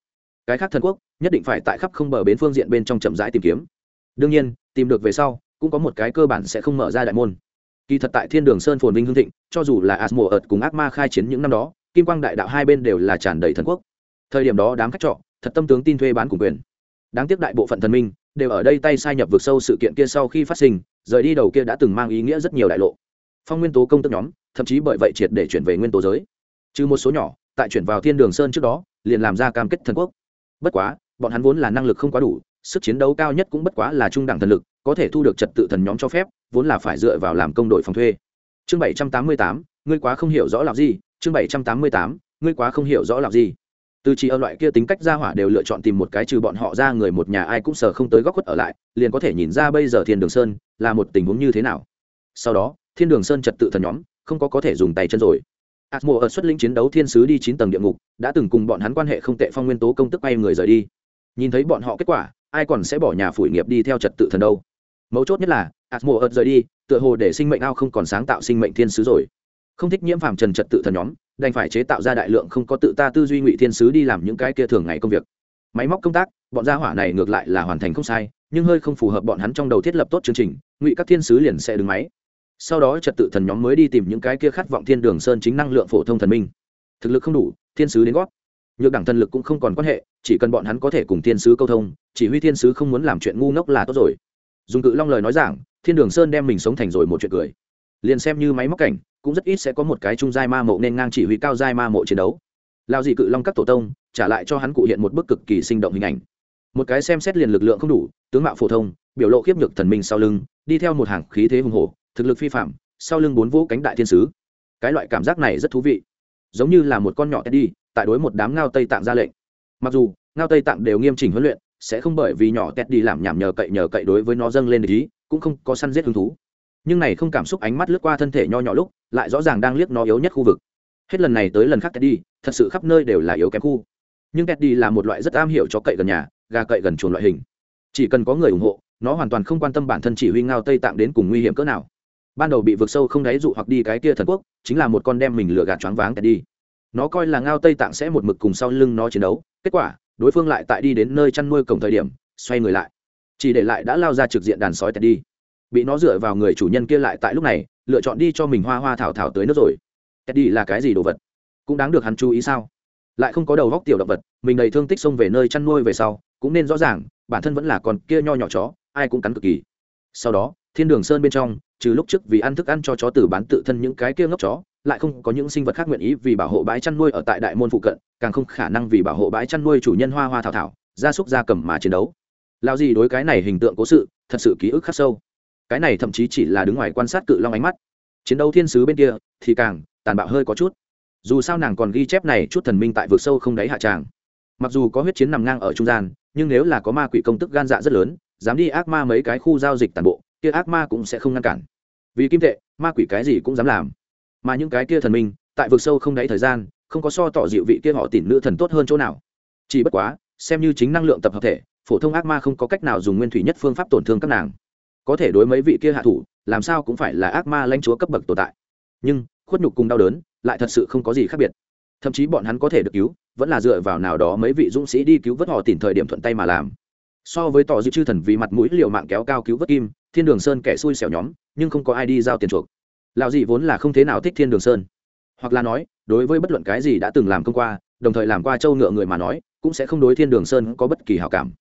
Cái khác thần quốc, nhất định phải tại khắp không bờ bến phương diện bên trong chậm rãi tìm kiếm. Đương nhiên, tìm được về sau, cũng có một cái cơ bản sẽ không mở ra đại môn kỳ thật tại thiên đường sơn phồn vinh hương thịnh, cho dù là asmo ợt cùng ác ma khai chiến những năm đó, kim quang đại đạo hai bên đều là tràn đầy thần quốc. Thời điểm đó đám khách trọ, thật tâm tướng tin thuê bán cùng quyền. Đáng tiếc đại bộ phận thần minh đều ở đây tay sai nhập vượt sâu sự kiện kia sau khi phát sinh, rời đi đầu kia đã từng mang ý nghĩa rất nhiều đại lộ. Phong nguyên tố công tức nhóm, thậm chí bởi vậy triệt để chuyển về nguyên tố giới. Trừ một số nhỏ, tại chuyển vào thiên đường sơn trước đó, liền làm ra cam kết thần quốc. Bất quá, bọn hắn vốn là năng lực không quá đủ sức chiến đấu cao nhất cũng bất quá là trung đẳng thần lực có thể thu được trật tự thần nhóm cho phép vốn là phải dựa vào làm công đội phòng thuê. Chương bảy trăm tám mươi tám ngươi quá không hiểu rõ làm gì. Chương bảy trăm tám mươi tám ngươi quá không hiểu rõ làm gì. Từ chỉ ở loại kia tính cách gia hỏa đều lựa chọn tìm một cái trừ bọn họ ra người một nhà ai cũng sờ không tới góc khuất ở lại liền có thể nhìn ra bây giờ thiên đường sơn là một tình huống như thế nào. Sau đó thiên đường sơn trật tự thần nhóm không có có thể dùng tay chân rồi. Atmo ở xuất lĩnh chiến đấu thiên sứ đi chín tầng địa ngục, đã từng cùng bọn hắn quan hệ không tệ phong nguyên tố công tức bay người rời đi. Nhìn thấy bọn họ kết quả, ai còn sẽ bỏ nhà phủi nghiệp đi theo trật tự thần đâu? Mấu chốt nhất là, Atmo ợt rời đi, tựa hồ để sinh mệnh ao không còn sáng tạo sinh mệnh thiên sứ rồi. Không thích nhiễm phàm trần trật tự thần nhóm, đành phải chế tạo ra đại lượng không có tự ta tư duy ngụy thiên sứ đi làm những cái kia thường ngày công việc. Máy móc công tác, bọn gia hỏa này ngược lại là hoàn thành không sai, nhưng hơi không phù hợp bọn hắn trong đầu thiết lập tốt chương trình, ngụy các thiên sứ liền sẽ đứng máy sau đó trật tự thần nhóm mới đi tìm những cái kia khát vọng thiên đường sơn chính năng lượng phổ thông thần minh thực lực không đủ thiên sứ đến gót nhược đẳng thần lực cũng không còn quan hệ, chỉ cần bọn hắn có thể cùng thiên sứ câu thông, chỉ huy thiên sứ không muốn làm chuyện ngu ngốc là tốt rồi. Dùng cự long lời nói rằng thiên đường sơn đem mình sống thành rồi một chuyện cười. Liền xem như máy móc cảnh, cũng rất ít sẽ có một cái trung giai ma mộ nên ngang chỉ huy cao giai ma mộ chiến đấu. Lao dị cự long các tổ tông, trả lại cho hắn cụ hiện một bức cực kỳ sinh động hình ảnh. Một cái xem xét liền lực lượng không đủ, tướng mạo phổ thông, biểu lộ khiếp nhược thần minh sau lưng, đi theo một hàng khí thế hùng hổ, thực lực phi phạm, sau lưng bốn vũ cánh đại thiên sứ. Cái loại cảm giác này rất thú vị. Giống như là một con nhỏ teddy tại đối một đám ngao tây tạng ra lệnh. Mặc dù, ngao tây tạng đều nghiêm chỉnh huấn luyện, sẽ không bởi vì nhỏ teddy làm nhảm nhờ cậy nhờ cậy đối với nó dâng lên ý, cũng không có săn giết hứng thú. Nhưng này không cảm xúc ánh mắt lướt qua thân thể nho nhỏ lúc, lại rõ ràng đang liếc nó yếu nhất khu vực. Hết lần này tới lần khác teddy, thật sự khắp nơi đều là yếu kém khu. Nhưng teddy là một loại rất am hiểu cho cậy gần nhà, gà cậy gần chuồng loại hình. Chỉ cần có người ủng hộ, nó hoàn toàn không quan tâm bản thân chỉ huy ngao tây tạng đến cùng nguy hiểm cỡ nào. Ban đầu bị vượt sâu không đáy dụ hoặc đi cái kia thần quốc, chính là một con đem mình lừa gạt choáng váng đi nó coi là ngao tây tạng sẽ một mực cùng sau lưng nó chiến đấu, kết quả, đối phương lại tại đi đến nơi chăn nuôi cổng thời điểm, xoay người lại. Chỉ để lại đã lao ra trực diện đàn sói tẹt đi. Bị nó dựa vào người chủ nhân kia lại tại lúc này, lựa chọn đi cho mình hoa hoa thảo thảo tới nước rồi. Tẹt đi là cái gì đồ vật? Cũng đáng được hắn chú ý sao? Lại không có đầu góc tiểu động vật, mình đầy thương tích xông về nơi chăn nuôi về sau, cũng nên rõ ràng, bản thân vẫn là con kia nho nhỏ chó, ai cũng cắn cực kỳ. Sau đó, thiên đường sơn bên trong, trừ lúc trước vì ăn thức ăn cho chó tử bán tự thân những cái kia ngốc chó lại không có những sinh vật khác nguyện ý vì bảo hộ bãi chăn nuôi ở tại đại môn phụ cận, càng không khả năng vì bảo hộ bãi chăn nuôi chủ nhân hoa hoa thảo thảo, gia súc gia cầm mà chiến đấu. Lao gì đối cái này hình tượng cố sự, thật sự ký ức khắc sâu. Cái này thậm chí chỉ là đứng ngoài quan sát cự long ánh mắt. Chiến đấu thiên sứ bên kia, thì càng tàn bạo hơi có chút. Dù sao nàng còn ghi chép này chút thần minh tại vực sâu không đáy hạ tràng. Mặc dù có huyết chiến nằm ngang ở trung gian, nhưng nếu là có ma quỷ công tức gan dạ rất lớn, dám đi ác ma mấy cái khu giao dịch toàn bộ, kia ác ma cũng sẽ không ngăn cản. Vì kim tệ, ma quỷ cái gì cũng dám làm mà những cái kia thần minh, tại vực sâu không đáy thời gian, không có so tỏ dịu vị kia họ tìm nữ thần tốt hơn chỗ nào. Chỉ bất quá, xem như chính năng lượng tập hợp thể, phổ thông ác ma không có cách nào dùng nguyên thủy nhất phương pháp tổn thương các nàng. Có thể đối mấy vị kia hạ thủ, làm sao cũng phải là ác ma lãnh chúa cấp bậc tồn tại. Nhưng, khuất nhục cùng đau đớn, lại thật sự không có gì khác biệt. Thậm chí bọn hắn có thể được cứu, vẫn là dựa vào nào đó mấy vị dũng sĩ đi cứu vớt họ tìm thời điểm thuận tay mà làm. So với tỏ dịu chư thần vì mặt mũi liệu mạng kéo cao cứu vớt kim, thiên đường sơn kẻ xui xẻo nhóm, nhưng không có ai đi giao tiền chuộc. Lão dị vốn là không thế nào thích thiên đường sơn. Hoặc là nói, đối với bất luận cái gì đã từng làm công qua, đồng thời làm qua châu ngựa người mà nói, cũng sẽ không đối thiên đường sơn có bất kỳ hảo cảm.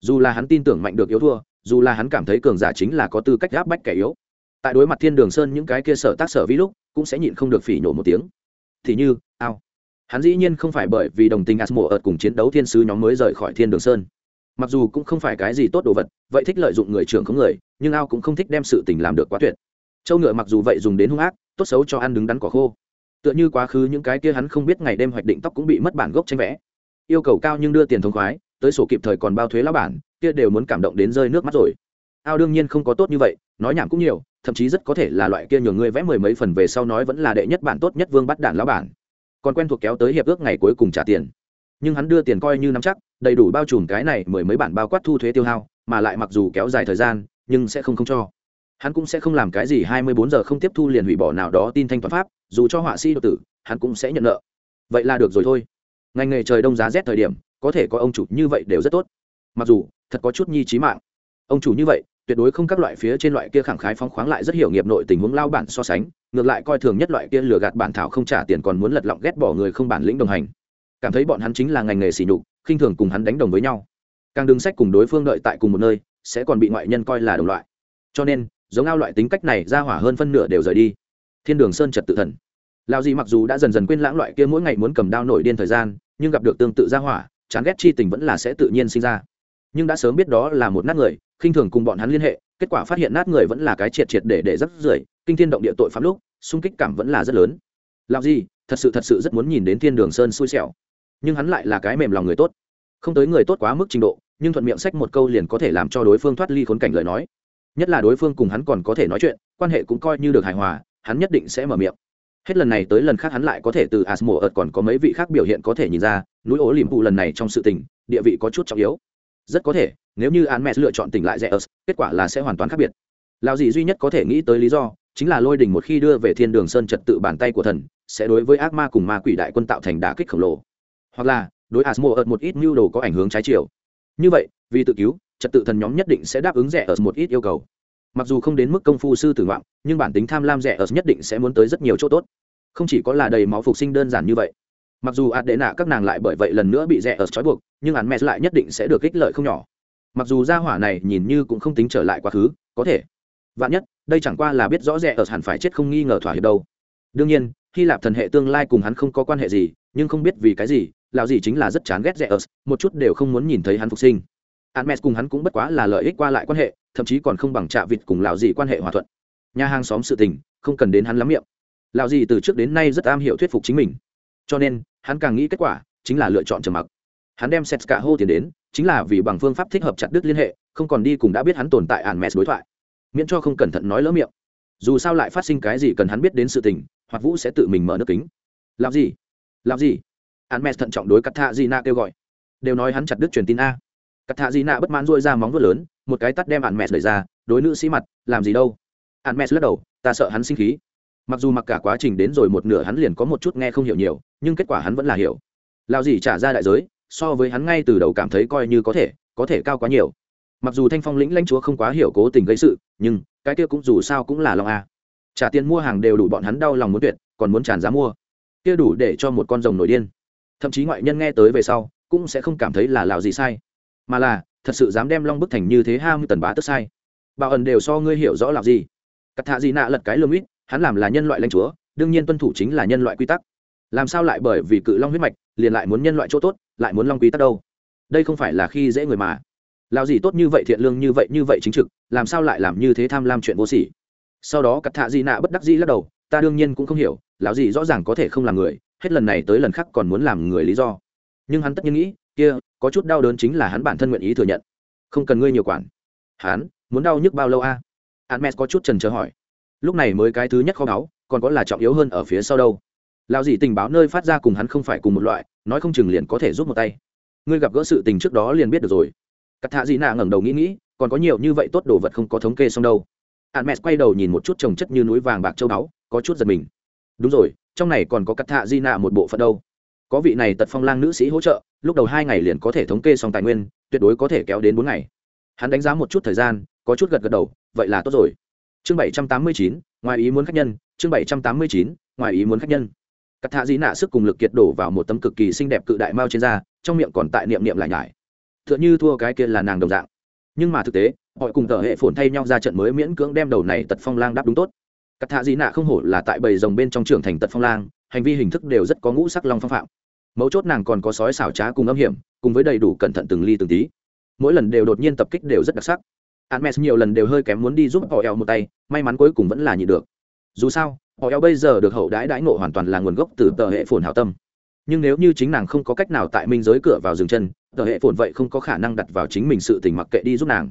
Dù là hắn tin tưởng mạnh được yếu thua, dù là hắn cảm thấy cường giả chính là có tư cách gáp bách kẻ yếu, tại đối mặt thiên đường sơn những cái kia sở tác sở vi lúc, cũng sẽ nhịn không được phỉ nhổ một tiếng. Thì như, ao. Hắn dĩ nhiên không phải bởi vì đồng tình asmo ợt cùng chiến đấu thiên sứ nhóm mới rời khỏi thiên đường sơn. Mặc dù cũng không phải cái gì tốt đồ vật, vậy thích lợi dụng người trưởng không người, nhưng ao cũng không thích đem sự tình làm được quá tuyệt châu ngựa mặc dù vậy dùng đến hung ác, tốt xấu cho ăn đứng đắn cỏ khô. Tựa như quá khứ những cái kia hắn không biết ngày đêm hoạch định tóc cũng bị mất bản gốc tranh vẽ. Yêu cầu cao nhưng đưa tiền thông khoái, tới sổ kịp thời còn bao thuế lao bản, kia đều muốn cảm động đến rơi nước mắt rồi. Ao đương nhiên không có tốt như vậy, nói nhảm cũng nhiều, thậm chí rất có thể là loại kia nhường ngươi vẽ mười mấy phần về sau nói vẫn là đệ nhất bản tốt nhất vương bắt đản lão bản. Còn quen thuộc kéo tới hiệp ước ngày cuối cùng trả tiền. Nhưng hắn đưa tiền coi như nắm chắc, đầy đủ bao trùm cái này mười mấy bản bao quát thu thuế tiêu hao, mà lại mặc dù kéo dài thời gian, nhưng sẽ không không cho hắn cũng sẽ không làm cái gì hai mươi bốn giờ không tiếp thu liền hủy bỏ nào đó tin thanh toán pháp, dù cho họa sĩ độc tử, hắn cũng sẽ nhận nợ. Vậy là được rồi thôi. Ngành nghề trời đông giá rét thời điểm, có thể có ông chủ như vậy đều rất tốt. Mặc dù, thật có chút nhi trí mạng. Ông chủ như vậy, tuyệt đối không các loại phía trên loại kia khẳng khái phóng khoáng lại rất hiểu nghiệp nội tình huống lao bản so sánh, ngược lại coi thường nhất loại kia lừa gạt bản thảo không trả tiền còn muốn lật lọng ghét bỏ người không bản lĩnh đồng hành. Cảm thấy bọn hắn chính là ngành nghề xỉ nhục, khinh thường cùng hắn đánh đồng với nhau. Càng đứng sách cùng đối phương đợi tại cùng một nơi, sẽ còn bị ngoại nhân coi là đồng loại. Cho nên giống ao loại tính cách này ra hỏa hơn phân nửa đều rời đi. Thiên đường sơn trật tự thần. Lao gì mặc dù đã dần dần quên lãng loại kia mỗi ngày muốn cầm đao nổi điên thời gian, nhưng gặp được tương tự ra hỏa, chán ghét chi tình vẫn là sẽ tự nhiên sinh ra. Nhưng đã sớm biết đó là một nát người, khinh thường cùng bọn hắn liên hệ, kết quả phát hiện nát người vẫn là cái triệt triệt để để rất rưởi, kinh thiên động địa tội pháp lúc, xung kích cảm vẫn là rất lớn. Làm gì thật sự thật sự rất muốn nhìn đến thiên đường sơn xui xẻo. Nhưng hắn lại là cái mềm lòng người tốt. Không tới người tốt quá mức trình độ, nhưng thuận miệng sách một câu liền có thể làm cho đối phương thoát ly khốn cảnh lời nói nhất là đối phương cùng hắn còn có thể nói chuyện, quan hệ cũng coi như được hài hòa, hắn nhất định sẽ mở miệng. Hết lần này tới lần khác hắn lại có thể từ asmo ợt còn có mấy vị khác biểu hiện có thể nhìn ra, núi ố liềm phụ lần này trong sự tình, địa vị có chút trọng yếu. Rất có thể, nếu như an mẹ lựa chọn tỉnh lại rẽ ớt kết quả là sẽ hoàn toàn khác biệt. Lao gì duy nhất có thể nghĩ tới lý do, chính là lôi đình một khi đưa về thiên đường sơn trật tự bàn tay của thần, sẽ đối với ác ma cùng ma quỷ đại quân tạo thành đả kích khổng lồ. Hoặc là, đối asmo ợt một ít mưu đồ có ảnh hướng trái chiều. Như vậy, vì tự cứu trật tự thần nhóm nhất định sẽ đáp ứng rẻ ở một ít yêu cầu. Mặc dù không đến mức công phu sư tử ngoạn, nhưng bản tính tham lam rẻ ở nhất định sẽ muốn tới rất nhiều chỗ tốt. Không chỉ có là đầy máu phục sinh đơn giản như vậy. Mặc dù ạt đệ nạ các nàng lại bởi vậy lần nữa bị rẻ ở trói buộc, nhưng hắn mẹ lại nhất định sẽ được ích lợi không nhỏ. Mặc dù gia hỏa này nhìn như cũng không tính trở lại quá khứ, có thể. Vạn nhất, đây chẳng qua là biết rõ rẻ ở hẳn phải chết không nghi ngờ thỏa hiệp đâu. Đương nhiên, hy lạp thần hệ tương lai cùng hắn không có quan hệ gì, nhưng không biết vì cái gì lào gì chính là rất chán ghét rẻ ở, một chút đều không muốn nhìn thấy hắn phục sinh. Hermes cùng hắn cũng bất quá là lợi ích qua lại quan hệ, thậm chí còn không bằng Trạ Vịt cùng lão gì quan hệ hòa thuận. Nhà hàng xóm sự tình, không cần đến hắn lắm miệng. Lão gì từ trước đến nay rất am hiểu thuyết phục chính mình. Cho nên, hắn càng nghĩ kết quả, chính là lựa chọn trầm mặc. Hắn đem Setska hô tiền đến, chính là vì bằng phương pháp thích hợp chặt đứt liên hệ, không còn đi cùng đã biết hắn tồn tại Hermes đối thoại. Miễn cho không cẩn thận nói lỡ miệng. Dù sao lại phát sinh cái gì cần hắn biết đến sự tình, hoặc Vũ sẽ tự mình mở nước kính. Làm gì? Làm gì? Hermes thận trọng đối Katarina kêu gọi. Đều nói hắn chặt đứt truyền tin a cắt thạ dị nạ bất mãn dôi ra móng vuốt lớn, một cái tắt đem ạn mẹ đẩy ra, đối nữ sĩ mặt, làm gì đâu? Ạn mẹ lắc đầu, ta sợ hắn sinh khí. Mặc dù mặc cả quá trình đến rồi một nửa hắn liền có một chút nghe không hiểu nhiều, nhưng kết quả hắn vẫn là hiểu. Lao gì trả ra đại giới, so với hắn ngay từ đầu cảm thấy coi như có thể có thể cao quá nhiều. Mặc dù thanh phong lĩnh lãnh chúa không quá hiểu cố tình gây sự, nhưng cái kia cũng dù sao cũng là lòng a. Trả tiền mua hàng đều đủ bọn hắn đau lòng muốn tuyệt, còn muốn tràn giá mua. Kia đủ để cho một con rồng nổi điên. Thậm chí ngoại nhân nghe tới về sau, cũng sẽ không cảm thấy là lào gì sai mà là, thật sự dám đem long bức thành như thế hai mươi tần bá tức sai. Bảo ẩn đều so ngươi hiểu rõ làm gì. Cắt thạ gì nạ lật cái lương ít, hắn làm là nhân loại lãnh chúa, đương nhiên tuân thủ chính là nhân loại quy tắc. Làm sao lại bởi vì cự long huyết mạch, liền lại muốn nhân loại chỗ tốt, lại muốn long quy tắc đâu? Đây không phải là khi dễ người mà. Lao gì tốt như vậy, thiện lương như vậy như vậy chính trực, làm sao lại làm như thế tham lam chuyện vô sỉ? Sau đó cắt thạ di nạ bất đắc di lắc đầu, ta đương nhiên cũng không hiểu, lão gì rõ ràng có thể không làm người, hết lần này tới lần khác còn muốn làm người lý do. Nhưng hắn tất nhiên nghĩ, kia có chút đau đớn chính là hắn bản thân nguyện ý thừa nhận. Không cần ngươi nhiều quản. Hắn, muốn đau nhức bao lâu a? À? Hermes có chút trần chờ hỏi. Lúc này mới cái thứ nhất kho báu, còn có là trọng yếu hơn ở phía sau đâu. Lao gì tình báo nơi phát ra cùng hắn không phải cùng một loại, nói không chừng liền có thể giúp một tay. Ngươi gặp gỡ sự tình trước đó liền biết được rồi. Cắt thạ dị nạ ngẩng đầu nghĩ nghĩ, còn có nhiều như vậy tốt đồ vật không có thống kê xong đâu. Hermes quay đầu nhìn một chút trồng chất như núi vàng bạc châu báu, có chút giật mình. Đúng rồi, trong này còn có cắt thạ di nạ một bộ phận đâu có vị này tật phong lang nữ sĩ hỗ trợ, lúc đầu hai ngày liền có thể thống kê xong tài nguyên, tuyệt đối có thể kéo đến bốn ngày. Hắn đánh giá một chút thời gian, có chút gật gật đầu, vậy là tốt rồi. Chương bảy trăm tám mươi chín, ngoài ý muốn khách nhân, chương bảy trăm tám mươi chín, ngoài ý muốn khách nhân. Cắt thạ dĩ nạ sức cùng lực kiệt đổ vào một tấm cực kỳ xinh đẹp cự đại mao trên da, trong miệng còn tại niệm niệm lại nhải. T h ư ợ n h ư thua cái kia là nàng đồng dạng. Nhưng mà thực tế, họ cùng tờ hệ phồn thay nhau ra trận mới miễn cưỡng đem đầu này tật phong lang đáp đúng tốt. Cắt thạ dĩ nạ không hổ là tại bầy rồng bên trong trưởng thành tật phong lang, hành vi hình thức đều rất có ngũ sắc long phong phạm mấu chốt nàng còn có sói xảo trá cùng âm hiểm cùng với đầy đủ cẩn thận từng ly từng tí mỗi lần đều đột nhiên tập kích đều rất đặc sắc Admes nhiều lần đều hơi kém muốn đi giúp họ eo một tay, may mắn cuối cùng vẫn là nhịn được. Dù sao, họ eo bây giờ được hậu đãi đãi ngộ hoàn toàn là nguồn gốc từ tờ hệ phồn hảo tâm. Nhưng nếu như chính nàng không có cách nào tại minh giới cửa vào dừng chân, tờ hệ phồn vậy không có khả năng đặt vào chính mình sự tình mặc kệ đi giúp nàng.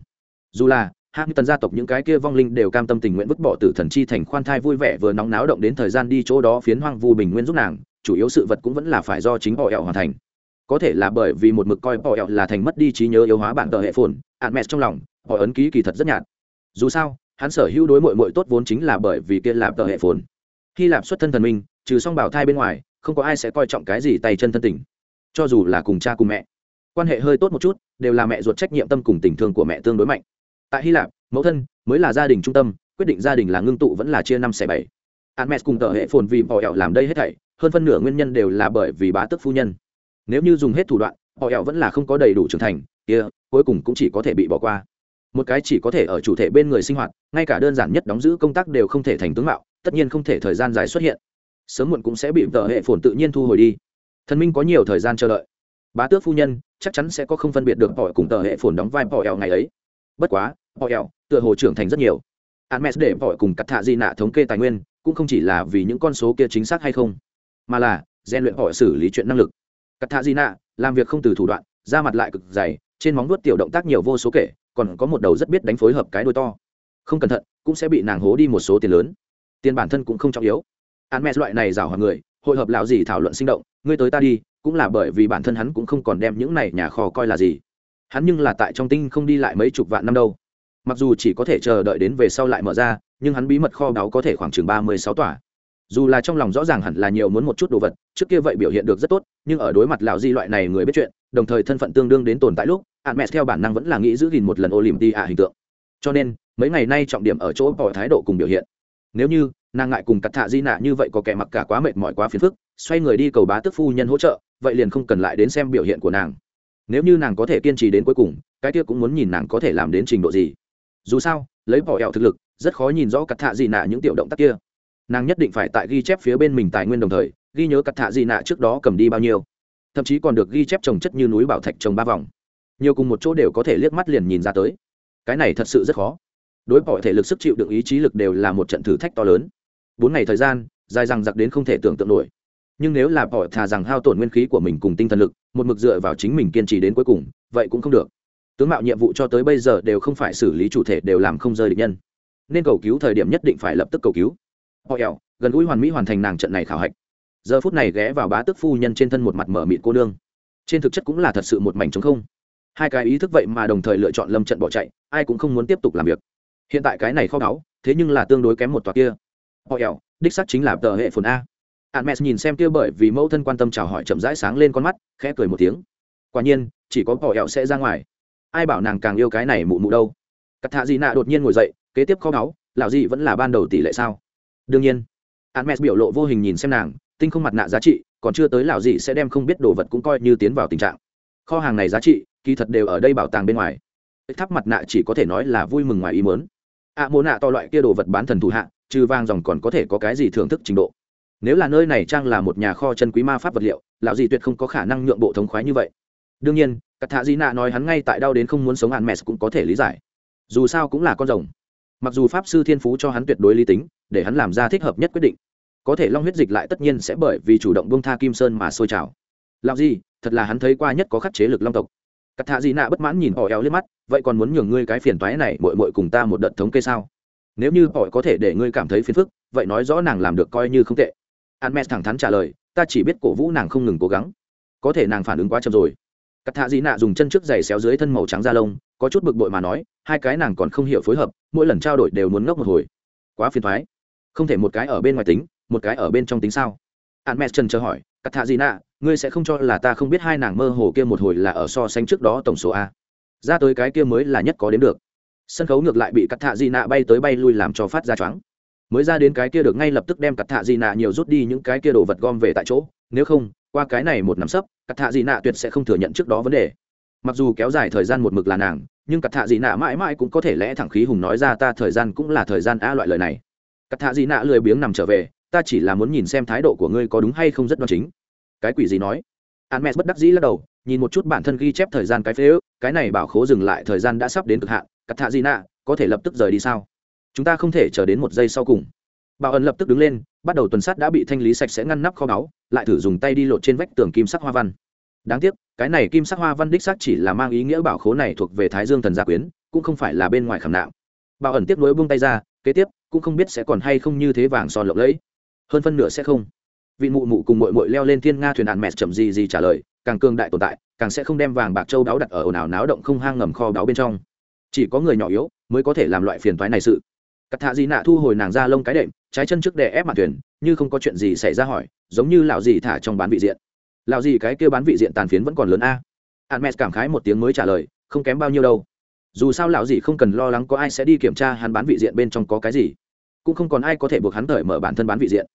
Dù là tần gia tộc những cái kia vong linh đều cam tâm tình nguyện vứt bỏ tử thần chi thành khoan thai vui vẻ vừa nóng náo động đến thời gian đi chỗ đó phiến hoang vu bình nguyên giúp nàng, chủ yếu sự vật cũng vẫn là phải do chính họ eo hoàn thành. Có thể là bởi vì một mực coi họ eo là thành mất đi trí nhớ yếu hóa bản tờ hệ phồn, Hermes trong lòng, họ ấn ký kỳ thật rất nhạt. Dù sao hắn sở hữu đối mội mội tốt vốn chính là bởi vì kia lạp tờ hệ phồn. Hy lạp xuất thân thần minh trừ song bảo thai bên ngoài không có ai sẽ coi trọng cái gì tay chân thân tình. Cho dù là cùng cha cùng mẹ quan hệ hơi tốt một chút đều là mẹ ruột trách nhiệm tâm cùng tình thương của mẹ tương đối mạnh. Tại hy lạp mẫu thân mới là gia đình trung tâm quyết định gia đình là ngưng tụ vẫn là chia năm xẻ bảy. Hermes cùng tờ hệ phồn vì bỏ ẹo làm đây hết thảy hơn phân nửa nguyên nhân đều là bởi vì bá tước phu nhân. Nếu như dùng hết thủ đoạn, họ ẹo vẫn là không có đầy đủ trưởng thành, kia, cuối cùng cũng chỉ có thể bị bỏ qua. Một cái chỉ có thể ở chủ thể bên người sinh hoạt, ngay cả đơn giản nhất đóng giữ công tác đều không thể thành tướng mạo, tất nhiên không thể thời gian dài xuất hiện. Sớm muộn cũng sẽ bị tờ hệ phồn tự nhiên thu hồi đi. Thần minh có nhiều thời gian chờ đợi. Bá tước phu nhân chắc chắn sẽ có không phân biệt được họ cùng tờ hệ phồn đóng vai họ eo ngày ấy. Bất quá, họ eo tựa hồ trưởng thành rất nhiều. Hermes để họ cùng cắt thạ di nạ thống kê tài nguyên, cũng không chỉ là vì những con số kia chính xác hay không mà là, rèn luyện họ xử lý chuyện năng lực. Cắt thạ di nạ làm việc không từ thủ đoạn ra mặt lại cực dày, trên móng nuốt tiểu động tác nhiều vô số kể, còn có một đầu rất biết đánh phối hợp cái đôi to. Không cẩn thận, cũng sẽ bị nàng hố đi một số tiền lớn. Tiền bản thân cũng không trọng yếu. Hắn mẹ loại này rào hòa người, hội hợp lão gì thảo luận sinh động, ngươi tới ta đi, cũng là bởi vì bản thân hắn cũng không còn đem những này nhà kho coi là gì. Hắn nhưng là tại trong tinh không đi lại mấy chục vạn năm đâu. Mặc dù chỉ có thể chờ đợi đến về sau lại mở ra, nhưng hắn bí mật kho báu có thể khoảng chừng ba mươi sáu tòa dù là trong lòng rõ ràng hẳn là nhiều muốn một chút đồ vật, trước kia vậy biểu hiện được rất tốt, nhưng ở đối mặt lão di loại này người biết chuyện, đồng thời thân phận tương đương đến tồn tại lúc hạn mẹ theo bản năng vẫn là nghĩ giữ gìn một lần olympia hình tượng. Cho nên, mấy ngày nay trọng điểm ở chỗ bỏ thái độ cùng biểu hiện. Nếu như, nàng ngại cùng cắt thạ di nạ như vậy có kẻ mặc cả quá mệt mỏi quá phiền phức, xoay người đi cầu bá tức phu nhân hỗ trợ, vậy liền không cần lại đến xem biểu hiện của nàng. Nếu như nàng có thể kiên trì đến cuối cùng, cái kia cũng muốn nhìn nàng có thể làm đến trình độ gì. Dù sao, lấy bỏ ẹo thực lực, rất khó nhìn rõ cắt thạ di nạ những tiểu động tác kia nàng nhất định phải tại ghi chép phía bên mình tài nguyên đồng thời, ghi nhớ cắt thạ di nạ trước đó cầm đi bao nhiêu. Thậm chí còn được ghi chép trồng chất như núi bảo thạch trồng ba vòng. Nhiều cùng một chỗ đều có thể liếc mắt liền nhìn ra tới. Cái này thật sự rất khó. Đối bỏ thể lực sức chịu đựng ý chí lực đều là một trận thử thách to lớn. Bốn ngày thời gian, dài rằng giặc đến không thể tưởng tượng nổi. Nhưng nếu là bỏ thà rằng hao tổn nguyên khí của mình cùng tinh thần lực, một mực dựa vào chính mình kiên trì đến cuối cùng, vậy cũng không được. Tướng mạo nhiệm vụ cho tới bây giờ đều không phải xử lý chủ thể đều làm không rơi địch nhân. Nên cầu cứu thời điểm nhất định phải lập tức cầu cứu họ ẻo gần gũi hoàn mỹ hoàn thành nàng trận này khảo hạch giờ phút này ghé vào bá tước phu nhân trên thân một mặt mở mịt cô nương trên thực chất cũng là thật sự một mảnh trống không hai cái ý thức vậy mà đồng thời lựa chọn lâm trận bỏ chạy ai cũng không muốn tiếp tục làm việc hiện tại cái này kho báu thế nhưng là tương đối kém một tòa kia họ ẻo đích sắc chính là tờ hệ phồn a Hermes nhìn xem kia bởi vì mẫu thân quan tâm chào hỏi chậm rãi sáng lên con mắt, khẽ cười một tiếng. Quả nhiên, chỉ có họ ẻo sẽ ra ngoài. Ai bảo nàng càng yêu cái này mụ mụ đâu? Cắt Thạ Dị Nạ đột nhiên ngồi dậy, kế tiếp kho báu, lão gì vẫn là ban đầu tỷ lệ sao? Đương nhiên. Hermes biểu lộ vô hình nhìn xem nàng, tinh không mặt nạ giá trị, còn chưa tới lào gì sẽ đem không biết đồ vật cũng coi như tiến vào tình trạng. Kho hàng này giá trị, kỳ thật đều ở đây bảo tàng bên ngoài. Tháp mặt nạ chỉ có thể nói là vui mừng ngoài ý mớn ạ mô nạ to loại kia đồ vật bán thần thủ hạ trừ vang dòng còn có thể có cái gì thưởng thức trình độ. Nếu là nơi này trang là một nhà kho chân quý ma pháp vật liệu lão gì tuyệt không có khả năng nhượng bộ thống khoái như vậy. Đương nhiên cắt thạ di nạ nói hắn ngay tại đau đến không muốn sống hạn mẹ cũng có thể lý giải. Dù sao cũng là con rồng mặc dù pháp sư thiên phú cho hắn tuyệt đối lý tính để hắn làm ra thích hợp nhất quyết định có thể long huyết dịch lại tất nhiên sẽ bởi vì chủ động bông tha kim sơn mà sôi trào làm gì thật là hắn thấy qua nhất có khắc chế lực long tộc cắt thạ di nạ bất mãn nhìn họ éo lên mắt vậy còn muốn nhường ngươi cái phiền toái này mội mội cùng ta một đợt thống kê sao nếu như họ có thể để ngươi cảm thấy phiền phức vậy nói rõ nàng làm được coi như không tệ Hermes thẳng thắn trả lời, ta chỉ biết cổ vũ nàng không ngừng cố gắng. Có thể nàng phản ứng quá chậm rồi. Cát Thạ Dị Nạ dùng chân trước giày xéo dưới thân màu trắng da lông, có chút bực bội mà nói, hai cái nàng còn không hiểu phối hợp, mỗi lần trao đổi đều muốn ngốc một hồi. Quá phiền toái. Không thể một cái ở bên ngoài tính, một cái ở bên trong tính sao? Anh mẹ Trần chờ hỏi, Cát Thạ gì Nạ, ngươi sẽ không cho là ta không biết hai nàng mơ hồ kia một hồi là ở so sánh trước đó tổng số a. Ra tới cái kia mới là nhất có đến được. Sân khấu ngược lại bị Cát Thạ Di Nạ bay tới bay lui làm cho phát ra choáng mới ra đến cái kia được ngay lập tức đem cặt thạ Di nạ nhiều rút đi những cái kia đồ vật gom về tại chỗ nếu không qua cái này một nắm sấp cặt thạ Di nạ tuyệt sẽ không thừa nhận trước đó vấn đề mặc dù kéo dài thời gian một mực là nàng, nhưng cặp thạ dị nạ mãi mãi cũng có thể lẽ thẳng khí hùng nói ra ta thời gian cũng là thời gian a loại lời này. Cặp thạ dị nạ lười biếng nằm trở về, ta chỉ là muốn nhìn xem thái độ của ngươi có đúng hay không rất đoan chính. Cái quỷ gì nói? An mẹ bất đắc dĩ lắc đầu, nhìn một chút bản thân ghi chép thời gian cái phế ước, cái này bảo khố dừng lại thời gian đã sắp đến cực hạn cặp thạ dị nạ, có thể lập tức rời đi sao? Chúng ta không thể chờ đến một giây sau cùng. Bảo ẩn lập tức đứng lên, bắt đầu tuần sát đã bị thanh lý sạch sẽ ngăn nắp kho báu, lại thử dùng tay đi lột trên vách tường kim sắc hoa văn đáng tiếc, cái này kim sắc hoa văn đích xác chỉ là mang ý nghĩa bảo khố này thuộc về thái dương thần gia quyến, cũng không phải là bên ngoài khảm nạo bảo ẩn tiếp nối buông tay ra, kế tiếp, cũng không biết sẽ còn hay không như thế vàng son lộng lẫy. Hơn phân nửa sẽ không. Vị mụ mụ cùng mội mội leo lên thiên nga thuyền đạn mẹt chậm gì gì trả lời, càng cường đại tồn tại, càng sẽ không đem vàng bạc châu đáo đặt ở ồn ào náo động không hang ngầm kho đáo bên trong. Chỉ có người nhỏ yếu mới có thể làm loại phiền toái này sự. Cắt thạ dị nạ thu hồi nàng ra lông cái đệm, trái chân trước đè ép mặt thuyền, như không có chuyện gì xảy ra hỏi, giống như lão gì thả trong bán vị diện lão gì cái kêu bán vị diện tàn phiến vẫn còn lớn a? Hạn mẹ cảm khái một tiếng mới trả lời, không kém bao nhiêu đâu. Dù sao lão gì không cần lo lắng có ai sẽ đi kiểm tra hắn bán vị diện bên trong có cái gì. Cũng không còn ai có thể buộc hắn cởi mở bản thân bán vị diện.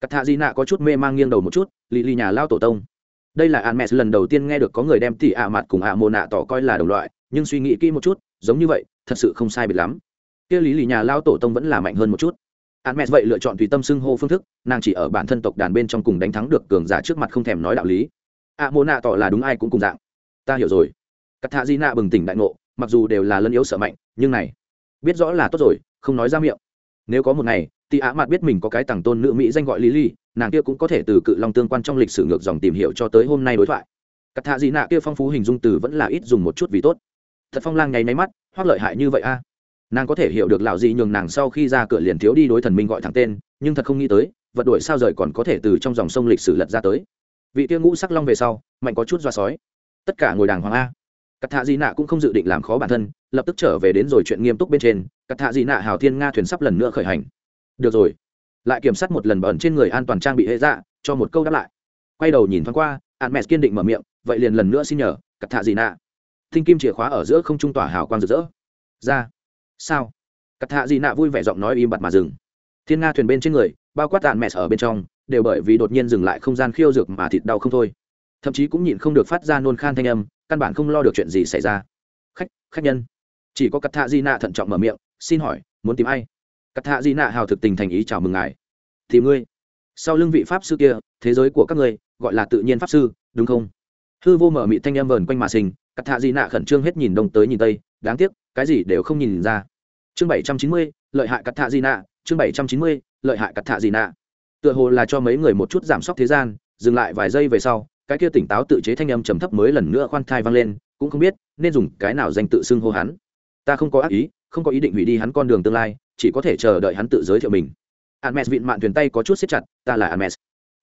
Cắt thạ dị nạ có chút mê mang nghiêng đầu một chút, lì lì nhà lao tổ tông. Đây là an mẹ lần đầu tiên nghe được có người đem tỷ ạ mặt cùng ạ mồ nạ tỏ coi là đồng loại, nhưng suy nghĩ kỹ một chút, giống như vậy, thật sự không sai biệt lắm. Kia lý lì nhà lao tổ tông vẫn là mạnh hơn một chút án mẹ vậy lựa chọn tùy tâm xưng hô phương thức, nàng chỉ ở bản thân tộc đàn bên trong cùng đánh thắng được cường giả trước mặt không thèm nói đạo lý. Ạ mô nạ tỏ là đúng ai cũng cùng dạng. Ta hiểu rồi. C a t h a di nạ bừng tỉnh đại ngộ, mặc dù đều là lân yếu sợ mạnh, nhưng này, biết rõ là tốt rồi, không nói ra miệng. Nếu có một ngày thì ạ mặt biết mình có cái tàng tôn nữ mỹ danh gọi lý ly nàng kia cũng có thể từ cự long tương quan trong lịch sử ngược dòng tìm hiểu cho tới hôm nay đối thoại. C a t h a di nạ kia phong phú hình dung từ vẫn là ít dùng một chút vì tốt. Thật phong lang nháy máy mắt, hoác lợi hại như vậy a nàng có thể hiểu được lão gì nhường nàng sau khi ra cửa liền thiếu đi đối thần minh gọi thẳng tên, nhưng thật không nghĩ tới, vật đuổi sao rời còn có thể từ trong dòng sông lịch sử lật ra tới. Vị tiêu ngũ sắc long về sau, mạnh có chút do sói. Tất cả ngồi đàng hoàng a. Cắt thạ dị nạ cũng không dự định làm khó bản thân, lập tức trở về đến rồi chuyện nghiêm túc bên trên, cắt thạ dị nạ hào thiên nga thuyền sắp lần nữa khởi hành. Được rồi. Lại kiểm soát một lần bẩn trên người an toàn trang bị hệ dạ cho một câu đáp lại. Quay đầu nhìn thoáng qua ạn mẹ kiên định mở miệng, vậy liền lần nữa xin nhờ, cắt thạ dị nạ. Thinh kim chìa khóa ở giữa không trung tỏa hào quang rực rỡ. Ra sao? Cắt hạ dị nạ vui vẻ giọng nói im bặt mà dừng. Thiên nga thuyền bên trên người, bao quát tàn mẹ ở bên trong, đều bởi vì đột nhiên dừng lại không gian khiêu dược mà thịt đau không thôi. Thậm chí cũng nhịn không được phát ra nôn khan thanh âm, căn bản không lo được chuyện gì xảy ra. Khách khách nhân. Chỉ có cắt hạ di nạ thận trọng mở miệng, xin hỏi, muốn tìm ai? Cắt hạ di nạ hào thực tình thành ý chào mừng ngài. Thì ngươi. Sau lưng vị pháp sư kia, thế giới của các ngươi, gọi là tự nhiên pháp sư, đúng không? Hư vô mở mị thanh âm vờn quanh mà sinh, cắt hạ di nạ khẩn trương hết nhìn đông tới nhìn tây, đáng tiếc, cái gì đều không nhìn ra chương bảy trăm chín mươi lợi hại cắt thạ gì nạ chương bảy trăm chín mươi lợi hại cắt thạ gì nạ tựa hồ là cho mấy người một chút giảm sốc thế gian dừng lại vài giây về sau cái kia tỉnh táo tự chế thanh âm trầm thấp mới lần nữa khoan thai vang lên cũng không biết nên dùng cái nào danh tự xưng hô hắn. Ta không có ác ý không có ý định hủy đi hắn con đường tương lai chỉ có thể chờ đợi hắn tự giới thiệu mình. Hermes vịn mạn thuyền tay có chút siết chặt, ta là Hermes.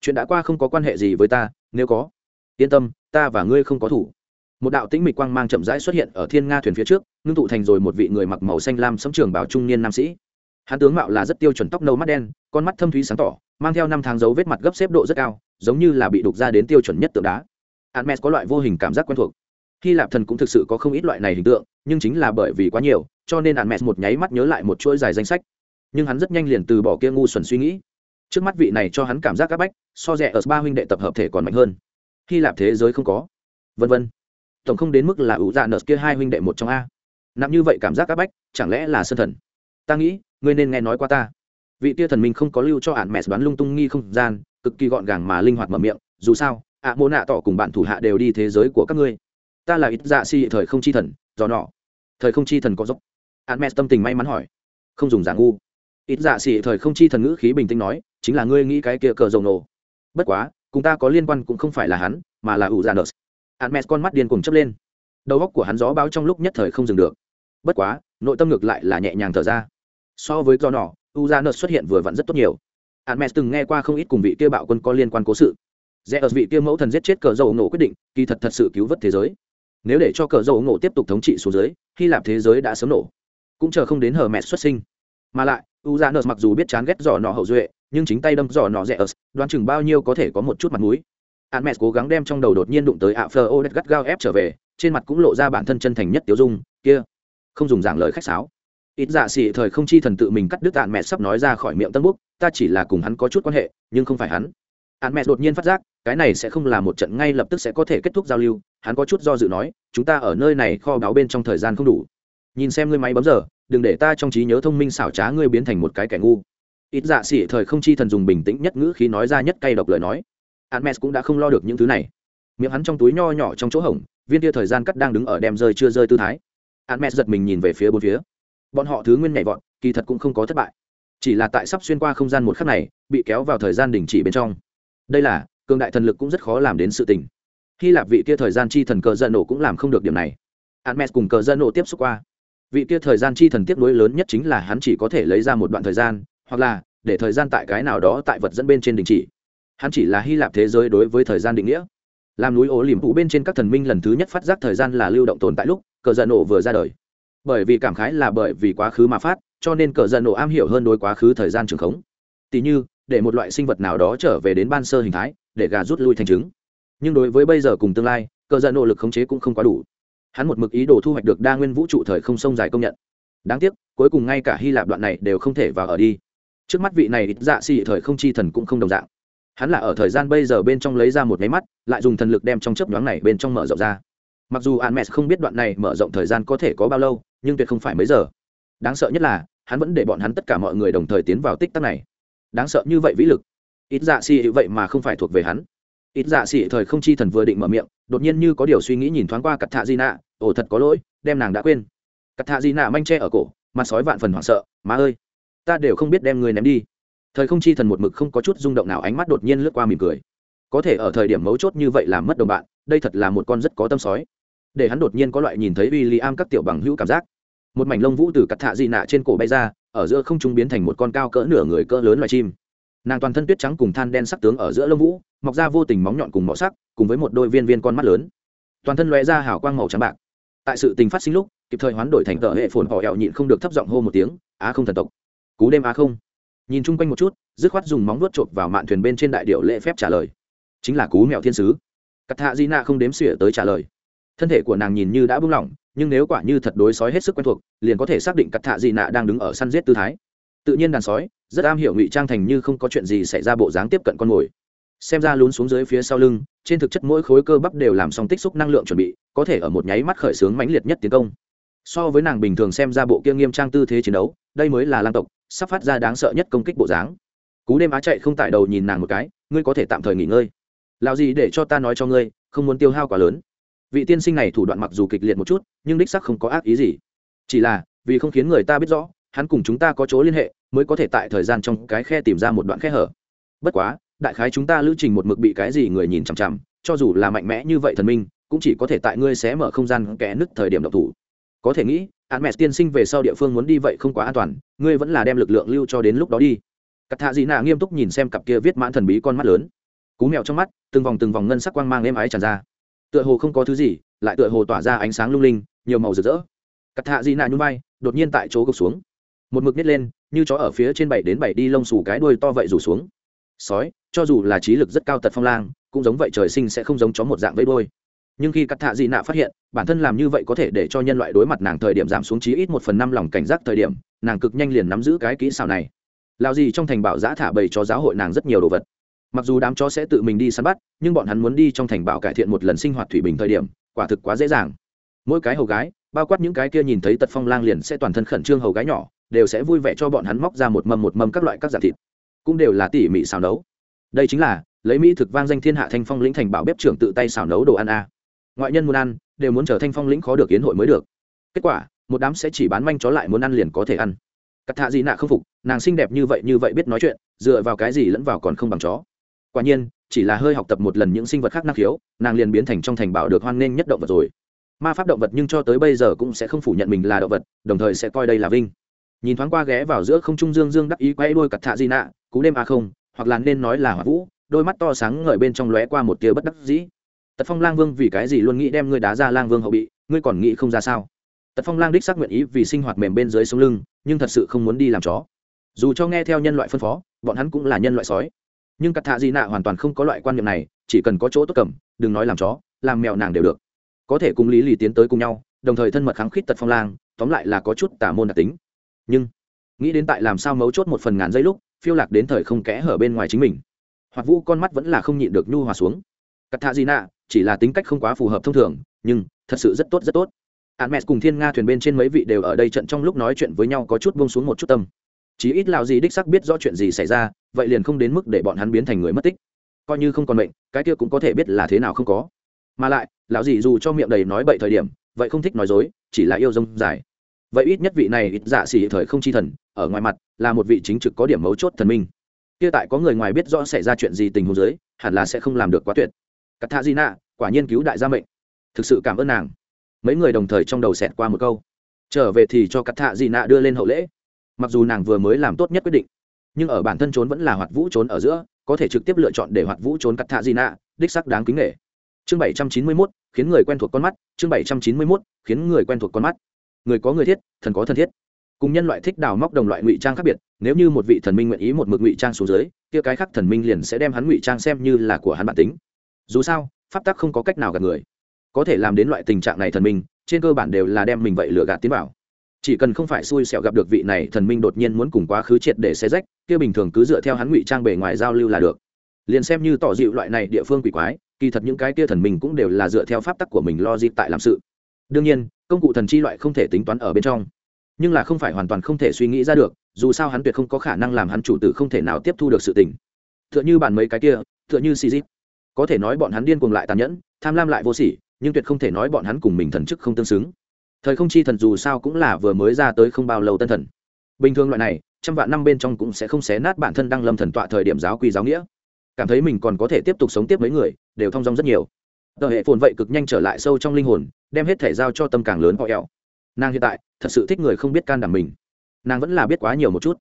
Chuyện đã qua không có quan hệ gì với ta, nếu có, yên tâm, ta và ngươi không có thủ. Một đạo tĩnh mịch quang mang chậm rãi xuất hiện ở thiên nga thuyền phía trước ngưng tụ thành rồi một vị người mặc màu xanh lam sấm trường bảo trung niên nam sĩ. Hắn tướng mạo là rất tiêu chuẩn, tóc nâu mắt đen, con mắt thâm thúy sáng tỏ, mang theo năm tháng dấu vết mặt gấp xếp độ rất cao, giống như là bị đục ra đến tiêu chuẩn nhất tượng đá. Hermes có loại vô hình cảm giác quen thuộc. Hy lạp thần cũng thực sự có không ít loại này hình tượng, nhưng chính là bởi vì quá nhiều, cho nên Hermes một nháy mắt nhớ lại một chuỗi dài danh sách. Nhưng hắn rất nhanh liền từ bỏ kia ngu xuẩn suy nghĩ. Trước mắt vị này cho hắn cảm giác các bách, so rẻ ở ba huynh đệ tập hợp thể còn mạnh hơn. Hy lạp thế giới không có. Vân vân. Tổng không đến mức là ủ dạ nợ kia hai huynh đệ một trong a nặng như vậy cảm giác áp bách, chẳng lẽ là sân thần? Ta nghĩ, ngươi nên nghe nói qua ta. Vị tia thần minh không có lưu cho ạn mẹ đoán lung tung nghi không gian, cực kỳ gọn gàng mà linh hoạt mở miệng, dù sao, ạ mô nạ tỏ cùng bạn thủ hạ đều đi thế giới của các ngươi. Ta là ít dạ si thời không chi thần do nọ. Thời không chi thần có dốc. Ạn mẹ tâm tình may mắn hỏi. Không dùng giả ngu. Ít dạ si thời không chi thần ngữ khí bình tĩnh nói, chính là ngươi nghĩ cái kia cờ dầu nổ. Bất quá, cùng ta có liên quan cũng không phải là hắn, mà là ủ dạ nợ ạn mẹ con mắt điên cùng chấp lên đầu góc của hắn gió báo trong lúc nhất thời không dừng được. Bất quá, nội tâm ngược lại là nhẹ nhàng thở ra. So với do nọ u ra nợt xuất hiện vừa vặn rất tốt nhiều. Ạn từng nghe qua không ít cùng vị kia bạo quân có liên quan cố sự. Rẽ ở vị kia mẫu thần giết chết cờ dầu nổ quyết định, kỳ thật thật sự cứu vớt thế giới. Nếu để cho cờ dầu nổ tiếp tục thống trị xuống dưới, hy lạp thế giới đã sớm nổ. Cũng chờ không đến hờ mẹ xuất sinh. Mà lại u ra nợt mặc dù biết chán ghét giỏ nọ hậu duệ, nhưng chính tay đâm giỏ nọ rẽ ở đoán chừng bao nhiêu có thể có một chút mặt mũi. An cố gắng đem trong đầu đột nhiên đụng tới ạ phờ ô đất gắt gao ép trở về trên mặt cũng lộ ra bản thân chân thành nhất tiêu dung, kia, không dùng giảng lời khách sáo. Ít dạ xỉ thời không chi thần tự mình cắt đứt ạn mẹ sắp nói ra khỏi miệng tân búc ta chỉ là cùng hắn có chút quan hệ, nhưng không phải hắn. Hắn mẹ đột nhiên phát giác, cái này sẽ không là một trận ngay lập tức sẽ có thể kết thúc giao lưu, hắn có chút do dự nói, chúng ta ở nơi này kho báo bên trong thời gian không đủ. Nhìn xem ngươi máy bấm giờ, đừng để ta trong trí nhớ thông minh xảo trá ngươi biến thành một cái kẻ ngu. Ít dạ xỉ thời không chi thần dùng bình tĩnh nhất ngữ khí nói ra nhất cay độc lời nói. Hermes cũng đã không lo được những thứ này. Miệng hắn trong túi nho nhỏ trong chỗ hổng viên tia thời gian cắt đang đứng ở đem rơi chưa rơi tư thái. Hermes giật mình nhìn về phía bốn phía. Bọn họ thứ nguyên nhảy vọt, kỳ thật cũng không có thất bại. Chỉ là tại sắp xuyên qua không gian một khắc này, bị kéo vào thời gian đình chỉ bên trong. Đây là, cường đại thần lực cũng rất khó làm đến sự tình. Hy lạp vị kia thời gian chi thần cờ dân nổ cũng làm không được điểm này. Hermes cùng cờ dân nổ tiếp xúc qua. Vị kia thời gian chi thần tiếp nối lớn nhất chính là hắn chỉ có thể lấy ra một đoạn thời gian, hoặc là, để thời gian tại cái nào đó tại vật dẫn bên trên đình chỉ. Hắn chỉ là hy lạp thế giới đối với thời gian định nghĩa làm núi ố liềm phụ bên trên các thần minh lần thứ nhất phát giác thời gian là lưu động tồn tại lúc, cờ giận nổ vừa ra đời. Bởi vì cảm khái là bởi vì quá khứ mà phát, cho nên cờ giận nổ am hiểu hơn đối quá khứ thời gian trường khống. Tỉ như, để một loại sinh vật nào đó trở về đến ban sơ hình thái, để gà rút lui thành trứng. Nhưng đối với bây giờ cùng tương lai, cờ giận nổ lực khống chế cũng không quá đủ. Hắn một mực ý đồ thu hoạch được đa nguyên vũ trụ thời không sông dài công nhận. Đáng tiếc, cuối cùng ngay cả hy lạp đoạn này đều không thể vào ở đi. Trước mắt vị này ít dạ xị thời không chi thần cũng không đồng dạng hắn là ở thời gian bây giờ bên trong lấy ra một máy mắt, lại dùng thần lực đem trong chấp nhoáng này bên trong mở rộng ra. Mặc dù an không biết đoạn này mở rộng thời gian có thể có bao lâu, nhưng tuyệt không phải mấy giờ. Đáng sợ nhất là, hắn vẫn để bọn hắn tất cả mọi người đồng thời tiến vào tích tắc này. Đáng sợ như vậy vĩ lực. Ít dạ xị vậy mà không phải thuộc về hắn. Ít dạ xị thời không chi thần vừa định mở miệng, đột nhiên như có điều suy nghĩ nhìn thoáng qua cặp thạ di nạ ồ, thật có lỗi, đem nàng đã quên. Cặp thạ di nạ manh tre ở cổ, mặt sói vạn phần hoảng sợ, má ơi, ta đều không biết đem người ném đi thời không chi thần một mực không có chút rung động nào, ánh mắt đột nhiên lướt qua mỉm cười. Có thể ở thời điểm mấu chốt như vậy làm mất đồng bạn, đây thật là một con rất có tâm sói. Để hắn đột nhiên có loại nhìn thấy w i l l i am các tiểu bằng hữu cảm giác. Một mảnh lông vũ từ cặt thạ dị nạ trên cổ bay ra, ở giữa không trung biến thành một con cao cỡ nửa người cỡ lớn loài chim. Nàng toàn thân tuyết trắng cùng than đen sắc tướng ở giữa lông vũ, mọc ra vô tình móng nhọn cùng mỏ sắc, cùng với một đôi viên viên con mắt lớn. Toàn thân lóe ra hào quang màu trắng bạc. Tại sự tình phát sinh lúc, kịp thời hoán đổi thành tờ hệ phồn họ hẹo nhịn không được thấp giọng hô một tiếng, á không thần tộc. Cú đêm á không nhìn chung quanh một chút, dứt khoát dùng móng vuốt chộp vào mạn thuyền bên trên đại điệu lễ phép trả lời. Chính là cú mèo thiên sứ. Cắt hạ di nạ không đếm xỉa tới trả lời. Thân thể của nàng nhìn như đã buông lỏng, nhưng nếu quả như thật đối sói hết sức quen thuộc, liền có thể xác định cắt hạ di nạ đang đứng ở săn giết tư thái. Tự nhiên đàn sói, rất am hiểu ngụy trang thành như không có chuyện gì xảy ra bộ dáng tiếp cận con mồi. Xem ra lún xuống dưới phía sau lưng, trên thực chất mỗi khối cơ bắp đều làm xong tích xúc năng lượng chuẩn bị, có thể ở một nháy mắt khởi xướng mãnh liệt nhất tiến công. So với nàng bình thường xem ra bộ kia nghiêm trang tư thế chiến đấu đây mới là lang tộc, sắp phát ra đáng sợ nhất công kích bộ dáng. Cú đêm á chạy không tại đầu nhìn nàng một cái, ngươi có thể tạm thời nghỉ ngơi. Lào gì để cho ta nói cho ngươi, không muốn tiêu hao quá lớn. Vị tiên sinh này thủ đoạn mặc dù kịch liệt một chút, nhưng đích sắc không có ác ý gì. Chỉ là, vì không khiến người ta biết rõ, hắn cùng chúng ta có chỗ liên hệ, mới có thể tại thời gian trong cái khe tìm ra một đoạn khe hở. Bất quá, đại khái chúng ta lưu trình một mực bị cái gì người nhìn chằm chằm, cho dù là mạnh mẽ như vậy thần minh, cũng chỉ có thể tại ngươi xé mở không gian kẽ nứt thời điểm độc thủ. Có thể nghĩ án mẹ tiên sinh về sau địa phương muốn đi vậy không quá an toàn, ngươi vẫn là đem lực lượng lưu cho đến lúc đó đi. Cắt thạ dị nạ nghiêm túc nhìn xem cặp kia viết mãn thần bí con mắt lớn. Cú mèo trong mắt, từng vòng từng vòng ngân sắc quang mang êm ái tràn ra. Tựa hồ không có thứ gì, lại tựa hồ tỏa ra ánh sáng lung linh, nhiều màu rực rỡ. Cắt thạ dị nạ nhún vai, đột nhiên tại chỗ gục xuống. Một mực nít lên, như chó ở phía trên bảy đến bảy đi lông xù cái đuôi to vậy rủ xuống. Sói, cho dù là trí lực rất cao tật phong lang, cũng giống vậy trời sinh sẽ không giống chó một dạng vẫy đôi nhưng khi cắt thạ dị nạ phát hiện, bản thân làm như vậy có thể để cho nhân loại đối mặt nàng thời điểm giảm xuống chí ít một phần năm lòng cảnh giác thời điểm, nàng cực nhanh liền nắm giữ cái kỹ xảo này. Lao gì trong thành bảo giã thả bầy cho giáo hội nàng rất nhiều đồ vật. Mặc dù đám chó sẽ tự mình đi săn bắt, nhưng bọn hắn muốn đi trong thành bảo cải thiện một lần sinh hoạt thủy bình thời điểm, quả thực quá dễ dàng. Mỗi cái hầu gái, bao quát những cái kia nhìn thấy tật phong lang liền sẽ toàn thân khẩn trương hầu gái nhỏ, đều sẽ vui vẻ cho bọn hắn móc ra một mâm một mâm các loại các giả thịt. Cũng đều là tỉ mỉ xào nấu. Đây chính là, lấy mỹ thực vang danh thiên hạ thanh phong lĩnh thành bảo bếp trưởng tự tay xào nấu đồ ăn a ngoại nhân muốn ăn, đều muốn trở thanh phong lĩnh khó được kiến hội mới được. Kết quả, một đám sẽ chỉ bán manh chó lại muốn ăn liền có thể ăn. Cắt thạ gì nạ không phục, nàng xinh đẹp như vậy như vậy biết nói chuyện, dựa vào cái gì lẫn vào còn không bằng chó. Quả nhiên, chỉ là hơi học tập một lần những sinh vật khác năng khiếu, nàng liền biến thành trong thành bảo được hoan nghênh nhất động vật rồi. Ma pháp động vật nhưng cho tới bây giờ cũng sẽ không phủ nhận mình là động vật, đồng thời sẽ coi đây là vinh. Nhìn thoáng qua ghé vào giữa không trung dương dương đắc ý quay đôi cặt thạ di nạ, cú đêm a không, hoặc là nên nói là hỏa vũ. Đôi mắt to sáng ngời bên trong lóe qua một tia bất đắc dĩ tật phong lang vương vì cái gì luôn nghĩ đem ngươi đá ra lang vương hậu bị, ngươi còn nghĩ không ra sao? Tật phong lang đích xác nguyện ý vì sinh hoạt mềm bên dưới sống lưng, nhưng thật sự không muốn đi làm chó. Dù cho nghe theo nhân loại phân phó, bọn hắn cũng là nhân loại sói. Nhưng cắt thạ di nạ hoàn toàn không có loại quan niệm này, chỉ cần có chỗ tốt cầm, đừng nói làm chó, làm mèo nàng đều được. Có thể cùng lý lì tiến tới cùng nhau, đồng thời thân mật kháng khít tật phong lang, tóm lại là có chút tả môn đặc tính. Nhưng, nghĩ đến tại làm sao mấu chốt một phần ngàn giây lúc, phiêu lạc đến thời không kẽ hở bên ngoài chính mình. Hoặc vũ con mắt vẫn là không nhịn được nhu hòa xuống. Cắt thạ di nạ chỉ là tính cách không quá phù hợp thông thường, nhưng thật sự rất tốt rất tốt. Hạn mẹ cùng thiên nga thuyền bên trên mấy vị đều ở đây trận trong lúc nói chuyện với nhau có chút bông xuống một chút tâm. Chí ít lào gì đích sắc biết rõ chuyện gì xảy ra, vậy liền không đến mức để bọn hắn biến thành người mất tích. Coi như không còn bệnh cái kia cũng có thể biết là thế nào không có. Mà lại, lão gì dù cho miệng đầy nói bậy thời điểm, vậy không thích nói dối, chỉ là yêu dông dài. Vậy ít nhất vị này ít dạ xỉ thời không chi thần, ở ngoài mặt, là một vị chính trực có điểm mấu chốt thần minh. Kia tại có người ngoài biết rõ xảy ra chuyện gì tình huống dưới, hẳn là sẽ không làm được quá tuyệt cắt thạ di a quả nhiên cứu đại gia mệnh. Thực sự cảm ơn nàng. Mấy người đồng thời trong đầu xẹt qua một câu. Trở về thì cho cắt thạ di a đưa lên hậu lễ. Mặc dù nàng vừa mới làm tốt nhất quyết định, nhưng ở bản thân trốn vẫn là hoạt vũ trốn ở giữa, có thể trực tiếp lựa chọn để hoạt vũ trốn cắt thạ di a đích sắc đáng kính nghệ chương bảy trăm chín mươi mốt, khiến người quen thuộc con mắt. Chương bảy trăm chín mươi mốt, khiến người quen thuộc con mắt. Người có người thiết, thần có thần thiết. Cùng nhân loại thích đào móc đồng loại ngụy trang khác biệt, nếu như một vị thần minh nguyện ý một mực ngụy trang xuống dưới, kia cái khác thần minh liền sẽ đem hắn ngụy trang xem như là của hắn bản tính dù sao, pháp tắc không có cách nào gạt người. Có thể làm đến loại tình trạng này thần minh, trên cơ bản đều là đem mình vậy lừa gạt tiến vào. Chỉ cần không phải xui xẻo gặp được vị này thần minh đột nhiên muốn cùng quá khứ triệt để xe rách, kia bình thường cứ dựa theo hắn ngụy trang bề ngoài giao lưu là được. Liền xem như tỏ dịu loại này địa phương quỷ quái, kỳ thật những cái kia thần minh cũng đều là dựa theo pháp tắc của mình lo dịp tại làm sự. Đương nhiên, công cụ thần chi loại không thể tính toán ở bên trong. Nhưng là không phải hoàn toàn không thể suy nghĩ ra được, dù sao hắn tuyệt không có khả năng làm hắn chủ tử không thể nào tiếp thu được sự tình. T h ư ợ n h ư bản mấy cái kia t h ư ợ n h ư xì dịp có thể nói bọn hắn điên cuồng lại tàn nhẫn tham lam lại vô sỉ nhưng tuyệt không thể nói bọn hắn cùng mình thần chức không tương xứng. Thời không chi thần dù sao cũng là vừa mới ra tới không bao lâu tân thần. Bình thường loại này trăm vạn năm bên trong cũng sẽ không xé nát bản thân đang lâm thần tọa thời điểm giáo quy giáo nghĩa. Cảm thấy mình còn có thể tiếp tục sống tiếp mấy người đều thong dong rất nhiều. Tờ hệ phồn vậy cực nhanh trở lại sâu trong linh hồn đem hết thể giao cho tâm càng lớn họ ẹo nàng hiện tại thật sự thích người không biết can đảm mình. Nàng vẫn là biết quá nhiều một chút.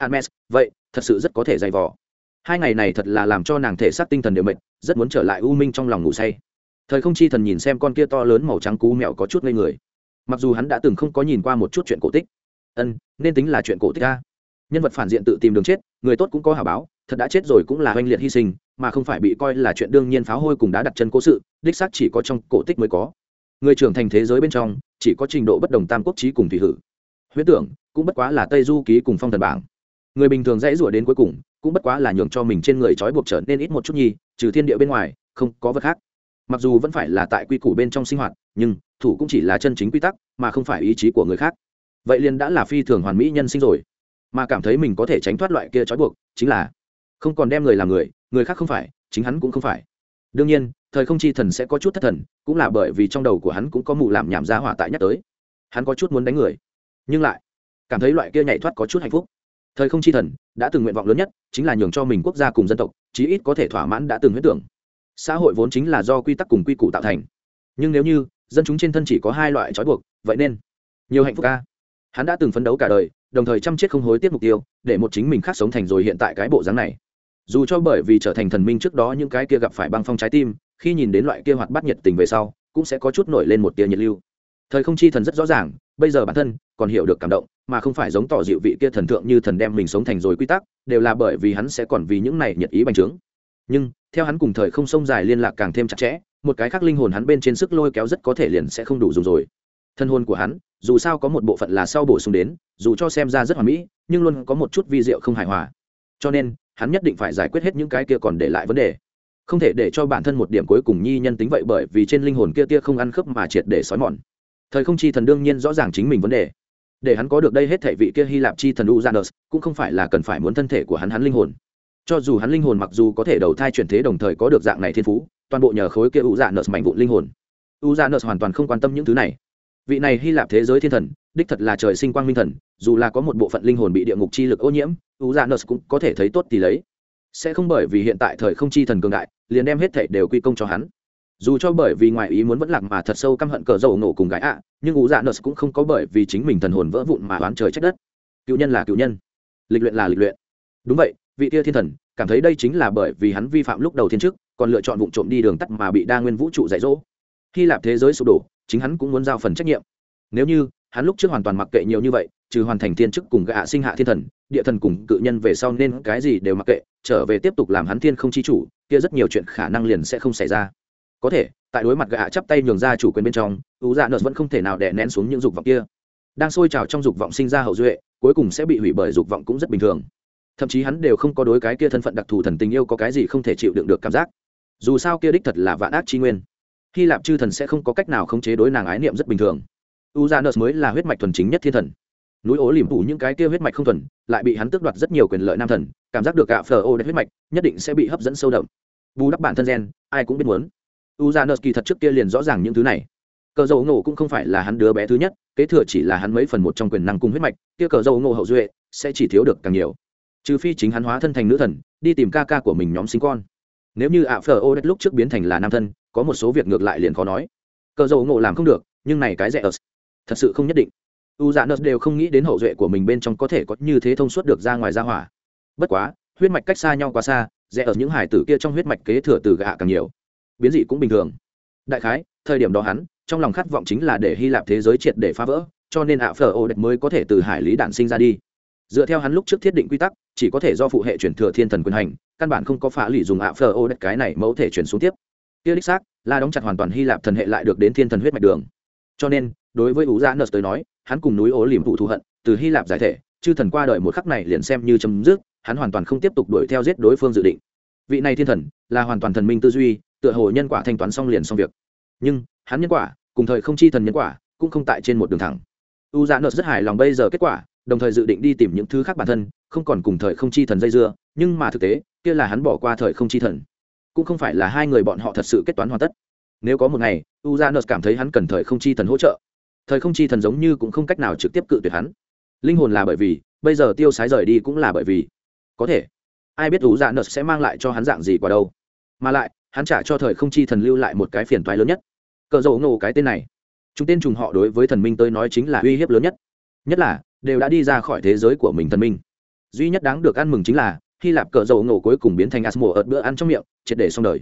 Hermes, vậy thật sự rất có thể dày vò hai ngày này thật là làm cho nàng thể xác tinh thần đều mệt, rất muốn trở lại u minh trong lòng ngủ say. Thời không chi thần nhìn xem con kia to lớn màu trắng cú mèo có chút ngây người. Mặc dù hắn đã từng không có nhìn qua một chút chuyện cổ tích. Ân, nên tính là chuyện cổ tích ta nhân vật phản diện tự tìm đường chết, người tốt cũng có hảo báo, thật đã chết rồi cũng là oanh liệt hy sinh, mà không phải bị coi là chuyện đương nhiên pháo hôi cùng đá đặt chân cố sự, đích xác chỉ có trong cổ tích mới có. Người trưởng thành thế giới bên trong, chỉ có trình độ bất đồng tam quốc trí cùng thủy hử. Huyết tưởng, cũng bất quá là tây du ký cùng phong thần bảng. Người bình thường dãy rủa đến cuối cùng cũng bất quá là nhường cho mình trên người trói buộc trở nên ít một chút nhi, trừ thiên địa bên ngoài, không có vật khác. Mặc dù vẫn phải là tại quy củ bên trong sinh hoạt, nhưng thủ cũng chỉ là chân chính quy tắc, mà không phải ý chí của người khác. Vậy liền đã là phi thường hoàn mỹ nhân sinh rồi. Mà cảm thấy mình có thể tránh thoát loại kia trói buộc, chính là không còn đem người làm người người khác không phải, chính hắn cũng không phải. Đương nhiên, thời không chi thần sẽ có chút thất thần, cũng là bởi vì trong đầu của hắn cũng có mụ làm nhảm ra hỏa tại nhắc tới. Hắn có chút muốn đánh người, nhưng lại cảm thấy loại kia nhảy thoát có chút hạnh phúc thời không chi thần đã từng nguyện vọng lớn nhất chính là nhường cho mình quốc gia cùng dân tộc, chí ít có thể thỏa mãn đã từng huyết tưởng. Xã hội vốn chính là do quy tắc cùng quy củ tạo thành. Nhưng nếu như dân chúng trên thân chỉ có hai loại trói buộc, vậy nên nhiều hạnh phúc ca hắn đã từng phấn đấu cả đời, đồng thời chăm chết không hối tiếc mục tiêu, để một chính mình khác sống thành rồi hiện tại cái bộ dáng này. Dù cho bởi vì trở thành thần minh trước đó những cái kia gặp phải băng phong trái tim, khi nhìn đến loại kia hoạt bát nhiệt tình về sau, cũng sẽ có chút nổi lên một tia nhiệt lưu. Thời không chi thần rất rõ ràng, bây giờ bản thân còn hiểu được cảm động mà không phải giống tỏ dịu vị kia thần thượng như thần đem mình sống thành rồi quy tắc, đều là bởi vì hắn sẽ còn vì những này nhiệt ý bành trướng. Nhưng, theo hắn cùng thời không sông dài liên lạc càng thêm chặt chẽ, một cái khác linh hồn hắn bên trên sức lôi kéo rất có thể liền sẽ không đủ dùng rồi. Thân hồn của hắn, dù sao có một bộ phận là sau bổ sung đến, dù cho xem ra rất hoàn mỹ, nhưng luôn có một chút vi diệu không hài hòa. Cho nên, hắn nhất định phải giải quyết hết những cái kia còn để lại vấn đề. Không thể để cho bản thân một điểm cuối cùng nhi nhân tính vậy bởi vì trên linh hồn kia tia không ăn khớp mà triệt để xói mòn. Thời không chi thần đương nhiên rõ ràng chính mình vấn đề để hắn có được đây hết thể vị kia hy lạp chi thần uzanus cũng không phải là cần phải muốn thân thể của hắn hắn linh hồn. Cho dù hắn linh hồn mặc dù có thể đầu thai chuyển thế đồng thời có được dạng này thiên phú, toàn bộ nhờ khối kia uzanus mạnh vụn linh hồn. Uzanus hoàn toàn không quan tâm những thứ này. Vị này hy lạp thế giới thiên thần, đích thật là trời sinh quang minh thần, dù là có một bộ phận linh hồn bị địa ngục chi lực ô nhiễm uzanus cũng có thể thấy tốt thì lấy. Sẽ không bởi vì hiện tại thời không chi thần cường đại, liền đem hết thể đều quy công cho hắn dù cho bởi vì ngoài ý muốn vẫn lạc mà thật sâu căm hận cờ dầu nổ cùng gái ạ, nhưng ủ dạ nợ cũng không có bởi vì chính mình thần hồn vỡ vụn mà oán trời trách đất. Cựu nhân là cựu nhân, lịch luyện là lịch luyện. Đúng vậy, vị tia thiên thần, cảm thấy đây chính là bởi vì hắn vi phạm lúc đầu thiên chức, còn lựa chọn vụ trộm đi đường tắt mà bị đa nguyên vũ trụ dạy dỗ. Hy lạp thế giới sụp đổ, chính hắn cũng muốn giao phần trách nhiệm. Nếu như, hắn lúc trước hoàn toàn mặc kệ nhiều như vậy, trừ hoàn thành thiên chức cùng gạ sinh hạ thiên thần, địa thần cùng cự nhân về sau nên cái gì đều mặc kệ, trở về tiếp tục làm hắn thiên không chi chủ, kia rất nhiều chuyện khả năng liền sẽ không xảy ra có thể, tại đối mặt gạ chắp tay nhường ra chủ quyền bên trong u dạ nợ vẫn không thể nào đè nén xuống những dục vọng kia. Đang sôi trào trong dục vọng sinh ra hậu duệ, cuối cùng sẽ bị hủy bởi dục vọng cũng rất bình thường. Thậm chí hắn đều không có đối cái kia thân phận đặc thù thần tình yêu có cái gì không thể chịu đựng được cảm giác. Dù sao kia đích thật là vạn ác chi nguyên. Hy lạp chư thần sẽ không có cách nào khống chế đối nàng ái niệm rất bình thường. U z a mới là huyết mạch thuần chính nhất thiên thần. Núi ố liềm phủ những cái kia huyết mạch không thuần, lại bị hắn tước đoạt rất nhiều quyền lợi nam thần, cảm giác được gạ phờ ô đất huyết mạch, nhất định sẽ bị hấp dẫn sâu đậm. Bù đắp bản thân gen, ai cũng biết muốn u z a n kỳ thật trước kia liền rõ ràng những thứ này. Cờ dầu ngộ cũng không phải là hắn đứa bé thứ nhất, kế thừa chỉ là hắn mấy phần một trong quyền năng cung huyết mạch, kia cờ dầu ngộ hậu duệ sẽ chỉ thiếu được càng nhiều. Trừ phi chính hắn hóa thân thành nữ thần, đi tìm ca ca của mình nhóm sinh con. Nếu như ạ phờ ô đất lúc trước biến thành là nam thân, có một số việc ngược lại liền khó nói. Cờ dầu ngộ làm không được, nhưng này cái rẻ ớt, thật sự không nhất định. U dạ nợ đều không nghĩ đến hậu duệ của mình bên trong có thể có như thế thông suốt được ra ngoài ra hỏa. Bất quá, huyết mạch cách xa nhau quá xa rẽ ở những hải tử kia trong huyết mạch kế thừa từ gạ càng nhiều biến dị cũng bình thường. Đại khái, thời điểm đó hắn, trong lòng khát vọng chính là để hy lạp thế giới triệt để phá vỡ, cho nên ạ phở ô đẹp mới có thể từ hải lý đản sinh ra đi. Dựa theo hắn lúc trước thiết định quy tắc, chỉ có thể do phụ hệ chuyển thừa thiên thần quyền hành, căn bản không có phá lì dùng ạ phở ô đẹp cái này mẫu thể chuyển xuống tiếp. Kia đích xác, là đóng chặt hoàn toàn hy lạp thần hệ lại được đến thiên thần huyết mạch đường. Cho nên, đối với ủ gia nợ tới nói, hắn cùng núi ố liềm phụ thù hận, từ hy lạp giải thể, chư thần qua đời một khắc này liền xem như chấm dứt, hắn hoàn toàn không tiếp tục đuổi theo giết đối phương dự định. Vị này thiên thần, là hoàn toàn thần minh tư duy tựa hồ nhân quả thanh toán xong liền xong việc. Nhưng, hắn nhân quả, cùng thời không chi thần nhân quả, cũng không tại trên một đường thẳng. U dạ nợ rất hài lòng bây giờ kết quả, đồng thời dự định đi tìm những thứ khác bản thân, không còn cùng thời không chi thần dây dưa, nhưng mà thực tế, kia là hắn bỏ qua thời không chi thần. Cũng không phải là hai người bọn họ thật sự kết toán hoàn tất. Nếu có một ngày, u dạ nợ cảm thấy hắn cần thời không chi thần hỗ trợ. Thời không chi thần giống như cũng không cách nào trực tiếp cự tuyệt hắn. Linh hồn là bởi vì, bây giờ tiêu sái rời đi cũng là bởi vì. Có thể, ai biết u dạ nợ sẽ mang lại cho hắn dạng gì qua đâu. Mà lại hắn trả cho thời không chi thần lưu lại một cái phiền toái lớn nhất. Cờ dầu nổ cái tên này. Chúng tên trùng họ đối với thần minh tới nói chính là uy hiếp lớn nhất. Nhất là, đều đã đi ra khỏi thế giới của mình thần minh. Duy nhất đáng được ăn mừng chính là, hy lạp cờ dầu nổ cuối cùng biến thành asmo ợt bữa ăn trong miệng, triệt để xong đời.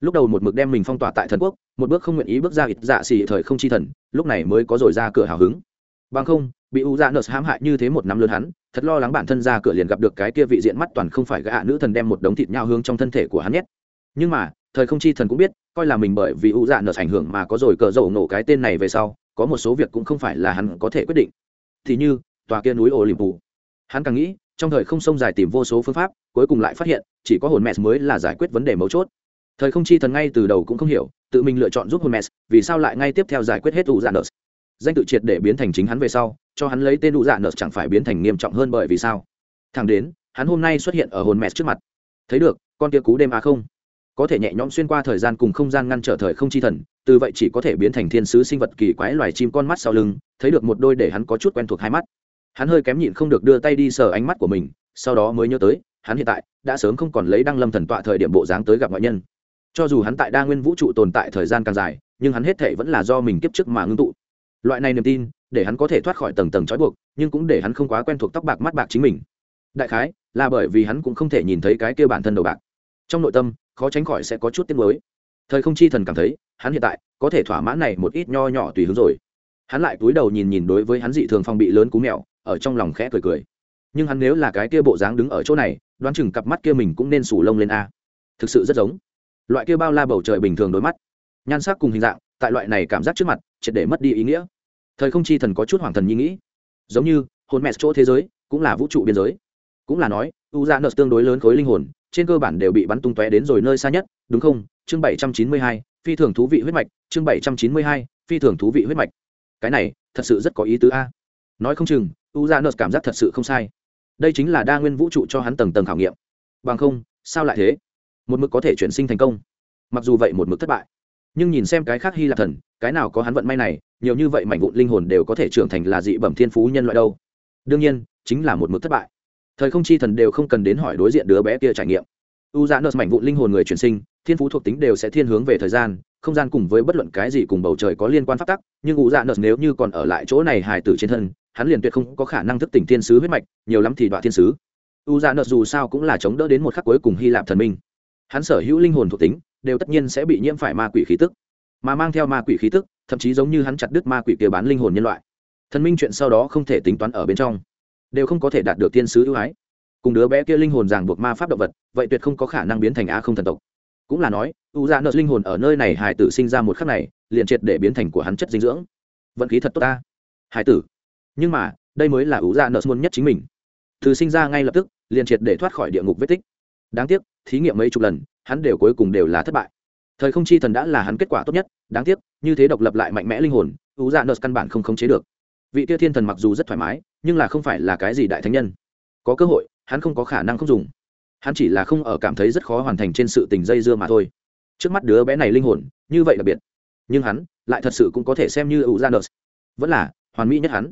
Lúc đầu một mực đem mình phong tỏa tại thần quốc, một bước không nguyện ý bước ra ít dạ xì thời không chi thần, lúc này mới có rồi ra cửa hào hứng. Bằng không, bị u dạ nợ hãm hại như thế một năm lớn hắn, thật lo lắng bản thân ra cửa liền gặp được cái kia vị diện mắt toàn không phải gã nữ thần đem một đống thịt nhau hương trong thân thể của hắn nhét. Nhưng mà thời không chi thần cũng biết, coi là mình bởi vì u dạ nợ ảnh hưởng mà có rồi cờ dầu nổ cái tên này về sau, có một số việc cũng không phải là hắn có thể quyết định. Thì như, tòa kia núi ổ liềm phủ hắn càng nghĩ, trong thời không sông dài tìm vô số phương pháp, cuối cùng lại phát hiện, chỉ có hồn mẹ mới là giải quyết vấn đề mấu chốt. Thời không chi thần ngay từ đầu cũng không hiểu, tự mình lựa chọn giúp hồn mẹ, vì sao lại ngay tiếp theo giải quyết hết u dạ nợ. Danh tự triệt để biến thành chính hắn về sau, cho hắn lấy tên u dạ nợ chẳng phải biến thành nghiêm trọng hơn bởi vì sao? Thẳng đến, hắn hôm nay xuất hiện ở hồn mẹ trước mặt. Thấy được, con kia cú đêm à không? Có thể nhẹ nhõm xuyên qua thời gian cùng không gian ngăn trở thời không chi thần, từ vậy chỉ có thể biến thành thiên sứ sinh vật kỳ quái loài chim con mắt sau lưng, thấy được một đôi để hắn có chút quen thuộc hai mắt. Hắn hơi kém nhịn không được đưa tay đi sờ ánh mắt của mình, sau đó mới nhớ tới, hắn hiện tại đã sớm không còn lấy đăng lâm thần tọa thời điểm bộ dáng tới gặp ngoại nhân. Cho dù hắn tại đa nguyên vũ trụ tồn tại thời gian càng dài, nhưng hắn hết thể vẫn là do mình kiếp trước mà ngưng tụ. Loại này niềm tin, để hắn có thể thoát khỏi tầng tầng trói buộc, nhưng cũng để hắn không quá quen thuộc tóc bạc mắt bạc chính mình. Đại khái, là bởi vì hắn cũng không thể nhìn thấy cái kia bản thân đầu bạc. Trong nội tâm khó tránh khỏi sẽ có chút tiếc nuối. Thời không chi thần cảm thấy, hắn hiện tại có thể thỏa mãn này một ít nho nhỏ tùy hướng rồi. Hắn lại cúi đầu nhìn nhìn đối với hắn dị thường phong bị lớn cú mèo, ở trong lòng khẽ cười cười. Nhưng hắn nếu là cái kia bộ dáng đứng ở chỗ này, đoán chừng cặp mắt kia mình cũng nên sủ lông lên a. Thực sự rất giống. Loại kia bao la bầu trời bình thường đối mắt. Nhan sắc cùng hình dạng, tại loại này cảm giác trước mặt, triệt để mất đi ý nghĩa. Thời không chi thần có chút hoàng thần nhi nghĩ. Giống như, hồn mẹ chỗ thế giới, cũng là vũ trụ biên giới. Cũng là nói u ra nợ tương đối lớn khối linh hồn trên cơ bản đều bị bắn tung tóe đến rồi nơi xa nhất, đúng không? Chương bảy trăm chín mươi hai, phi thường thú vị huyết mạch, chương bảy trăm chín mươi hai, phi thường thú vị huyết mạch. Cái này, thật sự rất có ý tứ a. Nói không chừng u ra nợ cảm giác thật sự không sai. Đây chính là đa nguyên vũ trụ cho hắn tầng tầng khảo nghiệm. Bằng không, sao lại thế? Một mực có thể chuyển sinh thành công. Mặc dù vậy một mực thất bại. Nhưng nhìn xem cái khác hy lạp thần, cái nào có hắn vận may này, nhiều như vậy mảnh vụn linh hồn đều có thể trưởng thành là dị bẩm thiên phú nhân loại đâu. Đương nhiên, chính là một mực thất bại thời không chi thần đều không cần đến hỏi đối diện đứa bé kia trải nghiệm. U dạ nợ mảnh vụn linh hồn người chuyển sinh, thiên phú thuộc tính đều sẽ thiên hướng về thời gian, không gian cùng với bất luận cái gì cùng bầu trời có liên quan phát tắc, nhưng u dạ nợ nếu như còn ở lại chỗ này hài tử trên thân, hắn liền tuyệt không có khả năng thức tỉnh thiên sứ huyết mạch, nhiều lắm thì đoạn thiên sứ. U dạ nợ dù sao cũng là chống đỡ đến một khắc cuối cùng hy lạp thần minh. Hắn sở hữu linh hồn thuộc tính đều tất nhiên sẽ bị nhiễm phải ma quỷ khí tức. Mà mang theo ma quỷ khí tức, thậm chí giống như hắn chặt đứt ma quỷ kia bán linh hồn nhân loại. Thần minh chuyện sau đó không thể tính toán ở bên trong đều không có thể đạt được thiên sứ ưu ái. Cùng đứa bé kia linh hồn ràng buộc ma pháp động vật, vậy tuyệt không có khả năng biến thành a không thần tộc. Cũng là nói, u ra nợ linh hồn ở nơi này hải tử sinh ra một khắc này, liền triệt để biến thành của hắn chất dinh dưỡng. Vận khí thật tốt ta. Hải tử. Nhưng mà, đây mới là u ra nợ muốn nhất chính mình. Từ sinh ra ngay lập tức, liền triệt để thoát khỏi địa ngục vết tích. Đáng tiếc, thí nghiệm mấy chục lần, hắn đều cuối cùng đều là thất bại. Thời không chi thần đã là hắn kết quả tốt nhất, đáng tiếc, như thế độc lập lại mạnh mẽ linh hồn, u ra nợ căn bản không khống chế được vị tia thiên thần mặc dù rất thoải mái, nhưng là không phải là cái gì đại thánh nhân. Có cơ hội, hắn không có khả năng không dùng. Hắn chỉ là không ở cảm thấy rất khó hoàn thành trên sự tình dây dưa mà thôi. Trước mắt đứa bé này linh hồn, như vậy đặc biệt. Nhưng hắn, lại thật sự cũng có thể xem như u janus vẫn là, hoàn mỹ nhất hắn.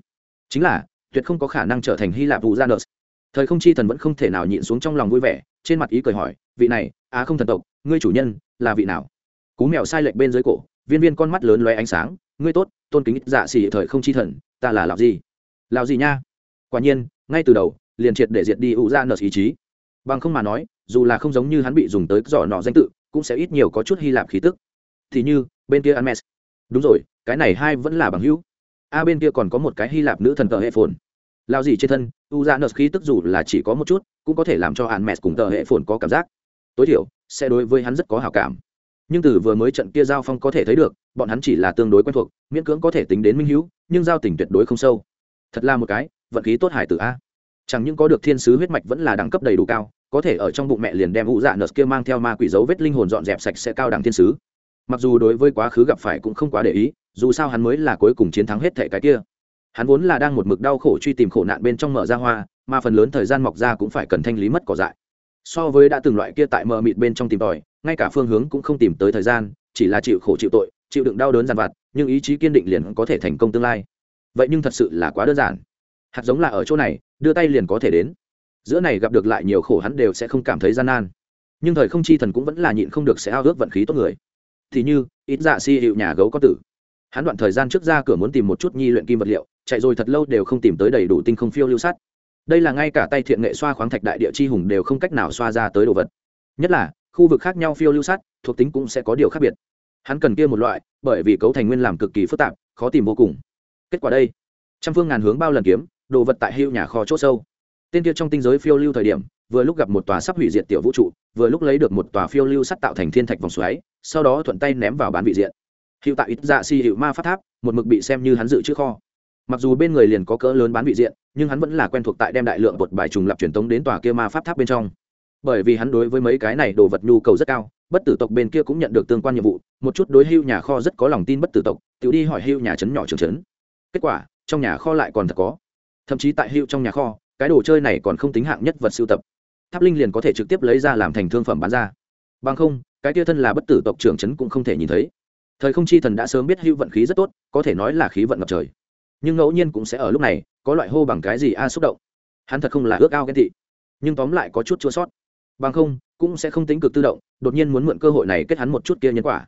Chính là, tuyệt không có khả năng trở thành hy lạp u janus thời không chi thần vẫn không thể nào nhịn xuống trong lòng vui vẻ, trên mặt ý cười hỏi, vị này, á không thần tộc, ngươi chủ nhân là vị nào? Cú mèo sai lệch bên dưới cổ, viên viên con mắt lớn loé ánh sáng, ngươi tốt tôn kính dạ xỉ thời không chi thần, ta là làm gì Làm gì nha. Quả nhiên, ngay từ đầu, liền triệt để diệt đi ủ ra nợ ý chí. Bằng không mà nói, dù là không giống như hắn bị dùng tới giỏ nọ danh tự, cũng sẽ ít nhiều có chút hy lạp khí tức. Thì như, bên kia Hermes. Đúng rồi, cái này hai vẫn là bằng hữu. A, bên kia còn có một cái hy lạp nữ thần tờ hệ phồn. Lao gì trên thân u ra nợ khí tức dù là chỉ có một chút, cũng có thể làm cho Hermes cùng tờ hệ phồn có cảm giác. Tối thiểu, sẽ đối với hắn rất có hào cảm nhưng từ vừa mới trận kia giao phong có thể thấy được, bọn hắn chỉ là tương đối quen thuộc, miễn cưỡng có thể tính đến minh hữu, nhưng giao tình tuyệt đối không sâu. Thật là một cái, vận khí tốt hải tử a. Chẳng những có được thiên sứ huyết mạch vẫn là đẳng cấp đầy đủ cao, có thể ở trong bụng mẹ liền đem ụ dạ nợt kia mang theo ma quỷ dấu vết linh hồn dọn dẹp sạch sẽ cao đẳng thiên sứ. Mặc dù đối với quá khứ gặp phải cũng không quá để ý, dù sao hắn mới là cuối cùng chiến thắng hết thệ cái kia. Hắn vốn là đang một mực đau khổ truy tìm khổ nạn bên trong mở ra hoa, mà phần lớn thời gian mọc ra cũng phải cần thanh lý mất cỏ dại. So với đã từng loại kia tại mờ mịt bên trong tìm tòi ngay cả phương hướng cũng không tìm tới thời gian, chỉ là chịu khổ chịu tội, chịu đựng đau đớn dằn vặt, nhưng ý chí kiên định liền có thể thành công tương lai. Vậy nhưng thật sự là quá đơn giản. Hạt giống là ở chỗ này, đưa tay liền có thể đến. Giữa này gặp được lại nhiều khổ hắn đều sẽ không cảm thấy gian nan. Nhưng thời không chi thần cũng vẫn là nhịn không được sẽ ao ước vận khí tốt người. Thì như, ít dạ si hiệu nhà gấu có tử. Hắn đoạn thời gian trước ra cửa muốn tìm một chút nhi luyện kim vật liệu, chạy rồi thật lâu đều không tìm tới đầy đủ tinh không phiêu lưu sắt. Đây là ngay cả tay thiện nghệ xoa khoáng thạch đại địa chi hùng đều không cách nào xoa ra tới đồ vật. Nhất là khu vực khác nhau phiêu lưu sắt, thuộc tính cũng sẽ có điều khác biệt. Hắn cần kia một loại, bởi vì cấu thành nguyên làm cực kỳ phức tạp, khó tìm vô cùng. Kết quả đây. Trăm phương ngàn hướng bao lần kiếm, đồ vật tại hưu nhà kho c h ỗ sâu. Tên kia trong tinh giới phiêu lưu thời điểm, vừa lúc gặp một tòa sắp hủy diệt tiểu vũ trụ, vừa lúc lấy được một tòa phiêu lưu sắt tạo thành thiên thạch vòng xoáy, sau đó thuận tay ném vào bán vị diện. Hiệu tại ít dạ si hiệu ma phát tháp, một mực bị xem như hắn dự trước kho. Mặc dù bên người liền có cỡ lớn bán vị diện, nhưng hắn vẫn là quen thuộc tại đem đại lượng bột bài trùng lập truyền tống đến tòa kia ma pháp tháp bên trong bởi vì hắn đối với mấy cái này đồ vật nhu cầu rất cao, bất tử tộc bên kia cũng nhận được tương quan nhiệm vụ, một chút đối hưu nhà kho rất có lòng tin bất tử tộc, tự đi hỏi hưu nhà trấn nhỏ trường trấn. Kết quả, trong nhà kho lại còn thật có. Thậm chí tại hưu trong nhà kho, cái đồ chơi này còn không tính hạng nhất vật sưu tập. Tháp linh liền có thể trực tiếp lấy ra làm thành thương phẩm bán ra. Bằng không, cái tia thân là bất tử tộc trưởng trấn cũng không thể nhìn thấy. Thời không chi thần đã sớm biết hưu vận khí rất tốt, có thể nói là khí vận ngập trời. Nhưng ngẫu nhiên cũng sẽ ở lúc này, có loại hô bằng cái gì a xúc động. Hắn thật không là ước ao ghen tị. Nhưng tóm lại có chút chua sót bằng không, cũng sẽ không tính cực tự động, đột nhiên muốn mượn cơ hội này kết hắn một chút kia nhân quả.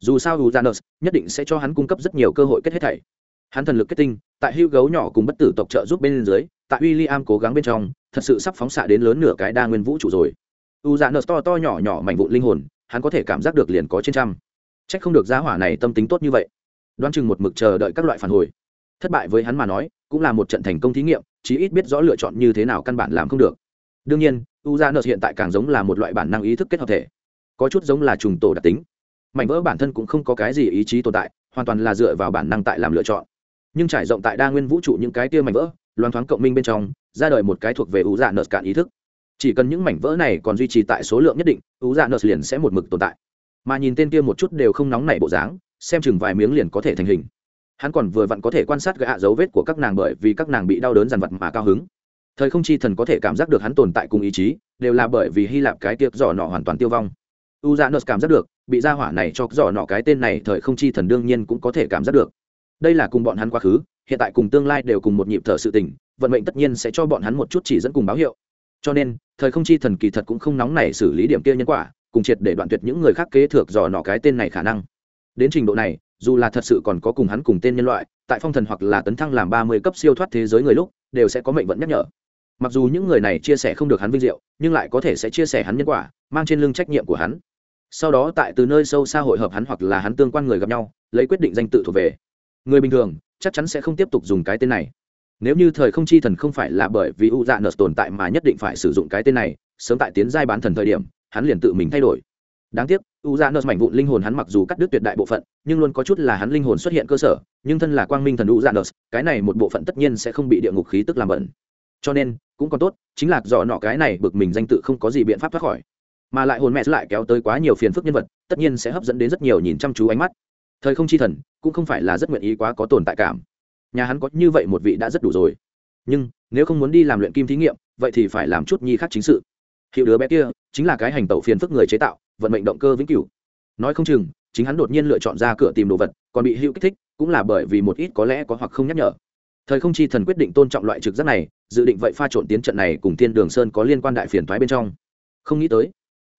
Dù sao u janus nhất định sẽ cho hắn cung cấp rất nhiều cơ hội kết hết thảy. Hắn thần lực kết tinh, tại hưu gấu nhỏ cùng bất tử tộc trợ giúp bên dưới, tại w i l l i am cố gắng bên trong, thật sự sắp phóng xạ đến lớn nửa cái đa nguyên vũ trụ rồi. U dạ nợ to to nhỏ nhỏ mảnh vụn linh hồn, hắn có thể cảm giác được liền có trên trăm. C h ắ c không được giá hỏa này tâm tính tốt như vậy. Đoán chừng một mực chờ đợi các loại phản hồi. Thất bại với hắn mà nói, cũng là một trận thành công thí nghiệm, chí ít biết rõ lựa chọn như thế nào căn bản làm không được đương nhiên u dạ nợ hiện tại càng giống là một loại bản năng ý thức kết hợp thể. Có chút giống là trùng tổ đặc tính. Mảnh vỡ bản thân cũng không có cái gì ý chí tồn tại, hoàn toàn là dựa vào bản năng tại làm lựa chọn. Nhưng trải rộng tại đa nguyên vũ trụ những cái kia mảnh vỡ, loan thoáng cộng minh bên trong, ra đời một cái thuộc về ủ dạ nợ cạn ý thức. Chỉ cần những mảnh vỡ này còn duy trì tại số lượng nhất định ủ dạ nợ liền sẽ một mực tồn tại. Mà nhìn tên kia một chút đều không nóng nảy bộ dáng, xem chừng vài miếng liền có thể thành hình. Hắn còn vừa vặn có thể quan sát gạ dấu vết của các nàng bởi vì các nàng bị đau đớn dằn vặt mà cao hứng thời không chi thần có thể cảm giác được hắn tồn tại cùng ý chí, đều là bởi vì hy lạp cái tiệc giỏ nọ hoàn toàn tiêu vong. U dạ nợt cảm giác được, bị Ra hỏa này cho giỏ nọ cái tên này thời không chi thần đương nhiên cũng có thể cảm giác được. Đây là cùng bọn hắn quá khứ, hiện tại cùng tương lai đều cùng một nhịp thở sự tình, vận mệnh tất nhiên sẽ cho bọn hắn một chút chỉ dẫn cùng báo hiệu. Cho nên, thời không chi thần kỳ thật cũng không nóng này xử lý điểm kia nhân quả, cùng triệt để đoạn tuyệt những người khác kế thừa dò nọ cái tên này khả năng. Đến trình độ này, dù là thật sự còn có cùng hắn cùng tên nhân loại, tại phong thần hoặc là tấn thăng làm ba mươi cấp siêu thoát thế giới người lúc, đều sẽ có mệnh vận nhắc nhở mặc dù những người này chia sẻ không được hắn vinh diệu, nhưng lại có thể sẽ chia sẻ hắn nhân quả, mang trên lưng trách nhiệm của hắn. Sau đó tại từ nơi sâu xa hội hợp hắn hoặc là hắn tương quan người gặp nhau, lấy quyết định danh tự thuộc về. Người bình thường, chắc chắn sẽ không tiếp tục dùng cái tên này. Nếu như thời không chi thần không phải là bởi vì u dạ nợ tồn tại mà nhất định phải sử dụng cái tên này, sớm tại tiến giai bán thần thời điểm, hắn liền tự mình thay đổi. Đáng tiếc u dạ nợ mảnh vụn linh hồn hắn mặc dù cắt đứt tuyệt đại bộ phận, nhưng luôn có chút là hắn linh hồn xuất hiện cơ sở, nhưng thân là quang minh thần u dạ nợ cái này một bộ phận tất nhiên sẽ không bị địa ngục khí tức làm bẩn cho nên cũng còn tốt, chính là dò nọ cái này bực mình danh tự không có gì biện pháp thoát khỏi. Mà lại hồn mẹ lại kéo tới quá nhiều phiền phức nhân vật, tất nhiên sẽ hấp dẫn đến rất nhiều nhìn chăm chú ánh mắt. Thời không chi thần cũng không phải là rất nguyện ý quá có tồn tại cảm. Nhà hắn có như vậy một vị đã rất đủ rồi. Nhưng, nếu không muốn đi làm luyện kim thí nghiệm, vậy thì phải làm chút nhi khác chính sự. Hiệu đứa bé kia chính là cái hành tẩu phiền phức người chế tạo, vận mệnh động cơ vĩnh cửu. Nói không chừng, chính hắn đột nhiên lựa chọn ra cửa tìm đồ vật, còn bị hữu kích thích, cũng là bởi vì một ít có lẽ có hoặc không nhắc nhở thời không chi thần quyết định tôn trọng loại trực giác này, dự định vậy pha trộn tiến trận này cùng thiên đường sơn có liên quan đại phiền thoái bên trong. Không nghĩ tới,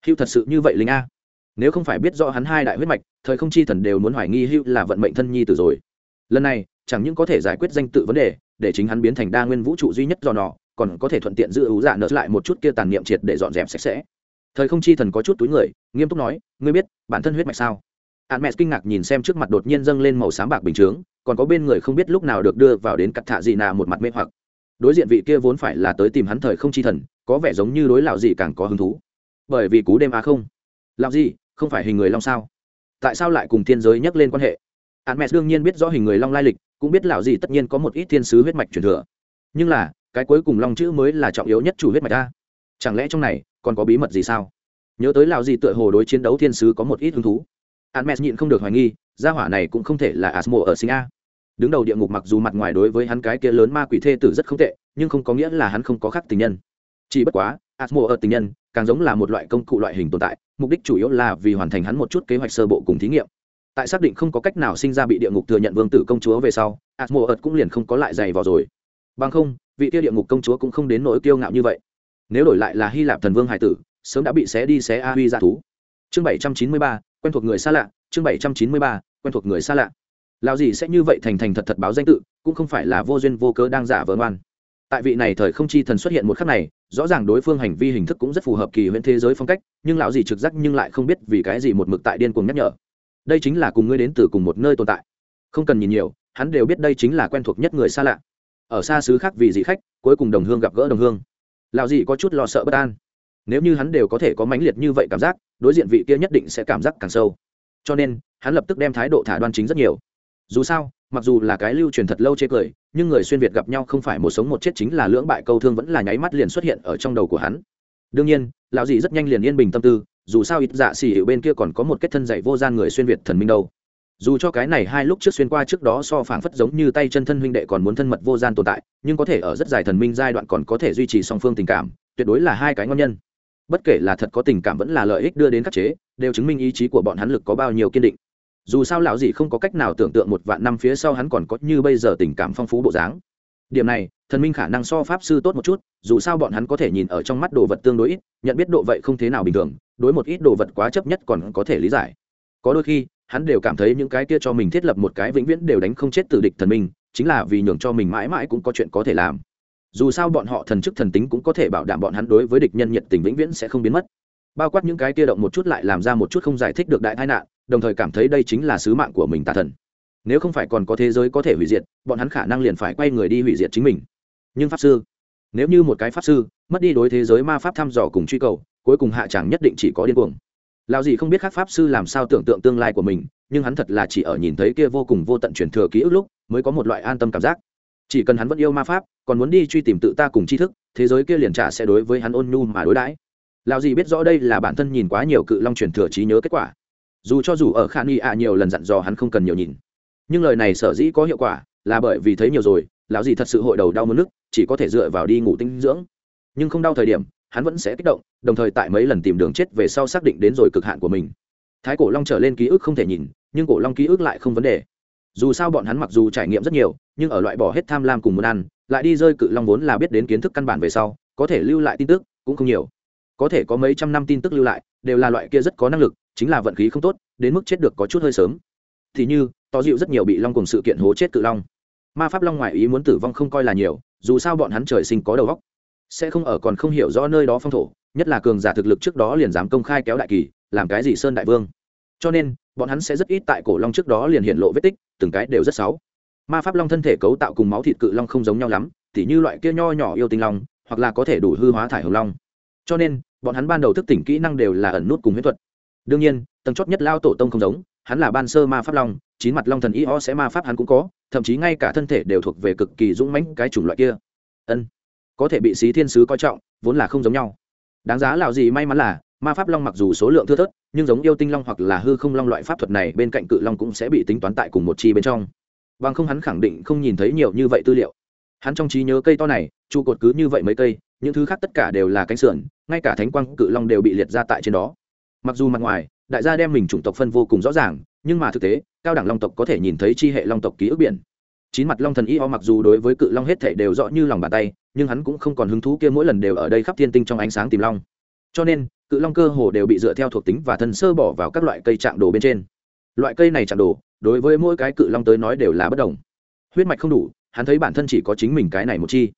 Hưu thật sự như vậy linh a. Nếu không phải biết rõ hắn hai đại huyết mạch, thời không chi thần đều muốn hoài nghi Hưu là vận mệnh thân nhi từ rồi. Lần này, chẳng những có thể giải quyết danh tự vấn đề, để chính hắn biến thành đa nguyên vũ trụ duy nhất do nọ, còn có thể thuận tiện giữ ưu dạ nợ lại một chút kia tàn niệm triệt để dọn dẹp sạch sẽ. Thời không chi thần có chút túi người, nghiêm túc nói, ngươi biết, bản thân huyết mạch sao? Hạn mẹ kinh ngạc nhìn xem trước mặt đột nhiên dâng lên màu xám bạc bình chướng còn có bên người không biết lúc nào được đưa vào đến cặt thạ gì nà một mặt mê hoặc. Đối diện vị kia vốn phải là tới tìm hắn thời không chi thần, có vẻ giống như đối lão gì càng có hứng thú. Bởi vì cú đêm á không? Lão gì, không phải hình người long sao? Tại sao lại cùng thiên giới nhắc lên quan hệ? Hắn mẹ đương nhiên biết rõ hình người long lai lịch, cũng biết lão gì tất nhiên có một ít thiên sứ huyết mạch truyền thừa. Nhưng là, cái cuối cùng long chữ mới là trọng yếu nhất chủ huyết mạch ta chẳng lẽ trong này còn có bí mật gì sao? Nhớ tới lão gì tựa hồ đối chiến đấu thiên sứ có một ít hứng thú. Anmes nhịn không được hoài nghi, gia hỏa này cũng không thể là asmo ở sinh a. Đứng đầu địa ngục mặc dù mặt ngoài đối với hắn cái kia lớn ma quỷ thê tử rất không tệ, nhưng không có nghĩa là hắn không có khác tình nhân. Chỉ bất quá, asmo ở tình nhân càng giống là một loại công cụ loại hình tồn tại, mục đích chủ yếu là vì hoàn thành hắn một chút kế hoạch sơ bộ cùng thí nghiệm. Tại xác định không có cách nào sinh ra bị địa ngục thừa nhận vương tử công chúa về sau, asmo ở cũng liền không có lại dày vào rồi. Bằng không, vị kia địa ngục công chúa cũng không đến nỗi kiêu ngạo như vậy. Nếu đổi lại là hy lạp thần vương hải tử, sớm đã bị xé đi xé a huy ra thú. Chương bảy trăm chín mươi ba quen thuộc người xa lạ, chương bảy trăm chín mươi ba, quen thuộc người xa lạ. Lao gì sẽ như vậy thành thành thật thật báo danh tự, cũng không phải là vô duyên vô cớ đang giả vờ ngoan. Tại vị này thời không chi thần xuất hiện một khắc này, rõ ràng đối phương hành vi hình thức cũng rất phù hợp kỳ huyễn thế giới phong cách, nhưng lão gì trực giác nhưng lại không biết vì cái gì một mực tại điên cuồng nhắc nhở. Đây chính là cùng ngươi đến từ cùng một nơi tồn tại. Không cần nhìn nhiều, hắn đều biết đây chính là quen thuộc nhất người xa lạ. Ở xa xứ khác vì dị khách, cuối cùng đồng hương gặp gỡ đồng hương. Lão gì có chút lo sợ bất an. Nếu như hắn đều có thể có mãnh liệt như vậy cảm giác đối diện vị kia nhất định sẽ cảm giác càng sâu. Cho nên, hắn lập tức đem thái độ thả đoan chính rất nhiều. Dù sao, mặc dù là cái lưu truyền thật lâu chê cười, nhưng người xuyên việt gặp nhau không phải một sống một chết chính là lưỡng bại câu thương vẫn là nháy mắt liền xuất hiện ở trong đầu của hắn. Đương nhiên, lão dì rất nhanh liền yên bình tâm tư, dù sao ít dạ xì hiệu bên kia còn có một kết thân dạy vô gian người xuyên việt thần minh đâu. Dù cho cái này hai lúc trước xuyên qua trước đó so phảng phất giống như tay chân thân huynh đệ còn muốn thân mật vô gian tồn tại, nhưng có thể ở rất dài thần minh giai đoạn còn có thể duy trì song phương tình cảm, tuyệt đối là hai cái ngon nhân bất kể là thật có tình cảm vẫn là lợi ích đưa đến khắc chế, đều chứng minh ý chí của bọn hắn lực có bao nhiêu kiên định. Dù sao lão gì không có cách nào tưởng tượng một vạn năm phía sau hắn còn có như bây giờ tình cảm phong phú bộ dáng. Điểm này, thần minh khả năng so pháp sư tốt một chút, dù sao bọn hắn có thể nhìn ở trong mắt đồ vật tương đối ít, nhận biết độ vậy không thế nào bình thường, đối một ít đồ vật quá chấp nhất còn có thể lý giải. Có đôi khi, hắn đều cảm thấy những cái kia cho mình thiết lập một cái vĩnh viễn đều đánh không chết từ địch thần minh, chính là vì nhường cho mình mãi mãi cũng có chuyện có thể làm dù sao bọn họ thần chức thần tính cũng có thể bảo đảm bọn hắn đối với địch nhân nhiệt tình vĩnh viễn sẽ không biến mất. Bao quát những cái kia động một chút lại làm ra một chút không giải thích được đại tai nạn, đồng thời cảm thấy đây chính là sứ mạng của mình tà thần. Nếu không phải còn có thế giới có thể hủy diệt, bọn hắn khả năng liền phải quay người đi hủy diệt chính mình. Nhưng pháp sư, nếu như một cái pháp sư mất đi đối thế giới ma pháp thăm dò cùng truy cầu, cuối cùng hạ chẳng nhất định chỉ có điên cuồng. Lao gì không biết các pháp sư làm sao tưởng tượng tương lai của mình, nhưng hắn thật là chỉ ở nhìn thấy kia vô cùng vô tận truyền thừa ký ức lúc, mới có một loại an tâm cảm giác chỉ cần hắn vẫn yêu ma pháp, còn muốn đi truy tìm tự ta cùng tri thức, thế giới kia liền trả sẽ đối với hắn ôn nhu mà đối đãi. Lao gì biết rõ đây là bản thân nhìn quá nhiều cự long truyền thừa trí nhớ kết quả. Dù cho dù ở khan y ạ nhiều lần dặn dò hắn không cần nhiều nhìn. Nhưng lời này sở dĩ có hiệu quả, là bởi vì thấy nhiều rồi, lão gì thật sự hội đầu đau mất nước, chỉ có thể dựa vào đi ngủ tinh dưỡng. Nhưng không đau thời điểm, hắn vẫn sẽ kích động, đồng thời tại mấy lần tìm đường chết về sau xác định đến rồi cực hạn của mình. Thái cổ long trở lên ký ức không thể nhìn, nhưng cổ long ký ức lại không vấn đề dù sao bọn hắn mặc dù trải nghiệm rất nhiều, nhưng ở loại bỏ hết tham lam cùng muốn ăn, lại đi rơi cự long vốn là biết đến kiến thức căn bản về sau, có thể lưu lại tin tức cũng không nhiều. Có thể có mấy trăm năm tin tức lưu lại, đều là loại kia rất có năng lực, chính là vận khí không tốt, đến mức chết được có chút hơi sớm. Thì như, tỏ dịu rất nhiều bị long cùng sự kiện hố chết cự long. Ma pháp long ngoại ý muốn tử vong không coi là nhiều, dù sao bọn hắn trời sinh có đầu óc. Sẽ không ở còn không hiểu rõ nơi đó phong thổ, nhất là cường giả thực lực trước đó liền dám công khai kéo đại kỳ, làm cái gì sơn đại vương. Cho nên bọn hắn sẽ rất ít tại cổ long trước đó liền hiện lộ vết tích, từng cái đều rất xấu. Ma pháp long thân thể cấu tạo cùng máu thịt cự long không giống nhau lắm, tỉ như loại kia nho nhỏ yêu tinh long, hoặc là có thể đủ hư hóa thải hồng long. Cho nên, bọn hắn ban đầu thức tỉnh kỹ năng đều là ẩn nút cùng huyết thuật. Đương nhiên, tầng chót nhất lao tổ tông không giống, hắn là ban sơ ma pháp long, chín mặt long thần y ho sẽ ma pháp hắn cũng có, thậm chí ngay cả thân thể đều thuộc về cực kỳ dũng mãnh cái chủng loại kia. Ân, có thể bị xí thiên sứ coi trọng, vốn là không giống nhau. Đáng giá lào gì may mắn là ma pháp long mặc dù số lượng thưa thớt, nhưng giống yêu tinh long hoặc là hư không long loại pháp thuật này bên cạnh cự long cũng sẽ bị tính toán tại cùng một chi bên trong. Bằng không hắn khẳng định không nhìn thấy nhiều như vậy tư liệu. Hắn trong trí nhớ cây to này, trụ cột cứ như vậy mấy cây, những thứ khác tất cả đều là cánh sườn, ngay cả thánh quang cự long đều bị liệt ra tại trên đó. Mặc dù mặt ngoài, đại gia đem mình chủng tộc phân vô cùng rõ ràng, nhưng mà thực tế, cao đẳng long tộc có thể nhìn thấy chi hệ long tộc ký ức biển. Chín mặt long thần y o mặc dù đối với cự long hết thể đều rõ như lòng bàn tay, nhưng hắn cũng không còn hứng thú kia mỗi lần đều ở đây khắp thiên tinh trong ánh sáng tìm long. Cho nên cự long cơ hồ đều bị dựa theo thuộc tính và thân sơ bỏ vào các loại cây trạng đồ bên trên. Loại cây này trạng đồ, đối với mỗi cái cự long tới nói đều là bất đồng. Huyết mạch không đủ, hắn thấy bản thân chỉ có chính mình cái này một chi.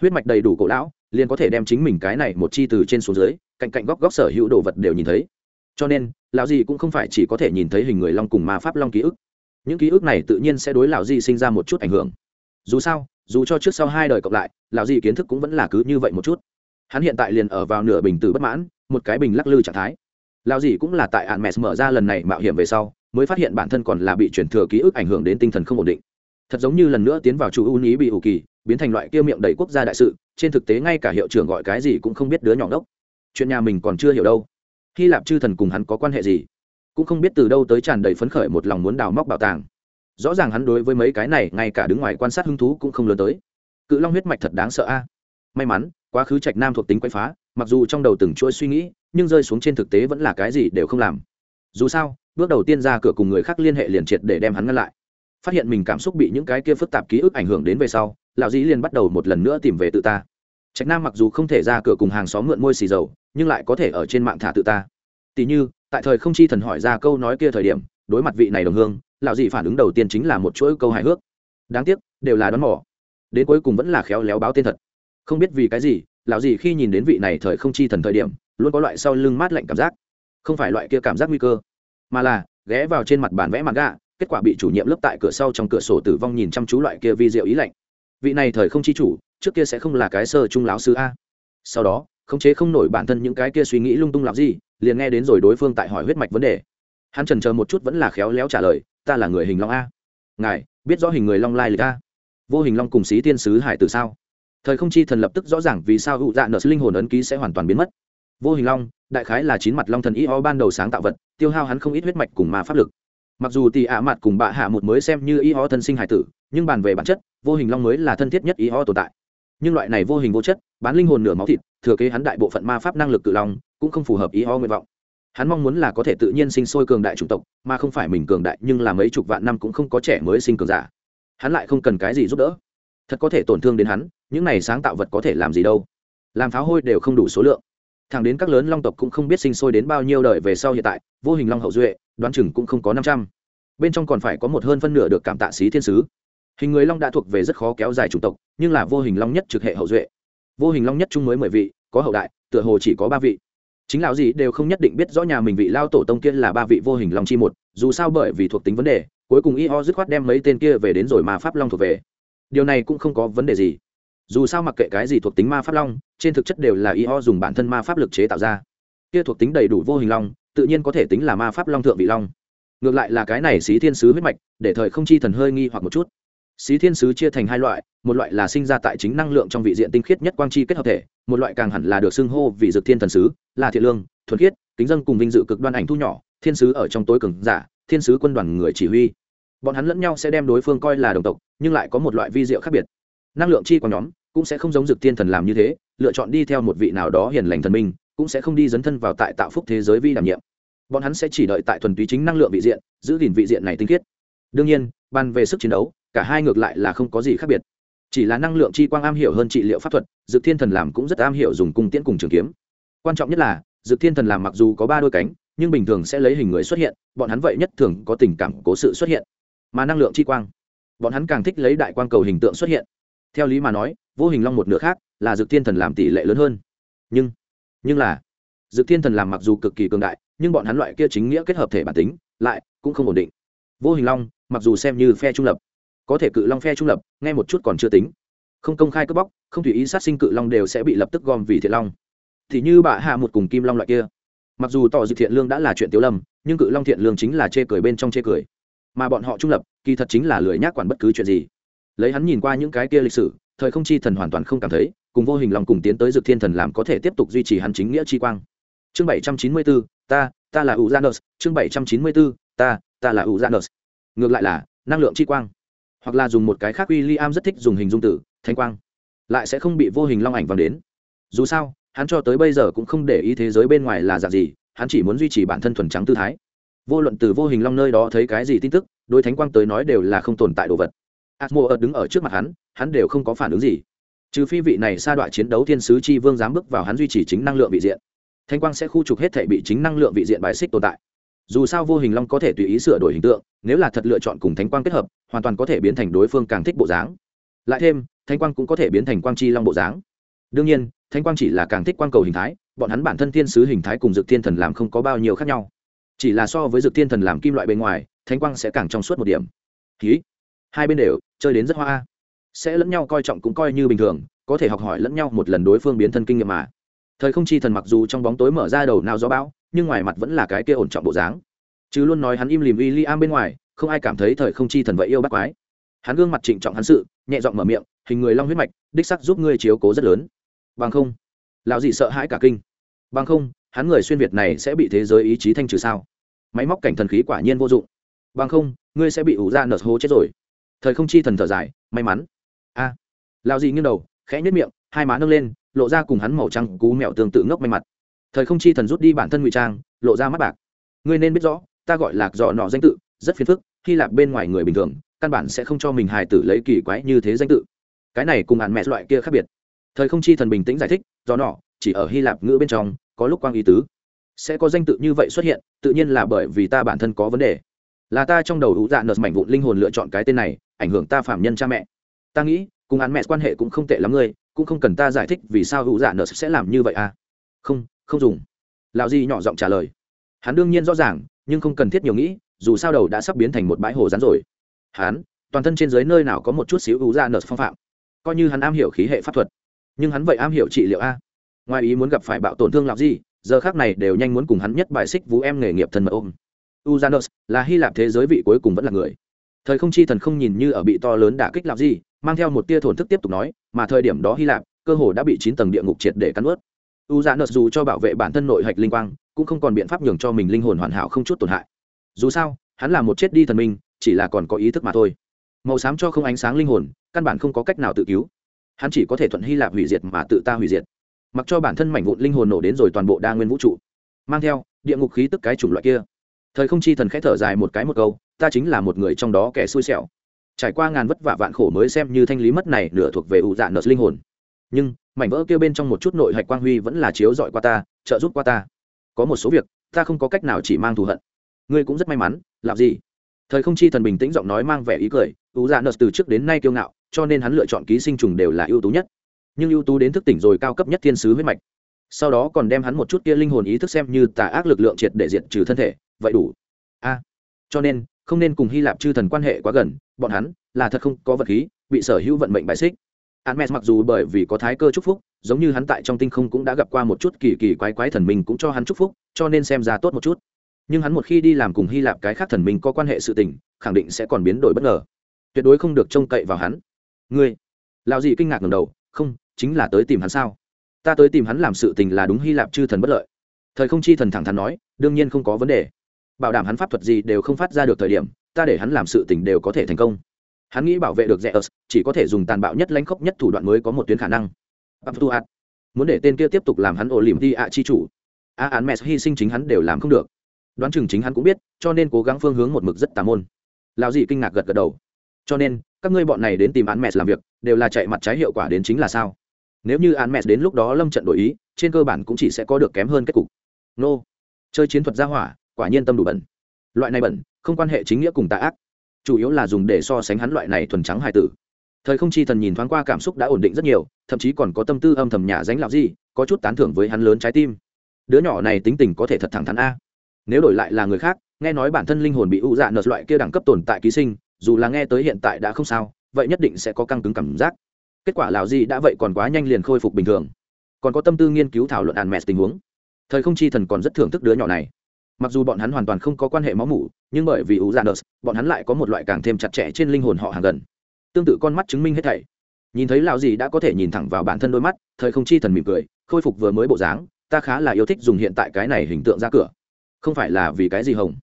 Huyết mạch đầy đủ cổ lão, liền có thể đem chính mình cái này một chi từ trên xuống dưới, cạnh cạnh góc góc sở hữu đồ vật đều nhìn thấy. Cho nên, lão gì cũng không phải chỉ có thể nhìn thấy hình người long cùng ma pháp long ký ức. Những ký ức này tự nhiên sẽ đối lão gì sinh ra một chút ảnh hưởng. Dù sao, dù cho trước sau hai đời cộng lại, lão gì kiến thức cũng vẫn là cứ như vậy một chút. Hắn hiện tại liền ở vào nửa bình tử bất mãn một cái bình lắc lư trạng thái. Lão gì cũng là tại ạn mẹ mở ra lần này mạo hiểm về sau, mới phát hiện bản thân còn là bị chuyển thừa ký ức ảnh hưởng đến tinh thần không ổn định. Thật giống như lần nữa tiến vào chủ ưu ý bị ủ kỳ, biến thành loại kia miệng đầy quốc gia đại sự, trên thực tế ngay cả hiệu trưởng gọi cái gì cũng không biết đứa nhỏ đốc chuyện nhà mình còn chưa hiểu đâu. Hy lạp chư thần cùng hắn có quan hệ gì? Cũng không biết từ đâu tới tràn đầy phấn khởi một lòng muốn đào móc bảo tàng. Rõ ràng hắn đối với mấy cái này, ngay cả đứng ngoài quan sát hứng thú cũng không lớn tới. Cự long huyết mạch thật đáng sợ a. May mắn, quá khứ trạch nam thuộc tính quay phá mặc dù trong đầu từng chuỗi suy nghĩ, nhưng rơi xuống trên thực tế vẫn là cái gì đều không làm. Dù sao, bước đầu tiên ra cửa cùng người khác liên hệ liền triệt để đem hắn ngăn lại. Phát hiện mình cảm xúc bị những cái kia phức tạp ký ức ảnh hưởng đến về sau, lão dĩ liền bắt đầu một lần nữa tìm về tự ta. Trạch nam mặc dù không thể ra cửa cùng hàng xóm mượn môi xì dầu, nhưng lại có thể ở trên mạng thả tự ta. Tỉ như, tại thời không chi thần hỏi ra câu nói kia thời điểm, đối mặt vị này đồng hương, lão dĩ phản ứng đầu tiên chính là một chuỗi câu hài hước. Đáng tiếc, đều là đón mỏ đến cuối cùng vẫn là khéo léo báo tên thật. Không biết vì cái gì lão gì khi nhìn đến vị này thời không chi thần thời điểm, luôn có loại sau lưng mát lạnh cảm giác. Không phải loại kia cảm giác nguy cơ, mà là ghé vào trên mặt bàn vẽ mặt gạ kết quả bị chủ nhiệm lớp tại cửa sau trong cửa sổ tử vong nhìn chăm chú loại kia vi diệu ý lạnh. Vị này thời không chi chủ, trước kia sẽ không là cái sơ trung lão sư a. Sau đó, khống chế không nổi bản thân những cái kia suy nghĩ lung tung làm gì, liền nghe đến rồi đối phương tại hỏi huyết mạch vấn đề. Hắn trần chờ một chút vẫn là khéo léo trả lời, ta là người hình long a. Ngài, biết rõ hình người long lai lịch a? Vô hình long cùng xí tiên sứ hải từ sao? Thời không chi thần lập tức rõ ràng vì sao hữu dạ nợ linh hồn ấn ký sẽ hoàn toàn biến mất. Vô hình long, đại khái là chín mặt long thần y o ban đầu sáng tạo vật, tiêu hao hắn không ít huyết mạch cùng ma pháp lực. Mặc dù tì ạ mặt cùng bạ hạ một mới xem như y ho thân sinh hải tử, nhưng bàn về bản chất, vô hình long mới là thân thiết nhất y ho tồn tại. Nhưng loại này vô hình vô chất, bán linh hồn nửa máu thịt, thừa kế hắn đại bộ phận ma pháp năng lực tự long, cũng không phù hợp ý ho nguyện vọng. Hắn mong muốn là có thể tự nhiên sinh sôi cường đại chủng tộc, mà không phải mình cường đại, nhưng là mấy chục vạn năm cũng không có trẻ mới sinh cường giả. Hắn lại không cần cái gì giúp đỡ. Thật có thể tổn thương đến hắn những này sáng tạo vật có thể làm gì đâu? Làm pháo hôi đều không đủ số lượng. Thẳng đến các lớn long tộc cũng không biết sinh sôi đến bao nhiêu đời về sau hiện tại, vô hình long hậu duệ, đoán chừng cũng không có năm trăm. Bên trong còn phải có một hơn phân nửa được cảm tạ xí thiên sứ. Hình người long đã thuộc về rất khó kéo dài chủng tộc, nhưng là vô hình long nhất trực hệ hậu duệ. Vô hình long nhất chung mới mười vị, có hậu đại, tựa hồ chỉ có ba vị. Chính lão gì đều không nhất định biết rõ nhà mình vị lao tổ tông kia là ba vị vô hình long chi một, dù sao bởi vì thuộc tính vấn đề, cuối cùng y ho dứt khoát đem mấy tên kia về đến rồi mà pháp long thuộc về. Điều này cũng không có vấn đề gì dù sao mặc kệ cái gì thuộc tính ma pháp long, trên thực chất đều là y ho dùng bản thân ma pháp lực chế tạo ra. Kia thuộc tính đầy đủ vô hình long, tự nhiên có thể tính là ma pháp long thượng vị long. Ngược lại là cái này xí thiên sứ huyết mạch, để thời không chi thần hơi nghi hoặc một chút. Xí thiên sứ chia thành hai loại, một loại là sinh ra tại chính năng lượng trong vị diện tinh khiết nhất quang chi kết hợp thể, một loại càng hẳn là được xưng hô vì dược thiên thần sứ, là thiện lương, thuần khiết, kính dân cùng vinh dự cực đoan ảnh thu nhỏ, thiên sứ ở trong tối cường giả, thiên sứ quân đoàn người chỉ huy. Bọn hắn lẫn nhau sẽ đem đối phương coi là đồng tộc, nhưng lại có một loại vi diệu khác biệt. Năng lượng chi của nhóm cũng sẽ không giống dược tiên thần làm như thế, lựa chọn đi theo một vị nào đó hiền lành thần minh, cũng sẽ không đi dấn thân vào tại tạo phúc thế giới vi đảm nhiệm. Bọn hắn sẽ chỉ đợi tại thuần túy chính năng lượng vị diện, giữ gìn vị diện này tinh khiết. Đương nhiên, bàn về sức chiến đấu, cả hai ngược lại là không có gì khác biệt. Chỉ là năng lượng chi quang am hiểu hơn trị liệu pháp thuật, dược thiên thần làm cũng rất am hiểu dùng cung tiễn cùng trường kiếm. Quan trọng nhất là, dược thiên thần làm mặc dù có ba đôi cánh, nhưng bình thường sẽ lấy hình người xuất hiện, bọn hắn vậy nhất thường có tình cảm, cố sự xuất hiện. Mà năng lượng chi quang, bọn hắn càng thích lấy đại quang cầu hình tượng xuất hiện. Theo lý mà nói vô hình long một nửa khác là dược thiên thần làm tỷ lệ lớn hơn. Nhưng nhưng là dược thiên thần làm mặc dù cực kỳ cường đại nhưng bọn hắn loại kia chính nghĩa kết hợp thể bản tính lại cũng không ổn định. Vô hình long mặc dù xem như phe trung lập có thể cự long phe trung lập nghe một chút còn chưa tính. Không công khai cướp bóc không tùy ý sát sinh cự long đều sẽ bị lập tức gom vì thiện long. Thì như bà hạ một cùng kim long loại kia. Mặc dù tỏ dự thiện lương đã là chuyện tiếu lầm, nhưng cự long thiện lương chính là chê cười bên trong chê cười. Mà bọn họ trung lập kỳ thật chính là lười nhác quản bất cứ chuyện gì. Lấy hắn nhìn qua những cái kia lịch sử thời không chi thần hoàn toàn không cảm thấy, cùng vô hình lòng cùng tiến tới dược thiên thần làm có thể tiếp tục duy trì hắn chính nghĩa chi quang. Chương bảy trăm chín mươi bốn ta ta là u janus chương bảy trăm chín mươi bốn ta ta là u janus ngược lại là, năng lượng chi quang. Hoặc là dùng một cái khác uy i am rất thích dùng hình dung tử, thanh quang. Lại sẽ không bị vô hình long ảnh vang đến. Dù sao, hắn cho tới bây giờ cũng không để ý thế giới bên ngoài là dạng gì, hắn chỉ muốn duy trì bản thân thuần trắng tư thái. Vô luận từ vô hình long nơi đó thấy cái gì tin tức, đối thánh quang tới nói đều là không tồn tại đồ vật. Atmo ở đứng ở trước mặt hắn hắn đều không có phản ứng gì. Trừ phi vị này sa đoạn chiến đấu thiên sứ chi vương dám bước vào hắn duy trì chính năng lượng vị diện. Thanh quang sẽ khu trục hết thể bị chính năng lượng vị diện bài xích tồn tại. Dù sao vô hình long có thể tùy ý sửa đổi hình tượng, nếu là thật lựa chọn cùng thánh quang kết hợp, hoàn toàn có thể biến thành đối phương càng thích bộ dáng. Lại thêm thanh quang cũng có thể biến thành quang chi long bộ dáng. Đương nhiên thanh quang chỉ là càng thích quang cầu hình thái, bọn hắn bản thân thiên sứ hình thái cùng dược thiên thần làm không có bao nhiêu khác nhau. Chỉ là so với dược thiên thần làm kim loại bên ngoài thanh quang sẽ càng trong suốt một điểm. Ký hai bên đều, chơi đến rất hoa sẽ lẫn nhau coi trọng cũng coi như bình thường, có thể học hỏi lẫn nhau một lần đối phương biến thân kinh nghiệm mà. Thời không chi thần mặc dù trong bóng tối mở ra đầu nào gió bão, nhưng ngoài mặt vẫn là cái kia ổn trọng bộ dáng. Chứ luôn nói hắn im lìm w li am bên ngoài, không ai cảm thấy thời không chi thần vậy yêu bác quái. Hắn gương mặt trịnh trọng hắn sự, nhẹ giọng mở miệng, hình người long huyết mạch, đích sắc giúp ngươi chiếu cố rất lớn. Bằng không, lão gì sợ hãi cả kinh. Bằng không, hắn người xuyên việt này sẽ bị thế giới ý chí thanh trừ sao? Máy móc cảnh thần khí quả nhiên vô dụng. Bằng không, ngươi sẽ bị ủ ra nợ hố chết rồi. Thời không chi thần thở dài, may mắn a à, lão gì nghiêng đầu khẽ nhất miệng hai má nâng lên lộ ra cùng hắn màu trắng cú mèo tương tự ngốc may mặt. Thời không chi thần rút đi bản thân ngụy trang lộ ra mắt bạc. Ngươi nên biết rõ ta gọi lạc dọ nọ danh tự rất phiền phức khi lạc bên ngoài người bình thường căn bản sẽ không cho mình hài tử lấy kỳ quái như thế danh tự. Cái này cùng hạn mẹ loại kia khác biệt. Thời không chi thần bình tĩnh giải thích do nọ chỉ ở hy lạp ngữ bên trong có lúc quang ý tứ. Sẽ có danh tự như vậy xuất hiện tự nhiên là bởi vì ta bản thân có vấn đề. Là ta trong đầu hữu dạ nợ mảnh vụn linh hồn lựa chọn cái tên này ảnh hưởng ta phạm nhân cha mẹ ta nghĩ cùng án mẹ quan hệ cũng không tệ lắm ngươi cũng không cần ta giải thích vì sao hữu dạ nợ sẽ làm như vậy à. Không không dùng. Lão di nhỏ giọng trả lời. Hắn đương nhiên rõ ràng nhưng không cần thiết nhiều nghĩ dù sao đầu đã sắp biến thành một bãi hồ rắn rồi. Hắn toàn thân trên dưới nơi nào có một chút xíu hữu dạ nợ phong phạm. Coi như hắn am hiểu khí hệ pháp thuật. Nhưng hắn vậy am hiểu trị liệu a. Ngoài ý muốn gặp phải bạo tổn thương lão di giờ khác này đều nhanh muốn cùng hắn nhất bài xích vũ em nghề nghiệp thân mật ôm. Uzanos dạ là Hy Lạp thế giới vị cuối cùng vẫn là người. Thời không chi thần không nhìn như ở bị to lớn đả kích Lão gì, mang theo một tia thổn thức tiếp tục nói, mà thời điểm đó Hy Lạp, cơ hồ đã bị chín tầng địa ngục triệt để cắn ướt u dạ Uzanos dù cho bảo vệ bản thân nội hạch linh quang, cũng không còn biện pháp nhường cho mình linh hồn hoàn hảo không chút tổn hại. Dù sao, hắn là một chết đi thần minh, chỉ là còn có ý thức mà thôi. Màu xám cho không ánh sáng linh hồn, căn bản không có cách nào tự cứu. Hắn chỉ có thể thuận Hy Lạp hủy diệt mà tự ta hủy diệt. Mặc cho bản thân mảnh vụn linh hồn nổ đến rồi toàn bộ đa nguyên vũ trụ, mang theo địa ngục khí tức cái chủng loại kia thời không chi thần khẽ thở dài một cái một câu ta chính là một người trong đó kẻ xui xẻo trải qua ngàn vất vả vạn khổ mới xem như thanh lý mất này nửa thuộc về ủ dạ nợ linh hồn. Nhưng, mảnh vỡ kêu bên trong một chút nội hạch quang huy vẫn là chiếu dọi qua ta, trợ giúp qua ta. Có một số việc, ta không có cách nào chỉ mang thù hận. Ngươi cũng rất may mắn, làm gì? Thời không chi thần bình tĩnh giọng nói mang vẻ ý cười, ủ dạ nợ từ trước đến nay kiêu ngạo, cho nên hắn lựa chọn ký sinh trùng đều là ưu tú nhất. Nhưng ưu tú đến thức tỉnh rồi cao cấp nhất thiên sứ huyết mạch. Sau đó còn đem hắn một chút kia linh hồn ý thức xem như tà ác lực lượng triệt để diệt trừ thân thể, vậy đủ. A, cho nên không nên cùng hy lạp chư thần quan hệ quá gần bọn hắn là thật không có vật khí bị sở hữu vận mệnh bài xích Hermes mặc dù bởi vì có thái cơ chúc phúc, giống như hắn tại trong tinh không cũng đã gặp qua một chút kỳ kỳ quái quái thần minh cũng cho hắn chúc phúc, cho nên xem ra tốt một chút. Nhưng hắn một khi đi làm cùng Hy Lạp cái khác thần minh có quan hệ sự tình, khẳng định sẽ còn biến đổi bất ngờ. Tuyệt đối không được trông cậy vào hắn. Ngươi, lão gì kinh ngạc ngẩng đầu, không, chính là tới tìm hắn sao? Ta tới tìm hắn làm sự tình là đúng Hy Lạp chư thần bất lợi. Thời không chi thần thẳng thắn nói, đương nhiên không có vấn đề bảo đảm hắn pháp thuật gì đều không phát ra được thời điểm, ta để hắn làm sự tình đều có thể thành công. Hắn nghĩ bảo vệ được rẽ ớt chỉ có thể dùng tàn bạo nhất lãnh khốc nhất thủ đoạn mới có một tuyến khả năng. Abduat. muốn để tên kia tiếp tục làm hắn ổ lỉm đi ạ chi chủ. A án mẹ hy sinh chính hắn đều làm không được. Đoán chừng chính hắn cũng biết, cho nên cố gắng phương hướng một mực rất tà môn. Lao dị kinh ngạc gật gật đầu. Cho nên, các ngươi bọn này đến tìm án mẹ làm việc, đều là chạy mặt trái hiệu quả đến chính là sao? Nếu như án mẹ đến lúc đó lâm trận đổi ý, trên cơ bản cũng chỉ sẽ có được kém hơn kết cục. Nô. Chơi chiến thuật gia hỏa quả nhiên tâm đủ bẩn. Loại này bẩn, không quan hệ chính nghĩa cùng tà ác. Chủ yếu là dùng để so sánh hắn loại này thuần trắng hài tử. Thời không chi thần nhìn thoáng qua cảm xúc đã ổn định rất nhiều, thậm chí còn có tâm tư âm thầm nhà dánh lão gì có chút tán thưởng với hắn lớn trái tim. Đứa nhỏ này tính tình có thể thật thẳng thắn a. Nếu đổi lại là người khác, nghe nói bản thân linh hồn bị ụ dạ nợt loại kia đẳng cấp tồn tại ký sinh, dù là nghe tới hiện tại đã không sao, vậy nhất định sẽ có căng cứng cảm giác. Kết quả lão gì đã vậy còn quá nhanh liền khôi phục bình thường. Còn có tâm tư nghiên cứu thảo luận ăn mẹ tình huống. Thời không chi thần còn rất thưởng thức đứa nhỏ này mặc dù bọn hắn hoàn toàn không có quan hệ máu mủ, nhưng bởi vì ủ bọn hắn lại có một loại càng thêm chặt chẽ trên linh hồn họ hàng gần. Tương tự con mắt chứng minh hết thảy. Nhìn thấy lão gì đã có thể nhìn thẳng vào bản thân đôi mắt, thời không chi thần mỉm cười, khôi phục vừa mới bộ dáng, ta khá là yêu thích dùng hiện tại cái này hình tượng ra cửa. Không phải là vì cái gì hồng?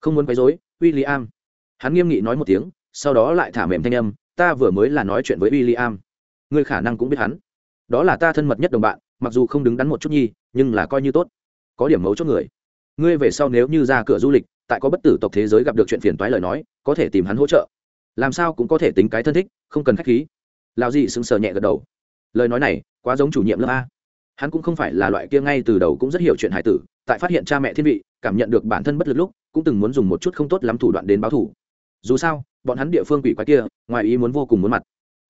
Không muốn quấy rối, William. Hắn nghiêm nghị nói một tiếng, sau đó lại thả mềm thanh âm, ta vừa mới là nói chuyện với William. Ngươi khả năng cũng biết hắn. Đó là ta thân mật nhất đồng bạn, mặc dù không đứng đắn một chút nhi, nhưng là coi như tốt. Có điểm mấu chốt người ngươi về sau nếu như ra cửa du lịch, tại có bất tử tộc thế giới gặp được chuyện phiền toái lời nói, có thể tìm hắn hỗ trợ. Làm sao cũng có thể tính cái thân thích, không cần khách khí. Lao dị sững sờ nhẹ gật đầu. Lời nói này, quá giống chủ nhiệm lớp a. Hắn cũng không phải là loại kia ngay từ đầu cũng rất hiểu chuyện hải tử, tại phát hiện cha mẹ thiên vị, cảm nhận được bản thân bất lực lúc, cũng từng muốn dùng một chút không tốt lắm thủ đoạn đến báo thủ dù sao, bọn hắn địa phương quỷ quái kia, ngoài ý muốn vô cùng muốn mặt.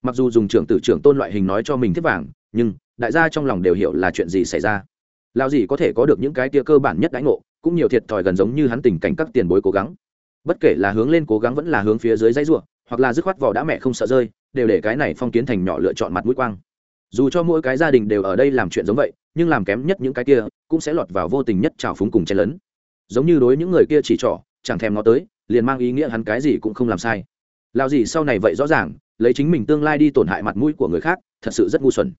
Mặc dù dùng trưởng tử trưởng tôn loại hình nói cho mình thiết vàng, nhưng đại gia trong lòng đều hiểu là chuyện gì xảy ra. Lao gì có thể có được những cái kia cơ bản nhất đãi ngộ cũng nhiều thiệt thòi gần giống như hắn tình cảnh các tiền bối cố gắng. Bất kể là hướng lên cố gắng vẫn là hướng phía dưới dãy ruộng, hoặc là dứt khoát vỏ đã mẹ không sợ rơi, đều để cái này phong kiến thành nhỏ lựa chọn mặt mũi quang. Dù cho mỗi cái gia đình đều ở đây làm chuyện giống vậy, nhưng làm kém nhất những cái kia cũng sẽ lọt vào vô tình nhất trào phúng cùng chen lấn. Giống như đối những người kia chỉ trỏ, chẳng thèm nó tới, liền mang ý nghĩa hắn cái gì cũng không làm sai. Lao gì sau này vậy rõ ràng, lấy chính mình tương lai đi tổn hại mặt mũi của người khác, thật sự rất ngu xuẩn.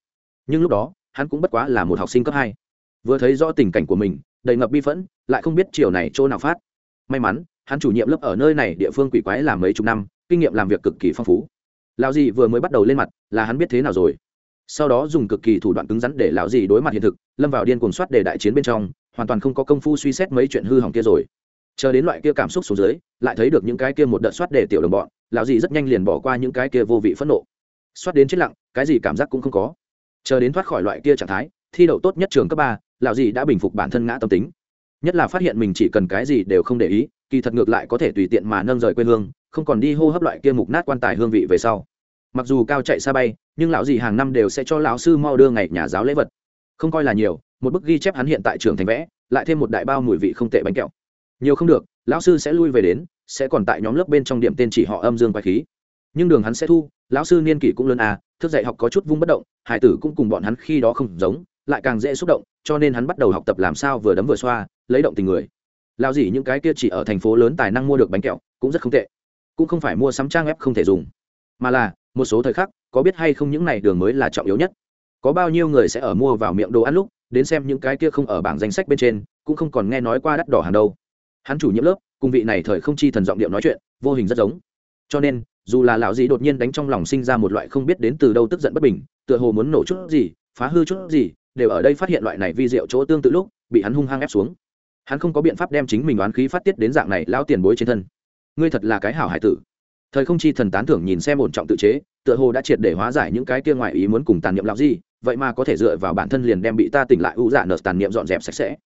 Nhưng lúc đó, hắn cũng bất quá là một học sinh cấp hai. Vừa thấy rõ tình cảnh của mình đầy ngập bi phẫn, lại không biết chiều này chỗ nào phát. May mắn, hắn chủ nhiệm lớp ở nơi này địa phương quỷ quái làm mấy chục năm, kinh nghiệm làm việc cực kỳ phong phú. Lão dì vừa mới bắt đầu lên mặt, là hắn biết thế nào rồi. Sau đó dùng cực kỳ thủ đoạn cứng rắn để lão dì đối mặt hiện thực, lâm vào điên cuồng soát để đại chiến bên trong, hoàn toàn không có công phu suy xét mấy chuyện hư hỏng kia rồi. Chờ đến loại kia cảm xúc xuống dưới, lại thấy được những cái kia một đợt soát để tiểu đồng bọn, lão dì rất nhanh liền bỏ qua những cái kia vô vị phẫn nộ. Soát đến chết lặng, cái gì cảm giác cũng không có. Chờ đến thoát khỏi loại kia trạng thái thi đậu tốt nhất trường cấp ba, lão dì đã bình phục bản thân ngã tâm tính. Nhất là phát hiện mình chỉ cần cái gì đều không để ý, kỳ thật ngược lại có thể tùy tiện mà nâng rời quê hương, không còn đi hô hấp loại kia mục nát quan tài hương vị về sau. Mặc dù cao chạy xa bay, nhưng lão dì hàng năm đều sẽ cho lão sư mau đưa ngày nhà giáo lễ vật. Không coi là nhiều, một bức ghi chép hắn hiện tại trường thành vẽ, lại thêm một đại bao mùi vị không tệ bánh kẹo. Nhiều không được, lão sư sẽ lui về đến, sẽ còn tại nhóm lớp bên trong điểm tên chỉ họ âm dương quái khí. Nhưng đường hắn sẽ thu, lão sư niên kỷ cũng lớn à thức dạy học có chút vung bất động, hải tử cũng cùng bọn hắn khi đó không giống lại càng dễ xúc động, cho nên hắn bắt đầu học tập làm sao vừa đấm vừa xoa, lấy động tình người. Lao gì những cái kia chỉ ở thành phố lớn tài năng mua được bánh kẹo, cũng rất không tệ. Cũng không phải mua sắm trang web không thể dùng, mà là, một số thời khắc, có biết hay không những này đường mới là trọng yếu nhất. Có bao nhiêu người sẽ ở mua vào miệng đồ ăn lúc, đến xem những cái kia không ở bảng danh sách bên trên, cũng không còn nghe nói qua đắt đỏ hàng đâu. Hắn chủ nhiệm lớp, cùng vị này thời không chi thần giọng điệu nói chuyện, vô hình rất giống. Cho nên, dù là lão gì đột nhiên đánh trong lòng sinh ra một loại không biết đến từ đâu tức giận bất bình, tựa hồ muốn nổ chút gì, phá hư chút gì đều ở đây phát hiện loại này vi diệu chỗ tương tự lúc, bị hắn hung hăng ép xuống. Hắn không có biện pháp đem chính mình đoán khí phát tiết đến dạng này lao tiền bối trên thân. Ngươi thật là cái hảo hải tử. Thời không chi thần tán thưởng nhìn xem ổn trọng tự chế, tựa hồ đã triệt để hóa giải những cái kia ngoài ý muốn cùng tàn niệm lao gì vậy mà có thể dựa vào bản thân liền đem bị ta tỉnh lại ưu dạ nợ tàn niệm dọn dẹp sạch sẽ.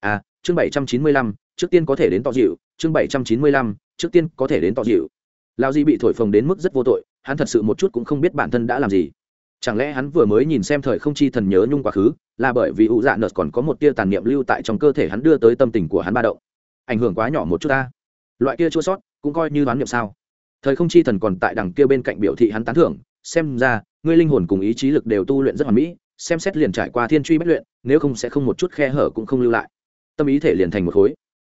À chương bảy trăm chín mươi lăm, trước tiên có thể đến tỏ dịu, chương bảy trăm chín mươi lăm, trước tiên có thể đến tỏ dịu. Lao di bị thổi phồng đến mức rất vô tội, hắn thật sự một chút cũng không biết bản thân đã làm gì chẳng lẽ hắn vừa mới nhìn xem thời không chi thần nhớ nhung quá khứ, là bởi vì ủ dạ nợt còn có một tia tàn niệm lưu tại trong cơ thể hắn đưa tới tâm tình của hắn ba động. Ảnh hưởng quá nhỏ một chút ta. Loại kia chua sót, cũng coi như đoán niệm sao. Thời không chi thần còn tại đằng kia bên cạnh biểu thị hắn tán thưởng, xem ra, ngươi linh hồn cùng ý chí lực đều tu luyện rất hoàn mỹ, xem xét liền trải qua thiên truy bất luyện, nếu không sẽ không một chút khe hở cũng không lưu lại. Tâm ý thể liền thành một khối.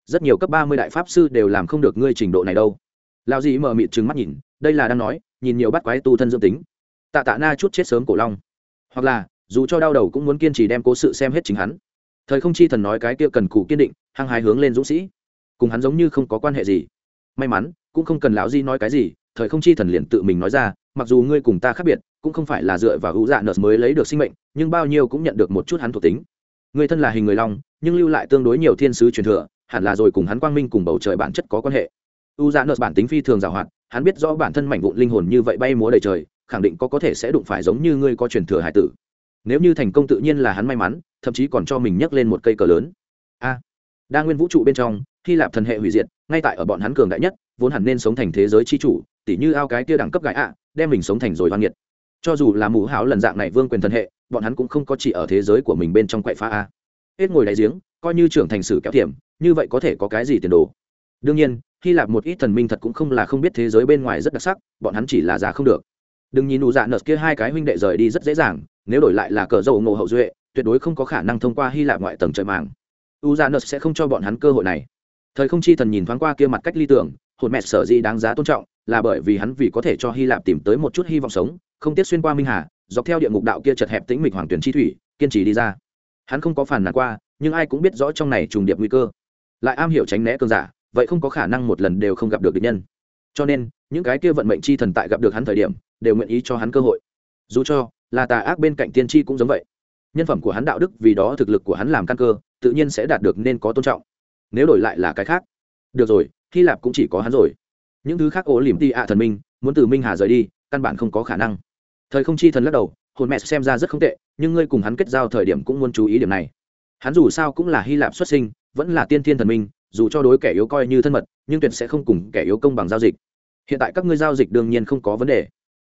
Rất nhiều cấp ba mươi đại pháp sư đều làm không được ngươi trình độ này đâu. Lao dĩ mờ mịt trừng mắt nhìn, đây là đang nói, nhìn nhiều bắt quái tu thân dương tính tạ tạ na chút chết sớm cổ long. Hoặc là, dù cho đau đầu cũng muốn kiên trì đem cố sự xem hết chính hắn. Thời không chi thần nói cái kia cần cù kiên định, hăng hái hướng lên dũng sĩ. Cùng hắn giống như không có quan hệ gì. May mắn, cũng không cần lão di nói cái gì, thời không chi thần liền tự mình nói ra, mặc dù ngươi cùng ta khác biệt, cũng không phải là dựa vào hữu dạ nợ mới lấy được sinh mệnh, nhưng bao nhiêu cũng nhận được một chút hắn thuộc tính. Người thân là hình người long, nhưng lưu lại tương đối nhiều thiên sứ truyền thừa, hẳn là rồi cùng hắn quang minh cùng bầu trời bản chất có quan hệ. U dạ nợ bản tính phi thường giàu hoạt hắn biết rõ bản thân mảnh vụn linh hồn như vậy bay múa đầy trời khẳng định có có thể sẽ đụng phải giống như ngươi có truyền thừa hải tử. Nếu như thành công tự nhiên là hắn may mắn, thậm chí còn cho mình nhấc lên một cây cờ lớn. A. Đa nguyên vũ trụ bên trong, hy lạp thần hệ hủy diệt, ngay tại ở bọn hắn cường đại nhất, vốn hẳn nên sống thành thế giới chi chủ, tỉ như ao cái kia đẳng cấp gái ạ, đem mình sống thành rồi hoàn nghiệt. Cho dù là mù háo lần dạng này vương quyền thần hệ, bọn hắn cũng không có chỉ ở thế giới của mình bên trong quậy phá a. Hết ngồi đáy giếng, coi như trưởng thành sử kéo thiểm như vậy có thể có cái gì tiền đồ? Đương nhiên, hy lạp một ít thần minh thật cũng không là không biết thế giới bên ngoài rất đặc sắc, bọn hắn chỉ là già không được đừng nhìn ủ dạ nợt kia hai cái huynh đệ rời đi rất dễ dàng, nếu đổi lại là cờ dầu ngộ hậu duệ, tuyệt đối không có khả năng thông qua hy lạp ngoại tầng trời màng u dạ nợt sẽ không cho bọn hắn cơ hội này. Thời không chi thần nhìn thoáng qua kia mặt cách ly tưởng, hồn mẹ sở di đáng giá tôn trọng, là bởi vì hắn vì có thể cho hy lạp tìm tới một chút hy vọng sống, không tiếc xuyên qua minh hà, dọc theo địa ngục đạo kia chật hẹp tĩnh mịch hoàng tuyển chi thủy, kiên trì đi ra. Hắn không có phản nản qua, nhưng ai cũng biết rõ trong này trùng điệp nguy cơ. Lại am hiểu tránh né cơn giả, vậy không có khả năng một lần đều không gặp được địch nhân. Cho nên, những cái kia vận mệnh chi thần tại gặp được hắn thời điểm đều nguyện ý cho hắn cơ hội. Dù cho là tà ác bên cạnh tiên tri cũng giống vậy. Nhân phẩm của hắn đạo đức vì đó thực lực của hắn làm căn cơ, tự nhiên sẽ đạt được nên có tôn trọng. Nếu đổi lại là cái khác, được rồi, hy lạp cũng chỉ có hắn rồi. Những thứ khác ố lìm ti ạ thần minh, muốn từ minh hà rời đi, căn bản không có khả năng. Thời không chi thần lắc đầu, hồn mẹ xem ra rất không tệ, nhưng ngươi cùng hắn kết giao thời điểm cũng muốn chú ý điểm này. Hắn dù sao cũng là hy lạp xuất sinh, vẫn là tiên thiên thần minh, dù cho đối kẻ yếu coi như thân mật, nhưng tuyệt sẽ không cùng kẻ yếu công bằng giao dịch. Hiện tại các ngươi giao dịch đương nhiên không có vấn đề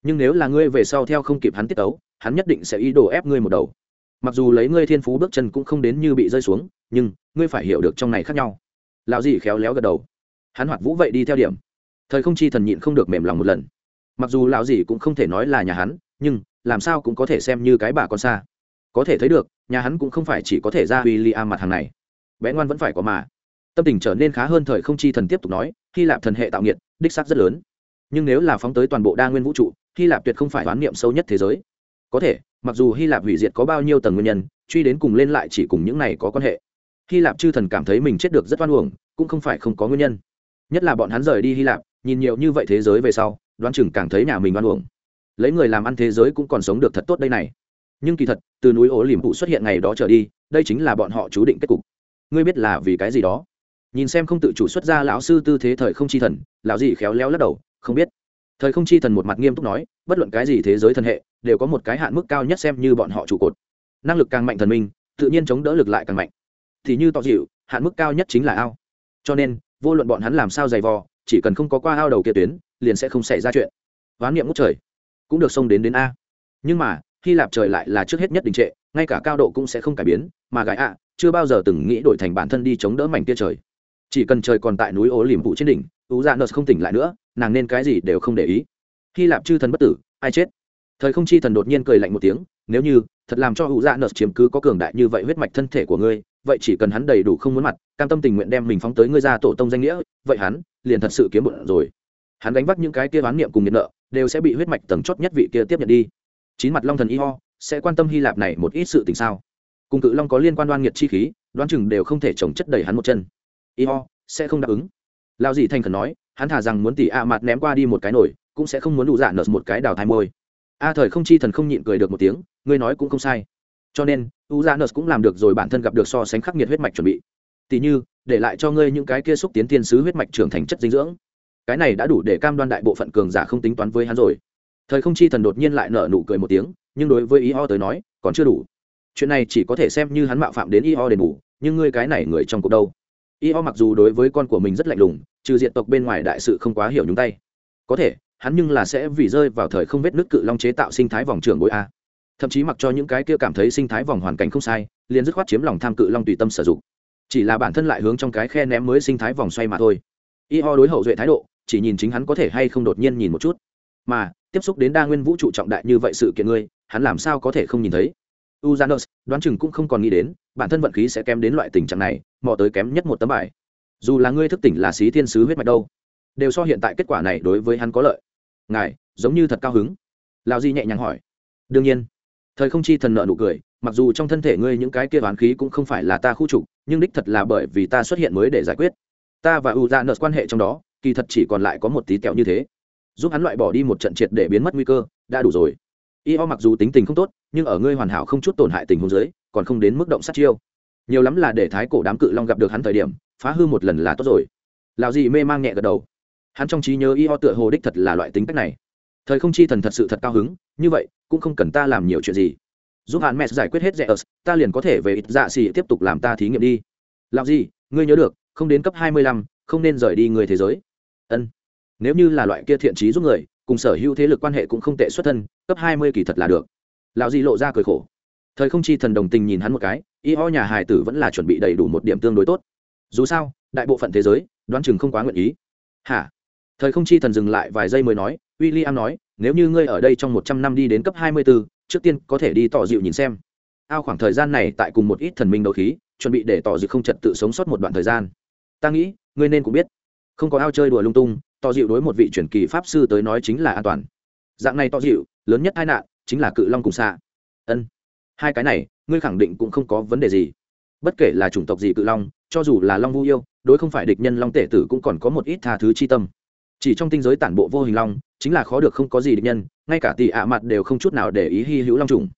nhưng nếu là ngươi về sau theo không kịp hắn tiết tấu, hắn nhất định sẽ ý đồ ép ngươi một đầu. Mặc dù lấy ngươi thiên phú bước chân cũng không đến như bị rơi xuống, nhưng ngươi phải hiểu được trong này khác nhau. Lão dì khéo léo gật đầu. Hắn hoạt vũ vậy đi theo điểm. Thời không chi thần nhịn không được mềm lòng một lần. Mặc dù lão dì cũng không thể nói là nhà hắn, nhưng làm sao cũng có thể xem như cái bà con xa. Có thể thấy được, nhà hắn cũng không phải chỉ có thể ra w i li l am mặt hàng này. Bé ngoan vẫn phải có mà. Tâm tình trở nên khá hơn thời không chi thần tiếp tục nói, hy lạp thần hệ tạo nghiệt, đích xác rất lớn. Nhưng nếu là phóng tới toàn bộ đa nguyên vũ trụ hy lạp tuyệt không phải đoán niệm sâu nhất thế giới. Có thể, mặc dù hy lạp hủy diệt có bao nhiêu tầng nguyên nhân, truy đến cùng lên lại chỉ cùng những này có quan hệ. Hy lạp chư thần cảm thấy mình chết được rất oan uổng, cũng không phải không có nguyên nhân. Nhất là bọn hắn rời đi hy lạp, nhìn nhiều như vậy thế giới về sau, đoán chừng càng thấy nhà mình oan uổng. Lấy người làm ăn thế giới cũng còn sống được thật tốt đây này. Nhưng kỳ thật, từ núi ố liềm phụ xuất hiện ngày đó trở đi, đây chính là bọn họ chú định kết cục. Ngươi biết là vì cái gì đó? Nhìn xem không tự chủ xuất ra lão sư tư thế thời không chi thần, lão gì khéo léo lắc đầu, không biết thời không chi thần một mặt nghiêm túc nói, bất luận cái gì thế giới thần hệ, đều có một cái hạn mức cao nhất xem như bọn họ trụ cột. Năng lực càng mạnh thần minh, tự nhiên chống đỡ lực lại càng mạnh. Thì như tỏ dịu, hạn mức cao nhất chính là ao. Cho nên, vô luận bọn hắn làm sao dày vò, chỉ cần không có qua ao đầu kia tuyến, liền sẽ không xảy ra chuyện. Ván niệm ngút trời, cũng được xông đến đến a. Nhưng mà, hy lạp trời lại là trước hết nhất đình trệ, ngay cả cao độ cũng sẽ không cải biến, mà gái ạ, chưa bao giờ từng nghĩ đổi thành bản thân đi chống đỡ mảnh tia trời. Chỉ cần trời còn tại núi ố liềm vụ trên đỉnh, ú dạ nợ không tỉnh lại nữa nàng nên cái gì đều không để ý. Hy lạp chư thần bất tử, ai chết? Thời không chi thần đột nhiên cười lạnh một tiếng, nếu như, thật làm cho hữu dạ nợ chiếm cứ có cường đại như vậy huyết mạch thân thể của ngươi, vậy chỉ cần hắn đầy đủ không muốn mặt, cam tâm tình nguyện đem mình phóng tới ngươi ra tổ tông danh nghĩa, vậy hắn, liền thật sự kiếm bụng rồi. Hắn đánh vác những cái kia oán niệm cùng nhiệt nợ, đều sẽ bị huyết mạch tầng chót nhất vị kia tiếp nhận đi. Chín mặt long thần y ho, sẽ quan tâm hy lạp này một ít sự tình sao? Cùng cự long có liên quan đoan nghiệt chi khí, đoán chừng đều không thể trồng chất đầy hắn một chân. Y ho, sẽ không đáp ứng. Lao dì thành khẩn nói hắn thả rằng muốn tỉ a mặt ném qua đi một cái nổi, cũng sẽ không muốn đủ dạ nợ một cái đào thai môi. A thời không chi thần không nhịn cười được một tiếng, ngươi nói cũng không sai. Cho nên, u dạ nợ cũng làm được rồi bản thân gặp được so sánh khắc nghiệt huyết mạch chuẩn bị. Tỉ như, để lại cho ngươi những cái kia xúc tiến tiên sứ huyết mạch trưởng thành chất dinh dưỡng. Cái này đã đủ để cam đoan đại bộ phận cường giả không tính toán với hắn rồi. Thời không chi thần đột nhiên lại nở nụ cười một tiếng, nhưng đối với ý ho tới nói, còn chưa đủ. Chuyện này chỉ có thể xem như hắn mạo phạm đến y ho đền bù, nhưng ngươi cái này người trong cuộc đâu? Y ho mặc dù đối với con của mình rất lạnh lùng trừ diện tộc bên ngoài đại sự không quá hiểu nhúng tay. Có thể hắn nhưng là sẽ vì rơi vào thời không vết nước cự long chế tạo sinh thái vòng trường bối a. Thậm chí mặc cho những cái kia cảm thấy sinh thái vòng hoàn cảnh không sai liền dứt khoát chiếm lòng tham cự long tùy tâm sử dụng. Chỉ là bản thân lại hướng trong cái khe ném mới sinh thái vòng xoay mà thôi. Y ho đối hậu duệ thái độ chỉ nhìn chính hắn có thể hay không đột nhiên nhìn một chút. Mà tiếp xúc đến đa nguyên vũ trụ trọng đại như vậy sự kiện ngươi hắn làm sao có thể không nhìn thấy? Uzanos đoán chừng cũng không còn nghĩ đến, bản thân vận khí sẽ kém đến loại tình trạng này, mò tới kém nhất một tấm bài. Dù là ngươi thức tỉnh là xí thiên sứ huyết mạch đâu, đều so hiện tại kết quả này đối với hắn có lợi. Ngài, giống như thật cao hứng. Lão Di nhẹ nhàng hỏi. Đương nhiên. Thời không chi thần nợ nụ cười, mặc dù trong thân thể ngươi những cái kia oán khí cũng không phải là ta khu trục, nhưng đích thật là bởi vì ta xuất hiện mới để giải quyết. Ta và u ra dạ nợ quan hệ trong đó, kỳ thật chỉ còn lại có một tí kẹo như thế giúp hắn loại bỏ đi một trận triệt để biến mất nguy cơ đã đủ rồi y ho mặc dù tính tình không tốt nhưng ở ngươi hoàn hảo không chút tổn hại tình huống dưới còn không đến mức động sát chiêu nhiều lắm là để thái cổ đám cự long gặp được hắn thời điểm phá hư một lần là tốt rồi. Lào gì mê mang nhẹ gật đầu. Hắn trong trí nhớ y ho tựa hồ đích thật là loại tính cách này. Thời không chi thần thật sự thật cao hứng, như vậy, cũng không cần ta làm nhiều chuyện gì. Giúp hắn mẹ giải quyết hết rẻ ớt ta liền có thể về ít dạ xỉ tiếp tục làm ta thí nghiệm đi. Làm gì ngươi nhớ được, không đến cấp hai mươi lăm, không nên rời đi người thế giới. Ân. Nếu như là loại kia thiện trí giúp người, cùng sở hữu thế lực quan hệ cũng không tệ xuất thân, cấp hai mươi kỳ thật là được. Lão di lộ ra cười khổ. Thời không chi thần đồng tình nhìn hắn một cái, y ho nhà hài tử vẫn là chuẩn bị đầy đủ một điểm tương đối tốt dù sao, đại bộ phận thế giới, đoán chừng không quá nguyện ý. Hả? Thời không chi thần dừng lại vài giây mới nói w i l l i am nói, nếu như ngươi ở đây trong một trăm năm đi đến cấp hai mươi b ố trước tiên có thể đi tỏ dịu nhìn xem. Ao khoảng thời gian này tại cùng một ít thần minh đấu khí, chuẩn bị để tỏ dịu không trật tự sống sót một đoạn thời gian. Ta nghĩ, ngươi nên cũng biết, không có ao chơi đùa lung tung, tỏ dịu đối một vị truyền kỳ pháp sư tới nói chính là an toàn. Dạng này tỏ dịu, lớn nhất tai nạn chính là cự long cùng xa ân, hai cái này, ngươi khẳng định cũng không có vấn đề gì. Bất kể là chủng tộc gì cự long cho dù là long vu yêu, đối không phải địch nhân long tể tử cũng còn có một ít tha thứ chi tâm. Chỉ trong tinh giới tản bộ vô hình long, chính là khó được không có gì địch nhân, ngay cả tỷ ạ mặt đều không chút nào để ý hy hữu long trùng.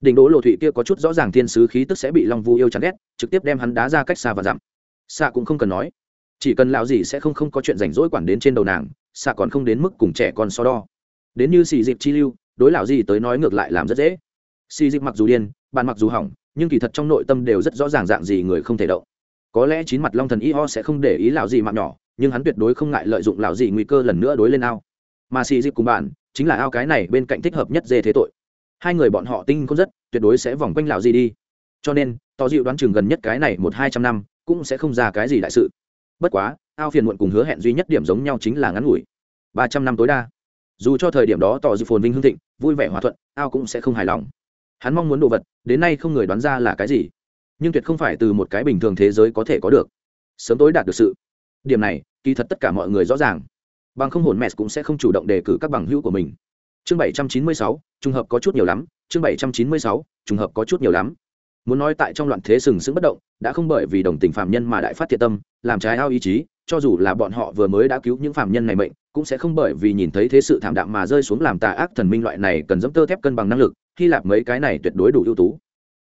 Đỉnh đỗ lộ thụy kia có chút rõ ràng thiên sứ khí tức sẽ bị long vu yêu chán ghét, trực tiếp đem hắn đá ra cách xa và dặm. Xa cũng không cần nói. Chỉ cần lão gì sẽ không không có chuyện rảnh rỗi quản đến trên đầu nàng xa còn không đến mức cùng trẻ con so đo. Đến như xì dịp chi lưu, đối lão gì tới nói ngược lại làm rất dễ. Xì dịp mặc dù điên bàn mặc dù hỏng, nhưng kỳ thật trong nội tâm đều rất rõ ràng dạng gì người không thể động có lẽ chín mặt long thần y ho sẽ không để ý lão gì mạng nhỏ, nhưng hắn tuyệt đối không ngại lợi dụng lão gì nguy cơ lần nữa đối lên ao. Mà xì dịp cùng bạn, chính là ao cái này bên cạnh thích hợp nhất dê thế tội. Hai người bọn họ tinh không rất, tuyệt đối sẽ vòng quanh lão gì đi. Cho nên, tỏ dịu đoán chừng gần nhất cái này một hai trăm năm, cũng sẽ không ra cái gì đại sự. Bất quá, ao phiền muộn cùng hứa hẹn duy nhất điểm giống nhau chính là ngắn ngủi. Ba trăm năm tối đa. Dù cho thời điểm đó tỏ dịu phồn vinh hương thịnh, vui vẻ hòa thuận, ao cũng sẽ không hài lòng. Hắn mong muốn đồ vật, đến nay không người đoán ra là cái gì nhưng tuyệt không phải từ một cái bình thường thế giới có thể có được. Sớm tối đạt được sự. Điểm này, kỳ thật tất cả mọi người rõ ràng. Bằng không hồn mẹ cũng sẽ không chủ động đề cử các bằng hữu của mình. Chương bảy trăm chín mươi sáu, trùng hợp có chút nhiều lắm. Chương bảy trăm chín mươi sáu, trùng hợp có chút nhiều lắm. Muốn nói tại trong loạn thế sừng sững bất động, đã không bởi vì đồng tình phạm nhân mà đại phát thiệt tâm, làm trái ao ý chí, cho dù là bọn họ vừa mới đã cứu những phạm nhân này mệnh, cũng sẽ không bởi vì nhìn thấy thế sự thảm đạm mà rơi xuống làm tà ác thần minh loại này cần dẫm tơ thép cân bằng năng lực, hy lạp mấy cái này tuyệt đối đủ ưu tú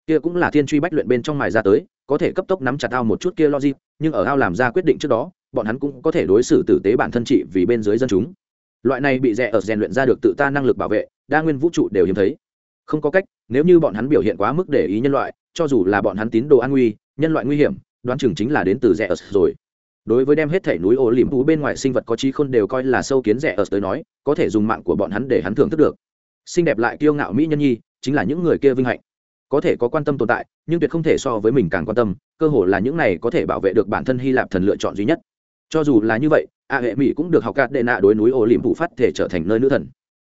kia cũng là thiên truy bách luyện bên trong mài ra tới, có thể cấp tốc nắm chặt ao một chút kia logic, nhưng ở ao làm ra quyết định trước đó, bọn hắn cũng có thể đối xử tử tế bản thân trị vì bên dưới dân chúng. Loại này bị rẻ ở rèn luyện ra được tự ta năng lực bảo vệ, đa nguyên vũ trụ đều hiếm thấy. Không có cách, nếu như bọn hắn biểu hiện quá mức để ý nhân loại, cho dù là bọn hắn tín đồ an nguy, nhân loại nguy hiểm, đoán chừng chính là đến từ rẻ ở rồi. Đối với đem hết thể núi ô liềm thú bên ngoài sinh vật có trí khôn đều coi là sâu kiến rẻ ở tới nói, có thể dùng mạng của bọn hắn để hắn thưởng thức được. Xinh đẹp lại kiêu ngạo mỹ nhân nhi, chính là những người kia vinh hạnh có thể có quan tâm tồn tại, nhưng tuyệt không thể so với mình càng quan tâm, cơ hội là những này có thể bảo vệ được bản thân hy lạp thần lựa chọn duy nhất. Cho dù là như vậy, a hệ mỹ cũng được học cát đệ nạ đối núi ô liềm phụ phát thể trở thành nơi nữ thần.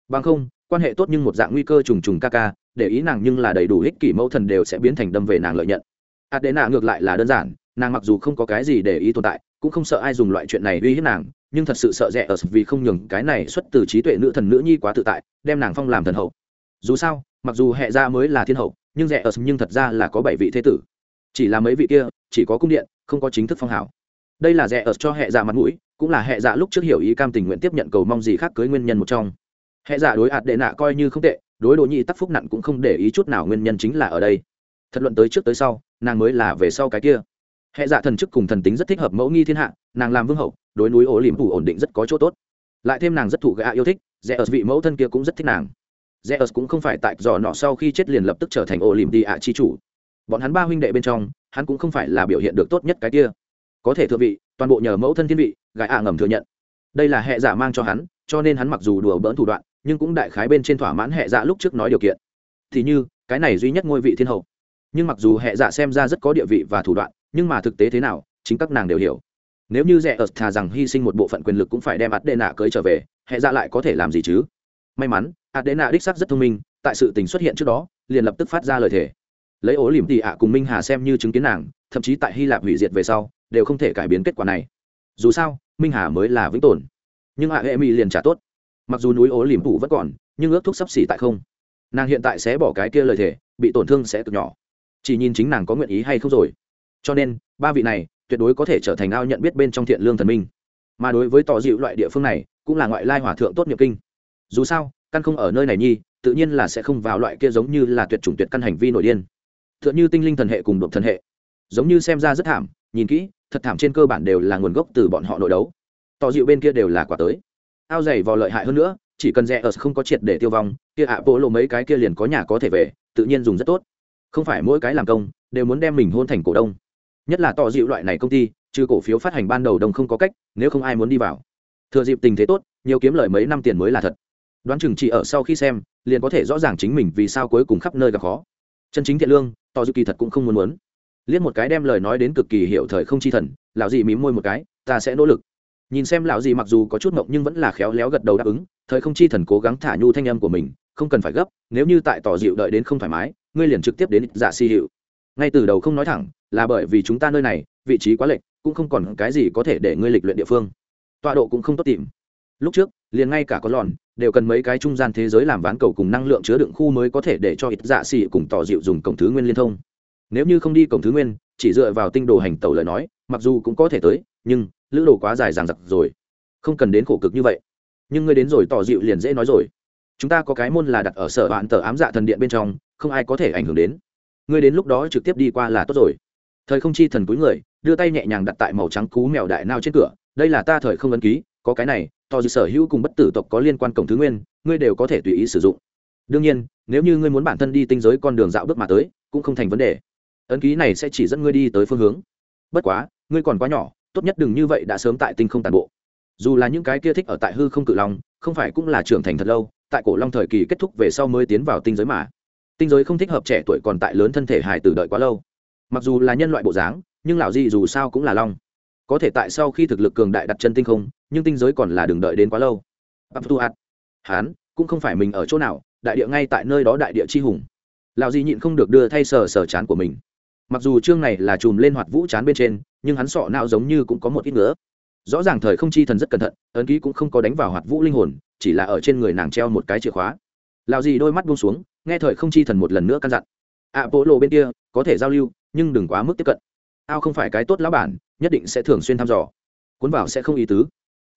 Bằng không, quan hệ tốt nhưng một dạng nguy cơ trùng trùng ca ca, để ý nàng nhưng là đầy đủ ích kỷ mẫu thần đều sẽ biến thành đâm về nàng lợi nhận. A đệ nạ ngược lại là đơn giản, nàng mặc dù không có cái gì để ý tồn tại, cũng không sợ ai dùng loại chuyện này uy hiếp nàng, nhưng thật sự sợ rẻ ở vì không nhường cái này xuất từ trí tuệ nữ thần nữ nhi quá tự tại, đem nàng phong làm thần hậu. Dù sao, mặc dù hệ gia mới là thiên hậu nhưng rẻ ở nhưng thật ra là có bảy vị thế tử. Chỉ là mấy vị kia, chỉ có cung điện, không có chính thức phong hào. Đây là rẻ ở cho hệ dạ mặt mũi, cũng là hệ dạ lúc trước hiểu ý cam tình nguyện tiếp nhận cầu mong gì khác cưới nguyên nhân một trong. Hệ dạ đối ạt đệ nạ coi như không tệ, đối đồ nhị tắc phúc nặng cũng không để ý chút nào nguyên nhân chính là ở đây. Thật luận tới trước tới sau, nàng mới là về sau cái kia. Hệ dạ thần chức cùng thần tính rất thích hợp mẫu nghi thiên hạ, nàng làm vương hậu, đối núi ổ liềm phủ ổn định rất có chỗ tốt. Lại thêm nàng rất thụ gạ yêu thích rẽ ở vị mẫu thân kia cũng rất thích nàng rẽ cũng không phải tại dò nọ sau khi chết liền lập tức trở thành ô liềm đi ạ chi chủ. Bọn hắn ba huynh đệ bên trong, hắn cũng không phải là biểu hiện được tốt nhất cái kia. Có thể thượng vị, toàn bộ nhờ mẫu thân thiên vị gãi ạ ngầm thừa nhận. Đây là hệ giả mang cho hắn, cho nên hắn mặc dù đùa bỡn thủ đoạn, nhưng cũng đại khái bên trên thỏa mãn hệ dạ lúc trước nói điều kiện. Thì như, cái này duy nhất ngôi vị thiên hậu. Nhưng mặc dù hệ dạ xem ra rất có địa vị và thủ đoạn, nhưng mà thực tế thế nào, chính các nàng đều hiểu. Nếu như rẻ ớt thà rằng hy sinh một bộ phận quyền lực cũng phải đem ắt đệ nạ cưới trở về, hệ dạ lại có thể làm gì chứ? May mắn, Adena đích sắc rất thông minh, tại sự tình xuất hiện trước đó, liền lập tức phát ra lời thề. Lấy ố liềm tị ạ cùng minh hà xem như chứng kiến nàng, thậm chí tại hy lạp hủy diệt về sau, đều không thể cải biến kết quả này. Dù sao, minh hà mới là vĩnh tồn. Nhưng Hạ hệ mỹ liền trả tốt. Mặc dù núi ố liềm tủ vẫn còn, nhưng ước thuốc sắp xỉ tại không. Nàng hiện tại sẽ bỏ cái kia lời thề, bị tổn thương sẽ cực nhỏ. Chỉ nhìn chính nàng có nguyện ý hay không rồi. Cho nên, ba vị này, tuyệt đối có thể trở thành ao nhận biết bên trong thiện lương thần minh. Mà đối với tỏ dịu loại địa phương này, cũng là ngoại lai hòa thượng tốt nghiệp kinh dù sao, căn không ở nơi này nhi, tự nhiên là sẽ không vào loại kia giống như là tuyệt chủng tuyệt căn hành vi nội điên. T h ư ợ n h ư tinh linh thần hệ cùng đột thần hệ. Giống như xem ra rất thảm, nhìn kỹ, thật thảm trên cơ bản đều là nguồn gốc từ bọn họ nội đấu. Tỏ dịu bên kia đều là quả tới. Ao dày vào lợi hại hơn nữa, chỉ cần rẽ ở không có triệt để tiêu vong, kia ạ bộ lộ mấy cái kia liền có nhà có thể về, tự nhiên dùng rất tốt. Không phải mỗi cái làm công, đều muốn đem mình hôn thành cổ đông. Nhất là tỏ dịu loại này công ty, trừ cổ phiếu phát hành ban đầu đồng không có cách, nếu không ai muốn đi vào. Thừa dịp tình thế tốt, nhiều kiếm lời mấy năm tiền mới là thật đoán chừng chỉ ở sau khi xem, liền có thể rõ ràng chính mình vì sao cuối cùng khắp nơi gặp khó. Chân chính thiện lương, tỏ dư kỳ thật cũng không muốn muốn. Liếc một cái đem lời nói đến cực kỳ hiểu thời không chi thần, lão dị mím môi một cái, ta sẽ nỗ lực. Nhìn xem lão dị mặc dù có chút mộng nhưng vẫn là khéo léo gật đầu đáp ứng, thời không chi thần cố gắng thả nhu thanh âm của mình, không cần phải gấp, nếu như tại tỏ dịu đợi đến không thoải mái, ngươi liền trực tiếp đến dạ si hiệu. Ngay từ đầu không nói thẳng, là bởi vì chúng ta nơi này, vị trí quá lệch, cũng không còn cái gì có thể để ngươi lịch luyện địa phương. Tọa độ cũng không tốt tìm. Lúc trước, liền ngay cả có lòn đều cần mấy cái trung gian thế giới làm ván cầu cùng năng lượng chứa đựng khu mới có thể để cho ít dạ xỉ cùng tỏ dịu dùng cổng thứ nguyên liên thông. Nếu như không đi cổng thứ nguyên, chỉ dựa vào tinh đồ hành tẩu lời nói, mặc dù cũng có thể tới, nhưng lữ đồ quá dài dàng dặc rồi. Không cần đến khổ cực như vậy. Nhưng ngươi đến rồi tỏ dịu liền dễ nói rồi. Chúng ta có cái môn là đặt ở sở bạn tờ ám dạ thần điện bên trong, không ai có thể ảnh hưởng đến. Ngươi đến lúc đó trực tiếp đi qua là tốt rồi. Thời không chi thần cúi người, đưa tay nhẹ nhàng đặt tại màu trắng cú mèo đại nao trên cửa. Đây là ta thời không ấn ký, có cái này to dư sở hữu cùng bất tử tộc có liên quan cổng thứ nguyên, ngươi đều có thể tùy ý sử dụng. Đương nhiên, nếu như ngươi muốn bản thân đi tinh giới con đường dạo bước mà tới, cũng không thành vấn đề. Ấn ký này sẽ chỉ dẫn ngươi đi tới phương hướng. Bất quá, ngươi còn quá nhỏ, tốt nhất đừng như vậy đã sớm tại tinh không tàn bộ. Dù là những cái kia thích ở tại hư không cự long, không phải cũng là trưởng thành thật lâu, tại cổ long thời kỳ kết thúc về sau mới tiến vào tinh giới mà. Tinh giới không thích hợp trẻ tuổi còn tại lớn thân thể hài tử đợi quá lâu. Mặc dù là nhân loại bộ dáng, nhưng lão di dù sao cũng là long có thể tại sau khi thực lực cường đại đặt chân tinh không nhưng tinh giới còn là đừng đợi đến quá lâu Abtuat. Hán, cũng không phải mình ở chỗ nào, đại địa ngay tại nơi đó đại địa chi hùng. Lão Di nhịn không được đưa thay sờ sờ chán của mình. Mặc dù chương này là chùm lên hoạt vũ chán bên trên, nhưng hắn sọ não giống như cũng có một ít nữa. Rõ ràng thời không chi thần rất cẩn thận, ấn ký cũng không có đánh vào hoạt vũ linh hồn, chỉ là ở trên người nàng treo một cái chìa khóa. Lão Di đôi mắt buông xuống, nghe thời không chi thần một lần nữa căn dặn. Apollo bên kia, có thể giao lưu, nhưng đừng quá mức tiếp cận. Ao không phải cái tốt lão bản, nhất định sẽ thường xuyên thăm dò. Cuốn vào sẽ không ý tứ.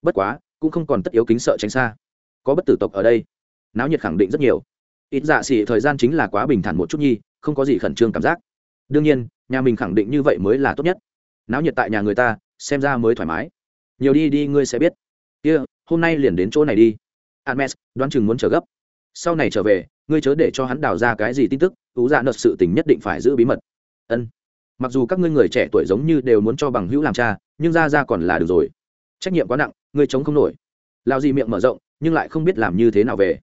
Bất quá, cũng không còn tất yếu kính sợ tránh xa. Có bất tử tộc ở đây náo nhiệt khẳng định rất nhiều. Ít dạ xỉ thời gian chính là quá bình thản một chút nhi không có gì khẩn trương cảm giác. Đương nhiên nhà mình khẳng định như vậy mới là tốt nhất. Náo nhiệt tại nhà người ta xem ra mới thoải mái. Nhiều đi đi ngươi sẽ biết. Kia、yeah, hôm nay liền đến chỗ này đi. Admes đoán chừng muốn trở gấp. Sau này trở về ngươi chớ để cho hắn đào ra cái gì tin tức ú dạ nợ sự tình nhất định phải giữ bí mật. Ân mặc dù các ngươi người trẻ tuổi giống như đều muốn cho bằng hữu làm cha, nhưng ra ra còn là được rồi. Trách nhiệm quá nặng, ngươi chống không nổi. Lao gì miệng mở rộng, nhưng lại không biết làm như thế nào về.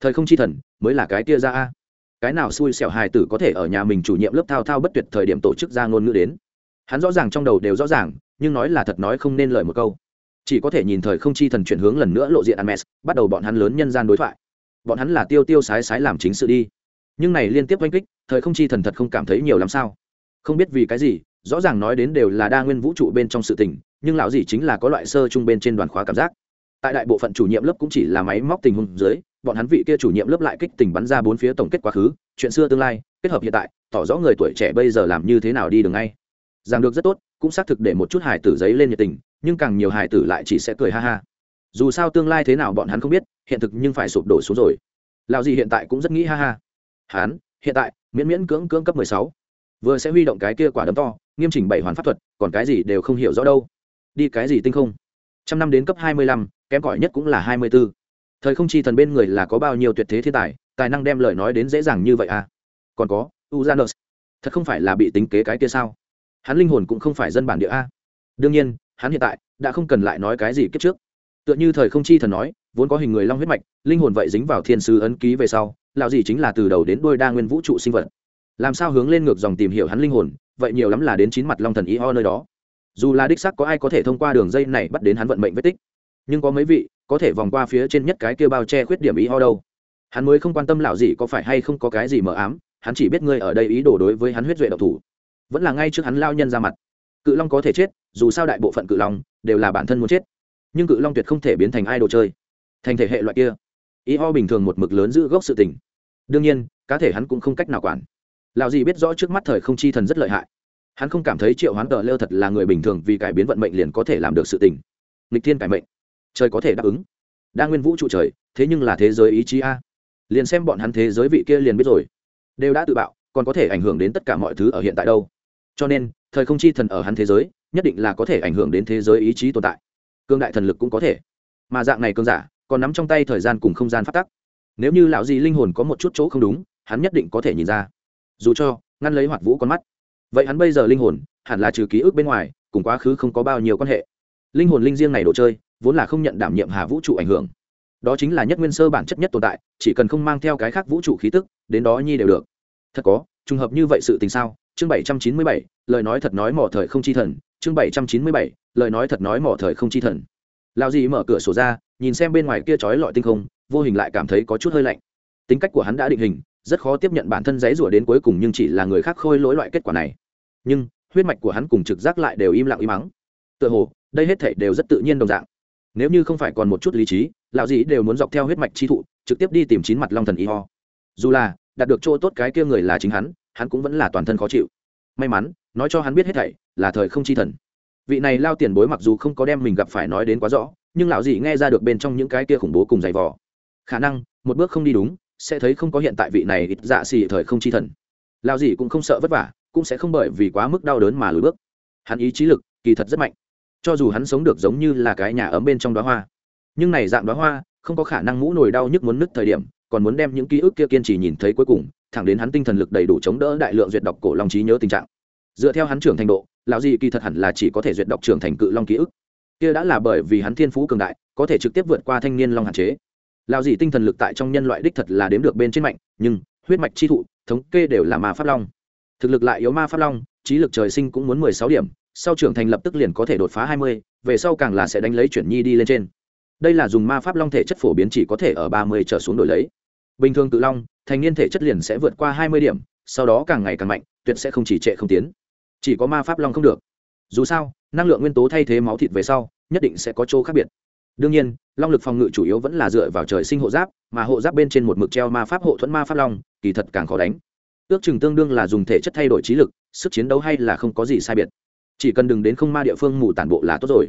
Thời không chi thần, mới là cái tia ra a. Cái nào xui xẻo hài tử có thể ở nhà mình chủ nhiệm lớp thao thao bất tuyệt thời điểm tổ chức ra ngôn ngữ đến. Hắn rõ ràng trong đầu đều rõ ràng, nhưng nói là thật nói không nên lời một câu. Chỉ có thể nhìn thời không chi thần chuyển hướng lần nữa lộ diện ăn mes bắt đầu bọn hắn lớn nhân gian đối thoại. Bọn hắn là tiêu tiêu sái sái làm chính sự đi. Nhưng này liên tiếp oanh kích, thời không chi thần thật không cảm thấy nhiều lắm sao không biết vì cái gì, rõ ràng nói đến đều là đa nguyên vũ trụ bên trong sự tình, nhưng lão gì chính là có loại sơ trung bên trên đoàn khóa cảm giác. Tại đại bộ phận chủ nhiệm lớp cũng chỉ là máy móc tình huống dưới, bọn hắn vị kia chủ nhiệm lớp lại kích tình bắn ra bốn phía tổng kết quá khứ, chuyện xưa tương lai, kết hợp hiện tại, tỏ rõ người tuổi trẻ bây giờ làm như thế nào đi đường ngay. Giảng được rất tốt, cũng xác thực để một chút hài tử giấy lên nhiệt tình, nhưng càng nhiều hài tử lại chỉ sẽ cười ha ha. Dù sao tương lai thế nào bọn hắn không biết, hiện thực nhưng phải sụp đổ xuống rồi. Lào gì hiện tại cũng rất nghĩ ha ha. Hắn, hiện tại, miễn miễn cưỡng cưỡng cấp mười sáu vừa sẽ huy động cái kia quả đấm to, nghiêm chỉnh bảy hoàn pháp thuật, còn cái gì đều không hiểu rõ đâu. Đi cái gì tinh không? Trăm năm đến cấp hai mươi lăm, kém cỏi nhất cũng là hai mươi b ố thời không chi thần bên người là có bao nhiêu tuyệt thế thiên tài tài năng đem lời nói đến dễ dàng như vậy à? Còn có uzanus thật không phải là bị tính kế cái kia sao? Hắn linh hồn cũng không phải dân bản địa a. Đương nhiên, hắn hiện tại đã không cần lại nói cái gì kết trước. Tựa như thời không chi thần nói, vốn có hình người long huyết mạch, linh hồn vậy dính vào thiên sứ ấn ký về sau lạo gì chính là từ đầu đến đôi đa nguyên vũ trụ sinh vật làm sao hướng lên ngược dòng tìm hiểu hắn linh hồn, vậy nhiều lắm là đến chín mặt long thần ý ho nơi đó. Dù là đích sắc có ai có thể thông qua đường dây này bắt đến hắn vận mệnh vết tích, nhưng có mấy vị, có thể vòng qua phía trên nhất cái kia bao che khuyết điểm ý ho đâu. Hắn mới không quan tâm lão gì có phải hay không có cái gì mờ ám, hắn chỉ biết ngươi ở đây ý đồ đối với hắn huyết duệ độc thủ. Vẫn là ngay trước hắn lao nhân ra mặt. Cự long có thể chết, dù sao đại bộ phận cự long đều là bản thân muốn chết. Nhưng cự long tuyệt không thể biến thành ai đồ chơi. Thành thể hệ loại kia ý ho bình thường một mực lớn giữ gốc sự tình. Đương nhiên, cá thể hắn cũng không cách nào quản lão gì biết rõ trước mắt thời không chi thần rất lợi hại. Hắn không cảm thấy triệu hoán tờ lêu thật là người bình thường vì cải biến vận mệnh liền có thể làm được sự tình. Nghịch thiên cải mệnh. Trời có thể đáp ứng. Đa nguyên vũ trụ trời, thế nhưng là thế giới ý chí a. Liền xem bọn hắn thế giới vị kia liền biết rồi. Đều đã tự bạo, còn có thể ảnh hưởng đến tất cả mọi thứ ở hiện tại đâu. Cho nên, thời không chi thần ở hắn thế giới, nhất định là có thể ảnh hưởng đến thế giới ý chí tồn tại. Cương đại thần lực cũng có thể. Mà dạng này cương giả, còn nắm trong tay thời gian cùng không gian phát tắc. Nếu như lão gì linh hồn có một chút chỗ không đúng, hắn nhất định có thể nhìn ra dù cho ngăn lấy hoạt vũ con mắt. Vậy hắn bây giờ linh hồn hẳn là trừ ký ức bên ngoài, cùng quá khứ không có bao nhiêu quan hệ. Linh hồn linh riêng này đồ chơi, vốn là không nhận đảm nhiệm hà vũ trụ ảnh hưởng. Đó chính là nhất nguyên sơ bản chất nhất tồn tại, chỉ cần không mang theo cái khác vũ trụ khí tức, đến đó nhi đều được. Thật có, trùng hợp như vậy sự tình sao? Chương bảy trăm chín mươi bảy, lời nói thật nói mỏ thời không chi thần. Chương bảy trăm chín mươi bảy, lời nói thật nói mỏ thời không chi thần. Lao dì mở cửa sổ ra, nhìn xem bên ngoài kia trói lọi tinh không, vô hình lại cảm thấy có chút hơi lạnh. Tính cách của hắn đã định hình rất khó tiếp nhận bản thân giấy rủa đến cuối cùng nhưng chỉ là người khác khôi lỗi loại kết quả này. Nhưng, huyết mạch của hắn cùng trực giác lại đều im lặng im mắng. Tựa hồ, đây hết thể đều rất tự nhiên đồng dạng. Nếu như không phải còn một chút lý trí, lão dĩ đều muốn dọc theo huyết mạch chi thụ, trực tiếp đi tìm chín mặt long thần y ho. Dù là, đạt được chỗ tốt cái kia người là chính hắn hắn cũng vẫn là toàn thân khó chịu. May mắn, nói cho hắn biết hết thảy, là thời không chi thần. Vị này lao tiền bối mặc dù không có đem mình gặp phải nói đến quá rõ, nhưng lão dĩ nghe ra được bên trong những cái kia khủng bố cùng giày vò. Khả năng, một bước không đi đúng sẽ thấy không có hiện tại vị này ít dạ xì thời không chi thần. Lao gì cũng không sợ vất vả, cũng sẽ không bởi vì quá mức đau đớn mà lùi bước. Hắn ý chí lực, kỳ thật rất mạnh. Cho dù hắn sống được giống như là cái nhà ấm bên trong đoá hoa, nhưng này dạng đoá hoa không có khả năng mũ nổi đau nhức muốn nứt thời điểm, còn muốn đem những ký ức kia kiên trì nhìn thấy cuối cùng, thẳng đến hắn tinh thần lực đầy đủ chống đỡ đại lượng duyệt đọc cổ long trí nhớ tình trạng. Dựa theo hắn trưởng thành độ, lão gì kỳ thật hẳn là chỉ có thể duyệt đọc trưởng thành cự long ký ức. Kia đã là bởi vì hắn thiên phú cường đại, có thể trực tiếp vượt qua thanh niên long hạn chế lao gì tinh thần lực tại trong nhân loại đích thật là đếm được bên trên mạnh, nhưng huyết mạch chi thụ, thống kê đều là ma pháp long. Thực lực lại yếu ma pháp long, trí lực trời sinh cũng muốn mười sáu điểm, sau trưởng thành lập tức liền có thể đột phá hai mươi, về sau càng là sẽ đánh lấy chuyển nhi đi lên trên. Đây là dùng ma pháp long thể chất phổ biến chỉ có thể ở ba mươi trở xuống đổi lấy. Bình thường tự long, thành niên thể chất liền sẽ vượt qua hai mươi điểm, sau đó càng ngày càng mạnh, tuyệt sẽ không chỉ trệ không tiến. Chỉ có ma pháp long không được. Dù sao, năng lượng nguyên tố thay thế máu thịt về sau, nhất định sẽ có chỗ khác biệt đương nhiên, long lực phòng ngự chủ yếu vẫn là dựa vào trời sinh hộ giáp, mà hộ giáp bên trên một mực treo ma pháp hộ thuẫn ma pháp long, kỳ thật càng khó đánh. Ước chừng tương đương là dùng thể chất thay đổi trí lực, sức chiến đấu hay là không có gì sai biệt. Chỉ cần đừng đến không ma địa phương mù tản bộ là tốt rồi.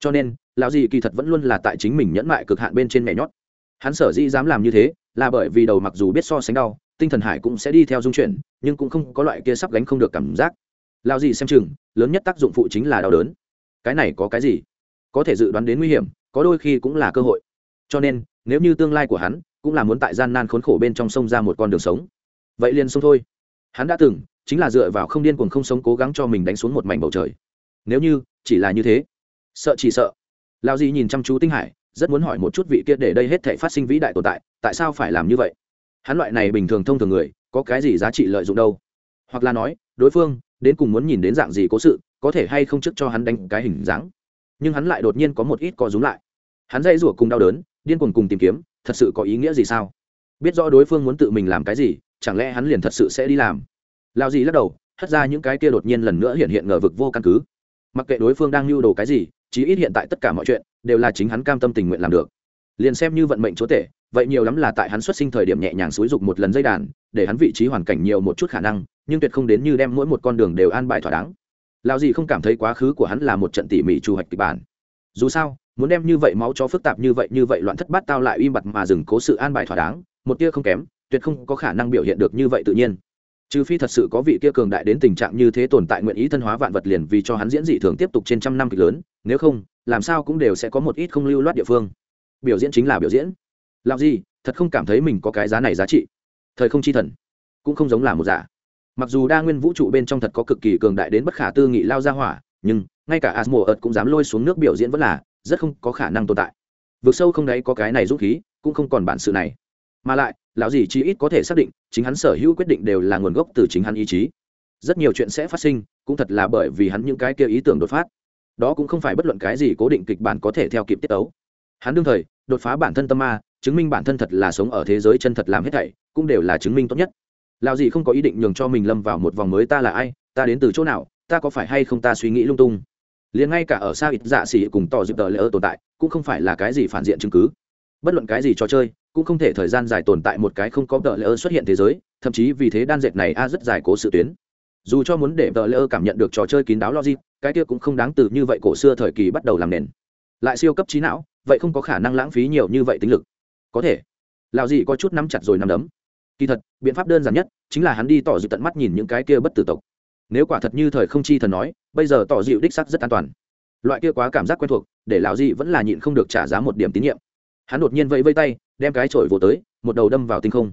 Cho nên, lão gì kỳ thật vẫn luôn là tại chính mình nhẫn mại cực hạn bên trên mẹ nhót. Hắn sở dĩ dám làm như thế, là bởi vì đầu mặc dù biết so sánh đau, tinh thần hải cũng sẽ đi theo dung chuyển, nhưng cũng không có loại kia sắp gánh không được cảm giác. Lão gì xem chừng, lớn nhất tác dụng phụ chính là đau đớn. Cái này có cái gì? Có thể dự đoán đến nguy hiểm có đôi khi cũng là cơ hội. Cho nên, nếu như tương lai của hắn cũng là muốn tại gian nan khốn khổ bên trong sông ra một con đường sống, vậy liền sông thôi. Hắn đã từng chính là dựa vào không điên cuồng không sống cố gắng cho mình đánh xuống một mảnh bầu trời. Nếu như chỉ là như thế, sợ chỉ sợ. Lao Di nhìn chăm chú tinh hải, rất muốn hỏi một chút vị kia để đây hết thể phát sinh vĩ đại tồn tại tại sao phải làm như vậy? Hắn loại này bình thường thông thường người, có cái gì giá trị lợi dụng đâu? Hoặc là nói, đối phương đến cùng muốn nhìn đến dạng gì cố sự, có thể hay không trước cho hắn đánh cái hình dáng? Nhưng hắn lại đột nhiên có một ít co rúm lại. Hắn dây rủa cùng đau đớn, điên cuồng cùng tìm kiếm, thật sự có ý nghĩa gì sao? Biết rõ đối phương muốn tự mình làm cái gì, chẳng lẽ hắn liền thật sự sẽ đi làm? Lao gì lắc đầu, hất ra những cái kia đột nhiên lần nữa hiện hiện ngờ vực vô căn cứ. Mặc kệ đối phương đang lưu đồ cái gì, chí ít hiện tại tất cả mọi chuyện đều là chính hắn cam tâm tình nguyện làm được. Liền xem như vận mệnh chúa tể, vậy nhiều lắm là tại hắn xuất sinh thời điểm nhẹ nhàng xúi dục một lần dây đàn, để hắn vị trí hoàn cảnh nhiều một chút khả năng, nhưng tuyệt không đến như đem mỗi một con đường đều an bài thỏa đáng lao gì không cảm thấy quá khứ của hắn là một trận tỉ mỉ trù hoạch kịch bản. Dù sao, muốn đem như vậy máu cho phức tạp như vậy như vậy loạn thất bát tao lại im bặt mà dừng cố sự an bài thỏa đáng, một tia không kém, tuyệt không có khả năng biểu hiện được như vậy tự nhiên. Trừ phi thật sự có vị kia cường đại đến tình trạng như thế tồn tại nguyện ý thân hóa vạn vật liền vì cho hắn diễn dị thường tiếp tục trên trăm năm kịch lớn, nếu không, làm sao cũng đều sẽ có một ít không lưu loát địa phương. Biểu diễn chính là biểu diễn. Làm gì thật không cảm thấy mình có cái giá này giá trị. Thời không chi thần, cũng không giống là một giả mặc dù đa nguyên vũ trụ bên trong thật có cực kỳ cường đại đến bất khả tư nghị lao ra hỏa, nhưng ngay cả asmo ợt cũng dám lôi xuống nước biểu diễn vẫn là rất không có khả năng tồn tại. Vượt sâu không đấy có cái này rút khí, cũng không còn bản sự này. Mà lại, lão gì chí ít có thể xác định, chính hắn sở hữu quyết định đều là nguồn gốc từ chính hắn ý chí. Rất nhiều chuyện sẽ phát sinh, cũng thật là bởi vì hắn những cái kia ý tưởng đột phát. Đó cũng không phải bất luận cái gì cố định kịch bản có thể theo kịp tiết tấu. Hắn đương thời, đột phá bản thân tâm ma, chứng minh bản thân thật là sống ở thế giới chân thật làm hết thảy, cũng đều là chứng minh tốt nhất lão gì không có ý định nhường cho mình lâm vào một vòng mới ta là ai, ta đến từ chỗ nào, ta có phải hay không ta suy nghĩ lung tung? Liền ngay cả ở xa ít dạ xỉ cùng tỏ dịp tờ lỡ tồn tại, cũng không phải là cái gì phản diện chứng cứ. Bất luận cái gì trò chơi, cũng không thể thời gian dài tồn tại một cái không có tờ lỡ xuất hiện thế giới, thậm chí vì thế đan dệt này a rất dài cố sự tuyến. Dù cho muốn để tờ lỡ cảm nhận được trò chơi kín đáo logic, cái kia cũng không đáng từ như vậy cổ xưa thời kỳ bắt đầu làm nền. Lại siêu cấp trí não, vậy không có khả năng lãng phí nhiều như vậy tính lực. Có thể. Lào gì có chút nắm chặt rồi nắm đấm kỳ thật, biện pháp đơn giản nhất chính là hắn đi tỏ dịu tận mắt nhìn những cái kia bất tử tộc. Nếu quả thật như thời không chi thần nói, bây giờ tỏ dịu đích sắc rất an toàn. Loại kia quá cảm giác quen thuộc, để lão dị vẫn là nhịn không được trả giá một điểm tín nhiệm. Hắn đột nhiên vẫy vây tay, đem cái chổi vỗ tới, một đầu đâm vào tinh không.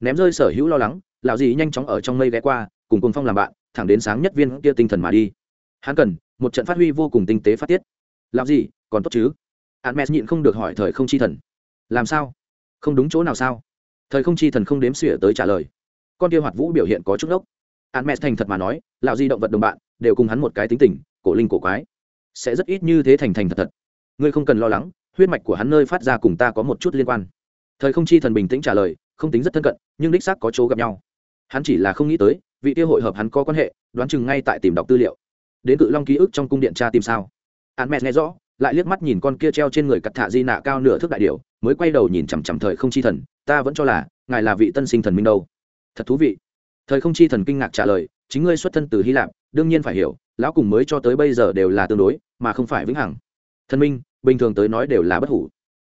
Ném rơi sở hữu lo lắng, lão dị nhanh chóng ở trong mây ghé qua, cùng cùng phong làm bạn, thẳng đến sáng nhất viên kia tinh thần mà đi. Hắn cần, một trận phát huy vô cùng tinh tế phát tiết. Lão dị còn tốt chứ? Hermes nhịn không được hỏi thời không chi thần. Làm sao? Không đúng chỗ nào sao? Thời không chi thần không đếm xỉa tới trả lời. Con kia hoạt vũ biểu hiện có chút ốc mẹ thành thật mà nói, lão di động vật đồng bạn, đều cùng hắn một cái tính tình, cổ linh cổ quái. Sẽ rất ít như thế thành thành thật thật. Ngươi không cần lo lắng, huyết mạch của hắn nơi phát ra cùng ta có một chút liên quan. Thời không chi thần bình tĩnh trả lời, không tính rất thân cận, nhưng đích xác có chỗ gặp nhau. Hắn chỉ là không nghĩ tới, vị tiêu hội hợp hắn có quan hệ, đoán chừng ngay tại tìm đọc tư liệu. Đến cự long ký ức trong cung điện cha tìm sao. Hắn mẹ nghe rõ, lại liếc mắt nhìn con kia treo trên người cặt thả di nạ cao nửa thước đại điều mới quay đầu nhìn chằm chằm thời không chi thần ta vẫn cho là, ngài là vị tân sinh thần minh đâu. Thật thú vị. Thời không chi thần kinh ngạc trả lời, chính ngươi xuất thân từ hy lạp, đương nhiên phải hiểu, lão cùng mới cho tới bây giờ đều là tương đối, mà không phải vĩnh hằng. Thần minh, bình thường tới nói đều là bất hủ.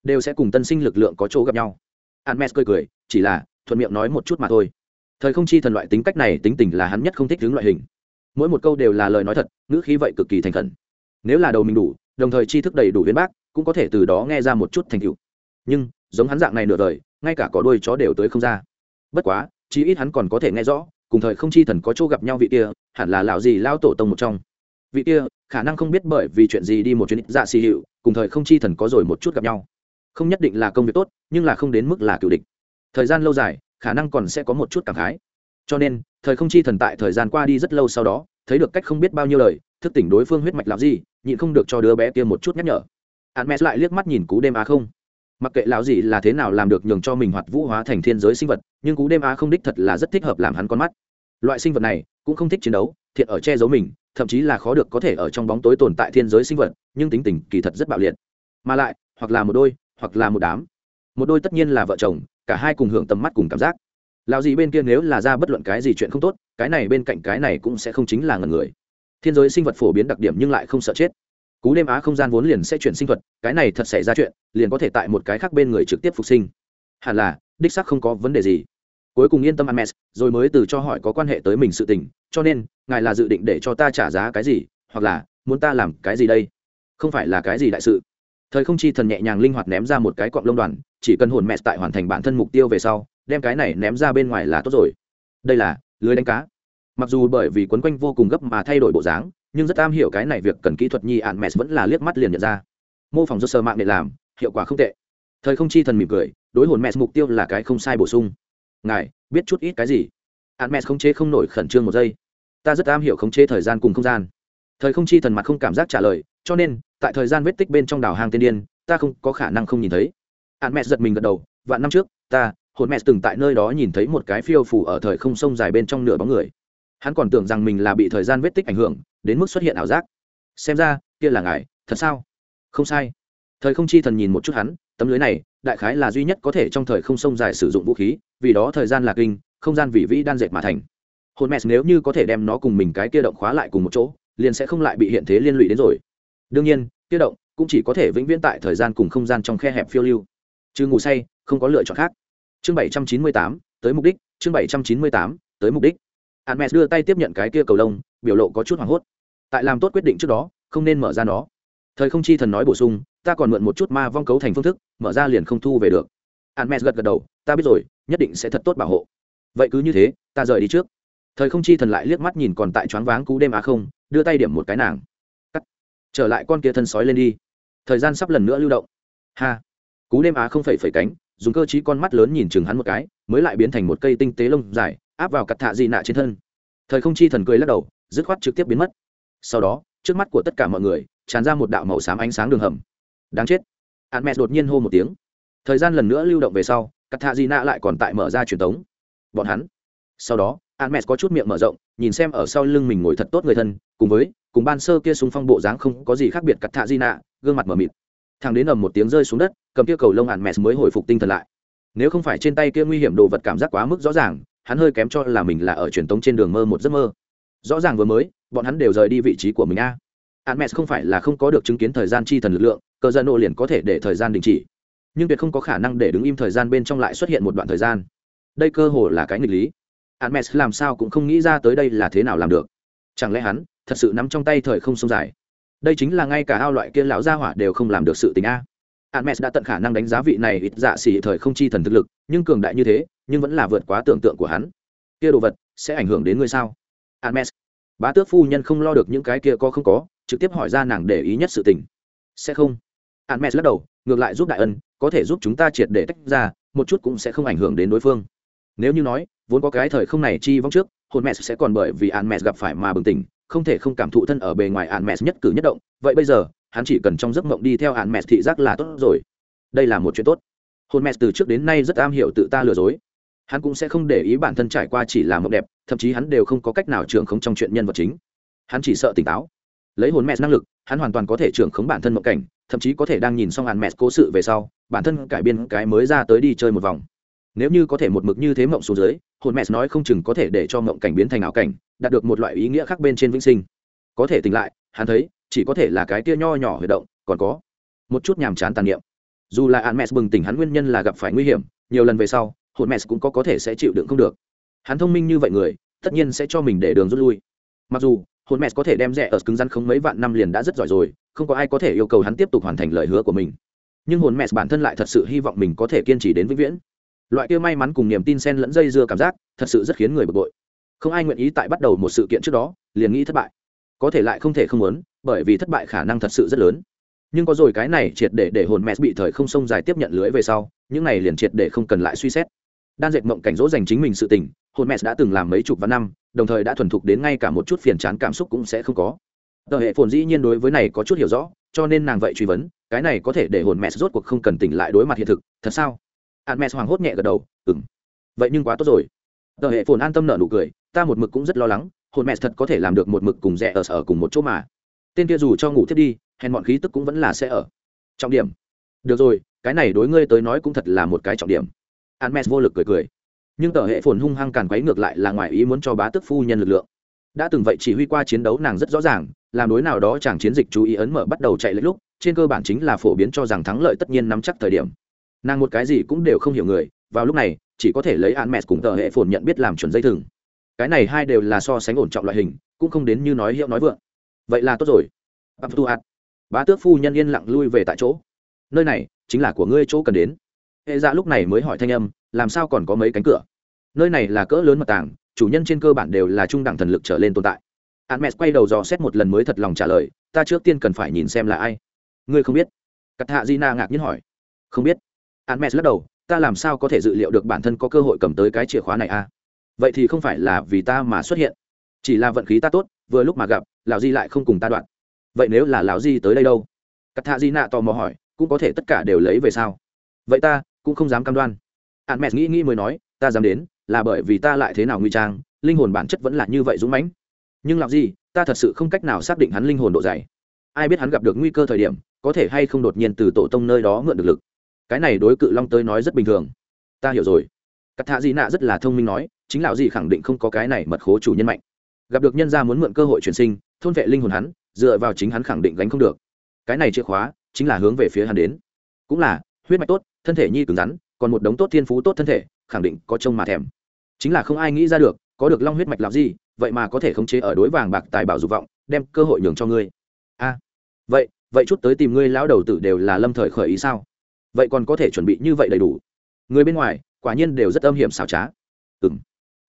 Đều sẽ cùng tân sinh lực lượng có chỗ gặp nhau. Hermes cười cười, chỉ là, thuận miệng nói một chút mà thôi. Thời không chi thần loại tính cách này tính tình là hắn nhất không thích hướng loại hình. Mỗi một câu đều là lời nói thật, ngữ khí vậy cực kỳ thành khẩn. Nếu là đầu mình đủ, đồng thời tri thức đầy đủ viên bác, cũng có thể từ đó nghe ra một chút thành tựu. Nhưng, giống hắn dạng này nửa đời ngay cả có đôi chó đều tới không ra. Bất quá, chí ít hắn còn có thể nghe rõ, cùng thời không chi thần có chỗ gặp nhau vị kia, hẳn là lão gì lao tổ tông một trong. Vị kia, khả năng không biết bởi vì chuyện gì đi một chuyến dạ xì hiệu, cùng thời không chi thần có rồi một chút gặp nhau. Không nhất định là công việc tốt, nhưng là không đến mức là cựu địch. Thời gian lâu dài, khả năng còn sẽ có một chút cảm khái. Cho nên, thời không chi thần tại thời gian qua đi rất lâu sau đó, thấy được cách không biết bao nhiêu lời, thức tỉnh đối phương huyết mạch làm gì nhịn không được cho đứa bé kia một chút nhắc nhở. Hắn mẹ lại liếc mắt nhìn cú đêm á không mặc kệ lão gì là thế nào làm được nhường cho mình hoạt vũ hóa thành thiên giới sinh vật, nhưng cú đêm á không đích thật là rất thích hợp làm hắn con mắt. Loại sinh vật này cũng không thích chiến đấu thiện ở che giấu mình, thậm chí là khó được có thể ở trong bóng tối tồn tại thiên giới sinh vật, nhưng tính tình kỳ thật rất bạo liệt. Mà lại, hoặc là một đôi, hoặc là một đám. Một đôi tất nhiên là vợ chồng, cả hai cùng hưởng tầm mắt cùng cảm giác. Lão gì bên kia nếu là ra bất luận cái gì chuyện không tốt, cái này bên cạnh cái này cũng sẽ không chính là ngần người. Thiên giới sinh vật phổ biến đặc điểm nhưng lại không sợ chết cú đêm á không gian vốn liền sẽ chuyển sinh thuật, cái này thật xảy ra chuyện, liền có thể tại một cái khác bên người trực tiếp phục sinh. Hẳn là, đích sắc không có vấn đề gì. Cuối cùng yên tâm ăn rồi mới từ cho hỏi có quan hệ tới mình sự tình, cho nên, ngài là dự định để cho ta trả giá cái gì, hoặc là, muốn ta làm cái gì đây? Không phải là cái gì đại sự. Thời không chi thần nhẹ nhàng linh hoạt ném ra một cái cọng lông đoàn, chỉ cần hồn mẹ tại hoàn thành bản thân mục tiêu về sau, đem cái này ném ra bên ngoài là tốt rồi. Đây là, lưới đánh cá. Mặc dù bởi vì quấn quanh vô cùng gấp mà thay đổi bộ dáng nhưng rất am hiểu cái này việc cần kỹ thuật nhi ạn mẹ vẫn là liếc mắt liền nhận ra. Mô phỏng do sơ mạng để làm, hiệu quả không tệ. Thời không chi thần mỉm cười, đối hồn mẹ mục tiêu là cái không sai bổ sung. Ngài, biết chút ít cái gì? Ạn mẹ khống chế không nổi khẩn trương một giây. Ta rất am hiểu khống chế thời gian cùng không gian. Thời không chi thần mặt không cảm giác trả lời, cho nên, tại thời gian vết tích bên trong đảo hang tiên điên, ta không có khả năng không nhìn thấy. Ạn mẹ giật mình gật đầu, vạn năm trước, ta, hồn mẹ từng tại nơi đó nhìn thấy một cái phiêu phủ ở thời không sông dài bên trong nửa bóng người. Hắn còn tưởng rằng mình là bị thời gian vết tích ảnh hưởng đến mức xuất hiện ảo giác. Xem ra kia là ngài thật sao? Không sai. Thời không chi thần nhìn một chút hắn tấm lưới này đại khái là duy nhất có thể trong thời không sông dài sử dụng vũ khí vì đó thời gian là kinh không gian vị vĩ đan dệt mà thành. Hồn mẹ nếu như có thể đem nó cùng mình cái kia động khóa lại cùng một chỗ liền sẽ không lại bị hiện thế liên lụy đến rồi. Đương nhiên kia động cũng chỉ có thể vĩnh viễn tại thời gian cùng không gian trong khe hẹp phiêu lưu. Chứ ngủ say không có lựa chọn khác. Chương bảy trăm chín mươi tám tới mục đích. Chương bảy trăm chín mươi tám tới mục đích. Hermes đưa tay tiếp nhận cái kia cầu lông, biểu lộ có chút hoảng hốt. Tại làm tốt quyết định trước đó, không nên mở ra nó. Thời không chi thần nói bổ sung, ta còn mượn một chút ma vong cấu thành phương thức, mở ra liền không thu về được. Hermes gật gật đầu, ta biết rồi, nhất định sẽ thật tốt bảo hộ. Vậy cứ như thế, ta rời đi trước. Thời không chi thần lại liếc mắt nhìn còn tại choáng váng cú đêm á không, đưa tay điểm một cái nàng. Cắt. Trở lại con kia thân sói lên đi. Thời gian sắp lần nữa lưu động. Ha. Cú đêm á không phẩy phẩy cánh, dùng cơ trí con mắt lớn nhìn chừng hắn một cái, mới lại biến thành một cây tinh tế lông dài, áp vào cặt thạ dị nạ trên thân thời không chi thần cười lắc đầu dứt khoát trực tiếp biến mất sau đó, trước mắt của tất cả mọi người, tràn ra một đạo màu xám ánh sáng đường hầm. Đáng chết. Hạn mẹ đột nhiên hô một tiếng. Thời gian lần nữa lưu động về sau cắt thạ n a lại còn tại mở ra truyền thống bọn hắn. Sau đó hạn mẹ có chút miệng mở rộng, nhìn xem ở sau lưng mình ngồi thật tốt người thân, cùng với, cùng ban sơ kia súng phong bộ dáng không có gì khác biệt cắt thạ n a gương mặt mở mịt. Thằng đến ầm một tiếng rơi xuống đất, cầm kia cầu lông hạn mẹ mới hồi phục tinh thần lại. Nếu không phải trên tay kia nguy hiểm đồ vật cảm giác quá mức rõ ràng, hắn hơi kém cho là mình là ở truyền tống trên đường mơ một giấc mơ. Rõ ràng vừa mới bọn hắn đều rời đi vị trí của mình a Hermes không phải là không có được chứng kiến thời gian chi thần lực lượng, cờ dân nộ liền có thể để thời gian đình chỉ. Nhưng tuyệt không có khả năng để đứng im thời gian bên trong lại xuất hiện một đoạn thời gian. Đây cơ hồ là cái nghịch lý. Hermes làm sao cũng không nghĩ ra tới đây là thế nào làm được. Chẳng lẽ hắn thật sự nắm trong tay thời không sông dài? Đây chính là ngay cả ao loại kia lão gia hỏa đều không làm được sự tình a. Hermes đã tận khả năng đánh giá vị này ít dạ xỉ thời không chi thần thực lực, nhưng cường đại như thế, nhưng vẫn là vượt quá tưởng tượng của hắn. Kia đồ vật sẽ ảnh hưởng đến ngươi sao? Hermes. Bá tước phu nhân không lo được những cái kia có không có, trực tiếp hỏi ra nàng để ý nhất sự tình. Sẽ không. Hermes lắc đầu, ngược lại giúp đại ân, có thể giúp chúng ta triệt để tách ra, một chút cũng sẽ không ảnh hưởng đến đối phương. Nếu như nói, vốn có cái thời không này chi vong trước, hồn mẹ sẽ còn bởi vì Hermes gặp phải mà bừng tỉnh, không thể không cảm thụ thân ở bề ngoài Hermes nhất cử nhất động, vậy bây giờ, hắn chỉ cần trong giấc mộng đi theo Hermes thị giác là tốt rồi. Đây là một chuyện tốt. Hồn mẹ từ trước đến nay rất am hiểu tự ta lừa dối hắn cũng sẽ không để ý bản thân trải qua chỉ là mộng đẹp, thậm chí hắn đều không có cách nào trưởng khống trong chuyện nhân vật chính. Hắn chỉ sợ tỉnh táo. Lấy hồn mẹ năng lực, hắn hoàn toàn có thể trưởng khống bản thân mộng cảnh, thậm chí có thể đang nhìn xong hàn mẹ cố sự về sau, bản thân cải biên cái mới ra tới đi chơi một vòng. Nếu như có thể một mực như thế mộng xuống dưới, hồn mẹ nói không chừng có thể để cho mộng cảnh biến thành ảo cảnh, đạt được một loại ý nghĩa khác bên trên vĩnh sinh. Có thể tỉnh lại, hắn thấy, chỉ có thể là cái tia nho nhỏ huy động, còn có một chút nhàm chán tàn niệm. Dù là hạn mẹ bừng tỉnh hắn nguyên nhân là gặp phải nguy hiểm, nhiều lần về sau hồn mẹ cũng có có thể sẽ chịu đựng không được. Hắn thông minh như vậy người, tất nhiên sẽ cho mình để đường rút lui. Mặc dù, hồn mẹ có thể đem rẻ ở cứng rắn không mấy vạn năm liền đã rất giỏi rồi, không có ai có thể yêu cầu hắn tiếp tục hoàn thành lời hứa của mình. Nhưng hồn mẹ bản thân lại thật sự hy vọng mình có thể kiên trì đến vĩnh viễn. Loại kia may mắn cùng niềm tin xen lẫn dây dưa cảm giác, thật sự rất khiến người bực bội. Không ai nguyện ý tại bắt đầu một sự kiện trước đó, liền nghĩ thất bại. Có thể lại không thể không muốn, bởi vì thất bại khả năng thật sự rất lớn. Nhưng có rồi cái này triệt để để hồn mẹ bị thời không sông dài tiếp nhận lưới về sau, những này liền triệt để không cần lại suy xét đan dệt mộng cảnh dỗ dành chính mình sự tình, hồn mẹ đã từng làm mấy chục vạn năm, đồng thời đã thuần thục đến ngay cả một chút phiền chán cảm xúc cũng sẽ không có. Tờ hệ phồn dĩ nhiên đối với này có chút hiểu rõ, cho nên nàng vậy truy vấn, cái này có thể để hồn mẹ rốt cuộc không cần tỉnh lại đối mặt hiện thực, thật sao? Hạn mẹ hoàng hốt nhẹ gật đầu ừng vậy nhưng quá tốt rồi. Tờ hệ phồn an tâm nở nụ cười, ta một mực cũng rất lo lắng, hồn mẹ thật có thể làm được một mực cùng rẻ ở sở cùng một chỗ mà. Tên kia dù cho ngủ thiết đi, hèn bọn khí tức cũng vẫn là sẽ ở. Trọng điểm. Được rồi, cái này đối ngươi tới nói cũng thật là một cái trọng điểm. Hermes vô lực cười cười. Nhưng tờ hệ phồn hung hăng càn quấy ngược lại là ngoài ý muốn cho bá tước phu nhân lực lượng. Đã từng vậy chỉ huy qua chiến đấu nàng rất rõ ràng, làm đối nào đó chẳng chiến dịch chú ý ấn mở bắt đầu chạy lấy lúc, trên cơ bản chính là phổ biến cho rằng thắng lợi tất nhiên nắm chắc thời điểm. Nàng một cái gì cũng đều không hiểu người, vào lúc này, chỉ có thể lấy Hermes cùng tờ hệ phồn nhận biết làm chuẩn dây thừng. Cái này hai đều là so sánh ổn trọng loại hình, cũng không đến như nói hiệu nói vượng. Vậy là tốt rồi. Abtuat. Bá tước phu nhân yên lặng lui về tại chỗ. Nơi này chính là của ngươi chỗ cần đến hệ dạ lúc này mới hỏi thanh âm, làm sao còn có mấy cánh cửa? Nơi này là cỡ lớn mật tàng, chủ nhân trên cơ bản đều là trung đẳng thần lực trở lên tồn tại. A n quay đầu dò xét một lần mới thật lòng trả lời, ta trước tiên cần phải nhìn xem là ai. Ngươi không biết? Cắt hạ di na ngạc nhiên hỏi. Không biết. A n lắc đầu, ta làm sao có thể dự liệu được bản thân có cơ hội cầm tới cái chìa khóa này a à? vậy thì không phải là vì ta mà xuất hiện. Chỉ là vận khí ta tốt, vừa lúc mà gặp, lão di lại không cùng ta đoạn. Vậy nếu là lão di tới đây đâu? Cắt hạ di nạ tò mò hỏi, cũng có thể tất cả đều lấy về sao? Vậy ta cũng không dám cam đoan. Hạn mẹ nghĩ nghĩ mới nói, ta dám đến, là bởi vì ta lại thế nào nguy trang, linh hồn bản chất vẫn là như vậy dũng mãnh. Nhưng làm gì, ta thật sự không cách nào xác định hắn linh hồn độ dày. Ai biết hắn gặp được nguy cơ thời điểm, có thể hay không đột nhiên từ tổ tông nơi đó mượn được lực. Cái này đối cự long tới nói rất bình thường. Ta hiểu rồi. Cắt thạ dị nạ rất là thông minh nói, chính lão gì khẳng định không có cái này mật khố chủ nhân mạnh. Gặp được nhân gia muốn mượn cơ hội chuyển sinh, thôn vệ linh hồn hắn, dựa vào chính hắn khẳng định gánh không được. Cái này chìa khóa, chính là hướng về phía hắn đến. Cũng là, huyết mạch tốt thân thể nhi cứng rắn, còn một đống tốt thiên phú tốt thân thể, khẳng định có trông mà thèm. Chính là không ai nghĩ ra được, có được long huyết mạch làm gì vậy mà có thể khống chế ở đối vàng bạc tài bảo dục vọng, đem cơ hội nhường cho ngươi. A, vậy vậy chút tới tìm ngươi lão đầu tử đều là lâm thời khởi ý sao? Vậy còn có thể chuẩn bị như vậy đầy đủ? Người bên ngoài, quả nhiên đều rất âm hiểm xảo trá. Ừng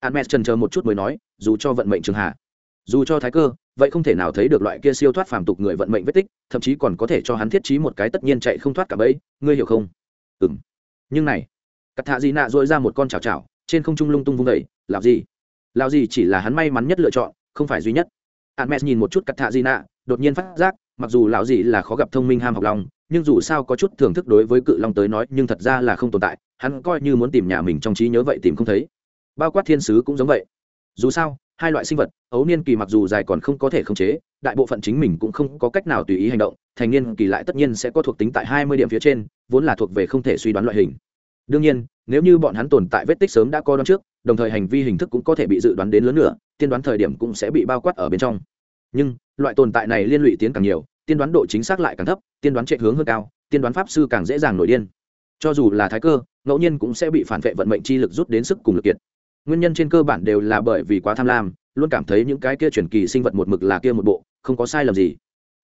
an mẹ trần chờ một chút mới nói, dù cho vận mệnh trường hạ, dù cho thái cơ, vậy không thể nào thấy được loại kia siêu thoát phàm tục người vận mệnh vết tích, thậm chí còn có thể cho hắn thiết trí một cái tất nhiên chạy không thoát cả bẫy, ngươi hiểu không? Ừ m nhưng này, cắt thạ dị nạ dội ra một con chảo chảo, trên không trung lung tung vung vẩy làm gì? Làm gì chỉ là hắn may mắn nhất lựa chọn, không phải duy nhất. A nhìn một chút cắt thạ dị nạ, đột nhiên phát giác, mặc dù lão gì là khó gặp thông minh ham học lòng, nhưng dù sao có chút thưởng thức đối với cự long tới nói, nhưng thật ra là không tồn tại, hắn coi như muốn tìm nhà mình trong trí nhớ vậy tìm không thấy. Bao quát thiên sứ cũng giống vậy. Dù sao, hai loại sinh vật, ấu niên kỳ mặc dù dài còn không có thể khống chế, đại bộ phận chính mình cũng không có cách nào tùy ý hành động, thành niên kỳ lại tất nhiên sẽ có thuộc tính tại hai mươi điểm phía trên vốn là thuộc về không thể suy đoán loại hình. Đương nhiên, nếu như bọn hắn tồn tại vết tích sớm đã có đoán trước, đồng thời hành vi hình thức cũng có thể bị dự đoán đến lớn nữa, tiên đoán thời điểm cũng sẽ bị bao quát ở bên trong. Nhưng, loại tồn tại này liên lụy tiến càng nhiều, tiên đoán độ chính xác lại càng thấp, tiên đoán trệ hướng hơn cao, tiên đoán pháp sư càng dễ dàng nổi điên. Cho dù là thái cơ, ngẫu nhiên cũng sẽ bị phản vệ vận mệnh chi lực rút đến sức cùng lực kiệt. Nguyên nhân trên cơ bản đều là bởi vì quá tham lam, luôn cảm thấy những cái kia truyền kỳ sinh vật một mực là kia một bộ, không có sai lầm gì.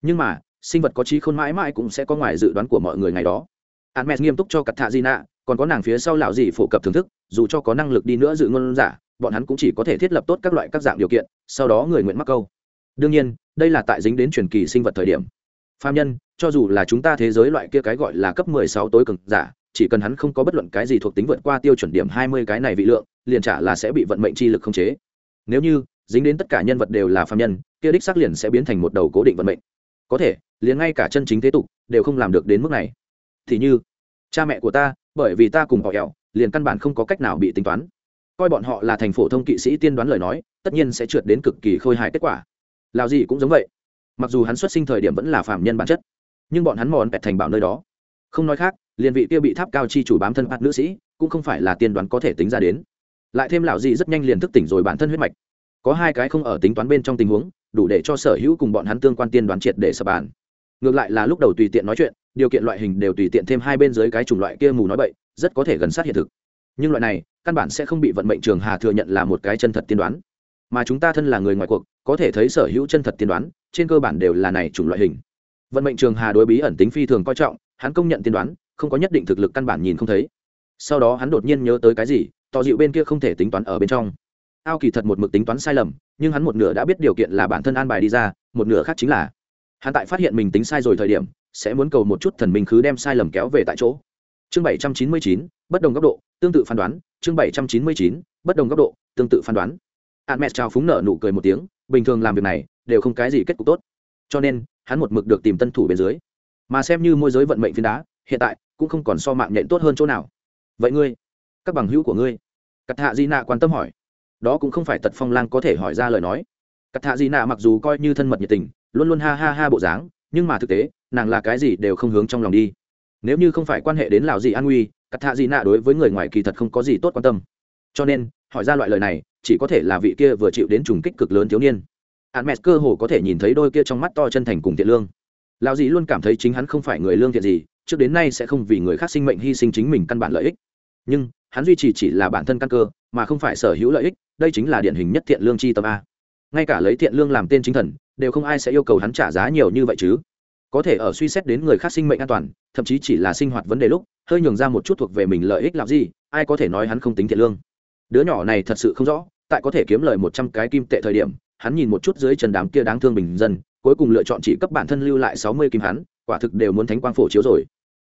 Nhưng mà, sinh vật có trí khôn mãi mãi cũng sẽ có ngoài dự đoán của mọi người ngày đó. Hermes nghiêm túc cho cặt thạ di nạ còn có nàng phía sau lão gì phổ cập thưởng thức, dù cho có năng lực đi nữa dự ngôn giả, bọn hắn cũng chỉ có thể thiết lập tốt các loại các dạng điều kiện, sau đó người nguyện mắc câu. Đương nhiên, đây là tại dính đến truyền kỳ sinh vật thời điểm. Phạm nhân, cho dù là chúng ta thế giới loại kia cái gọi là cấp mười sáu tối cực giả, chỉ cần hắn không có bất luận cái gì thuộc tính vượt qua tiêu chuẩn điểm hai mươi cái này vị lượng, liền trả là sẽ bị vận mệnh chi lực khống chế. Nếu như dính đến tất cả nhân vật đều là phạm nhân, kia đích xác liền sẽ biến thành một đầu cố định vận mệnh. Có thể, liền ngay cả chân chính thế tục, đều không làm được đến mức này thì như, cha mẹ của ta, bởi vì ta cùng họ hẹo, liền căn bản không có cách nào bị tính toán. Coi bọn họ là thành phổ thông kỵ sĩ tiên đoán lời nói, tất nhiên sẽ trượt đến cực kỳ khôi hài kết quả. Lào gì cũng giống vậy. Mặc dù hắn xuất sinh thời điểm vẫn là phạm nhân bản chất, nhưng bọn hắn mòn bẹt thành bảo nơi đó. Không nói khác, liền vị kia bị tháp cao chi chủ bám thân bạt nữ sĩ, cũng không phải là tiên đoán có thể tính ra đến. Lại thêm lão gì rất nhanh liền thức tỉnh rồi bản thân huyết mạch. Có hai cái không ở tính toán bên trong tình huống, đủ để cho sở hữu cùng bọn hắn tương quan tiên đoán triệt để sập bàn. Ngược lại là lúc đầu tùy tiện nói chuyện điều kiện loại hình đều tùy tiện thêm hai bên dưới cái chủng loại kia mù nói bậy, rất có thể gần sát hiện thực. Nhưng loại này, căn bản sẽ không bị vận mệnh trường hà thừa nhận là một cái chân thật tiên đoán. Mà chúng ta thân là người ngoài cuộc, có thể thấy sở hữu chân thật tiên đoán, trên cơ bản đều là này chủng loại hình. Vận mệnh trường hà đối bí ẩn tính phi thường coi trọng, hắn công nhận tiên đoán, không có nhất định thực lực căn bản nhìn không thấy. Sau đó hắn đột nhiên nhớ tới cái gì tỏ dịu bên kia không thể tính toán ở bên trong. Ao kỳ thật một mực tính toán sai lầm, nhưng hắn một nửa đã biết điều kiện là bản thân an bài đi ra, một nửa khác chính là hắn tại phát hiện mình tính sai rồi thời điểm sẽ muốn cầu một chút thần minh khứ đem sai lầm kéo về tại chỗ. Chương bảy trăm chín mươi chín, bất đồng góc độ, tương tự phán đoán. Chương bảy trăm chín mươi chín, bất đồng góc độ, tương tự phán đoán. Hạn mẹ chào phúng nợ nụ cười một tiếng, bình thường làm việc này, đều không cái gì kết cục tốt. Cho nên, hắn một mực được tìm tân thủ bên dưới. Mà xem như môi giới vận mệnh phiến đá, hiện tại, cũng không còn so mạng nhện tốt hơn chỗ nào. Vậy ngươi, các bằng hữu của ngươi cắt hạ di nạ quan tâm hỏi. Đó cũng không phải tật phong lang có thể hỏi ra lời nói. Cắt hạ di nạ mặc dù coi như thân mật nhiệt tình, luôn luôn ha ha ha bộ dáng, nhưng mà thực tế nàng là cái gì đều không hướng trong lòng đi. Nếu như không phải quan hệ đến lào gì an nguy cắt hạ gì nạ đối với người ngoài kỳ thật không có gì tốt quan tâm. Cho nên, hỏi ra loại lời này, chỉ có thể là vị kia vừa chịu đến trùng kích cực lớn thiếu niên. Hạn mẹ cơ hồ có thể nhìn thấy đôi kia trong mắt to chân thành cùng thiện lương. Lão dĩ luôn cảm thấy chính hắn không phải người lương thiện gì, trước đến nay sẽ không vì người khác sinh mệnh hy sinh chính mình căn bản lợi ích. Nhưng, hắn duy trì chỉ là bản thân căn cơ, mà không phải sở hữu lợi ích, đây chính là điển hình nhất thiện lương chi tâm a. Ngay cả lấy thiện lương làm tên chính thần, đều không ai sẽ yêu cầu hắn trả giá nhiều như vậy chứ có thể ở suy xét đến người khác sinh mệnh an toàn, thậm chí chỉ là sinh hoạt vấn đề lúc, hơi nhường ra một chút thuộc về mình lợi ích làm gì, ai có thể nói hắn không tính thiện lương. Đứa nhỏ này thật sự không rõ, tại có thể kiếm lời một trăm cái kim tệ thời điểm, hắn nhìn một chút dưới trần đám kia đáng thương bình dân, cuối cùng lựa chọn chỉ cấp bản thân lưu lại sáu mươi kim hắn, quả thực đều muốn thánh quang phổ chiếu rồi.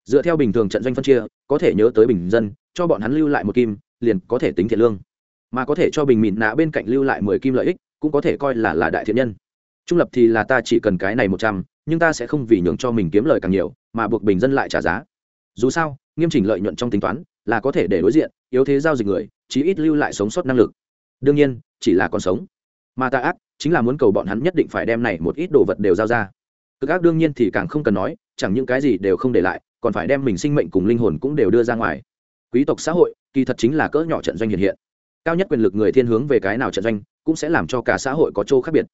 Dựa theo bình thường trận doanh phân chia, có thể nhớ tới bình dân, cho bọn hắn lưu lại một kim, liền có thể tính thiện lương. Mà có thể cho bình mịn nạ bên cạnh lưu lại mười kim lợi ích, cũng có thể coi là là đại thiện nhân. Trung lập thì là ta chỉ cần cái này một trăm nhưng ta sẽ không vì nhường cho mình kiếm lời càng nhiều, mà buộc bình dân lại trả giá. Dù sao, nghiêm chỉnh lợi nhuận trong tính toán là có thể để đối diện, yếu thế giao dịch người, chí ít lưu lại sống sót năng lực. Đương nhiên, chỉ là còn sống. Mà ta ác, chính là muốn cầu bọn hắn nhất định phải đem này một ít đồ vật đều giao ra. Cực ác đương nhiên thì càng không cần nói, chẳng những cái gì đều không để lại, còn phải đem mình sinh mệnh cùng linh hồn cũng đều đưa ra ngoài. Quý tộc xã hội, kỳ thật chính là cỡ nhỏ trận doanh hiện hiện. Cao nhất quyền lực người thiên hướng về cái nào trận doanh, cũng sẽ làm cho cả xã hội có chỗ khác biệt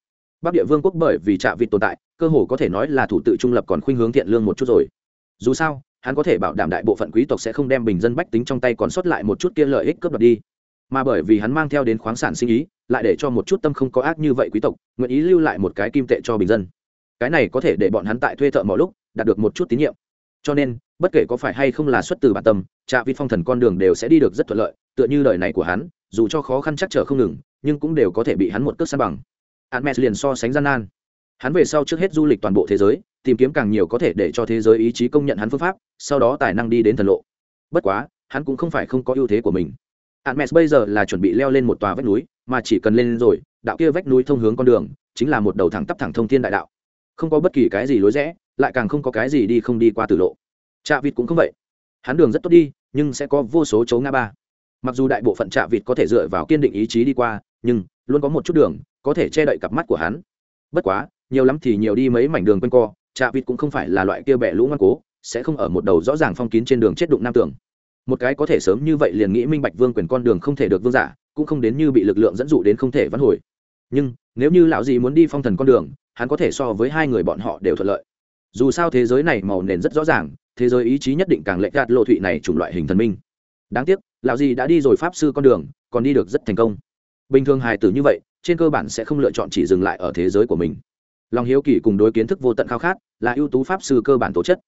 bắc địa vương quốc bởi vì trạ vịt tồn tại, cơ hồ có thể nói là thủ tự trung lập còn khuynh hướng thiện lương một chút rồi. Dù sao, hắn có thể bảo đảm đại bộ phận quý tộc sẽ không đem bình dân bách tính trong tay còn sót lại một chút kia lợi ích cướp đoạt đi. Mà bởi vì hắn mang theo đến khoáng sản sinh ý, lại để cho một chút tâm không có ác như vậy quý tộc, nguyện ý lưu lại một cái kim tệ cho bình dân. Cái này có thể để bọn hắn tại thuê thợ mọi lúc, đạt được một chút tín nhiệm. Cho nên, bất kể có phải hay không là xuất từ bản tâm, trạ vịt phong thần con đường đều sẽ đi được rất thuận lợi, tựa như lời này của hắn, dù cho khó khăn chắc trở không ngừng, nhưng cũng đều có thể bị hắn một cước san bằng. Hermes liền so sánh gian nan. Hắn về sau trước hết du lịch toàn bộ thế giới, tìm kiếm càng nhiều có thể để cho thế giới ý chí công nhận hắn phương pháp, sau đó tài năng đi đến thần lộ. Bất quá, hắn cũng không phải không có ưu thế của mình. Hermes bây giờ là chuẩn bị leo lên một tòa vách núi, mà chỉ cần lên rồi, đạo kia vách núi thông hướng con đường, chính là một đầu thẳng tắp thẳng thông thiên đại đạo. Không có bất kỳ cái gì lối rẽ, lại càng không có cái gì đi không đi qua tử lộ. Trạ vịt cũng không vậy. Hắn đường rất tốt đi, nhưng sẽ có vô số chấu ngã ba. Mặc dù đại bộ phận trạ vịt có thể dựa vào kiên định ý chí đi qua nhưng luôn có một chút đường có thể che đậy cặp mắt của hắn. Bất quá, nhiều lắm thì nhiều đi mấy mảnh đường quanh co, trạ vịt cũng không phải là loại kia bẻ lũ ngoan cố, sẽ không ở một đầu rõ ràng phong kín trên đường chết đụng nam tưởng một cái có thể sớm như vậy liền nghĩ minh bạch vương quyền con đường không thể được vương giả, cũng không đến như bị lực lượng dẫn dụ đến không thể vãn hồi. Nhưng, nếu như lão gì muốn đi phong thần con đường, hắn có thể so với hai người bọn họ đều thuận lợi. Dù sao thế giới này màu nền rất rõ ràng, thế giới ý chí nhất định càng lệch gạt lộ thụy này chủng loại hình thần minh. Đáng tiếc, lão gì đã đi rồi pháp sư con đường, còn đi được rất thành công bình thường hài tử như vậy, trên cơ bản sẽ không lựa chọn chỉ dừng lại ở thế giới của mình. Lòng hiếu kỳ cùng đối kiến thức vô tận khao khát, là ưu tú pháp sư cơ bản tố chất.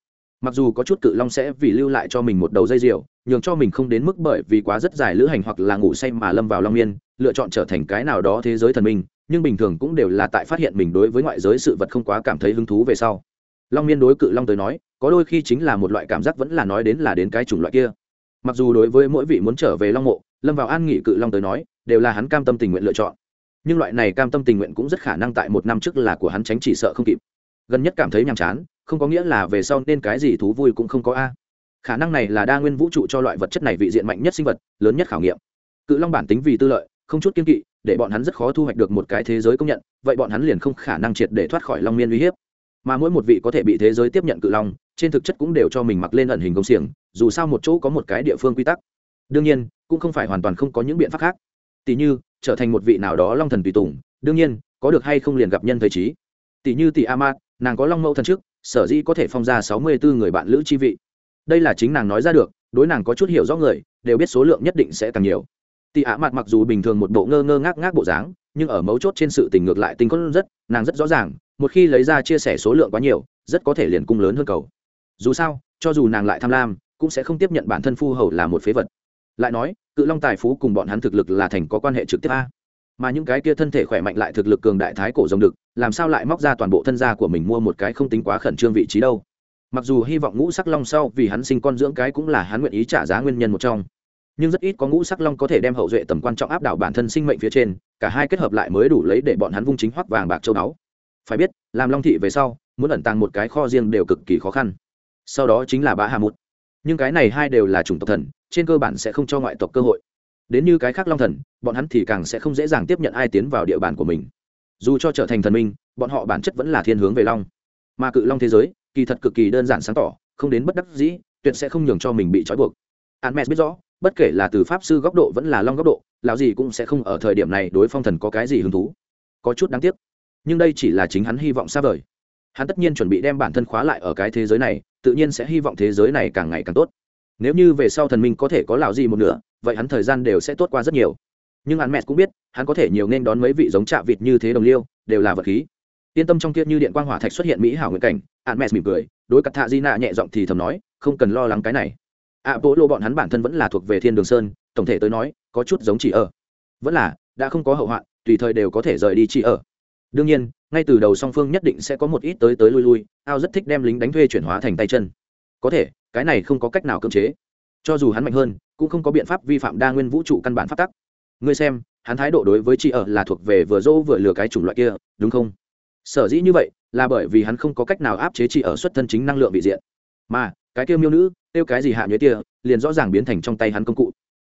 Mặc dù có chút cự long sẽ vì lưu lại cho mình một đầu dây diều nhường cho mình không đến mức bởi vì quá rất dài lữ hành hoặc là ngủ say mà lâm vào long miên, lựa chọn trở thành cái nào đó thế giới thần minh, nhưng bình thường cũng đều là tại phát hiện mình đối với ngoại giới sự vật không quá cảm thấy hứng thú về sau. Long miên đối cự long tới nói, có đôi khi chính là một loại cảm giác vẫn là nói đến là đến cái chủng loại kia. Mặc dù đối với mỗi vị muốn trở về long mộ lâm vào an nghỉ cự long tới nói, đều là hắn cam tâm tình nguyện lựa chọn. Nhưng loại này cam tâm tình nguyện cũng rất khả năng tại một năm trước là của hắn tránh chỉ sợ không kịp. Gần nhất cảm thấy nhàm chán, không có nghĩa là về sau nên cái gì thú vui cũng không có a. Khả năng này là đa nguyên vũ trụ cho loại vật chất này vị diện mạnh nhất sinh vật, lớn nhất khảo nghiệm. Cự long bản tính vì tư lợi, không chút kiên kỵ, để bọn hắn rất khó thu hoạch được một cái thế giới công nhận, vậy bọn hắn liền không khả năng triệt để thoát khỏi long miên uy hiếp. Mà mỗi một vị có thể bị thế giới tiếp nhận cự long, trên thực chất cũng đều cho mình mặc lên ẩn hình công xiềng, dù sao một chỗ có một cái địa phương quy tắc đương nhiên, cũng không phải hoàn toàn không có những biện pháp khác. Tỷ như, trở thành một vị nào đó long thần tùy tùng, đương nhiên, có được hay không liền gặp nhân thời trí. Tỷ như tỷ amat, nàng có long mẫu thần trước, sở dĩ có thể phong ra sáu mươi bốn người bạn lữ chi vị. Đây là chính nàng nói ra được, đối nàng có chút hiểu rõ người, đều biết số lượng nhất định sẽ càng nhiều. Tỷ ạ mặt mặc dù bình thường một bộ ngơ ngơ ngác ngác bộ dáng, nhưng ở mấu chốt trên sự tình ngược lại tình có rất, nàng rất rõ ràng, một khi lấy ra chia sẻ số lượng quá nhiều, rất có thể liền cung lớn hơn cầu. Dù sao, cho dù nàng lại tham lam, cũng sẽ không tiếp nhận bản thân phu hầu là một phế vật lại nói, cự long tài phú cùng bọn hắn thực lực là thành có quan hệ trực tiếp a. Mà những cái kia thân thể khỏe mạnh lại thực lực cường đại thái cổ rồng đực, làm sao lại móc ra toàn bộ thân gia của mình mua một cái không tính quá khẩn trương vị trí đâu. Mặc dù hy vọng ngũ sắc long sau vì hắn sinh con dưỡng cái cũng là hắn nguyện ý trả giá nguyên nhân một trong. Nhưng rất ít có ngũ sắc long có thể đem hậu duệ tầm quan trọng áp đảo bản thân sinh mệnh phía trên, cả hai kết hợp lại mới đủ lấy để bọn hắn vung chính hoắc vàng bạc châu đáo phải biết, làm long thị về sau, muốn ẩn tàng một cái kho riêng đều cực kỳ khó khăn. Sau đó chính là bá hà một nhưng cái này hai đều là chủng tộc thần, trên cơ bản sẽ không cho ngoại tộc cơ hội. Đến như cái khác long thần, bọn hắn thì càng sẽ không dễ dàng tiếp nhận ai tiến vào địa bàn của mình. Dù cho trở thành thần minh, bọn họ bản chất vẫn là thiên hướng về long. Mà cự long thế giới, kỳ thật cực kỳ đơn giản sáng tỏ, không đến bất đắc dĩ, tuyệt sẽ không nhường cho mình bị trói buộc. Hermes biết rõ, bất kể là từ pháp sư góc độ vẫn là long góc độ, lão gì cũng sẽ không ở thời điểm này đối phong thần có cái gì hứng thú. Có chút đáng tiếc, nhưng đây chỉ là chính hắn hy vọng xa vời. Hắn tất nhiên chuẩn bị đem bản thân khóa lại ở cái thế giới này tự nhiên sẽ hy vọng thế giới này càng ngày càng tốt. Nếu như về sau thần minh có thể có lão gì một nửa, vậy hắn thời gian đều sẽ tốt qua rất nhiều. Nhưng hắn mẹ cũng biết, hắn có thể nhiều nên đón mấy vị giống chạ vịt như thế đồng liêu, đều là vật khí. Yên tâm trong kia như điện quang hỏa thạch xuất hiện mỹ hảo nguyện cảnh hắn mẹ mỉm cười, đối cặp thạ di nạ nhẹ giọng thì thầm nói, không cần lo lắng cái này. À, Ạ bố lô bọn hắn bản thân vẫn là thuộc về thiên đường sơn, tổng thể tới nói, có chút giống chỉ ở. Vẫn là, đã không có hậu hoạn, tùy thời đều có thể rời đi chỉ ở đương nhiên ngay từ đầu song phương nhất định sẽ có một ít tới tới lui lui ao rất thích đem lính đánh thuê chuyển hóa thành tay chân. Có thể cái này không có cách nào cưỡng chế. Cho dù hắn mạnh hơn cũng không có biện pháp vi phạm đa nguyên vũ trụ căn bản phát tắc. Ngươi xem hắn thái độ đối với chị ở là thuộc về vừa dỗ vừa lừa cái chủng loại kia đúng không? Sở dĩ như vậy là bởi vì hắn không có cách nào áp chế chị ở xuất thân chính năng lượng vị diện. Mà cái kia miêu nữ tiêu cái gì hạ nhuế kia, liền rõ ràng biến thành trong tay hắn công cụ.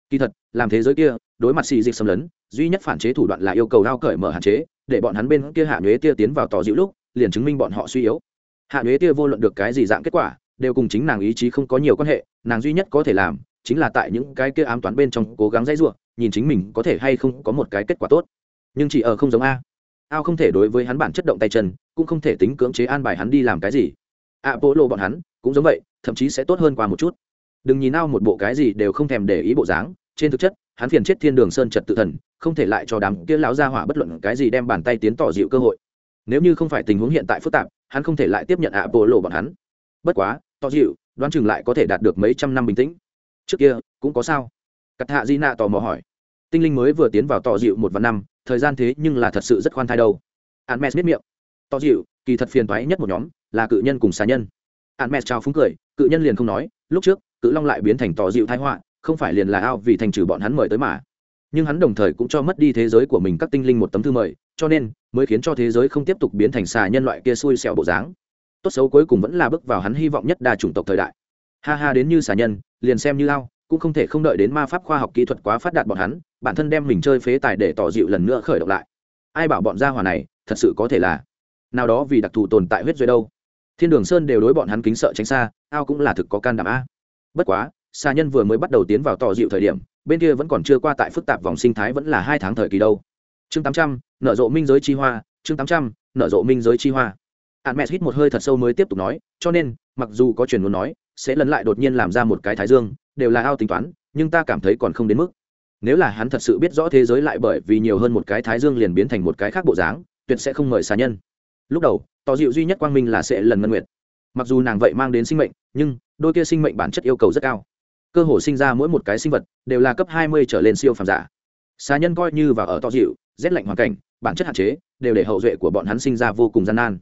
Kỳ thật làm thế giới kia đối mặt xì dịch xâm lấn duy nhất phản chế thủ đoạn là yêu cầu đao cởi mở hạn chế để bọn hắn bên kia hạ nhuế tia tiến vào tỏ dịu lúc, liền chứng minh bọn họ suy yếu. Hạ nhuế tia vô luận được cái gì dạng kết quả, đều cùng chính nàng ý chí không có nhiều quan hệ, nàng duy nhất có thể làm, chính là tại những cái kia ám toán bên trong cố gắng dãy ruộng nhìn chính mình có thể hay không có một cái kết quả tốt. Nhưng chỉ ở không giống a. Ao không thể đối với hắn bản chất động tay chân, cũng không thể tính cưỡng chế an bài hắn đi làm cái gì. A bố lộ bọn hắn cũng giống vậy, thậm chí sẽ tốt hơn qua một chút. Đừng nhìn ao một bộ cái gì đều không thèm để ý bộ dáng, trên thực chất hắn phiền chết thiên đường sơn trật tự thần, không thể lại cho đám kia lão gia hỏa bất luận cái gì đem bàn tay tiến tỏ dịu cơ hội. Nếu như không phải tình huống hiện tại phức tạp, hắn không thể lại tiếp nhận ạ bộ lộ bọn hắn. Bất quá, tỏ dịu, đoán chừng lại có thể đạt được mấy trăm năm bình tĩnh. Trước kia, cũng có sao? Cắt hạ di nạ tò mò hỏi. Tinh linh mới vừa tiến vào tỏ dịu một vạn năm, thời gian thế nhưng là thật sự rất khoan thai đâu. Hermes biết miệng. Tỏ dịu, kỳ thật phiền toái nhất một nhóm, là cự nhân cùng xà nhân. Hermes chào phúng cười, cự nhân liền không nói, lúc trước, cự long lại biến thành tỏ dịu thái họa không phải liền là ao vì thành trừ bọn hắn mời tới mà. Nhưng hắn đồng thời cũng cho mất đi thế giới của mình các tinh linh một tấm thư mời, cho nên mới khiến cho thế giới không tiếp tục biến thành xà nhân loại kia xui xẻo bộ dáng. Tốt xấu cuối cùng vẫn là bước vào hắn hy vọng nhất đa chủng tộc thời đại. Ha ha, đến như xà nhân, liền xem như ao, cũng không thể không đợi đến ma pháp khoa học kỹ thuật quá phát đạt bọn hắn, bản thân đem mình chơi phế tài để tỏ dịu lần nữa khởi động lại. Ai bảo bọn gia hỏa này thật sự có thể là nào đó vì đặc thù tồn tại huyết duy đâu. Thiên đường sơn đều đối bọn hắn kính sợ tránh xa, ao cũng là thực có can đảm a. Bất quá xà nhân vừa mới bắt đầu tiến vào tỏ dịu thời điểm, bên kia vẫn còn chưa qua tại phức tạp vòng sinh thái vẫn là hai tháng thời kỳ đâu. Chương tám trăm, nở rộ minh giới chi hoa, chương tám trăm, nở rộ minh giới chi hoa. Hạn mẹ hít một hơi thật sâu mới tiếp tục nói, cho nên, mặc dù có truyền muốn nói, sẽ lần lại đột nhiên làm ra một cái thái dương, đều là ao tính toán, nhưng ta cảm thấy còn không đến mức. Nếu là hắn thật sự biết rõ thế giới lại bởi vì nhiều hơn một cái thái dương liền biến thành một cái khác bộ dáng, tuyệt sẽ không mời xà nhân. Lúc đầu, tỏ dịu duy nhất quang minh là sẽ lần ngân nguyệt. Mặc dù nàng vậy mang đến sinh mệnh, nhưng đôi kia sinh mệnh bản chất yêu cầu rất cao cơ hồ sinh ra mỗi một cái sinh vật, đều là cấp hai mươi trở lên siêu phàm giả. Xà nhân coi như và ở to dịu, rét lạnh hoàn cảnh, bản chất hạn chế, đều để hậu duệ của bọn hắn sinh ra vô cùng gian nan.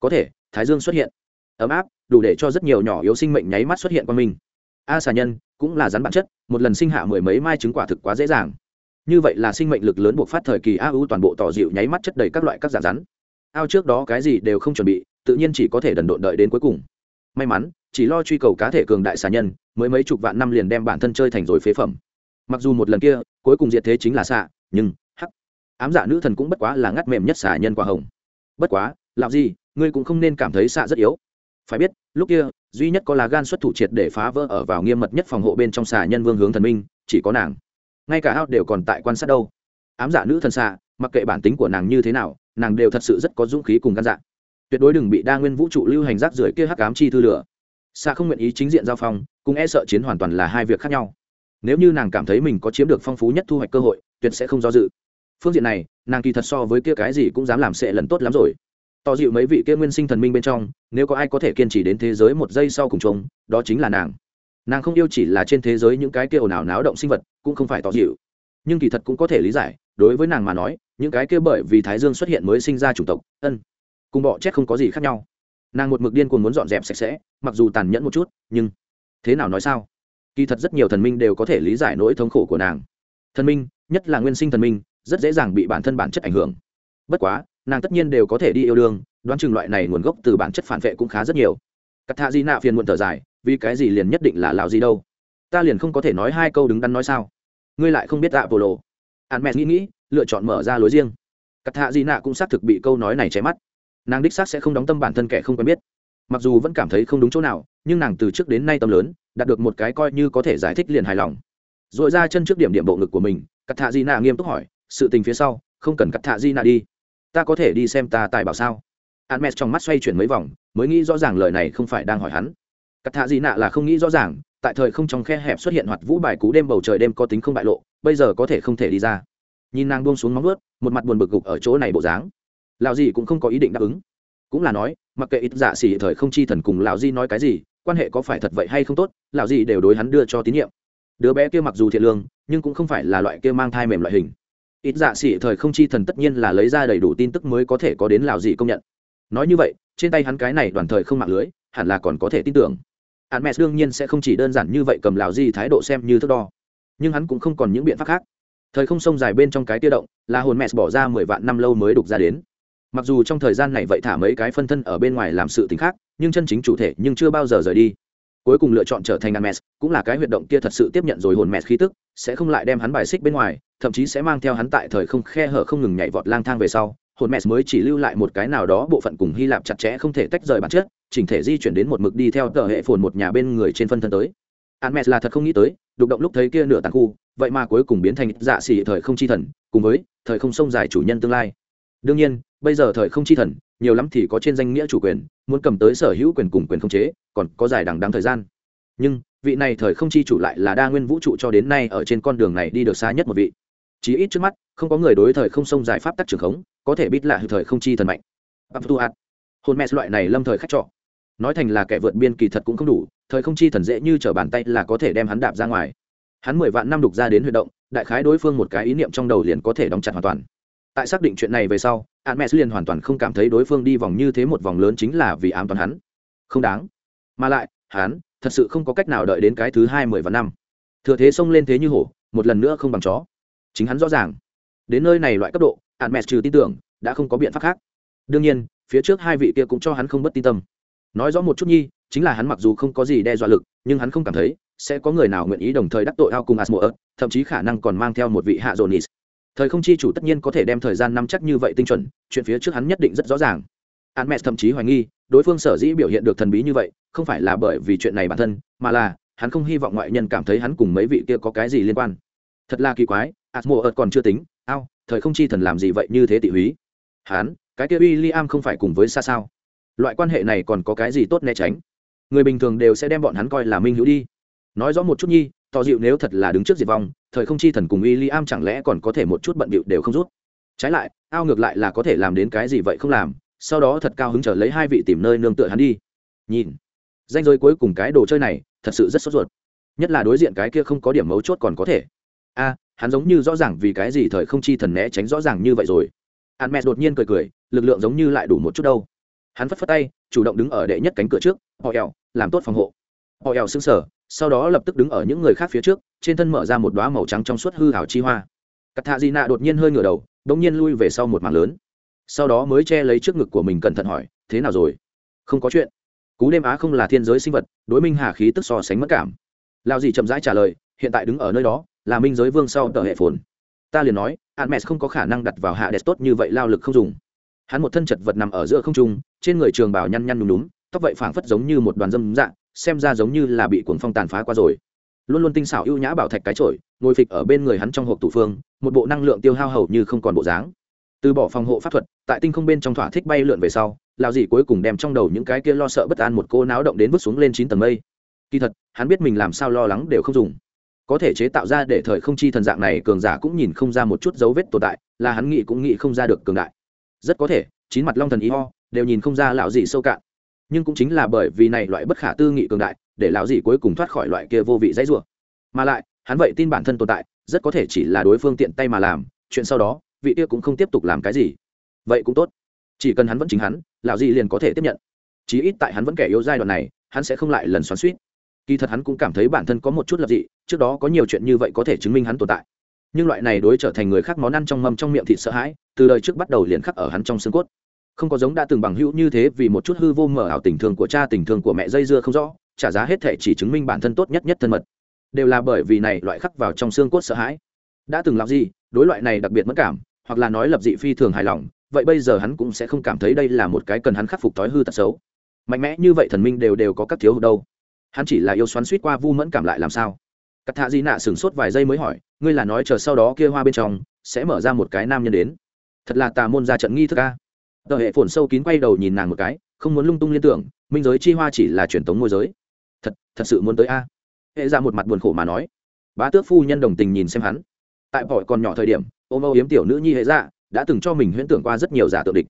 Có thể, thái dương xuất hiện. Ấm áp, đủ để cho rất nhiều nhỏ yếu sinh mệnh nháy mắt xuất hiện qua mình. A, xà nhân, cũng là rắn bản chất, một lần sinh hạ mười mấy mai trứng quả thực quá dễ dàng. Như vậy là sinh mệnh lực lớn buộc phát thời kỳ a u toàn bộ tỏ dịu nháy mắt chất đầy các loại các giả rắn. Ao trước đó cái gì đều không chuẩn bị, tự nhiên chỉ có thể đần độn đợi đến cuối cùng. May mắn, chỉ lo truy cầu cá thể cường đại xà nhân mới mấy chục vạn năm liền đem bản thân chơi thành rồi phế phẩm. Mặc dù một lần kia, cuối cùng diệt thế chính là xạ, nhưng, hắc, ám dạ nữ thần cũng bất quá là ngắt mềm nhất xả nhân quả hồng. Bất quá làm gì, ngươi cũng không nên cảm thấy xạ rất yếu. Phải biết, lúc kia, duy nhất có là gan xuất thủ triệt để phá vỡ ở vào nghiêm mật nhất phòng hộ bên trong xà nhân vương hướng thần minh, chỉ có nàng. Ngay cả ao đều còn tại quan sát đâu. Ám giả nữ thần xạ, mặc kệ bản tính của nàng như thế nào, nàng đều thật sự rất có dũng khí cùng gan dạ. Tuyệt đối đừng bị đa nguyên vũ trụ lưu hành rác rưởi kia hắc ám chi thư lửa. Xạ không nguyện ý chính diện giao phong cùng e sợ chiến hoàn toàn là hai việc khác nhau. Nếu như nàng cảm thấy mình có chiếm được phong phú nhất thu hoạch cơ hội, tuyệt sẽ không do dự. Phương diện này, nàng kỳ thật so với kia cái gì cũng dám làm sẽ lần tốt lắm rồi. Tỏ dịu mấy vị kia nguyên sinh thần minh bên trong, nếu có ai có thể kiên trì đến thế giới một giây sau cùng chung, đó chính là nàng. Nàng không yêu chỉ là trên thế giới những cái kia ồn ào náo động sinh vật, cũng không phải tỏ dịu. Nhưng kỳ thật cũng có thể lý giải, đối với nàng mà nói, những cái kia bởi vì thái dương xuất hiện mới sinh ra chủng tộc, ân, cùng bọ chết không có gì khác nhau. Nàng một mực điên cuồng muốn dọn dẹp sạch sẽ, mặc dù tàn nhẫn một chút, nhưng thế nào nói sao? Kỳ thật rất nhiều thần minh đều có thể lý giải nỗi thống khổ của nàng. Thần minh, nhất là nguyên sinh thần minh, rất dễ dàng bị bản thân bản chất ảnh hưởng. Bất quá, nàng tất nhiên đều có thể đi yêu đương, đoán chừng loại này nguồn gốc từ bản chất phản vệ cũng khá rất nhiều. Cắt thạ di nạ phiền muộn thở dài, vì cái gì liền nhất định là lào gì đâu? Ta liền không có thể nói hai câu đứng đắn nói sao? Ngươi lại không biết tạ bồ lộ an mẹ nghĩ nghĩ, lựa chọn mở ra lối riêng. Cắt thạ di nạ cũng xác thực bị câu nói này cháy mắt. Nàng đích xác sẽ không đóng tâm bản thân kẻ không quen biết mặc dù vẫn cảm thấy không đúng chỗ nào nhưng nàng từ trước đến nay tâm lớn đạt được một cái coi như có thể giải thích liền hài lòng r ồ i ra chân trước điểm điểm bộ ngực của mình cắt thạ di nạ nghiêm túc hỏi sự tình phía sau không cần cắt thạ di nạ đi ta có thể đi xem ta tài bảo sao Hermes trong mắt xoay chuyển mấy vòng, mới nghĩ rõ ràng lời này không phải đang hỏi hắn. Cắt thạ Di nạ là không nghĩ rõ ràng, tại thời không trong khe hẹp xuất hiện hoạt vũ bài cú đêm bầu trời đêm có tính không bại lộ, bây giờ có thể không thể đi ra. Nhìn nàng buông xuống móng ướt một mặt buồn bực gục ở chỗ này bộ dáng. Lão gì cũng không có ý định đáp ứng. Cũng là nói, mặc kệ ít dạ xỉ thời không chi thần cùng lão di nói cái gì, quan hệ có phải thật vậy hay không tốt, lão di đều đối hắn đưa cho tín nhiệm. Đứa bé kia mặc dù thiện lương, nhưng cũng không phải là loại kia mang thai mềm loại hình. Ít dạ xỉ thời không chi thần tất nhiên là lấy ra đầy đủ tin tức mới có thể có đến lão di công nhận. Nói như vậy trên tay hắn cái này đoàn thời không mạng lưới hẳn là còn có thể tin tưởng. Hắn mẹ đương nhiên sẽ không chỉ đơn giản như vậy cầm lão di thái độ xem như thước đo. Nhưng hắn cũng không còn những biện pháp khác. Thời không sông dài bên trong cái tiêu động là hồn mẹ bỏ ra mười vạn năm lâu mới đục ra đến mặc dù trong thời gian này vậy thả mấy cái phân thân ở bên ngoài làm sự t khác nhưng chân chính chủ thể nhưng chưa bao giờ rời đi cuối cùng lựa chọn trở thành Hermes, cũng là cái huyệt động kia thật sự tiếp nhận rồi hồn mẹ khí tức, sẽ không lại đem hắn bài xích bên ngoài, thậm chí sẽ mang theo hắn tại thời không khe hở không ngừng nhảy vọt lang thang về sau. Hồn mẹ mới chỉ lưu lại một cái nào đó bộ phận cùng Hy Lạp chặt chẽ không thể tách rời bản chất, chỉnh thể di chuyển đến một mực đi theo tờ hệ phồn một nhà bên người trên phân thân tới. Hermes là thật không nghĩ tới, đụng động lúc thấy kia nửa tàn khu, vậy mà cuối cùng biến thành dạ xỉ thời không chi thần, cùng với thời không sông dài chủ nhân tương lai. Đương nhiên, bây giờ thời không chi thần, nhiều lắm thì có trên danh nghĩa chủ quyền, muốn cầm tới sở hữu quyền cùng quyền không chế còn có dài đằng đáng thời gian. Nhưng vị này thời không chi chủ lại là đa nguyên vũ trụ cho đến nay ở trên con đường này đi được xa nhất một vị. Chí ít trước mắt không có người đối thời không sông giải pháp tắc trường khống có thể biết là thời không chi thần mạnh. Abduat. hôn mẹ loại này lâm thời khách trọ. Nói thành là kẻ vượt biên kỳ thật cũng không đủ thời không chi thần dễ như trở bàn tay là có thể đem hắn đạp ra ngoài. Hắn mười vạn năm đục ra đến huy động đại khái đối phương một cái ý niệm trong đầu liền có thể đóng chặt hoàn toàn tại xác định chuyện này về sau Hermes liền hoàn toàn không cảm thấy đối phương đi vòng như thế một vòng lớn chính là vì ám toán hắn. Không đáng. Mà lại, hắn thật sự không có cách nào đợi đến cái thứ hai mười và năm. Thừa thế xông lên thế như hổ, một lần nữa không bằng chó. Chính hắn rõ ràng. Đến nơi này loại cấp độ, Hermes trừ tin tưởng, đã không có biện pháp khác. Đương nhiên, phía trước hai vị kia cũng cho hắn không bất tin tâm. Nói rõ một chút nhi, chính là hắn mặc dù không có gì đe dọa lực, nhưng hắn không cảm thấy sẽ có người nào nguyện ý đồng thời đắc tội ao cùng Asmodeus, thậm chí khả năng còn mang theo một vị hạ Jonis thời không chi chủ tất nhiên có thể đem thời gian nắm chắc như vậy tinh chuẩn, chuyện phía trước hắn nhất định rất rõ ràng. An mẹ thậm chí hoài nghi, đối phương sở dĩ biểu hiện được thần bí như vậy, không phải là bởi vì chuyện này bản thân, mà là, hắn không hy vọng ngoại nhân cảm thấy hắn cùng mấy vị kia có cái gì liên quan. Thật là kỳ quái, asmo ợt còn chưa tính, ao, thời không chi thần làm gì vậy như thế tị húy? Hắn, cái kia William không phải cùng với xa sao? Loại quan hệ này còn có cái gì tốt né tránh? Người bình thường đều sẽ đem bọn hắn coi là minh hữu đi nói rõ một chút nhi, tỏ dịu nếu thật là đứng trước diệt vong, thời không chi thần cùng William chẳng lẽ còn có thể một chút bận bịu đều không rút? Trái lại, ao ngược lại là có thể làm đến cái gì vậy không làm, sau đó thật cao hứng trở lấy hai vị tìm nơi nương tựa hắn đi. Nhìn, danh giới cuối cùng cái đồ chơi này, thật sự rất sốt ruột. Nhất là đối diện cái kia không có điểm mấu chốt còn có thể. A, hắn giống như rõ ràng vì cái gì thời không chi thần né tránh rõ ràng như vậy rồi. Hắn mẹ đột nhiên cười cười, lực lượng giống như lại đủ một chút đâu. Hắn phất phất tay, chủ động đứng ở đệ nhất cánh cửa trước, họ ẻo làm tốt phòng hộ. Họ ẻo xứng sở sau đó lập tức đứng ở những người khác phía trước, trên thân mở ra một đoá màu trắng trong suốt hư hảo chi hoa. Cắt thạ dị nạ đột nhiên hơi ngửa đầu đ ỗ n g nhiên lui về sau một mảng lớn. Sau đó mới che lấy trước ngực của mình cẩn thận hỏi, thế nào rồi? Không có chuyện. Cú đêm á không là thiên giới sinh vật, đối minh hà khí tức so sánh mất cảm. Lao gì chậm rãi trả lời, hiện tại đứng ở nơi đó, là minh giới vương sau tờ hệ phồn. Ta liền nói admes không có khả năng đặt vào hạ đẹp tốt như vậy lao lực không dùng. Hắn một thân chật vật nằm ở giữa không trung, trên người trường bào nhăn nhăn đúng đúng tóc vậy phảng phất giống như một đoàn dâm dạng xem ra giống như là bị cuồng phong tàn phá qua rồi. Luôn luôn tinh xảo ưu nhã bảo thạch cái trội ngồi phịch ở bên người hắn trong hộp tủ phương, một bộ năng lượng tiêu hao hầu như không còn bộ dáng. Từ bỏ phòng hộ pháp thuật, tại tinh không bên trong thỏa thích bay lượn về sau, lão dì cuối cùng đem trong đầu những cái kia lo sợ bất an một cô náo động đến vứt xuống lên chín tầng mây. Kỳ thật, hắn biết mình làm sao lo lắng đều không dùng. Có thể chế tạo ra để thời không chi thần dạng này cường giả cũng nhìn không ra một chút dấu vết tồn tại, là hắn nghĩ cũng nghĩ không ra được cường đại. Rất có thể, chín mặt long thần ý ho, đều nhìn không ra lão gì sâu cạn nhưng cũng chính là bởi vì này loại bất khả tư nghị cường đại, để lão dị cuối cùng thoát khỏi loại kia vô vị dãy rủa. Mà lại, hắn vậy tin bản thân tồn tại, rất có thể chỉ là đối phương tiện tay mà làm, chuyện sau đó, vị kia cũng không tiếp tục làm cái gì. Vậy cũng tốt. Chỉ cần hắn vẫn chính hắn, lão dị liền có thể tiếp nhận. Chí ít tại hắn vẫn kẻ yếu giai đoạn này, hắn sẽ không lại lần xoắn suýt kỳ thật hắn cũng cảm thấy bản thân có một chút lập dị, trước đó có nhiều chuyện như vậy có thể chứng minh hắn tồn tại. Nhưng loại này đối trở thành người khác món ăn trong mâm trong miệng thịt sợ hãi, từ đời trước bắt đầu liền khắc ở hắn trong xương cốt không có giống đã từng bằng hữu như thế vì một chút hư vô mở ảo tình thương của cha, tình thương của mẹ dây dưa không rõ, trả giá hết thể chỉ chứng minh bản thân tốt nhất nhất thân mật. Đều là bởi vì này loại khắc vào trong xương cốt sợ hãi. Đã từng làm gì, đối loại này đặc biệt mất cảm, hoặc là nói lập dị phi thường hài lòng, vậy bây giờ hắn cũng sẽ không cảm thấy đây là một cái cần hắn khắc phục thói hư tật xấu. Mạnh mẽ như vậy thần minh đều đều có các thiếu hụt đâu. Hắn chỉ là yêu xoắn suýt qua vu mẫn cảm lại làm sao? Cắt thạ di nạ sửng sốt vài giây mới hỏi, ngươi là nói chờ sau đó kia hoa bên trong, sẽ mở ra một cái nam nhân đến. Thật là tà môn ra trận nghi thức ca tờ hệ phồn sâu kín quay đầu nhìn nàng một cái, không muốn lung tung liên tưởng, minh giới chi hoa chỉ là truyền thống môi giới. Thật thật sự muốn tới a. Hệ ra một mặt buồn khổ mà nói. Bá tước phu nhân đồng tình nhìn xem hắn. Tại vội còn nhỏ thời điểm, ôm âu yếm tiểu nữ nhi hệ dạ đã từng cho mình huyễn tưởng qua rất nhiều giả tượng địch.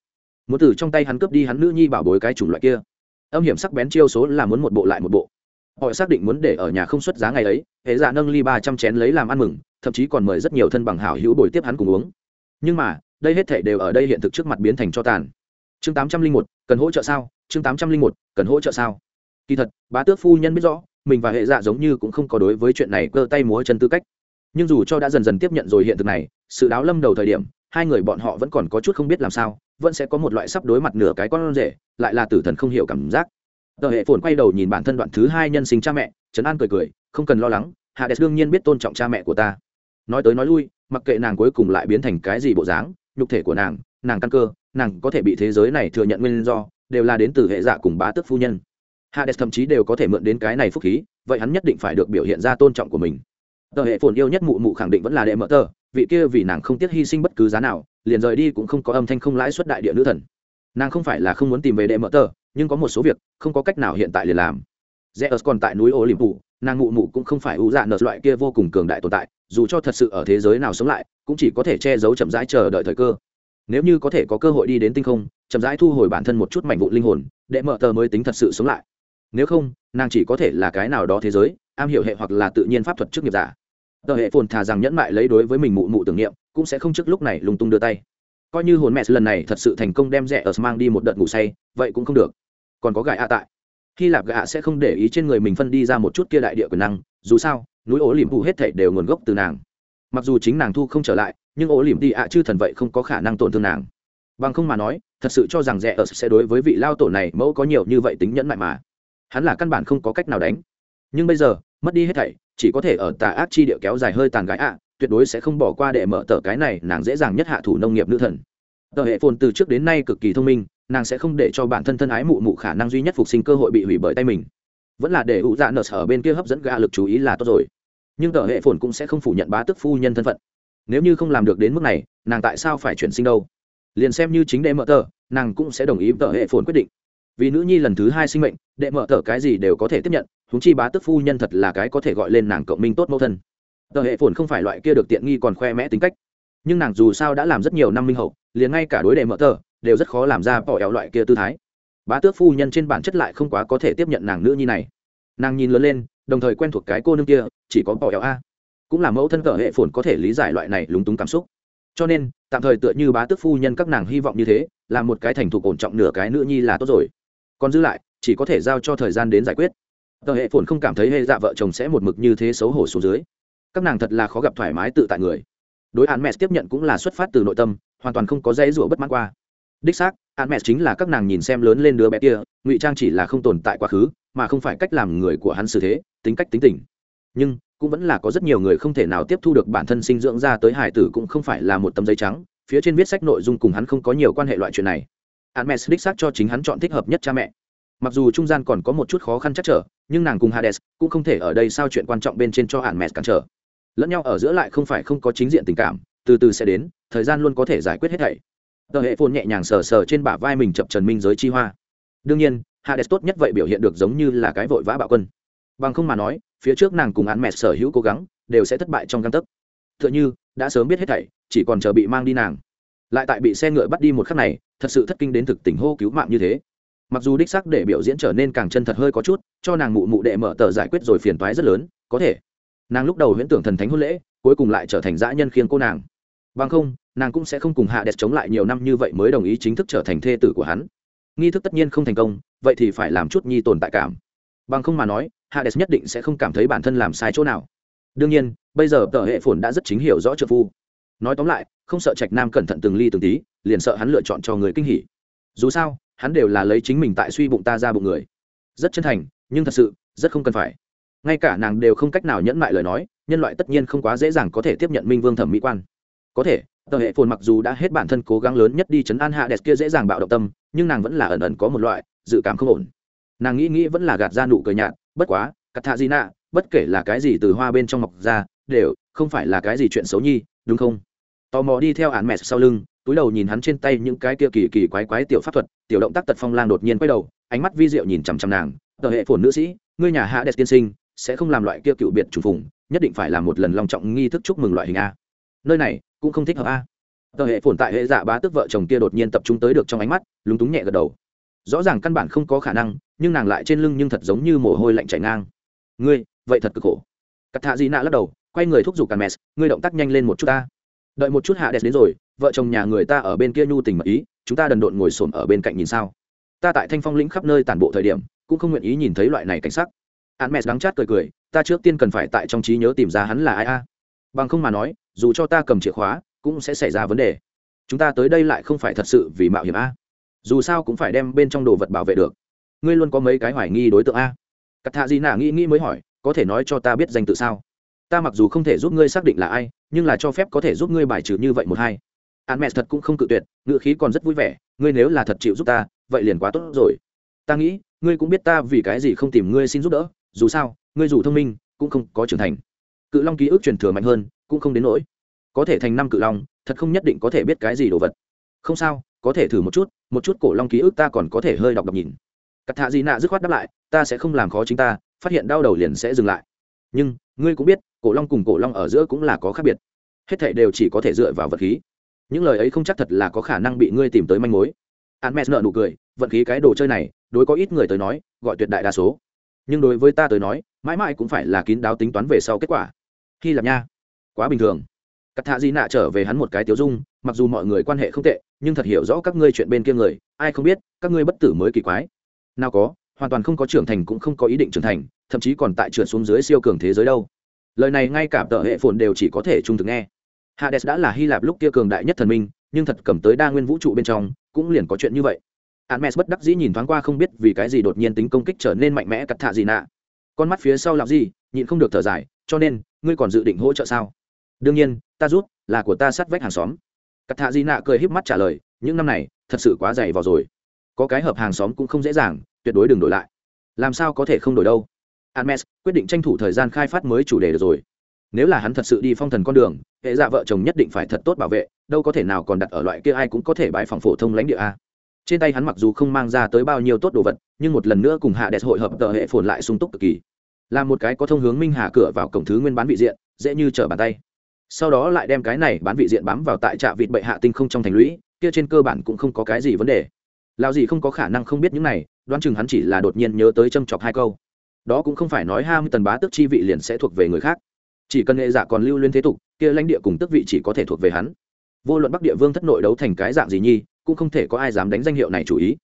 Muốn từ trong tay hắn cướp đi hắn nữ nhi bảo bối cái chủng loại kia. Âm hiểm sắc bén chiêu số là muốn một bộ lại một bộ. Họ xác định muốn để ở nhà không xuất giá ngày ấy, hệ dạ nâng ly ba trăm chén lấy làm ăn mừng, thậm chí còn mời rất nhiều thân bằng hảo hữu bồi tiếp hắn cùng uống. Nhưng mà đây hết thể đều ở đây hiện thực trước mặt biến thành cho tàn. Chương tám trăm linh một, cần hỗ trợ sao? Chương tám trăm linh một, cần hỗ trợ sao? Kỳ thật, bá tước phu nhân biết rõ, mình và hệ dạ giống như cũng không có đối với chuyện này cơ tay múa chân tư cách. Nhưng dù cho đã dần dần tiếp nhận rồi hiện thực này, sự đáo lâm đầu thời điểm, hai người bọn họ vẫn còn có chút không biết làm sao, vẫn sẽ có một loại sắp đối mặt nửa cái con rể, lại là tử thần không hiểu cảm giác. Tờ hệ phồn quay đầu nhìn bản thân đoạn thứ hai nhân sinh cha mẹ, trấn an cười cười, không cần lo lắng hạ đẹp đương nhiên biết tôn trọng cha mẹ của ta. Nói tới nói lui, mặc kệ nàng cuối cùng lại biến thành cái gì bộ dáng nhục thể của nàng nàng căn cơ nàng có thể bị thế giới này thừa nhận nguyên do đều là đến từ hệ giả cùng bá tước phu nhân. Hades thậm chí đều có thể mượn đến cái này phúc khí vậy hắn nhất định phải được biểu hiện ra tôn trọng của mình. Tờ hệ phồn yêu nhất mụ mụ khẳng định vẫn là đệ mở tờ vị kia vì nàng không tiếc hy sinh bất cứ giá nào liền rời đi cũng không có âm thanh không lãi suất đại địa nữ thần. Nàng không phải là không muốn tìm về đệ mở tờ nhưng có một số việc không có cách nào hiện tại liền làm. Zeus còn tại núi Olympus, nàng mụ mụ cũng không phải ưu dạ nợ loại kia vô cùng cường đại tồn tại, dù cho thật sự ở thế giới nào sống lại, cũng chỉ có thể che giấu chậm rãi chờ đợi thời cơ. Nếu như có thể có cơ hội đi đến tinh không, chậm rãi thu hồi bản thân một chút mảnh vụ linh hồn, để mở tờ mới tính thật sự sống lại. Nếu không, nàng chỉ có thể là cái nào đó thế giới, am hiểu hệ hoặc là tự nhiên pháp thuật trước nghiệp giả. Tờ hệ phồn thà rằng nhẫn mại lấy đối với mình mụ mụ tưởng niệm, cũng sẽ không trước lúc này lung tung đưa tay. Coi như hồn mẹ lần này thật sự thành công đem rẻ ở mang đi một đợt ngủ say, vậy cũng không được còn có gại a tại hy lạp gạ sẽ không để ý trên người mình phân đi ra một chút kia đại địa quyền năng dù sao núi ố liềm vụ hết thảy đều nguồn gốc từ nàng mặc dù chính nàng thu không trở lại, nhưng ố liềm đi ạ à chư thần vậy không có khả năng tổn thương nàng. Bằng không mà nói, thật sự cho rằng rẻ ở sẽ đối với vị lao tổ này mẫu có nhiều như vậy tính nhẫn mại mà. Hắn là căn bản không có cách nào đánh. Nhưng bây giờ, mất đi hết thảy, chỉ có thể ở tà ác chi địa kéo dài hơi tàn gái ạ, tuyệt đối sẽ không bỏ qua để mở tờ cái này, nàng dễ dàng nhất hạ thủ nông nghiệp nữ thần. Tờ hệ phồn từ trước đến nay cực kỳ thông minh, nàng sẽ không để cho bản thân thân ái mụ mụ khả năng duy nhất phục sinh cơ hội bị hủy bởi tay mình. Vẫn là để hữu dạ nợ sở bên kia hấp dẫn gã lực chú ý là tốt rồi nhưng tờ hệ phồn cũng sẽ không phủ nhận bá tức phu nhân thân phận. Nếu như không làm được đến mức này, nàng tại sao phải chuyển sinh đâu? Liền xem như chính đệ mở tờ, nàng cũng sẽ đồng ý tờ hệ phồn quyết định. Vì nữ nhi lần thứ hai sinh mệnh, đệ mở tờ cái gì đều có thể tiếp nhận húng chi bá tức phu nhân thật là cái có thể gọi lên nàng cộng minh tốt mẫu thân. Tờ hệ phồn không phải loại kia được tiện nghi còn khoe mẽ tính cách. Nhưng nàng dù sao đã làm rất nhiều năm minh hậu, liền ngay cả đối đệ mở tờ, đều rất khó làm ra bỏ éo loại kia tư thái. Bá tước phu nhân trên bản chất lại không quá có thể tiếp nhận nàng nữ nhi này nàng nhìn lớn lên, đồng thời quen thuộc cái cô nương kia, chỉ có bỏ éo a. Cũng là mẫu thân cờ hệ phồn có thể lý giải loại này lúng túng cảm xúc. Cho nên, tạm thời tựa như bá tước phu nhân các nàng hy vọng như thế, là một cái thành thục ổn trọng nửa cái nữ nhi là tốt rồi. Còn giữ lại, chỉ có thể giao cho thời gian đến giải quyết. Tờ hệ phồn không cảm thấy hệ dạ vợ chồng sẽ một mực như thế xấu hổ xuống dưới. Các nàng thật là khó gặp thoải mái tự tại người. Đối án mẹ tiếp nhận cũng là xuất phát từ nội tâm, hoàn toàn không có dãy rủa bất mãn qua. Đích xác, án mẹ chính là các nàng nhìn xem lớn lên đứa bé kia, ngụy trang chỉ là không tồn tại quá khứ mà không phải cách làm người của hắn xử thế tính cách tính tình nhưng cũng vẫn là có rất nhiều người không thể nào tiếp thu được bản thân sinh dưỡng ra tới hải tử cũng không phải là một tấm giấy trắng phía trên viết sách nội dung cùng hắn không có nhiều quan hệ loại chuyện này Hermes đích xác cho chính hắn chọn thích hợp nhất cha mẹ. Mặc dù trung gian còn có một chút khó khăn chắc trở, nhưng nàng cùng Hades cũng không thể ở đây sao chuyện quan trọng bên trên cho Hermes cản trở. Lẫn nhau ở giữa lại không phải không có chính diện tình cảm, từ từ sẽ đến, thời gian luôn có thể giải quyết hết thảy. Tờ hệ phồn nhẹ nhàng sờ sờ trên bả vai mình chập trần minh giới chi hoa. Đương nhiên, Hades tốt nhất vậy biểu hiện được giống như là cái vội vã bạo quân. Bằng không mà nói, phía trước nàng cùng Hermes sở hữu cố gắng, đều sẽ thất bại trong gang tấc. Tựa như đã sớm biết hết thảy, chỉ còn chờ bị mang đi nàng. Lại tại bị xe ngựa bắt đi một khắc này thật sự thất kinh đến thực tình hô cứu mạng như thế. Mặc dù đích sắc để biểu diễn trở nên càng chân thật hơi có chút cho nàng mụ mụ đệ mở tờ giải quyết rồi phiền toái rất lớn có thể. Nàng lúc đầu huyễn tưởng thần thánh hôn lễ cuối cùng lại trở thành dã nhân khiêng cô nàng. Bằng không nàng cũng sẽ không cùng hạ đẹp chống lại nhiều năm như vậy mới đồng ý chính thức trở thành thê tử của hắn. Nghi thức tất nhiên không thành công vậy thì phải làm chút nhi tồn tại cảm. Bằng không mà nói hạ nhất định sẽ không cảm thấy bản thân làm sai chỗ nào. Đương nhiên, bây giờ tờ hệ phồn đã rất chính hiểu rõ trợ phu. Nói tóm lại, không sợ trạch nam cẩn thận từng ly từng tí, liền sợ hắn lựa chọn cho người kinh hỉ. Dù sao, hắn đều là lấy chính mình tại suy bụng ta ra bụng người. Rất chân thành, nhưng thật sự, rất không cần phải. Ngay cả nàng đều không cách nào nhẫn mại lời nói, nhân loại tất nhiên không quá dễ dàng có thể tiếp nhận minh vương thẩm mỹ quan. Có thể, tờ hệ phồn mặc dù đã hết bản thân cố gắng lớn nhất đi chấn an hạ đẹp kia dễ dàng bạo động tâm, nhưng nàng vẫn là ẩn ẩn có một loại dự cảm không ổn. Nàng nghĩ nghĩ vẫn là gạt ra nụ cười nhạt, bất quá cắt thạ gì nạ bất kể là cái gì từ hoa bên trong mọc ra, đều, không phải là cái gì chuyện xấu nhi, đúng không? Tò mò đi theo án mẹ sau lưng, túi đầu nhìn hắn trên tay những cái kia kỳ kỳ quái quái tiểu pháp thuật, tiểu động tác tật phong lang đột nhiên quay đầu, ánh mắt vi diệu nhìn chằm chằm nàng, tờ hệ phồn nữ sĩ, ngươi nhà hạ đẹp tiên sinh, sẽ không làm loại kia cựu biệt trùng phùng, nhất định phải làm một lần long trọng nghi thức chúc mừng loại hình a. Nơi này, cũng không thích hợp a. Tờ hệ phồn tại hệ dạ bá tức vợ chồng kia đột nhiên tập trung tới được trong ánh mắt, lúng túng nhẹ gật đầu rõ ràng căn bản không có khả năng, nhưng nàng lại trên lưng nhưng thật giống như mồ hôi lạnh chảy ngang. Ngươi, vậy thật cực khổ. Cắt thạ di nạ lắc đầu, quay người thúc giục cà mẹ ngươi động tác nhanh lên một chút ta. Đợi một chút hạ đẹp đến rồi, vợ chồng nhà người ta ở bên kia nhu tình mật ý, chúng ta đần độn ngồi xổm ở bên cạnh nhìn sao. Ta tại thanh phong lĩnh khắp nơi tản bộ thời điểm, cũng không nguyện ý nhìn thấy loại này cảnh sắc. Hắn mẹ đắng chát cười cười, ta trước tiên cần phải tại trong trí nhớ tìm ra hắn là ai a. Bằng không mà nói, dù cho ta cầm chìa khóa, cũng sẽ xảy ra vấn đề. Chúng ta tới đây lại không phải thật sự vì mạo hiểm a dù sao cũng phải đem bên trong đồ vật bảo vệ được. Ngươi luôn có mấy cái hoài nghi đối tượng a? Cắt thạ gì nả nghĩ nghĩ mới hỏi, có thể nói cho ta biết danh tự sao? Ta mặc dù không thể giúp ngươi xác định là ai, nhưng là cho phép có thể giúp ngươi bài trừ như vậy một hai. An mẹ thật cũng không cự tuyệt, ngựa khí còn rất vui vẻ, ngươi nếu là thật chịu giúp ta, vậy liền quá tốt rồi. Ta nghĩ, ngươi cũng biết ta vì cái gì không tìm ngươi xin giúp đỡ, dù sao, ngươi dù thông minh, cũng không có trưởng thành. Cự long ký ức truyền thừa mạnh hơn, cũng không đến nỗi. Có thể thành năm cự long, thật không nhất định có thể biết cái gì đồ vật. Không sao có thể thử một chút một chút cổ long ký ức ta còn có thể hơi đọc đọc nhìn. Cắt thạ dị nạ dứt khoát đáp lại, ta sẽ không làm khó chính ta, phát hiện đau đầu liền sẽ dừng lại. Nhưng, ngươi cũng biết, cổ long cùng cổ long ở giữa cũng là có khác biệt. Hết thảy đều chỉ có thể dựa vào vật khí. Những lời ấy không chắc thật là có khả năng bị ngươi tìm tới manh mối. An mẹ nợ nụ cười, vận khí cái đồ chơi này, đối có ít người tới nói, gọi tuyệt đại đa số. Nhưng đối với ta tới nói, mãi mãi cũng phải là kín đáo tính toán về sau kết quả. Khi làm nha. Quá bình thường. Cắt thạ di nạ trở về hắn một cái tiếu dung, mặc dù mọi người quan hệ không tệ nhưng thật hiểu rõ các ngươi chuyện bên kia người, ai không biết, các ngươi bất tử mới kỳ quái. Nào có, hoàn toàn không có trưởng thành cũng không có ý định trưởng thành, thậm chí còn tại trượt xuống dưới siêu cường thế giới đâu. Lời này ngay cả tờ hệ phồn đều chỉ có thể trung thực nghe. Hades đã là hy lạp lúc kia cường đại nhất thần minh, nhưng thật cầm tới đa nguyên vũ trụ bên trong, cũng liền có chuyện như vậy. Hermes bất đắc dĩ nhìn thoáng qua không biết vì cái gì đột nhiên tính công kích trở nên mạnh mẽ cật thạ gì nạ. Con mắt phía sau làm gì, nhịn không được thở dài, cho nên, ngươi còn dự định hỗ trợ sao? Đương nhiên, ta rút, là của ta sát vách hàng xóm cắt thạ di nạ cười híp mắt trả lời, những năm này, thật sự quá dày vào rồi. Có cái hợp hàng xóm cũng không dễ dàng, tuyệt đối đừng đổi lại. Làm sao có thể không đổi đâu? Hermes quyết định tranh thủ thời gian khai phát mới chủ đề được rồi. Nếu là hắn thật sự đi phong thần con đường, hệ dạ vợ chồng nhất định phải thật tốt bảo vệ, đâu có thể nào còn đặt ở loại kia ai cũng có thể bãi phòng phổ thông lãnh địa a. Trên tay hắn mặc dù không mang ra tới bao nhiêu tốt đồ vật, nhưng một lần nữa cùng hạ đẹp hội hợp tờ hệ phồn lại sung túc cực kỳ. Là một cái có thông hướng minh hà cửa vào cổng thứ nguyên bán vị diện, dễ như trở bàn tay sau đó lại đem cái này bán vị diện bám vào tại trạm vịt bệ hạ tinh không trong thành lũy, kia trên cơ bản cũng không có cái gì vấn đề. Lao gì không có khả năng không biết những này, đoán chừng hắn chỉ là đột nhiên nhớ tới châm chọc hai câu. Đó cũng không phải nói ham tần bá tước chi vị liền sẽ thuộc về người khác. Chỉ cần hệ giả còn lưu liên thế tục, kia lãnh địa cùng tước vị chỉ có thể thuộc về hắn. Vô luận bắc địa vương thất nội đấu thành cái dạng gì nhi, cũng không thể có ai dám đánh danh hiệu này chủ ý.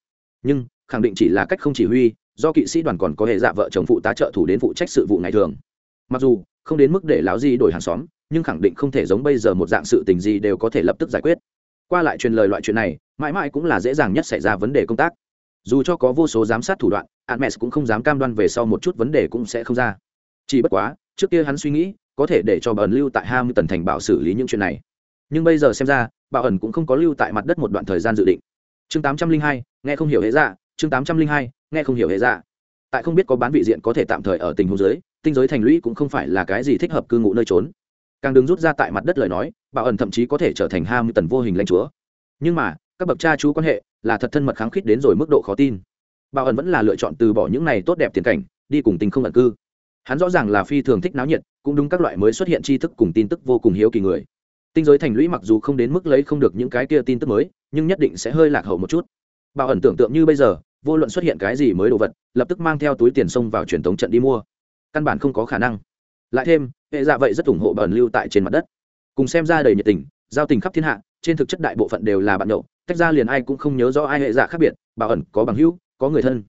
Nhưng, khẳng định chỉ là cách không chỉ huy, do kỵ sĩ đoàn còn có hệ dạ vợ chồng phụ tá trợ thủ đến phụ trách sự vụ ngày thường. Mặc dù, không đến mức để láo gì đổi hàng xóm nhưng khẳng định không thể giống bây giờ một dạng sự tình gì đều có thể lập tức giải quyết. Qua lại truyền lời loại chuyện này mãi mãi cũng là dễ dàng nhất xảy ra vấn đề công tác. Dù cho có vô số giám sát thủ đoạn admes cũng không dám cam đoan về sau một chút vấn đề cũng sẽ không ra. Chỉ bất quá trước kia hắn suy nghĩ có thể để cho bà ẩn lưu tại ham tần thành bảo xử lý những chuyện này. Nhưng bây giờ xem ra bảo ẩn cũng không có lưu tại mặt đất một đoạn thời gian dự định. Chương tám trăm linh hai nghe không hiểu hệ ra dạ, chương tám trăm linh hai nghe không hiểu hệ ra dạ. tại không biết có bán vị diện có thể tạm thời ở tình huống giới tinh giới thành lũy cũng không phải là cái gì thích hợp cư ngụ nơi trốn càng đứng rút ra tại mặt đất lời nói, bảo ẩn thậm chí có thể trở thành ham tần vô hình lãnh chúa. Nhưng mà, các bậc cha chú quan hệ là thật thân mật kháng khít đến rồi mức độ khó tin. Bảo ẩn vẫn là lựa chọn từ bỏ những này tốt đẹp tiền cảnh, đi cùng tình không ẩn cư. Hắn rõ ràng là phi thường thích náo nhiệt, cũng đúng các loại mới xuất hiện tri thức cùng tin tức vô cùng hiếu kỳ người. Tinh giới thành lũy mặc dù không đến mức lấy không được những cái kia tin tức mới, nhưng nhất định sẽ hơi lạc hậu một chút. Bảo ẩn tưởng tượng như bây giờ, vô luận xuất hiện cái gì mới đồ vật, lập tức mang theo túi tiền xông vào truyền thống trận đi mua. Căn bản không có khả năng lại thêm, hệ dạ vậy rất ủng hộ bẩn lưu tại trên mặt đất. Cùng xem ra đầy nhiệt tình, giao tình khắp thiên hạ, trên thực chất đại bộ phận đều là bạn nhậu, tách ra liền ai cũng không nhớ rõ ai hệ dạ khác biệt bảo ẩn có bằng hữu, có người thân.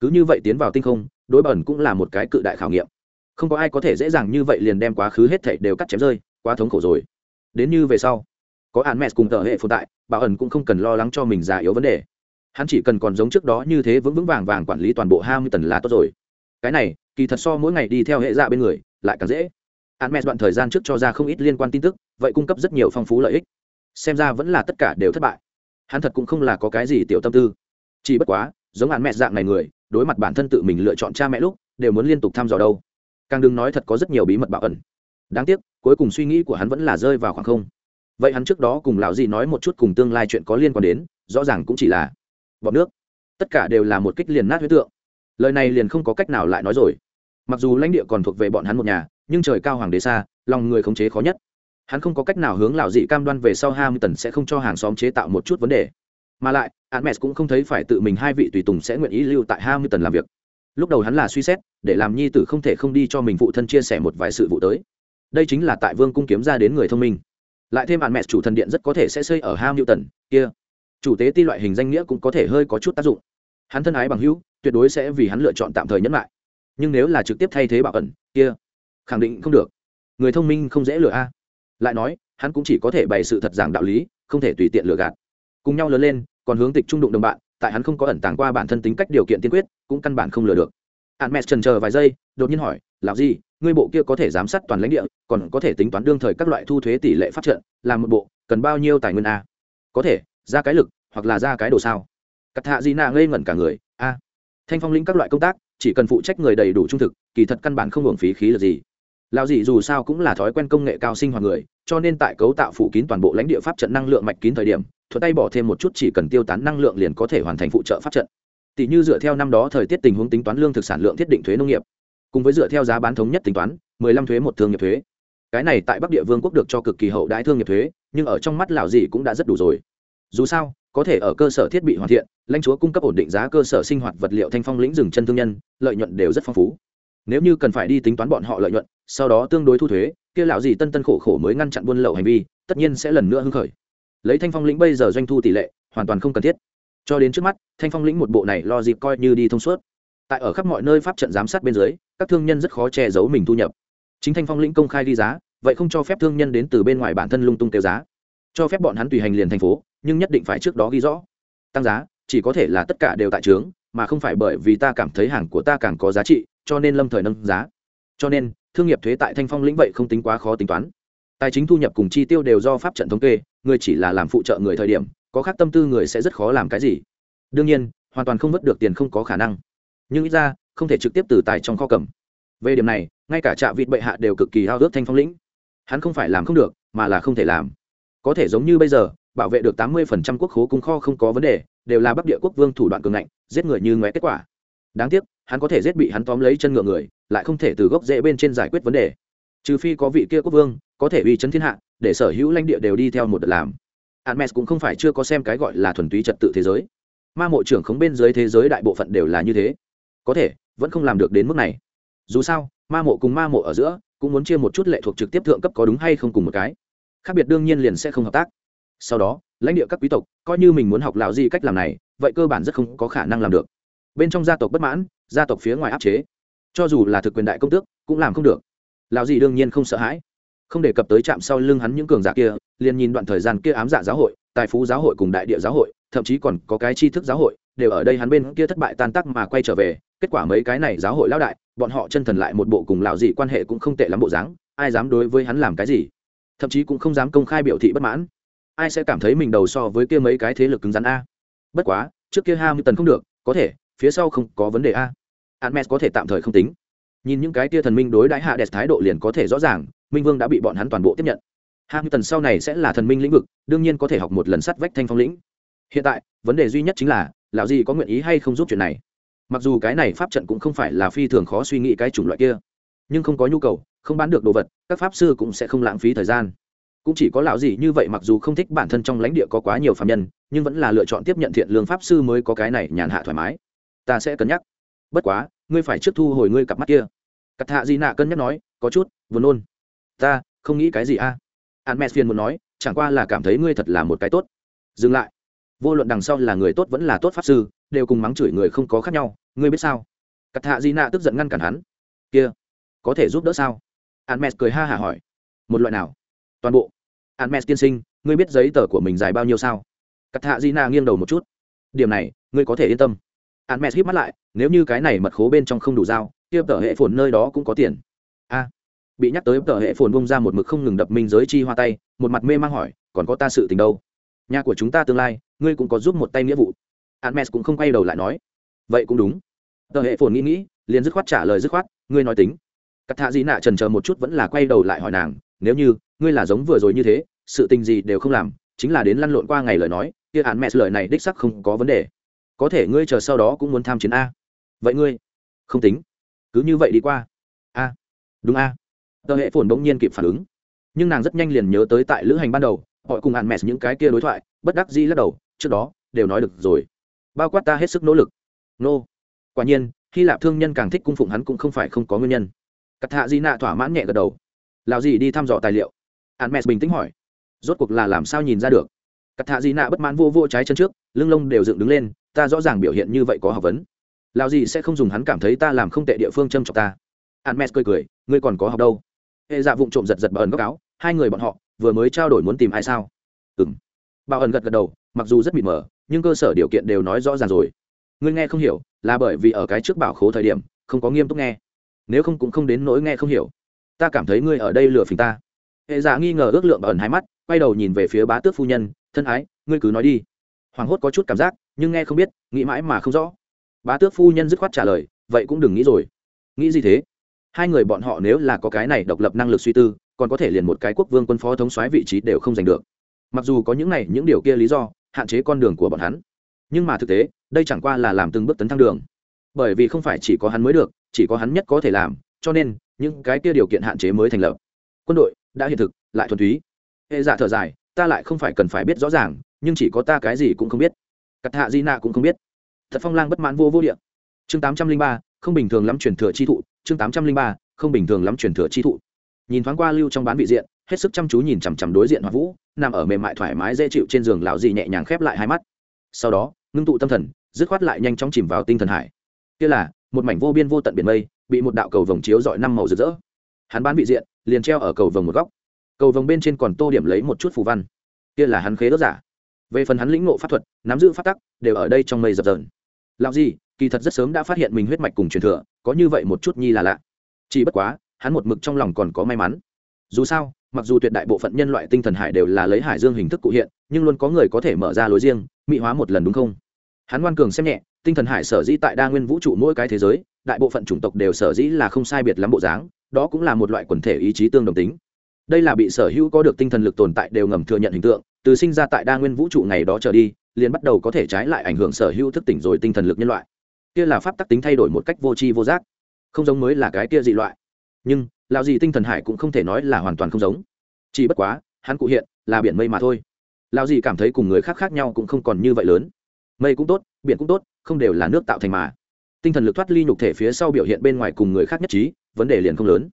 Cứ như vậy tiến vào tinh không, đối bẩn cũng là một cái cự đại khảo nghiệm. Không có ai có thể dễ dàng như vậy liền đem quá khứ hết thảy đều cắt chém rơi, quá thống khổ rồi. Đến như về sau, có an mẹ cùng tờ hệ phụ tại bảo ẩn cũng không cần lo lắng cho mình già yếu vấn đề. Hắn chỉ cần còn giống trước đó như thế vững vững vàng vàng quản lý toàn bộ hai mươi tần là tốt rồi. Cái này, kỳ thật so mỗi ngày đi theo hệ dạ bên người lại càng dễ. An mẹ đoạn thời gian trước cho ra không ít liên quan tin tức, vậy cung cấp rất nhiều phong phú lợi ích. Xem ra vẫn là tất cả đều thất bại. Hắn thật cũng không là có cái gì tiểu tâm tư. Chỉ bất quá, giống an mẹ dạng này người, đối mặt bản thân tự mình lựa chọn cha mẹ lúc, đều muốn liên tục thăm dò đâu. Càng đừng nói thật có rất nhiều bí mật bảo ẩn. Đáng tiếc, cuối cùng suy nghĩ của hắn vẫn là rơi vào khoảng không. Vậy hắn trước đó cùng lão gì nói một chút cùng tương lai chuyện có liên quan đến, rõ ràng cũng chỉ là bọn nước. Tất cả đều là một kích liền nát huyết tượng. Lời này liền không có cách nào lại nói rồi mặc dù lãnh địa còn thuộc về bọn hắn một nhà, nhưng trời cao hoàng đế xa, lòng người khống chế khó nhất. Hắn không có cách nào hướng lão dị cam đoan về sau ham tần sẽ không cho hàng xóm chế tạo một chút vấn đề. Mà lại Hermes cũng không thấy phải tự mình hai vị tùy tùng sẽ nguyện ý lưu tại ham tần làm việc. Lúc đầu hắn là suy xét, để làm nhi tử không thể không đi cho mình phụ thân chia sẻ một vài sự vụ tới. Đây chính là tại vương cung kiếm ra đến người thông minh. Lại thêm bạn mẹ chủ thần điện rất có thể sẽ xây ở ham tần kia. Chủ tế ti loại hình danh nghĩa cũng có thể hơi có chút tác dụng. Hắn thân ái bằng hữu, tuyệt đối sẽ vì hắn lựa chọn tạm thời nhẫn lại nhưng nếu là trực tiếp thay thế bảo ẩn, kia, khẳng định không được. Người thông minh không dễ lừa a. Lại nói, hắn cũng chỉ có thể bày sự thật giảng đạo lý, không thể tùy tiện lừa gạt. Cùng nhau lớn lên, còn hướng tịch trung đụng đồng bạn, tại hắn không có ẩn tàng qua bản thân tính cách điều kiện tiên quyết, cũng căn bản không lừa được. Hạn mẹ trần chờ vài giây, đột nhiên hỏi làm gì, ngươi bộ kia có thể giám sát toàn lãnh địa, còn có thể tính toán đương thời các loại thu thuế tỷ lệ phát trận, làm một bộ, cần bao nhiêu tài nguyên a? Có thể, ra cái lực, hoặc là ra cái đồ sao? Cắt hạ gì nạ ngây ngẩn cả người, a, thanh phong lĩnh các loại công tác chỉ cần phụ trách người đầy đủ trung thực, kỳ thật căn bản không hưởng phí khí là gì. Lao dị dù sao cũng là thói quen công nghệ cao sinh hoạt người, cho nên tại cấu tạo phủ kín toàn bộ lãnh địa pháp trận năng lượng mạch kín thời điểm thuật tay bỏ thêm một chút chỉ cần tiêu tán năng lượng liền có thể hoàn thành phụ trợ pháp trận. Tỷ như dựa theo năm đó thời tiết tình huống tính toán lương thực sản lượng thiết định thuế nông nghiệp, cùng với dựa theo giá bán thống nhất tính toán, mười lăm thuế một thương nghiệp thuế. Cái này tại bắc địa vương quốc được cho cực kỳ hậu đãi thương nghiệp thuế, nhưng ở trong mắt lão dị cũng đã rất đủ rồi. Dù sao có thể ở cơ sở thiết bị hoàn thiện, lãnh chúa cung cấp ổn định giá cơ sở sinh hoạt vật liệu thanh phong lĩnh rừng chân thương nhân, lợi nhuận đều rất phong phú. Nếu như cần phải đi tính toán bọn họ lợi nhuận, sau đó tương đối thu thuế, kia lão gì tân tân khổ khổ mới ngăn chặn buôn lậu hành vi, tất nhiên sẽ lần nữa hưng khởi. Lấy thanh phong lĩnh bây giờ doanh thu tỷ lệ, hoàn toàn không cần thiết. Cho đến trước mắt, thanh phong lĩnh một bộ này lo dịp coi như đi thông suốt. Tại ở khắp mọi nơi pháp trận giám sát bên dưới, các thương nhân rất khó che giấu mình thu nhập. Chính thanh phong lĩnh công khai đi giá, vậy không cho phép thương nhân đến từ bên ngoài bản thân lung tung tiêu giá. Cho phép bọn hắn tùy hành liền thành phố nhưng nhất định phải trước đó ghi rõ. Tăng giá, chỉ có thể là tất cả đều tại trướng, mà không phải bởi vì ta cảm thấy hàng của ta càng có giá trị, cho nên lâm thời nâng giá. Cho nên, thương nghiệp thuế tại thanh phong lĩnh vậy không tính quá khó tính toán. Tài chính thu nhập cùng chi tiêu đều do pháp trận thống kê, người chỉ là làm phụ trợ người thời điểm, có khác tâm tư người sẽ rất khó làm cái gì. Đương nhiên, hoàn toàn không mất được tiền không có khả năng. Nhưng ít ra, không thể trực tiếp từ tài trong kho cầm. Về điểm này, ngay cả trạ vịt bệ hạ đều cực kỳ hao ước thanh phong lĩnh. Hắn không phải làm không được, mà là không thể làm. Có thể giống như bây giờ bảo vệ được tám mươi quốc khố cung kho không có vấn đề, đều là bắc địa quốc vương thủ đoạn cường ngạnh, giết người như ngoé kết quả. Đáng tiếc, hắn có thể giết bị hắn tóm lấy chân ngựa người, lại không thể từ gốc rễ bên trên giải quyết vấn đề. Trừ phi có vị kia quốc vương, có thể uy chấn thiên hạ, để sở hữu lãnh địa đều đi theo một đợt làm. Hermes cũng không phải chưa có xem cái gọi là thuần túy trật tự thế giới. Ma mộ trưởng khống bên dưới thế giới đại bộ phận đều là như thế. Có thể, vẫn không làm được đến mức này. Dù sao, ma mộ cùng ma mộ ở giữa, cũng muốn chia một chút lệ thuộc trực tiếp thượng cấp có đúng hay không cùng một cái. Khác biệt đương nhiên liền sẽ không hợp tác sau đó, lãnh địa các quý tộc, coi như mình muốn học lão di cách làm này, vậy cơ bản rất không có khả năng làm được. Bên trong gia tộc bất mãn, gia tộc phía ngoài áp chế. Cho dù là thực quyền đại công tước, cũng làm không được. Lão di đương nhiên không sợ hãi. Không đề cập tới chạm sau lưng hắn những cường giả kia, liền nhìn đoạn thời gian kia ám dạ giáo hội, tài phú giáo hội cùng đại địa giáo hội, thậm chí còn có cái tri thức giáo hội, đều ở đây hắn bên kia thất bại tan tác mà quay trở về. Kết quả mấy cái này giáo hội lão đại, bọn họ chân thần lại một bộ cùng lão gì quan hệ cũng không tệ lắm bộ dáng, ai dám đối với hắn làm cái gì? Thậm chí cũng không dám công khai biểu thị bất mãn ai sẽ cảm thấy mình đầu so với kia mấy cái thế lực cứng rắn a? Bất quá, trước kia hamilton không được, có thể, phía sau không có vấn đề a. Hermes có thể tạm thời không tính. Nhìn những cái kia thần minh đối đãi hạ đẹp thái độ liền có thể rõ ràng, minh vương đã bị bọn hắn toàn bộ tiếp nhận. Hamilton sau này sẽ là thần minh lĩnh vực, đương nhiên có thể học một lần sắt vách thanh phong lĩnh. Hiện tại, vấn đề duy nhất chính là, lão gì có nguyện ý hay không giúp chuyện này? Mặc dù cái này pháp trận cũng không phải là phi thường khó suy nghĩ cái chủng loại kia, nhưng không có nhu cầu, không bán được đồ vật, các pháp sư cũng sẽ không lãng phí thời gian cũng chỉ có lão gì như vậy mặc dù không thích bản thân trong lãnh địa có quá nhiều phạm nhân, nhưng vẫn là lựa chọn tiếp nhận thiện lương pháp sư mới có cái này nhàn hạ thoải mái. Ta sẽ cân nhắc. Bất quá, ngươi phải trước thu hồi ngươi cặp mắt kia. Cặp hạ di nạ cân nhắc nói, có chút vừa nôn. Ta, không nghĩ cái gì a. À? an mẹ phiền muốn nói, chẳng qua là cảm thấy ngươi thật là một cái tốt. Dừng lại. Vô luận đằng sau là người tốt vẫn là tốt pháp sư, đều cùng mắng chửi người không có khác nhau, ngươi biết sao? Cặp hạ di nạ tức giận ngăn cản hắn. Kia, có thể giúp đỡ sao? An mẹ cười ha hả hỏi. Một loại nào? Toàn bộ an tiên sinh, ngươi biết giấy tờ của mình dài bao nhiêu sao? Cát hạ di Na nghiêng đầu một chút. Điểm này, ngươi có thể yên tâm. An mẹ hít mắt lại, nếu như cái này mật khố bên trong không đủ dao, kia tờ hệ phồn nơi đó cũng có tiền. A. Bị nhắc tới tờ hệ phồn bung ra một mực không ngừng đập minh giới chi hoa tay, một mặt mê mang hỏi, còn có ta sự tình đâu? Nhà của chúng ta tương lai, ngươi cũng có giúp một tay nghĩa vụ. Anmes cũng không quay đầu lại nói. Vậy cũng đúng. Tờ hệ phồn nghĩ nghĩ, liền dứt khoát trả lời dứt khoát, ngươi nói tính. Cắt thạ Di nạ trần chờ một chút vẫn là quay đầu lại hỏi nàng nếu như, ngươi là giống vừa rồi như thế, sự tình gì đều không làm, chính là đến lăn lộn qua ngày lời nói, kia hạn mẹ lời này đích sắc không có vấn đề. Có thể ngươi chờ sau đó cũng muốn tham chiến a. Vậy ngươi? Không tính. Cứ như vậy đi qua. A. Đúng a. Tờ hệ phồn bỗng nhiên kịp phản ứng. Nhưng nàng rất nhanh liền nhớ tới tại lữ hành ban đầu, họ cùng hạn mẹ những cái kia đối thoại, bất đắc dĩ lắc đầu, trước đó, đều nói được rồi. Bao quát ta hết sức nỗ lực. Nô. Quả nhiên, hy lạp thương nhân càng thích cung phụng hắn cũng không phải không có nguyên nhân. Cắt hạ di nạ thỏa mãn nhẹ gật đầu lào gì đi thăm dò tài liệu. Hạn mẹ bình tĩnh hỏi, rốt cuộc là làm sao nhìn ra được? Cắt hạ gì nạ bất mãn vô vô trái chân trước, lưng lông đều dựng đứng lên, ta rõ ràng biểu hiện như vậy có học vấn. Lào gì sẽ không dùng hắn cảm thấy ta làm không tệ địa phương châm trọng ta. Hạn mẹ cười cười, ngươi còn có học đâu? Hệ dạ vụng trộm giật giật bà ẩn góc áo, hai người bọn họ, vừa mới trao đổi muốn tìm ai sao? Ừ m bảo ẩn gật gật đầu, mặc dù rất mịt mờ, nhưng cơ sở điều kiện đều nói rõ ràng rồi. Ngươi nghe không hiểu, là bởi vì ở cái trước bảo khố thời điểm, không có nghiêm túc nghe. Nếu không cũng không đến nỗi nghe không hiểu ta cảm thấy ngươi ở đây lừa phình ta. Hệ giả nghi ngờ ước lượng và ẩn hai mắt, quay đầu nhìn về phía bá tước phu nhân, thân ái, ngươi cứ nói đi. Hoàng hốt có chút cảm giác, nhưng nghe không biết, nghĩ mãi mà không rõ. Bá tước phu nhân dứt khoát trả lời, vậy cũng đừng nghĩ rồi. Nghĩ gì thế? Hai người bọn họ nếu là có cái này độc lập năng lực suy tư, còn có thể liền một cái quốc vương quân phó thống soái vị trí đều không giành được. Mặc dù có những này, những điều kia lý do, hạn chế con đường của bọn hắn. Nhưng mà thực tế, đây chẳng qua là làm từng bước tấn thăng đường. Bởi vì không phải chỉ có hắn mới được, chỉ có hắn nhất có thể làm, cho nên những cái kia điều kiện hạn chế mới thành lập. Quân đội đã hiện thực, lại thuần túy. Hệ giả thở dài, ta lại không phải cần phải biết rõ ràng, nhưng chỉ có ta cái gì cũng không biết. Cắt hạ di nạ cũng không biết. Thật phong lang bất mãn vô vô địa. Chương tám trăm linh ba, không bình thường lắm truyền thừa chi thụ. Chương tám trăm linh ba, không bình thường lắm truyền thừa chi thụ. Nhìn thoáng qua lưu trong bán vị diện, hết sức chăm chú nhìn chằm chằm đối diện hoa vũ, nằm ở mềm mại thoải mái dễ chịu trên giường lão dì nhẹ nhàng khép lại hai mắt. Sau đó, ngưng tụ tâm thần, dứt khoát lại nhanh chóng chìm vào tinh thần hải. Kia là một mảnh vô biên vô tận biển mây bị một đạo cầu vồng chiếu dọi năm màu rực rỡ. Hắn bán vị diện, liền treo ở cầu vồng một góc. Cầu vồng bên trên còn tô điểm lấy một chút phù văn. Kia là hắn khế đốt giả. Về phần hắn lĩnh ngộ pháp thuật, nắm giữ pháp tắc, đều ở đây trong mây dập dờn. Lão gì kỳ thật rất sớm đã phát hiện mình huyết mạch cùng truyền thừa, có như vậy một chút nhi là lạ. Chỉ bất quá, hắn một mực trong lòng còn có may mắn. Dù sao, mặc dù tuyệt đại bộ phận nhân loại tinh thần hải đều là lấy hải dương hình thức cụ hiện, nhưng luôn có người có thể mở ra lối riêng mỹ hóa một lần đúng không? Hắn ngoan cường xem nhẹ, tinh thần hải sở dĩ tại đa nguyên vũ trụ mỗi cái thế giới đại bộ phận chủng tộc đều sở dĩ là không sai biệt lắm bộ dáng, đó cũng là một loại quần thể ý chí tương đồng tính. Đây là bị sở hữu có được tinh thần lực tồn tại đều ngầm thừa nhận hình tượng, từ sinh ra tại đa nguyên vũ trụ ngày đó trở đi, liền bắt đầu có thể trái lại ảnh hưởng sở hữu thức tỉnh rồi tinh thần lực nhân loại. Kia là pháp tắc tính thay đổi một cách vô tri vô giác, không giống mới là cái kia dị loại. Nhưng, lão gì tinh thần hải cũng không thể nói là hoàn toàn không giống. Chỉ bất quá, hắn cụ hiện là biển mây mà thôi. Lão gì cảm thấy cùng người khác khác nhau cũng không còn như vậy lớn. Mây cũng tốt, biển cũng tốt, không đều là nước tạo thành mà tinh thần lực thoát ly nhục thể phía sau biểu hiện bên ngoài cùng người khác nhất trí, vấn đề liền không lớn.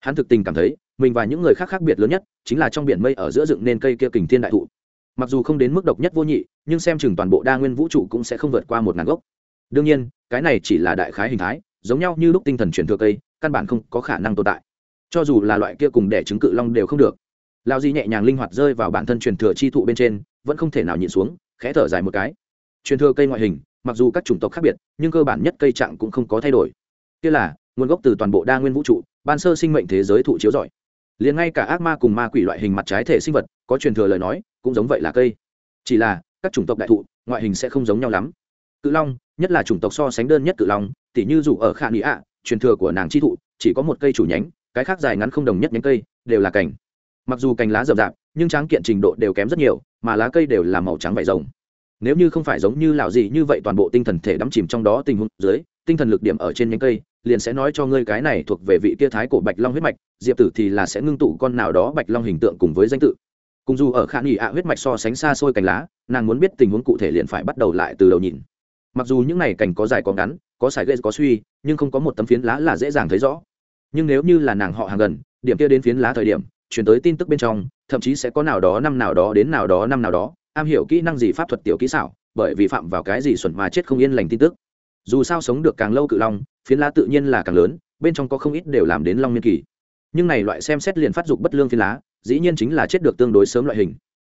Hắn thực tình cảm thấy, mình và những người khác khác biệt lớn nhất, chính là trong biển mây ở giữa dựng nên cây kia kình thiên đại thụ. Mặc dù không đến mức độc nhất vô nhị, nhưng xem chừng toàn bộ đa nguyên vũ trụ cũng sẽ không vượt qua một ngàn gốc. Đương nhiên, cái này chỉ là đại khái hình thái, giống nhau như lúc tinh thần chuyển thừa cây, căn bản không có khả năng tồn tại. Cho dù là loại kia cùng đẻ trứng cự long đều không được. Lao di nhẹ nhàng linh hoạt rơi vào bản thân truyền thừa chi thụ bên trên, vẫn không thể nào nhịn xuống, khẽ thở dài một cái. Truyền thừa cây ngoại hình mặc dù các chủng tộc khác biệt, nhưng cơ bản nhất cây trạng cũng không có thay đổi. Kia là, nguồn gốc từ toàn bộ đa nguyên vũ trụ, ban sơ sinh mệnh thế giới thụ chiếu giỏi liền ngay cả ác ma cùng ma quỷ loại hình mặt trái thể sinh vật, có truyền thừa lời nói, cũng giống vậy là cây. Chỉ là, các chủng tộc đại thụ, ngoại hình sẽ không giống nhau lắm. Cự long, nhất là chủng tộc so sánh đơn nhất cự long, tỉ như dù ở khả nghĩ ạ, truyền thừa của nàng chi thụ, chỉ có một cây chủ nhánh, cái khác dài ngắn không đồng nhất nhánh cây, đều là cành. Mặc dù cành lá rậm rạp, nhưng tráng kiện trình độ đều kém rất nhiều, mà lá cây đều là màu trắng vải rồng nếu như không phải giống như lão gì như vậy toàn bộ tinh thần thể đắm chìm trong đó tình huống dưới, tinh thần lực điểm ở trên nhánh cây, liền sẽ nói cho ngươi cái này thuộc về vị kia thái cổ bạch long huyết mạch, diệp tử thì là sẽ ngưng tụ con nào đó bạch long hình tượng cùng với danh tự. Cùng dù ở khả nghị ạ huyết mạch so sánh xa xôi cành lá, nàng muốn biết tình huống cụ thể liền phải bắt đầu lại từ đầu nhìn. Mặc dù những này cành có dài có ngắn, có sải gây có suy, nhưng không có một tấm phiến lá là dễ dàng thấy rõ. Nhưng nếu như là nàng họ hàng gần, điểm kia đến phiến lá thời điểm, chuyển tới tin tức bên trong, thậm chí sẽ có nào đó năm nào đó đến nào đó năm nào đó am hiểu kỹ năng gì pháp thuật tiểu kỹ xảo, bởi vì phạm vào cái gì xuẩn mà chết không yên lành tin tức. Dù sao sống được càng lâu cự long, phiến lá tự nhiên là càng lớn, bên trong có không ít đều làm đến long miên kỳ. Nhưng này loại xem xét liền phát dục bất lương phiến lá, dĩ nhiên chính là chết được tương đối sớm loại hình.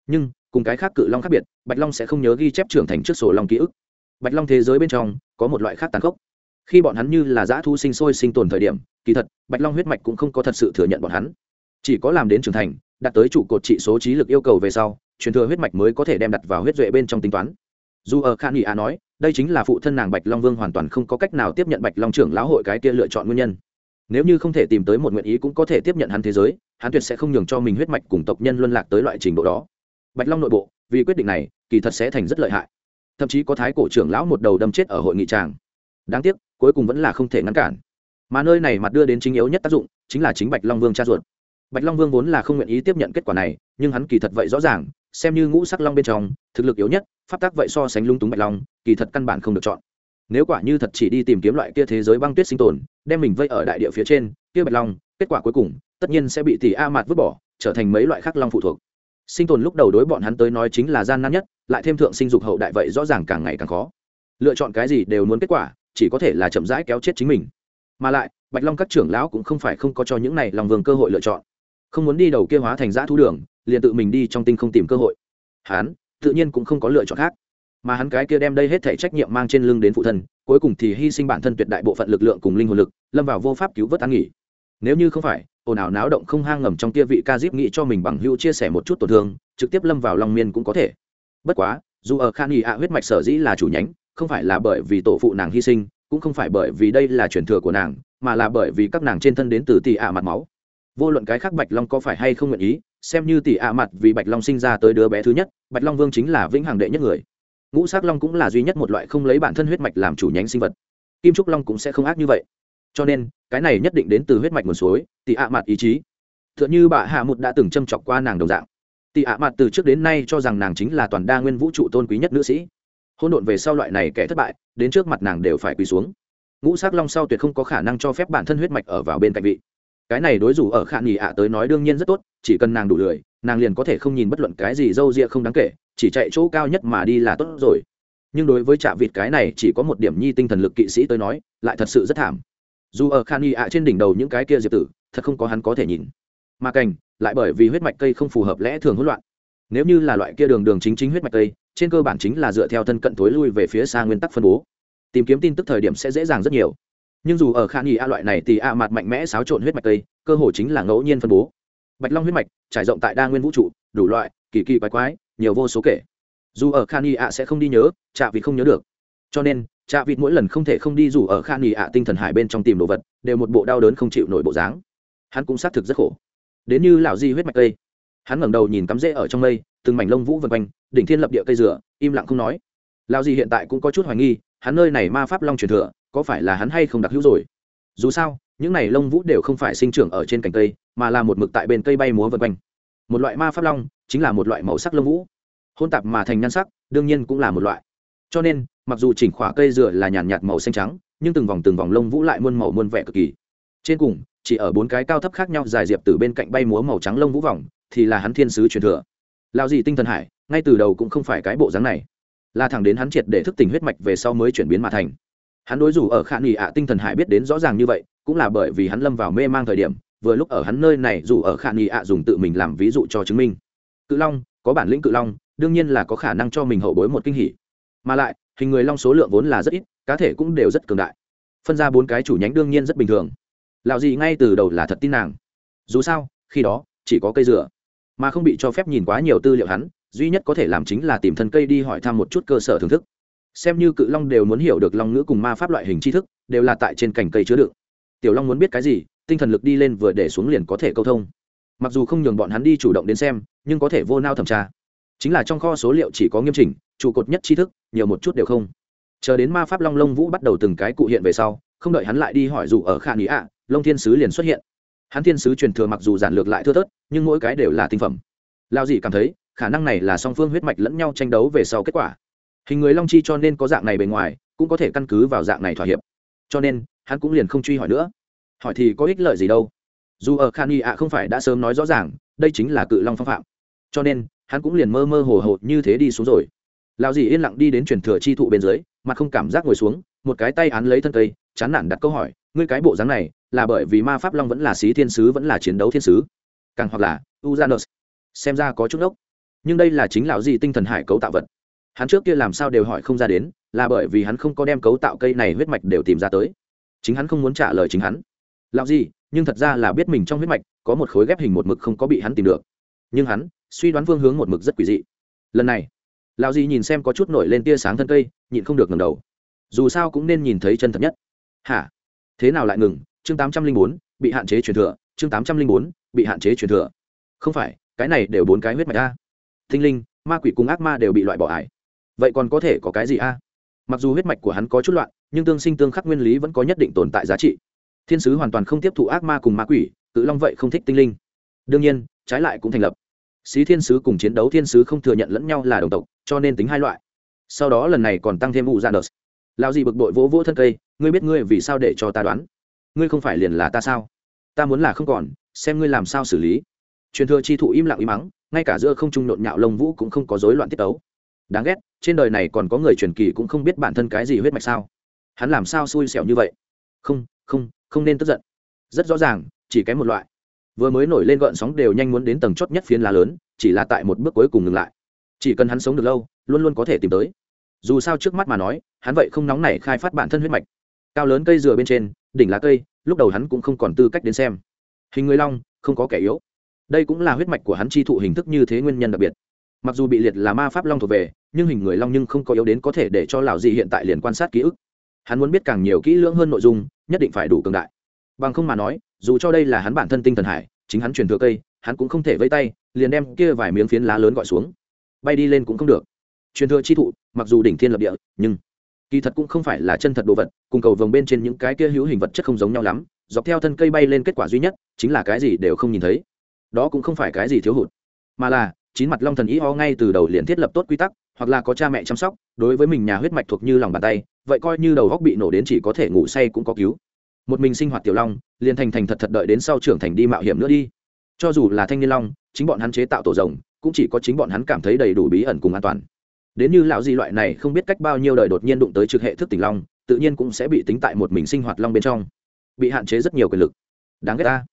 Nhưng, cùng cái khác cự long khác biệt, bạch long sẽ không nhớ ghi chép trưởng thành trước sổ long ký ức. Bạch long thế giới bên trong, có một loại khác tàn khốc. Khi bọn hắn như là dã thu sinh sôi sinh tồn thời điểm, kỳ thật, bạch long huyết mạch cũng không có thật sự thừa nhận bọn hắn. Chỉ có làm đến trưởng thành đạt tới trụ cột trị số trí lực yêu cầu về sau, truyền thừa huyết mạch mới có thể đem đặt vào huyết duệ bên trong tính toán. Dù ở khan nghị a nói, đây chính là phụ thân nàng bạch long vương hoàn toàn không có cách nào tiếp nhận bạch long trưởng lão hội cái kia lựa chọn nguyên nhân. Nếu như không thể tìm tới một nguyện ý cũng có thể tiếp nhận hắn thế giới, hắn tuyệt sẽ không nhường cho mình huyết mạch cùng tộc nhân luân lạc tới loại trình độ đó. Bạch long nội bộ, vì quyết định này, kỳ thật sẽ thành rất lợi hại. Thậm chí có thái cổ trưởng lão một đầu đâm chết ở hội nghị tràng. Đáng tiếc, cuối cùng vẫn là không thể ngăn cản. Mà nơi này mặt đưa đến chính yếu nhất tác dụng, chính là chính bạch long vương cha ruột bạch long vương vốn là không nguyện ý tiếp nhận kết quả này, nhưng hắn kỳ thật vậy rõ ràng, xem như ngũ sắc long bên trong, thực lực yếu nhất, pháp tác vậy so sánh lung túng bạch long, kỳ thật căn bản không được chọn. Nếu quả như thật chỉ đi tìm kiếm loại kia thế giới băng tuyết sinh tồn, đem mình vây ở đại địa phía trên, kia bạch long, kết quả cuối cùng, tất nhiên sẽ bị tỷ a mạt vứt bỏ, trở thành mấy loại khác long phụ thuộc. Sinh tồn lúc đầu đối bọn hắn tới nói chính là gian nan nhất, lại thêm thượng sinh dục hậu đại vậy rõ ràng càng ngày càng khó. Lựa chọn cái gì đều muốn kết quả, chỉ có thể là chậm rãi kéo chết chính mình. Mà lại, bạch long các trưởng lão cũng không phải không có cho những này lòng vương cơ hội lựa chọn không muốn đi đầu kia hóa thành giã thu đường, liền tự mình đi trong tinh không tìm cơ hội. Hắn tự nhiên cũng không có lựa chọn khác, mà hắn cái kia đem đây hết thể trách nhiệm mang trên lưng đến phụ thân, cuối cùng thì hy sinh bản thân tuyệt đại bộ phận lực lượng cùng linh hồn lực, lâm vào vô pháp cứu vớt an nghỉ. Nếu như không phải, ồn ào náo động không hang ngầm trong kia vị ca diếp nghĩ cho mình bằng hữu chia sẻ một chút tổn thương, trực tiếp lâm vào long miên cũng có thể. Bất quá, dù ở khan nghị ạ huyết mạch sở dĩ là chủ nhánh, không phải là bởi vì tổ phụ nàng hy sinh, cũng không phải bởi vì đây là truyền thừa của nàng, mà là bởi vì các nàng trên thân đến từ tỷ ạ mặt máu vô luận cái khác bạch long có phải hay không nguyện ý, xem như tỷ ạ mặt vì bạch long sinh ra tới đứa bé thứ nhất, bạch long vương chính là vĩnh hằng đệ nhất người. Ngũ sắc long cũng là duy nhất một loại không lấy bản thân huyết mạch làm chủ nhánh sinh vật. Kim trúc long cũng sẽ không ác như vậy. Cho nên, cái này nhất định đến từ huyết mạch nguồn suối, tỷ ạ mặt ý chí. T h ư ợ n h ư bà hạ một đã từng châm chọc qua nàng đồng dạng. Tỷ ạ mặt từ trước đến nay cho rằng nàng chính là toàn đa nguyên vũ trụ tôn quý nhất nữ sĩ. Hôn độn về sau loại này kẻ thất bại, đến trước mặt nàng đều phải quỳ xuống. Ngũ sắc long sau tuyệt không có khả năng cho phép bản thân huyết mạch ở vào bên cạnh vị cái này đối rủ ở khả nghỉ ạ tới nói đương nhiên rất tốt, chỉ cần nàng đủ lười, nàng liền có thể không nhìn bất luận cái gì d â u ria không đáng kể, chỉ chạy chỗ cao nhất mà đi là tốt rồi. Nhưng đối với trạ vịt cái này chỉ có một điểm nhi tinh thần lực kỵ sĩ tới nói, lại thật sự rất thảm. Dù ở khan y ạ trên đỉnh đầu những cái kia diệp tử, thật không có hắn có thể nhìn. Mà cành lại bởi vì huyết mạch cây không phù hợp lẽ thường hỗn loạn. Nếu như là loại kia đường đường chính chính huyết mạch cây, trên cơ bản chính là dựa theo thân cận thối lui về phía xa nguyên tắc phân bố. Tìm kiếm tin tức thời điểm sẽ dễ dàng rất nhiều nhưng dù ở khả y a loại này thì a mặt mạnh mẽ xáo trộn huyết mạch tây, cơ hội chính là ngẫu nhiên phân bố. Bạch long huyết mạch trải rộng tại đa nguyên vũ trụ, đủ loại, kỳ kỳ quái quái, nhiều vô số kể. Dù ở khan y a sẽ không đi nhớ chạ vịt không nhớ được. Cho nên chạ vịt mỗi lần không thể không đi dù ở khan nghỉ ạ tinh thần hải bên trong tìm đồ vật, đều một bộ đau đớn không chịu nổi bộ dáng. Hắn cũng xác thực rất khổ. Đến như lão di huyết mạch cây hắn ngẩng đầu nhìn cắm rễ ở trong mây, từng mảnh lông vũ vân quanh, đỉnh thiên lập địa cây rửa im lặng không nói. Lao Di hiện tại cũng có chút hoài nghi, hắn nơi này ma pháp long truyền thừa có phải là hắn hay không đặc hữu rồi? Dù sao, những này lông vũ đều không phải sinh trưởng ở trên cành cây, mà là một mực tại bên cây bay múa vân quanh. Một loại ma pháp long chính là một loại màu sắc lông vũ. Hôn tạp mà thành nhan sắc, đương nhiên cũng là một loại. Cho nên, mặc dù chỉnh khỏa cây dựa là nhàn nhạt màu xanh trắng, nhưng từng vòng từng vòng lông vũ lại muôn màu muôn vẻ cực kỳ. Trên cùng, chỉ ở bốn cái cao thấp khác nhau dài diệp từ bên cạnh bay múa màu trắng lông vũ vòng, thì là hắn thiên sứ truyền thừa. Lao gì tinh thần hải, ngay từ đầu cũng không phải cái bộ dáng này. Là thẳng đến hắn triệt để thức tỉnh huyết mạch về sau mới chuyển biến mà thành hắn đối rủ ở khả nghỉ ạ tinh thần hải biết đến rõ ràng như vậy, cũng là bởi vì hắn lâm vào mê mang thời điểm, vừa lúc ở hắn nơi này rủ ở khả nghỉ ạ dùng tự mình làm ví dụ cho chứng minh. Cự long, có bản lĩnh cự long, đương nhiên là có khả năng cho mình hậu bối một kinh hỉ. Mà lại, hình người long số lượng vốn là rất ít, cá thể cũng đều rất cường đại. Phân ra bốn cái chủ nhánh đương nhiên rất bình thường. Lạo gì ngay từ đầu là thật tin nàng. Dù sao, khi đó, chỉ có cây dừa. Mà không bị cho phép nhìn quá nhiều tư liệu hắn, duy nhất có thể làm chính là tìm thân cây đi hỏi thăm một chút cơ sở thưởng thức xem như cự long đều muốn hiểu được long ngữ cùng ma pháp loại hình tri thức, đều là tại trên cành cây chứa đựng. Tiểu long muốn biết cái gì, tinh thần lực đi lên vừa để xuống liền có thể câu thông. Mặc dù không nhường bọn hắn đi chủ động đến xem, nhưng có thể vô nao thẩm tra. Chính là trong kho số liệu chỉ có nghiêm chỉnh, trụ cột nhất tri thức, nhiều một chút đều không. Chờ đến ma pháp long lông vũ bắt đầu từng cái cụ hiện về sau, không đợi hắn lại đi hỏi dù ở khả nghĩ ạ lông thiên sứ liền xuất hiện. Hắn thiên sứ truyền thừa mặc dù giản lược lại thưa thớt, nhưng mỗi cái đều là tinh phẩm. Lao gì cảm thấy, khả năng này là song phương huyết mạch lẫn nhau tranh đấu về sau kết quả hình người long chi cho nên có dạng này bề ngoài, cũng có thể căn cứ vào dạng này thỏa hiệp. Cho nên, hắn cũng liền không truy hỏi nữa. Hỏi thì có ích lợi gì đâu. Dù ở khan y ạ không phải đã sớm nói rõ ràng, đây chính là cự long phong phạm. Cho nên, hắn cũng liền mơ mơ hồ hồ như thế đi xuống rồi. Lao dì yên lặng đi đến truyền thừa chi thụ bên dưới, mà không cảm giác ngồi xuống, một cái tay án lấy thân cây, chán nản đặt câu hỏi, ngươi cái bộ dáng này, là bởi vì ma pháp long vẫn là sĩ thiên sứ, vẫn là chiến đấu thiên sứ? Càng hoặc là uzanus xem ra có chút ốc nhưng đây là chính lão dì tinh thần hải cấu tạo vật hắn trước kia làm sao đều hỏi không ra đến, là bởi vì hắn không có đem cấu tạo cây này huyết mạch đều tìm ra tới. Chính hắn không muốn trả lời chính hắn. Lão gì, nhưng thật ra là biết mình trong huyết mạch có một khối ghép hình một mực không có bị hắn tìm được. Nhưng hắn, suy đoán phương hướng một mực rất quỷ dị. Lần này, lão di nhìn xem có chút nổi lên tia sáng thân cây, nhịn không được ngầm đầu. Dù sao cũng nên nhìn thấy chân thật nhất. Hả? Thế nào lại ngừng? Chương tám trăm linh bốn, bị hạn chế truyền thừa. Chương tám trăm linh bốn, bị hạn chế truyền thừa. Không phải, cái này đều bốn cái huyết mạch a. Thinh linh, ma quỷ cùng ác ma đều bị loại bỏ ải vậy còn có thể có cái gì a? Mặc dù huyết mạch của hắn có chút loạn, nhưng tương sinh tương khắc nguyên lý vẫn có nhất định tồn tại giá trị. Thiên sứ hoàn toàn không tiếp thụ ác ma cùng ma quỷ, cự long vậy không thích tinh linh. Đương nhiên, trái lại cũng thành lập. Xí thiên sứ cùng chiến đấu thiên sứ không thừa nhận lẫn nhau là đồng tộc, cho nên tính hai loại. Sau đó lần này còn tăng thêm vụ ra đợt lao gì bực bội vỗ vỗ thân cây, ngươi biết ngươi vì sao để cho ta đoán? Ngươi không phải liền là ta sao? Ta muốn là không còn, xem ngươi làm sao xử lý. Truyền thừa chi thụ im lặng im mắng, ngay cả giữa không trung nhộn nhạo lông vũ cũng không có rối loạn tiết tấu đáng ghét, trên đời này còn có người truyền kỳ cũng không biết bản thân cái gì huyết mạch sao. Hắn làm sao xui xẻo như vậy? Không không không nên tức giận. Rất rõ ràng, chỉ kém một loại. Vừa mới nổi lên gợn sóng đều nhanh muốn đến tầng chót nhất phiến lá lớn, chỉ là tại một bước cuối cùng ngừng lại. Chỉ cần hắn sống được lâu, luôn luôn có thể tìm tới. Dù sao trước mắt mà nói, hắn vậy không nóng này khai phát bản thân huyết mạch. Cao lớn cây dừa bên trên, đỉnh lá cây, lúc đầu hắn cũng không còn tư cách đến xem. Hình người long, không có kẻ yếu. Đây cũng là huyết mạch của hắn chi thụ hình thức như thế nguyên nhân đặc biệt mặc dù bị liệt là ma pháp long thuộc về, nhưng hình người long nhưng không có yếu đến có thể để cho lão dị hiện tại liền quan sát ký ức. Hắn muốn biết càng nhiều kỹ lưỡng hơn nội dung, nhất định phải đủ cường đại. Bằng không mà nói, dù cho đây là hắn bản thân tinh thần hải, chính hắn truyền thừa cây, hắn cũng không thể vây tay, liền đem kia vài miếng phiến lá lớn gọi xuống. Bay đi lên cũng không được. Truyền thừa chi thụ, mặc dù đỉnh thiên lập địa, nhưng kỳ thật cũng không phải là chân thật đồ vật, cùng cầu vồng bên trên những cái kia hữu hình vật chất không giống nhau lắm, dọc theo thân cây bay lên kết quả duy nhất, chính là cái gì đều không nhìn thấy. Đó cũng không phải cái gì thiếu hụt, mà là chín mặt long thần ý ho ngay từ đầu liền thiết lập tốt quy tắc, hoặc là có cha mẹ chăm sóc, đối với mình nhà huyết mạch thuộc như lòng bàn tay, vậy coi như đầu góc bị nổ đến chỉ có thể ngủ say cũng có cứu. Một mình sinh hoạt tiểu long, liền thành thành thật thật đợi đến sau trưởng thành đi mạo hiểm nữa đi. Cho dù là thanh niên long, chính bọn hắn chế tạo tổ rồng, cũng chỉ có chính bọn hắn cảm thấy đầy đủ bí ẩn cùng an toàn. Đến như lão di loại này không biết cách bao nhiêu đời đột nhiên đụng tới trực hệ thức tỉnh long, tự nhiên cũng sẽ bị tính tại một mình sinh hoạt long bên trong, bị hạn chế rất nhiều quyền lực. Đáng ghét ta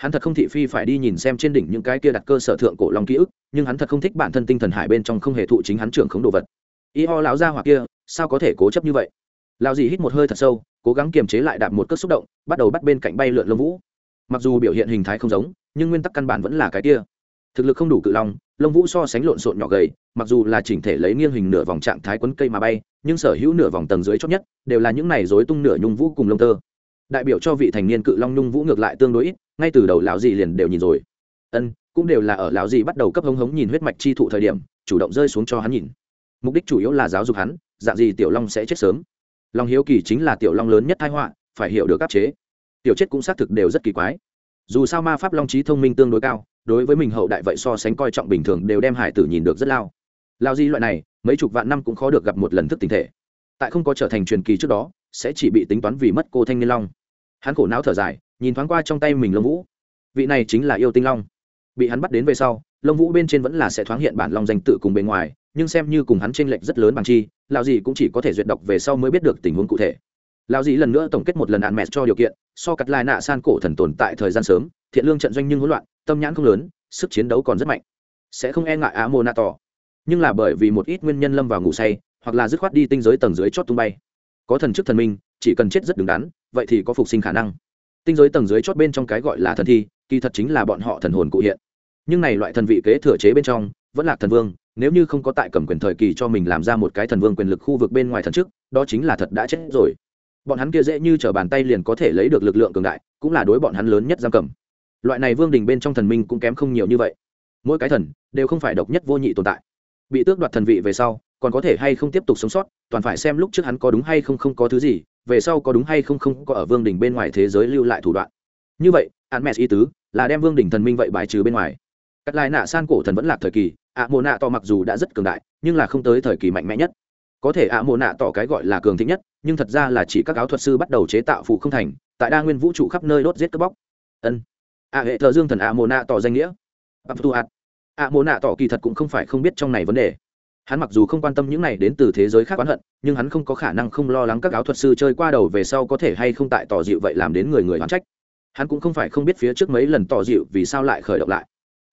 hắn thật không thị phi phải đi nhìn xem trên đỉnh những cái kia đặt cơ sở thượng cổ long ký ức, nhưng hắn thật không thích bản thân tinh thần hải bên trong không hề thụ chính hắn trưởng khống đồ vật. Y ho lão ra hoặc kia, sao có thể cố chấp như vậy? Lão gì hít một hơi thật sâu, cố gắng kiềm chế lại đạp một cất xúc động, bắt đầu bắt bên cạnh bay lượn lông vũ. Mặc dù biểu hiện hình thái không giống, nhưng nguyên tắc căn bản vẫn là cái kia. Thực lực không đủ cự long, lông vũ so sánh lộn xộn nhỏ gầy, mặc dù là chỉnh thể lấy nghiêng hình nửa vòng trạng thái quấn cây mà bay, nhưng sở hữu nửa vòng tầng dưới chót nhất, đều là những này rối tung nửa nhung vũ cùng lông tơ. Đại biểu cho vị thành niên cự long nhung vũ ngược lại tương đối ít ngay từ đầu lão gì liền đều nhìn rồi. Ân, cũng đều là ở lão gì bắt đầu cấp hống hống nhìn huyết mạch chi thụ thời điểm, chủ động rơi xuống cho hắn nhìn. Mục đích chủ yếu là giáo dục hắn, dạng gì tiểu long sẽ chết sớm. Long hiếu kỳ chính là tiểu long lớn nhất thái họa, phải hiểu được áp chế. Tiểu chết cũng xác thực đều rất kỳ quái. Dù sao ma pháp long trí thông minh tương đối cao, đối với mình hậu đại vậy so sánh coi trọng bình thường đều đem hải tử nhìn được rất lao. Lao di loại này, mấy chục vạn năm cũng khó được gặp một lần thức tình thể. Tại không có trở thành truyền kỳ trước đó, sẽ chỉ bị tính toán vì mất cô thanh niên long. Hắn khổ não thở dài nhìn thoáng qua trong tay mình lông vũ. Vị này chính là yêu tinh long. Bị hắn bắt đến về sau, lông vũ bên trên vẫn là sẽ thoáng hiện bản long danh tự cùng bề ngoài, nhưng xem như cùng hắn tranh lệch rất lớn bằng chi lao dì cũng chỉ có thể duyệt đọc về sau mới biết được tình huống cụ thể. Lao dì lần nữa tổng kết một lần hạn mẹt cho điều kiện, so cắt lai nạ san cổ thần tồn tại thời gian sớm, thiện lương trận doanh nhưng hỗn loạn, tâm nhãn không lớn, sức chiến đấu còn rất mạnh. Sẽ không e ngại á mô nạ tỏ nhưng là bởi vì một ít nguyên nhân lâm vào ngủ say, hoặc là dứt khoát đi tinh giới tầng dưới chót tung bay. Có thần chức thần minh, chỉ cần chết rất đứng đắn, vậy thì có phục sinh khả năng tinh giới tầng dưới chót bên trong cái gọi là thần thi, kỳ thật chính là bọn họ thần hồn cụ hiện. Nhưng này loại thần vị kế thừa chế bên trong, vẫn là thần vương, nếu như không có tại cầm quyền thời kỳ cho mình làm ra một cái thần vương quyền lực khu vực bên ngoài thần trước, đó chính là thật đã chết rồi. Bọn hắn kia dễ như t r ở bàn tay liền có thể lấy được lực lượng cường đại, cũng là đối bọn hắn lớn nhất giam cầm. Loại này vương đình bên trong thần minh cũng kém không nhiều như vậy. Mỗi cái thần đều không phải độc nhất vô nhị tồn tại. Bị tước đoạt thần vị về sau còn có thể hay không tiếp tục sống sót, toàn phải xem lúc trước hắn có đúng hay không không có thứ gì, về sau có đúng hay không không có ở vương đình bên ngoài thế giới lưu lại thủ đoạn. Như vậy hắn mẹ ý tứ là đem vương đình thần minh vậy bài trừ bên ngoài. Cắt lại nạ san cổ thần vẫn là thời kỳ, ạ mồ nạ to mặc dù đã rất cường đại, nhưng là không tới thời kỳ mạnh mẽ nhất. Có thể ạ mồ nạ tỏ cái gọi là cường thịnh nhất, nhưng thật ra là chỉ các áo thuật sư bắt đầu chế tạo phụ không thành, tại đa nguyên vũ trụ khắp nơi đốt giết cướp bóc. Ân. Ạ hệ thờ dương thần ạ mồ nạ tỏ danh nghĩa. Ạ mồ nạ tỏ kỳ thật cũng không phải không biết trong này vấn đề hắn mặc dù không quan tâm những này đến từ thế giới khác oán hận, nhưng hắn không có khả năng không lo lắng các áo thuật sư chơi qua đầu về sau có thể hay không tại tỏ dịu vậy làm đến người người oán trách. Hắn cũng không phải không biết phía trước mấy lần tỏ dịu vì sao lại khởi động lại.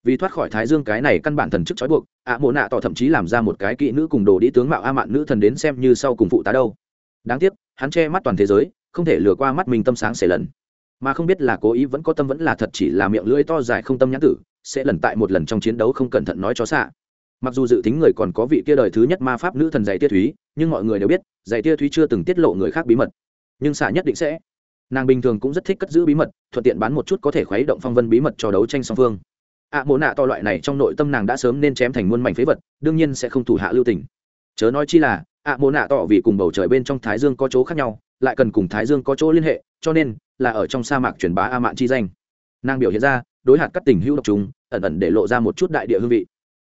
Vì thoát khỏi thái dương cái này căn bản thần chức trói buộc, ạ mộ nạ tỏ thậm chí làm ra một cái kỹ nữ cùng đồ đi tướng mạo a mạn nữ thần đến xem như sau cùng phụ tá đâu. Đáng tiếc, hắn che mắt toàn thế giới, không thể lừa qua mắt mình tâm sáng sẽ lần. Mà không biết là cố ý vẫn có tâm vẫn là thật chỉ là miệng lưỡi to dài không tâm nhãn tử, sẽ lần tại một lần trong chiến đấu không cẩn thận nói cho xạ mặc dù dự tính người còn có vị kia đời thứ nhất ma pháp nữ thần dạy tia thúy nhưng mọi người đều biết dạy tia thúy chưa từng tiết lộ người khác bí mật. Nhưng xạ nhất định sẽ. Nàng bình thường cũng rất thích cất giữ bí mật thuận tiện bán một chút có thể khuấy động phong vân bí mật cho đấu tranh song phương. Ạ à, mộ nạ to loại này trong nội tâm nàng đã sớm nên chém thành muôn mảnh phế vật đương nhiên sẽ không thủ hạ lưu tình. Chớ nói chi là ạ à, mộ nạ to vì cùng bầu trời bên trong thái dương có chỗ khác nhau lại cần cùng thái dương có chỗ liên hệ cho nên là ở trong sa mạc truyền bá a mạn chi danh. Nàng biểu hiện ra đối hạt các tình hữu độc chúng ẩn ẩn để lộ ra một chút đại địa hương vị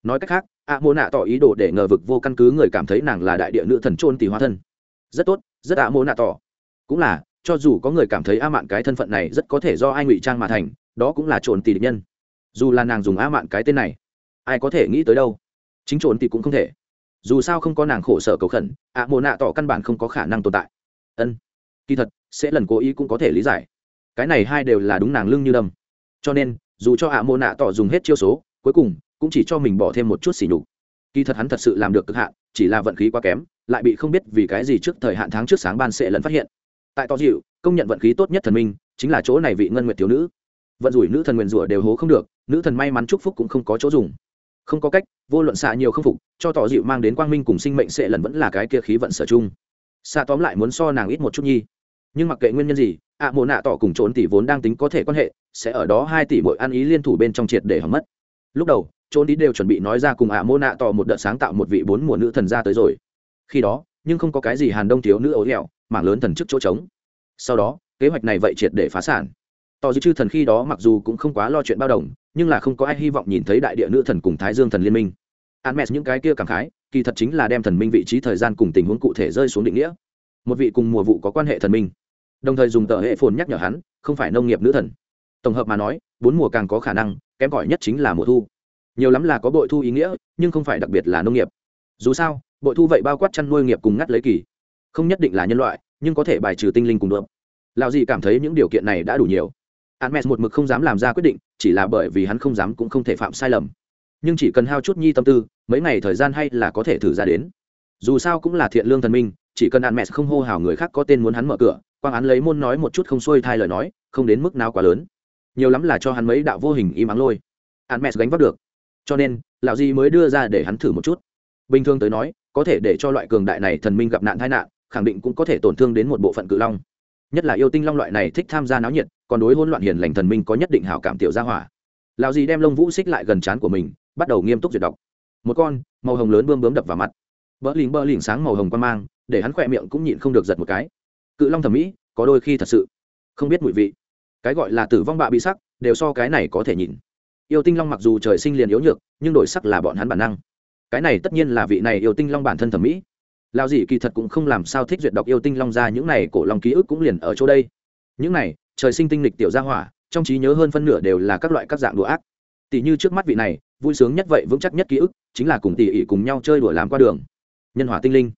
nói cách khác, ạ mô nạ tỏ ý đồ để ngờ vực vô căn cứ người cảm thấy nàng là đại địa nữ thần trôn tỷ hóa thân. Rất tốt, rất ạ mô nạ tỏ. Cũng là, cho dù có người cảm thấy a mạn cái thân phận này rất có thể do ai ngụy trang mà thành, đó cũng là trộn tỷ địch nhân. Dù là nàng dùng a mạn cái tên này, ai có thể nghĩ tới đâu? Chính trộn tỷ cũng không thể. Dù sao không có nàng khổ sở cầu khẩn, ạ mô nạ tỏ căn bản không có khả năng tồn tại. Ân, kỳ thật, sẽ lần cố ý cũng có thể lý giải. Cái này hai đều là đúng nàng lưng như đâm. Cho nên, dù cho ạ mô nạ tỏ dùng hết chiêu số, cuối cùng cũng chỉ cho mình bỏ thêm một chút xỉ nhục. Kỳ thật hắn thật sự làm được cực hạn, chỉ là vận khí quá kém, lại bị không biết vì cái gì trước thời hạn tháng trước sáng ban sẽ lần phát hiện. Tại to dịu, công nhận vận khí tốt nhất thần minh, chính là chỗ này vị ngân nguyệt thiếu nữ. Vận rủi nữ thần nguyền rủa đều hố không được, nữ thần may mắn chúc phúc cũng không có chỗ dùng. Không có cách, vô luận xạ nhiều không phục, cho tỏ dịu mang đến quang minh cùng sinh mệnh sẽ lần vẫn là cái kia khí vận sở chung. Xạ tóm lại muốn so nàng ít một chút nhi. Nhưng mặc kệ nguyên nhân gì, ạ mộ nạ tỏ cùng trốn tỷ vốn đang tính có thể quan hệ, sẽ ở đó hai tỷ mỗi ăn ý liên thủ bên trong triệt để hỏng mất. Lúc đầu trốn đi đều chuẩn bị nói ra cùng ạ mô nạ tỏ một đợt sáng tạo một vị bốn mùa nữ thần ra tới rồi. Khi đó, nhưng không có cái gì hàn đông thiếu nữ ấu hẹo, mảng lớn thần chức chỗ trống. Sau đó, kế hoạch này vậy triệt để phá sản. Tỏ dư chư thần khi đó mặc dù cũng không quá lo chuyện bao đồng, nhưng là không có ai hy vọng nhìn thấy đại địa nữ thần cùng thái dương thần liên minh. An mẹ những cái kia cảm khái, kỳ thật chính là đem thần minh vị trí thời gian cùng tình huống cụ thể rơi xuống định nghĩa. Một vị cùng mùa vụ có quan hệ thần minh. Đồng thời dùng tờ hệ phồn nhắc nhở hắn, không phải nông nghiệp nữ thần. Tổng hợp mà nói, bốn mùa càng có khả năng, kém cỏi nhất chính là mùa thu nhiều lắm là có bội thu ý nghĩa nhưng không phải đặc biệt là nông nghiệp dù sao bội thu vậy bao quát chăn nuôi nghiệp cùng ngắt lấy kỳ không nhất định là nhân loại nhưng có thể bài trừ tinh linh cùng đượm lào gì cảm thấy những điều kiện này đã đủ nhiều Hermes một mực không dám làm ra quyết định, chỉ là bởi vì hắn không dám cũng không thể phạm sai lầm. Nhưng chỉ cần hao chút nhi tâm tư, mấy ngày thời gian hay là có thể thử ra đến. Dù sao cũng là thiện lương thần minh, chỉ cần Hermes không hô hào người khác có tên muốn hắn mở cửa, quang án lấy môn nói một chút không xuôi thai lời nói, không đến mức nào quá lớn. Nhiều lắm là cho hắn mấy đạo vô hình im ắng lôi. Hermes gánh vác được. Cho nên, lão gì mới đưa ra để hắn thử một chút. Bình thường tới nói, có thể để cho loại cường đại này thần minh gặp nạn tai nạn, khẳng định cũng có thể tổn thương đến một bộ phận cự long. Nhất là yêu tinh long loại này thích tham gia náo nhiệt còn đối hỗn loạn hiền lành thần minh có nhất định hảo cảm tiểu gia hỏa. Lão di đem lông vũ xích lại gần trán của mình bắt đầu nghiêm túc duyệt đọc. Một con màu hồng lớn bươm bướm đập vào mặt. Bỡ lỉnh bỡ lỉnh sáng màu hồng quan mang để hắn khỏe miệng cũng nhịn không được giật một cái. Cự long thẩm mỹ có đôi khi thật sự không biết mùi vị. Cái gọi là tử vong bạ bị sắc đều so cái này có thể nhìn yêu tinh long mặc dù trời sinh liền yếu nhược, nhưng đổi sắc là bọn hắn bản năng. Cái này tất nhiên là vị này yêu tinh long bản thân thẩm mỹ. Lao dị kỳ thật cũng không làm sao thích duyệt đọc yêu tinh long ra những này cổ long ký ức cũng liền ở chỗ đây. Những này, trời sinh tinh lịch tiểu gia hỏa, trong trí nhớ hơn phân nửa đều là các loại các dạng đùa ác. Tỷ như trước mắt vị này, vui sướng nhất vậy vững chắc nhất ký ức, chính là cùng tỷ ỉ cùng nhau chơi đùa làm qua đường. Nhân hỏa tinh linh.